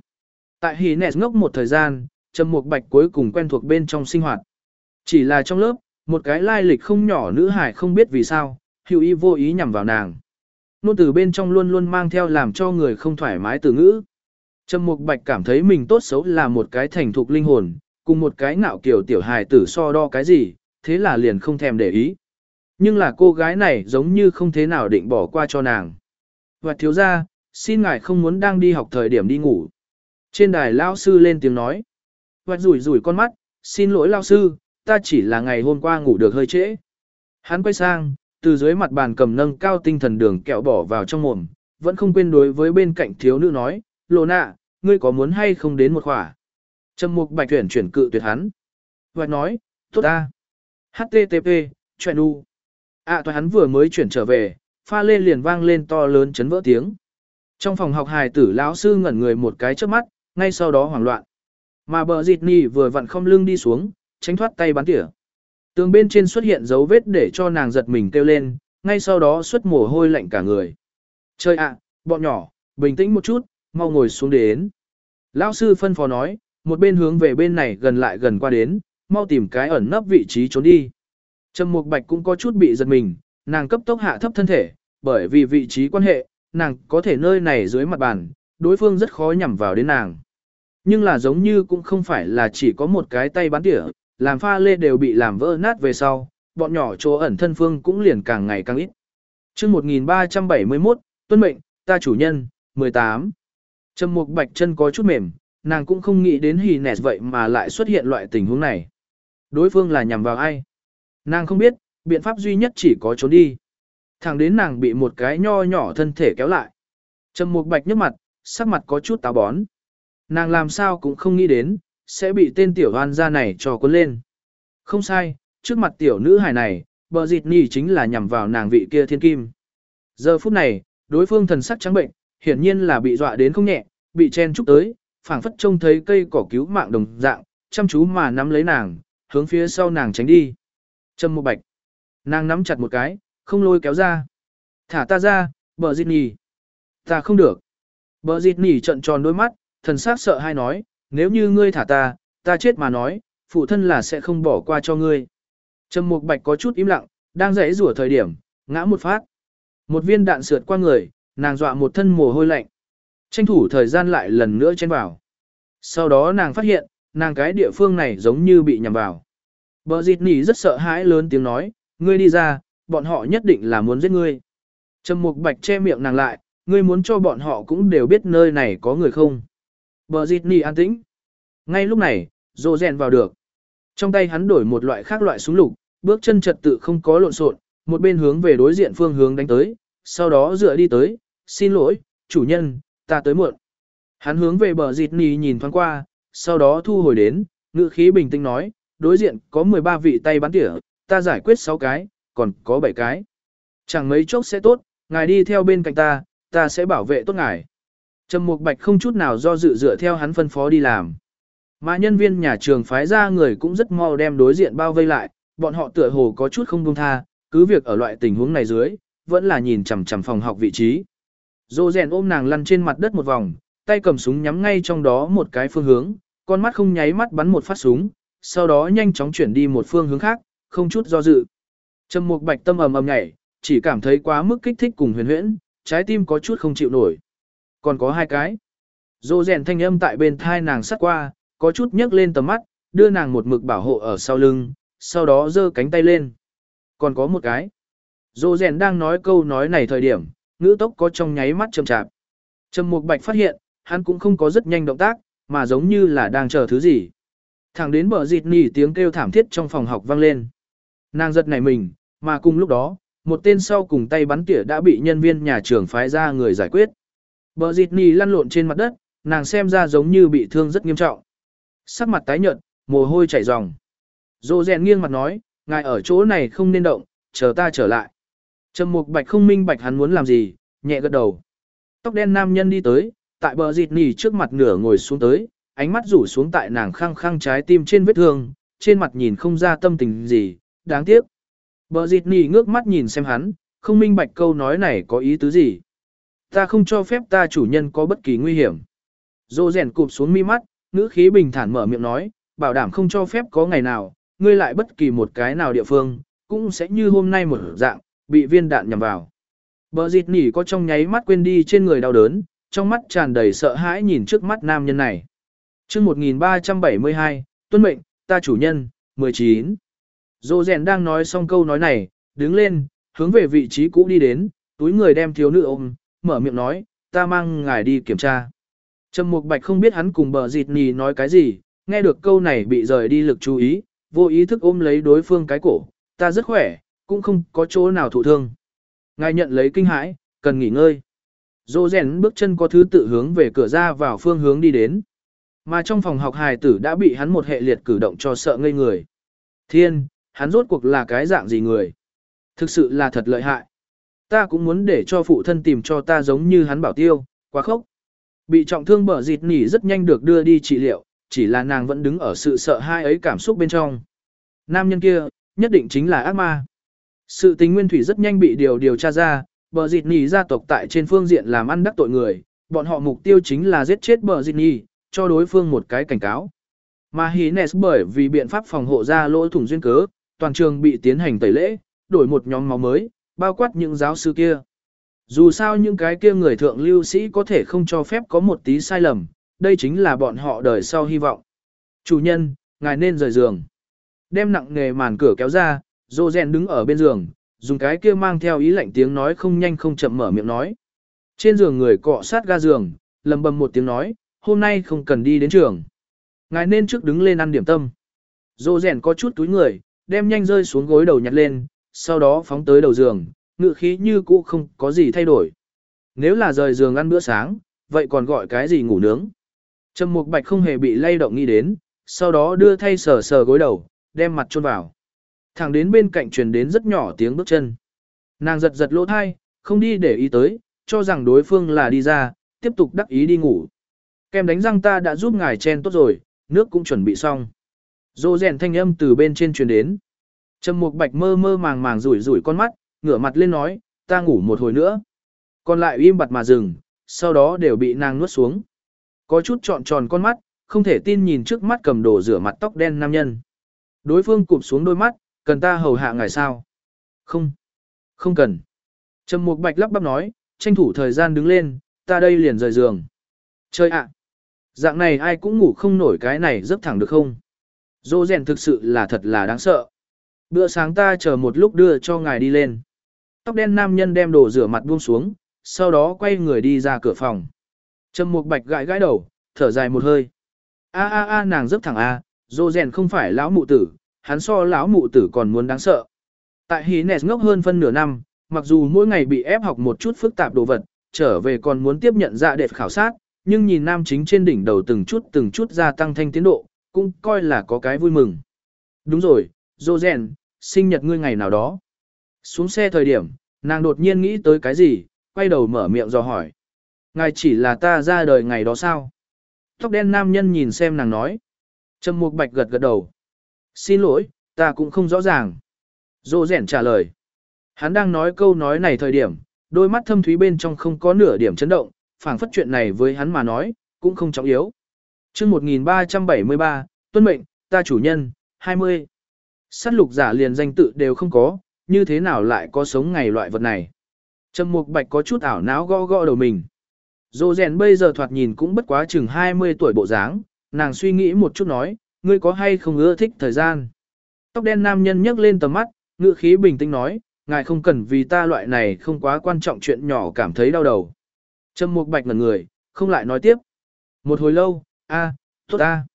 Speaker 1: Tại Hỉ Nẹt ngốc một thời gian, Trầm Mục Bạch cuối cùng quen thuộc bên trong sinh hoạt. Chỉ là trong lớp, một cái lai lịch không nhỏ nữ hải không biết vì sao, hữu ý vô ý nhằm vào nàng. Nôn từ bên trong luôn luôn mang theo làm cho người không thoải mái từ ngữ. Trầm Mục Bạch cảm thấy mình tốt xấu là một cái thành thục linh hồn, cùng một cái ngạo kiểu tiểu hài tử so đo cái gì, thế là liền không thèm để ý. Nhưng là cô gái này giống như không thế nào định bỏ qua cho nàng. Và thiếu ra, xin ngài không muốn đang đi học thời điểm đi ngủ. Trên đài lao sư lên tiếng nói. Và rủi rủi con mắt, xin lỗi lao sư, ta chỉ là ngày hôm qua ngủ được hơi trễ. Hắn quay sang, từ dưới mặt bàn cầm nâng cao tinh thần đường kẹo bỏ vào trong mồm, vẫn không quên đối với bên cạnh thiếu nữ nói, lộ nạ, ngươi có muốn hay không đến một khỏa. Trầm mục bạch tuyển chuyển cự tuyệt hắn. Và nói, tốt ta. HTTP, chuyện u. À toài hắn vừa mới chuyển trở về, pha lê liền vang lên to lớn chấn vỡ tiếng. Trong phòng học hài tử lão sư ngẩn người một cái trước mắt, ngay sau đó hoảng loạn. Mà bờ dịt nì vừa vặn không lưng đi xuống, tránh thoát tay bắn tỉa. Tường bên trên xuất hiện dấu vết để cho nàng giật mình kêu lên, ngay sau đó xuất mồ hôi lạnh cả người. Chơi ạ, bọn nhỏ, bình tĩnh một chút, mau ngồi xuống đến. Lão sư phân phó nói, một bên hướng về bên này gần lại gần qua đến, mau tìm cái ẩn nấp vị trí trốn đi. Trầm Mục Bạch cũng có chút bị giật mình, nàng cấp tốc hạ thấp thân thể, bởi vì vị trí quan hệ, nàng có thể nơi này dưới mặt bàn, đối phương rất khó nhằm vào đến nàng. Nhưng là giống như cũng không phải là chỉ có một cái tay bắn tỉa, làm pha lê đều bị làm vỡ nát về sau, bọn nhỏ chỗ ẩn thân phương cũng liền càng ngày càng ít. chương 1371, tuân mệnh, ta chủ nhân, 18. Trầm Mục Bạch chân có chút mềm, nàng cũng không nghĩ đến hì nẹt vậy mà lại xuất hiện loại tình huống này. Đối phương là nhằm vào ai? Nàng không biết, biện pháp duy nhất chỉ có trốn đi. Thẳng đến nàng bị một cái nho nhỏ thân thể kéo lại. Trầm Mục Bạch nhếch mặt, sắc mặt có chút táo bón. Nàng làm sao cũng không nghĩ đến, sẽ bị tên tiểu hoan gia này cho cuốn lên. Không sai, trước mặt tiểu nữ hài này, bờ dịt nhì chính là nhằm vào nàng vị kia thiên kim. Giờ phút này, đối phương thần sắc trắng bệnh, hiển nhiên là bị dọa đến không nhẹ, bị chen chúc tới, phảng phất trông thấy cây cỏ cứu mạng đồng dạng, chăm chú mà nắm lấy nàng, hướng phía sau nàng tránh đi. Trâm một bạch. Nàng nắm chặt một cái, không lôi kéo ra. Thả ta ra, bờ dịt nhì. Ta không được. Bờ dịt nhì trận tròn đôi mắt, thần sắc sợ hai nói, nếu như ngươi thả ta, ta chết mà nói, phụ thân là sẽ không bỏ qua cho ngươi. Trầm Mục Bạch có chút im lặng, đang rẽ rủa thời điểm, ngã một phát. Một viên đạn sượt qua người, nàng dọa một thân mồ hôi lạnh. Tranh thủ thời gian lại lần nữa chen vào. Sau đó nàng phát hiện, nàng cái địa phương này giống như bị nhầm vào. Bờ dịt nỉ rất sợ hãi lớn tiếng nói, ngươi đi ra, bọn họ nhất định là muốn giết ngươi. Trầm Mục Bạch che miệng nàng lại, ngươi muốn cho bọn họ cũng đều biết nơi này có người không. Bờ dịt nỉ an tĩnh. Ngay lúc này, rồ rèn vào được. Trong tay hắn đổi một loại khác loại súng lục, bước chân trật tự không có lộn xộn, một bên hướng về đối diện phương hướng đánh tới, sau đó dựa đi tới, xin lỗi, chủ nhân, ta tới muộn. Hắn hướng về bờ dịt nì nhìn thoáng qua, sau đó thu hồi đến, ngữ khí bình tĩnh nói, đối diện có 13 vị tay bắn tỉa, ta giải quyết 6 cái, còn có 7 cái. Chẳng mấy chốc sẽ tốt, ngài đi theo bên cạnh ta, ta sẽ bảo vệ tốt ngài. Trầm Mục Bạch không chút nào do dự dựa theo hắn phân phó đi làm. Mà nhân viên nhà trường phái ra người cũng rất mau đem đối diện bao vây lại, bọn họ tựa hồ có chút không buông tha, cứ việc ở loại tình huống này dưới, vẫn là nhìn chằm chằm phòng học vị trí. Dô rèn ôm nàng lăn trên mặt đất một vòng, tay cầm súng nhắm ngay trong đó một cái phương hướng, con mắt không nháy mắt bắn một phát súng, sau đó nhanh chóng chuyển đi một phương hướng khác, không chút do dự. Trầm Mục Bạch tâm ầm ầm nhảy, chỉ cảm thấy quá mức kích thích cùng huyền huyễn, trái tim có chút không chịu nổi. Còn có hai cái. Dô rèn thanh âm tại bên thai nàng sắt qua, có chút nhấc lên tầm mắt, đưa nàng một mực bảo hộ ở sau lưng, sau đó giơ cánh tay lên. Còn có một cái. Dô rèn đang nói câu nói này thời điểm, ngữ tốc có trong nháy mắt chậm chạp. Trầm Mục Bạch phát hiện, hắn cũng không có rất nhanh động tác, mà giống như là đang chờ thứ gì. Thẳng đến bờ dịt nỉ tiếng kêu thảm thiết trong phòng học vang lên. Nàng giật nảy mình, mà cùng lúc đó, một tên sau cùng tay bắn tỉa đã bị nhân viên nhà trường phái ra người giải quyết. Bờ dịt nì lăn lộn trên mặt đất, nàng xem ra giống như bị thương rất nghiêm trọng. Sắc mặt tái nhợt, mồ hôi chảy ròng. Dô rèn nghiêng mặt nói, ngài ở chỗ này không nên động, chờ ta trở lại. Trầm mục bạch không minh bạch hắn muốn làm gì, nhẹ gật đầu. Tóc đen nam nhân đi tới, tại bờ dịt nỉ trước mặt nửa ngồi xuống tới, ánh mắt rủ xuống tại nàng khăng khăng trái tim trên vết thương, trên mặt nhìn không ra tâm tình gì, đáng tiếc. Bờ dịt nỉ ngước mắt nhìn xem hắn, không minh bạch câu nói này có ý tứ gì. Ta không cho phép ta chủ nhân có bất kỳ nguy hiểm. Dô rèn cụp xuống mi mắt, ngữ khí bình thản mở miệng nói, bảo đảm không cho phép có ngày nào, ngươi lại bất kỳ một cái nào địa phương, cũng sẽ như hôm nay một dạng, bị viên đạn nhằm vào. Bờ dịt nỉ có trong nháy mắt quên đi trên người đau đớn, trong mắt tràn đầy sợ hãi nhìn trước mắt nam nhân này. chương 1372, tuân mệnh, ta chủ nhân, 19. Dô rèn đang nói xong câu nói này, đứng lên, hướng về vị trí cũ đi đến, túi người đem thiếu nữ ôm, mở miệng nói, ta mang ngài đi kiểm tra. Trầm Mục Bạch không biết hắn cùng bờ dịt nì nói cái gì, nghe được câu này bị rời đi lực chú ý, vô ý thức ôm lấy đối phương cái cổ, ta rất khỏe, cũng không có chỗ nào thụ thương. Ngài nhận lấy kinh hãi, cần nghỉ ngơi. Dô rèn bước chân có thứ tự hướng về cửa ra vào phương hướng đi đến. Mà trong phòng học hài tử đã bị hắn một hệ liệt cử động cho sợ ngây người. Thiên, hắn rốt cuộc là cái dạng gì người? Thực sự là thật lợi hại. Ta cũng muốn để cho phụ thân tìm cho ta giống như hắn bảo tiêu, quá khốc. Bị trọng thương bở dịt nỉ rất nhanh được đưa đi trị liệu, chỉ là nàng vẫn đứng ở sự sợ hai ấy cảm xúc bên trong. Nam nhân kia, nhất định chính là ác ma. Sự tình nguyên thủy rất nhanh bị điều điều tra ra, bờ dịt nỉ gia tộc tại trên phương diện làm ăn đắc tội người, bọn họ mục tiêu chính là giết chết bờ dịt nỉ, cho đối phương một cái cảnh cáo. Mà Hines bởi vì biện pháp phòng hộ ra lỗ thủng duyên cớ, toàn trường bị tiến hành tẩy lễ, đổi một nhóm máu mới, bao quát những giáo sư kia. Dù sao những cái kia người thượng lưu sĩ có thể không cho phép có một tí sai lầm, đây chính là bọn họ đời sau hy vọng. Chủ nhân, ngài nên rời giường. Đem nặng nghề màn cửa kéo ra, Dô Rèn đứng ở bên giường, dùng cái kia mang theo ý lạnh tiếng nói không nhanh không chậm mở miệng nói. Trên giường người cọ sát ga giường, lầm bầm một tiếng nói, hôm nay không cần đi đến trường. Ngài nên trước đứng lên ăn điểm tâm. Dô Rèn có chút túi người, đem nhanh rơi xuống gối đầu nhặt lên, sau đó phóng tới đầu giường, ngự khí như cũ không có gì thay đổi. Nếu là rời giường ăn bữa sáng, vậy còn gọi cái gì ngủ nướng? Trầm Mục Bạch không hề bị lay động nghĩ đến, sau đó đưa thay sờ sờ gối đầu, đem mặt chôn vào. Thẳng đến bên cạnh truyền đến rất nhỏ tiếng bước chân. Nàng giật giật lỗ thai, không đi để ý tới, cho rằng đối phương là đi ra, tiếp tục đắc ý đi ngủ. Kem đánh răng ta đã giúp ngài chen tốt rồi, nước cũng chuẩn bị xong. Dô rèn thanh âm từ bên trên truyền đến. Trầm Mục Bạch mơ mơ màng màng rủi rủi con mắt, ngửa mặt lên nói, ta ngủ một hồi nữa. Còn lại im bặt mà dừng, sau đó đều bị nàng nuốt xuống. Có chút trọn tròn con mắt, không thể tin nhìn trước mắt cầm đồ rửa mặt tóc đen nam nhân. Đối phương cụp xuống đôi mắt, cần ta hầu hạ ngài sao? Không, không cần. Trầm Mục Bạch lắp bắp nói, tranh thủ thời gian đứng lên, ta đây liền rời giường. Chơi ạ! Dạng này ai cũng ngủ không nổi cái này rất thẳng được không? Dô rèn thực sự là thật là đáng sợ. Bữa sáng ta chờ một lúc đưa cho ngài đi lên. Tóc đen nam nhân đem đồ rửa mặt buông xuống, sau đó quay người đi ra cửa phòng. Trầm Mục Bạch gãi gãi đầu, thở dài một hơi. A a a nàng rất thẳng a, Dô rèn không phải lão mụ tử, hắn so lão mụ tử còn muốn đáng sợ. Tại hí Hines ngốc hơn phân nửa năm, mặc dù mỗi ngày bị ép học một chút phức tạp đồ vật, trở về còn muốn tiếp nhận dạ đẹp khảo sát, nhưng nhìn nam chính trên đỉnh đầu từng chút từng chút gia tăng thanh tiến độ, cũng coi là có cái vui mừng. Đúng rồi, Dô rèn, sinh nhật ngươi ngày nào đó. Xuống xe thời điểm, nàng đột nhiên nghĩ tới cái gì, quay đầu mở miệng dò hỏi. Ngài chỉ là ta ra đời ngày đó sao? Tóc đen nam nhân nhìn xem nàng nói. Trầm mục bạch gật gật đầu. Xin lỗi, ta cũng không rõ ràng. Dô rèn trả lời. Hắn đang nói câu nói này thời điểm, đôi mắt thâm thúy bên trong không có nửa điểm chấn động, phảng phất chuyện này với hắn mà nói, cũng không trọng yếu. Trước 1373, tuân mệnh, ta chủ nhân, 20. Sát lục giả liền danh tự đều không có, như thế nào lại có sống ngày loại vật này. Trầm Mục Bạch có chút ảo não gõ gõ đầu mình. Dô rèn bây giờ thoạt nhìn cũng bất quá chừng 20 tuổi bộ dáng, nàng suy nghĩ một chút nói, ngươi có hay không ưa thích thời gian. Tóc đen nam nhân nhấc lên tầm mắt, ngữ khí bình tĩnh nói, ngài không cần vì ta loại này không quá quan trọng chuyện nhỏ cảm thấy đau đầu. Trầm Mục Bạch ngẩn người, không lại nói tiếp. Một hồi lâu, a, tốt a.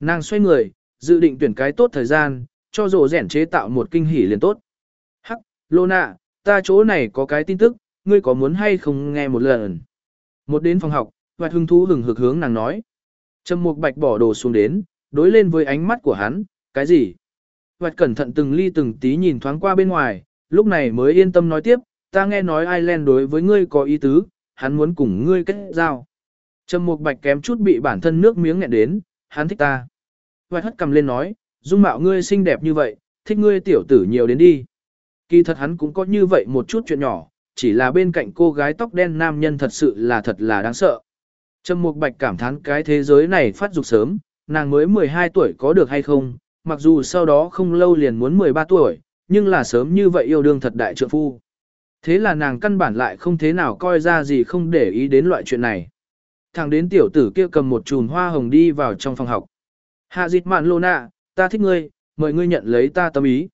Speaker 1: Nàng xoay người, dự định tuyển cái tốt thời gian, cho rổ rẻn chế tạo một kinh hỉ liền tốt. Hắc, Lô nạ, ta chỗ này có cái tin tức, ngươi có muốn hay không nghe một lần. Một đến phòng học, hoạt hưng thú hừng hực hướng nàng nói. Trầm Mục Bạch bỏ đồ xuống đến, đối lên với ánh mắt của hắn, cái gì? Hoạt cẩn thận từng ly từng tí nhìn thoáng qua bên ngoài, lúc này mới yên tâm nói tiếp, ta nghe nói Ireland đối với ngươi có ý tứ, hắn muốn cùng ngươi kết giao. Trầm Mục Bạch kém chút bị bản thân nước miếng nghẹn đến, hắn thích ta. Hoạt hất cầm lên nói, dung mạo ngươi xinh đẹp như vậy, thích ngươi tiểu tử nhiều đến đi. Kỳ thật hắn cũng có như vậy một chút chuyện nhỏ, chỉ là bên cạnh cô gái tóc đen nam nhân thật sự là thật là đáng sợ. Trầm Mục Bạch cảm thán cái thế giới này phát dục sớm, nàng mới 12 tuổi có được hay không, mặc dù sau đó không lâu liền muốn 13 tuổi, nhưng là sớm như vậy yêu đương thật đại trượng phu. Thế là nàng căn bản lại không thế nào coi ra gì không để ý đến loại chuyện này. Thằng đến tiểu tử kia cầm một chùm hoa hồng đi vào trong phòng học. Hạ dịch mạn lô nạ, ta thích ngươi, mời ngươi nhận lấy ta tâm ý.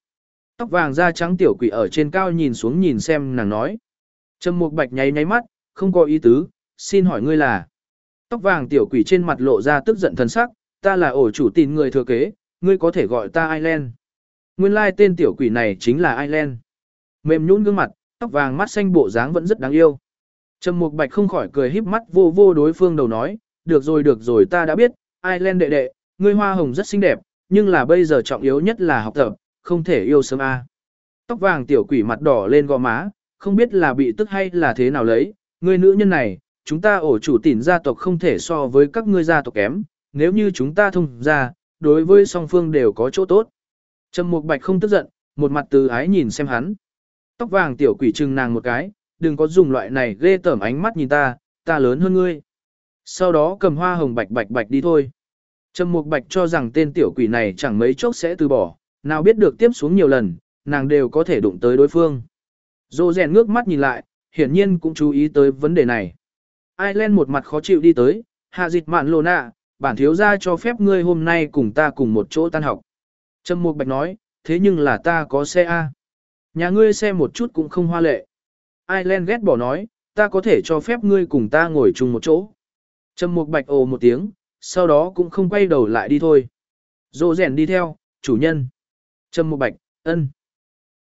Speaker 1: Tóc vàng da trắng tiểu quỷ ở trên cao nhìn xuống nhìn xem nàng nói. Trầm mục bạch nháy nháy mắt, không có ý tứ, xin hỏi ngươi là. Tóc vàng tiểu quỷ trên mặt lộ ra tức giận thần sắc, ta là ổ chủ tin người thừa kế, ngươi có thể gọi ta Ireland. Nguyên lai tên tiểu quỷ này chính là Ireland. Mềm nhũn gương mặt, tóc vàng mắt xanh bộ dáng vẫn rất đáng yêu. Trầm Mục Bạch không khỏi cười híp mắt vô vô đối phương đầu nói, được rồi được rồi ta đã biết, Ireland đệ đệ, ngươi hoa hồng rất xinh đẹp, nhưng là bây giờ trọng yếu nhất là học tập, không thể yêu sớm a. Tóc vàng tiểu quỷ mặt đỏ lên gò má, không biết là bị tức hay là thế nào lấy, người nữ nhân này, chúng ta ổ chủ tỉn gia tộc không thể so với các ngươi gia tộc kém, nếu như chúng ta thông ra, đối với song phương đều có chỗ tốt. Trầm Mục Bạch không tức giận, một mặt từ ái nhìn xem hắn. Tóc vàng tiểu quỷ trừng nàng một cái, đừng có dùng loại này ghê tởm ánh mắt nhìn ta, ta lớn hơn ngươi. Sau đó cầm hoa hồng bạch bạch bạch đi thôi. Trầm Mục Bạch cho rằng tên tiểu quỷ này chẳng mấy chốc sẽ từ bỏ, nào biết được tiếp xuống nhiều lần, nàng đều có thể đụng tới đối phương. Dô rèn ngước mắt nhìn lại, hiển nhiên cũng chú ý tới vấn đề này. Ireland một mặt khó chịu đi tới, hạ dịch mạn lô nạ, bản thiếu gia cho phép ngươi hôm nay cùng ta cùng một chỗ tan học. Trầm Mục Bạch nói, thế nhưng là ta có xe A. Nhà ngươi xe một chút cũng không hoa lệ. Ireland ghét bỏ nói, ta có thể cho phép ngươi cùng ta ngồi chung một chỗ. Trầm Mục Bạch ồ một tiếng, sau đó cũng không quay đầu lại đi thôi. Dô rèn đi theo, chủ nhân. Trầm Mục Bạch, ân.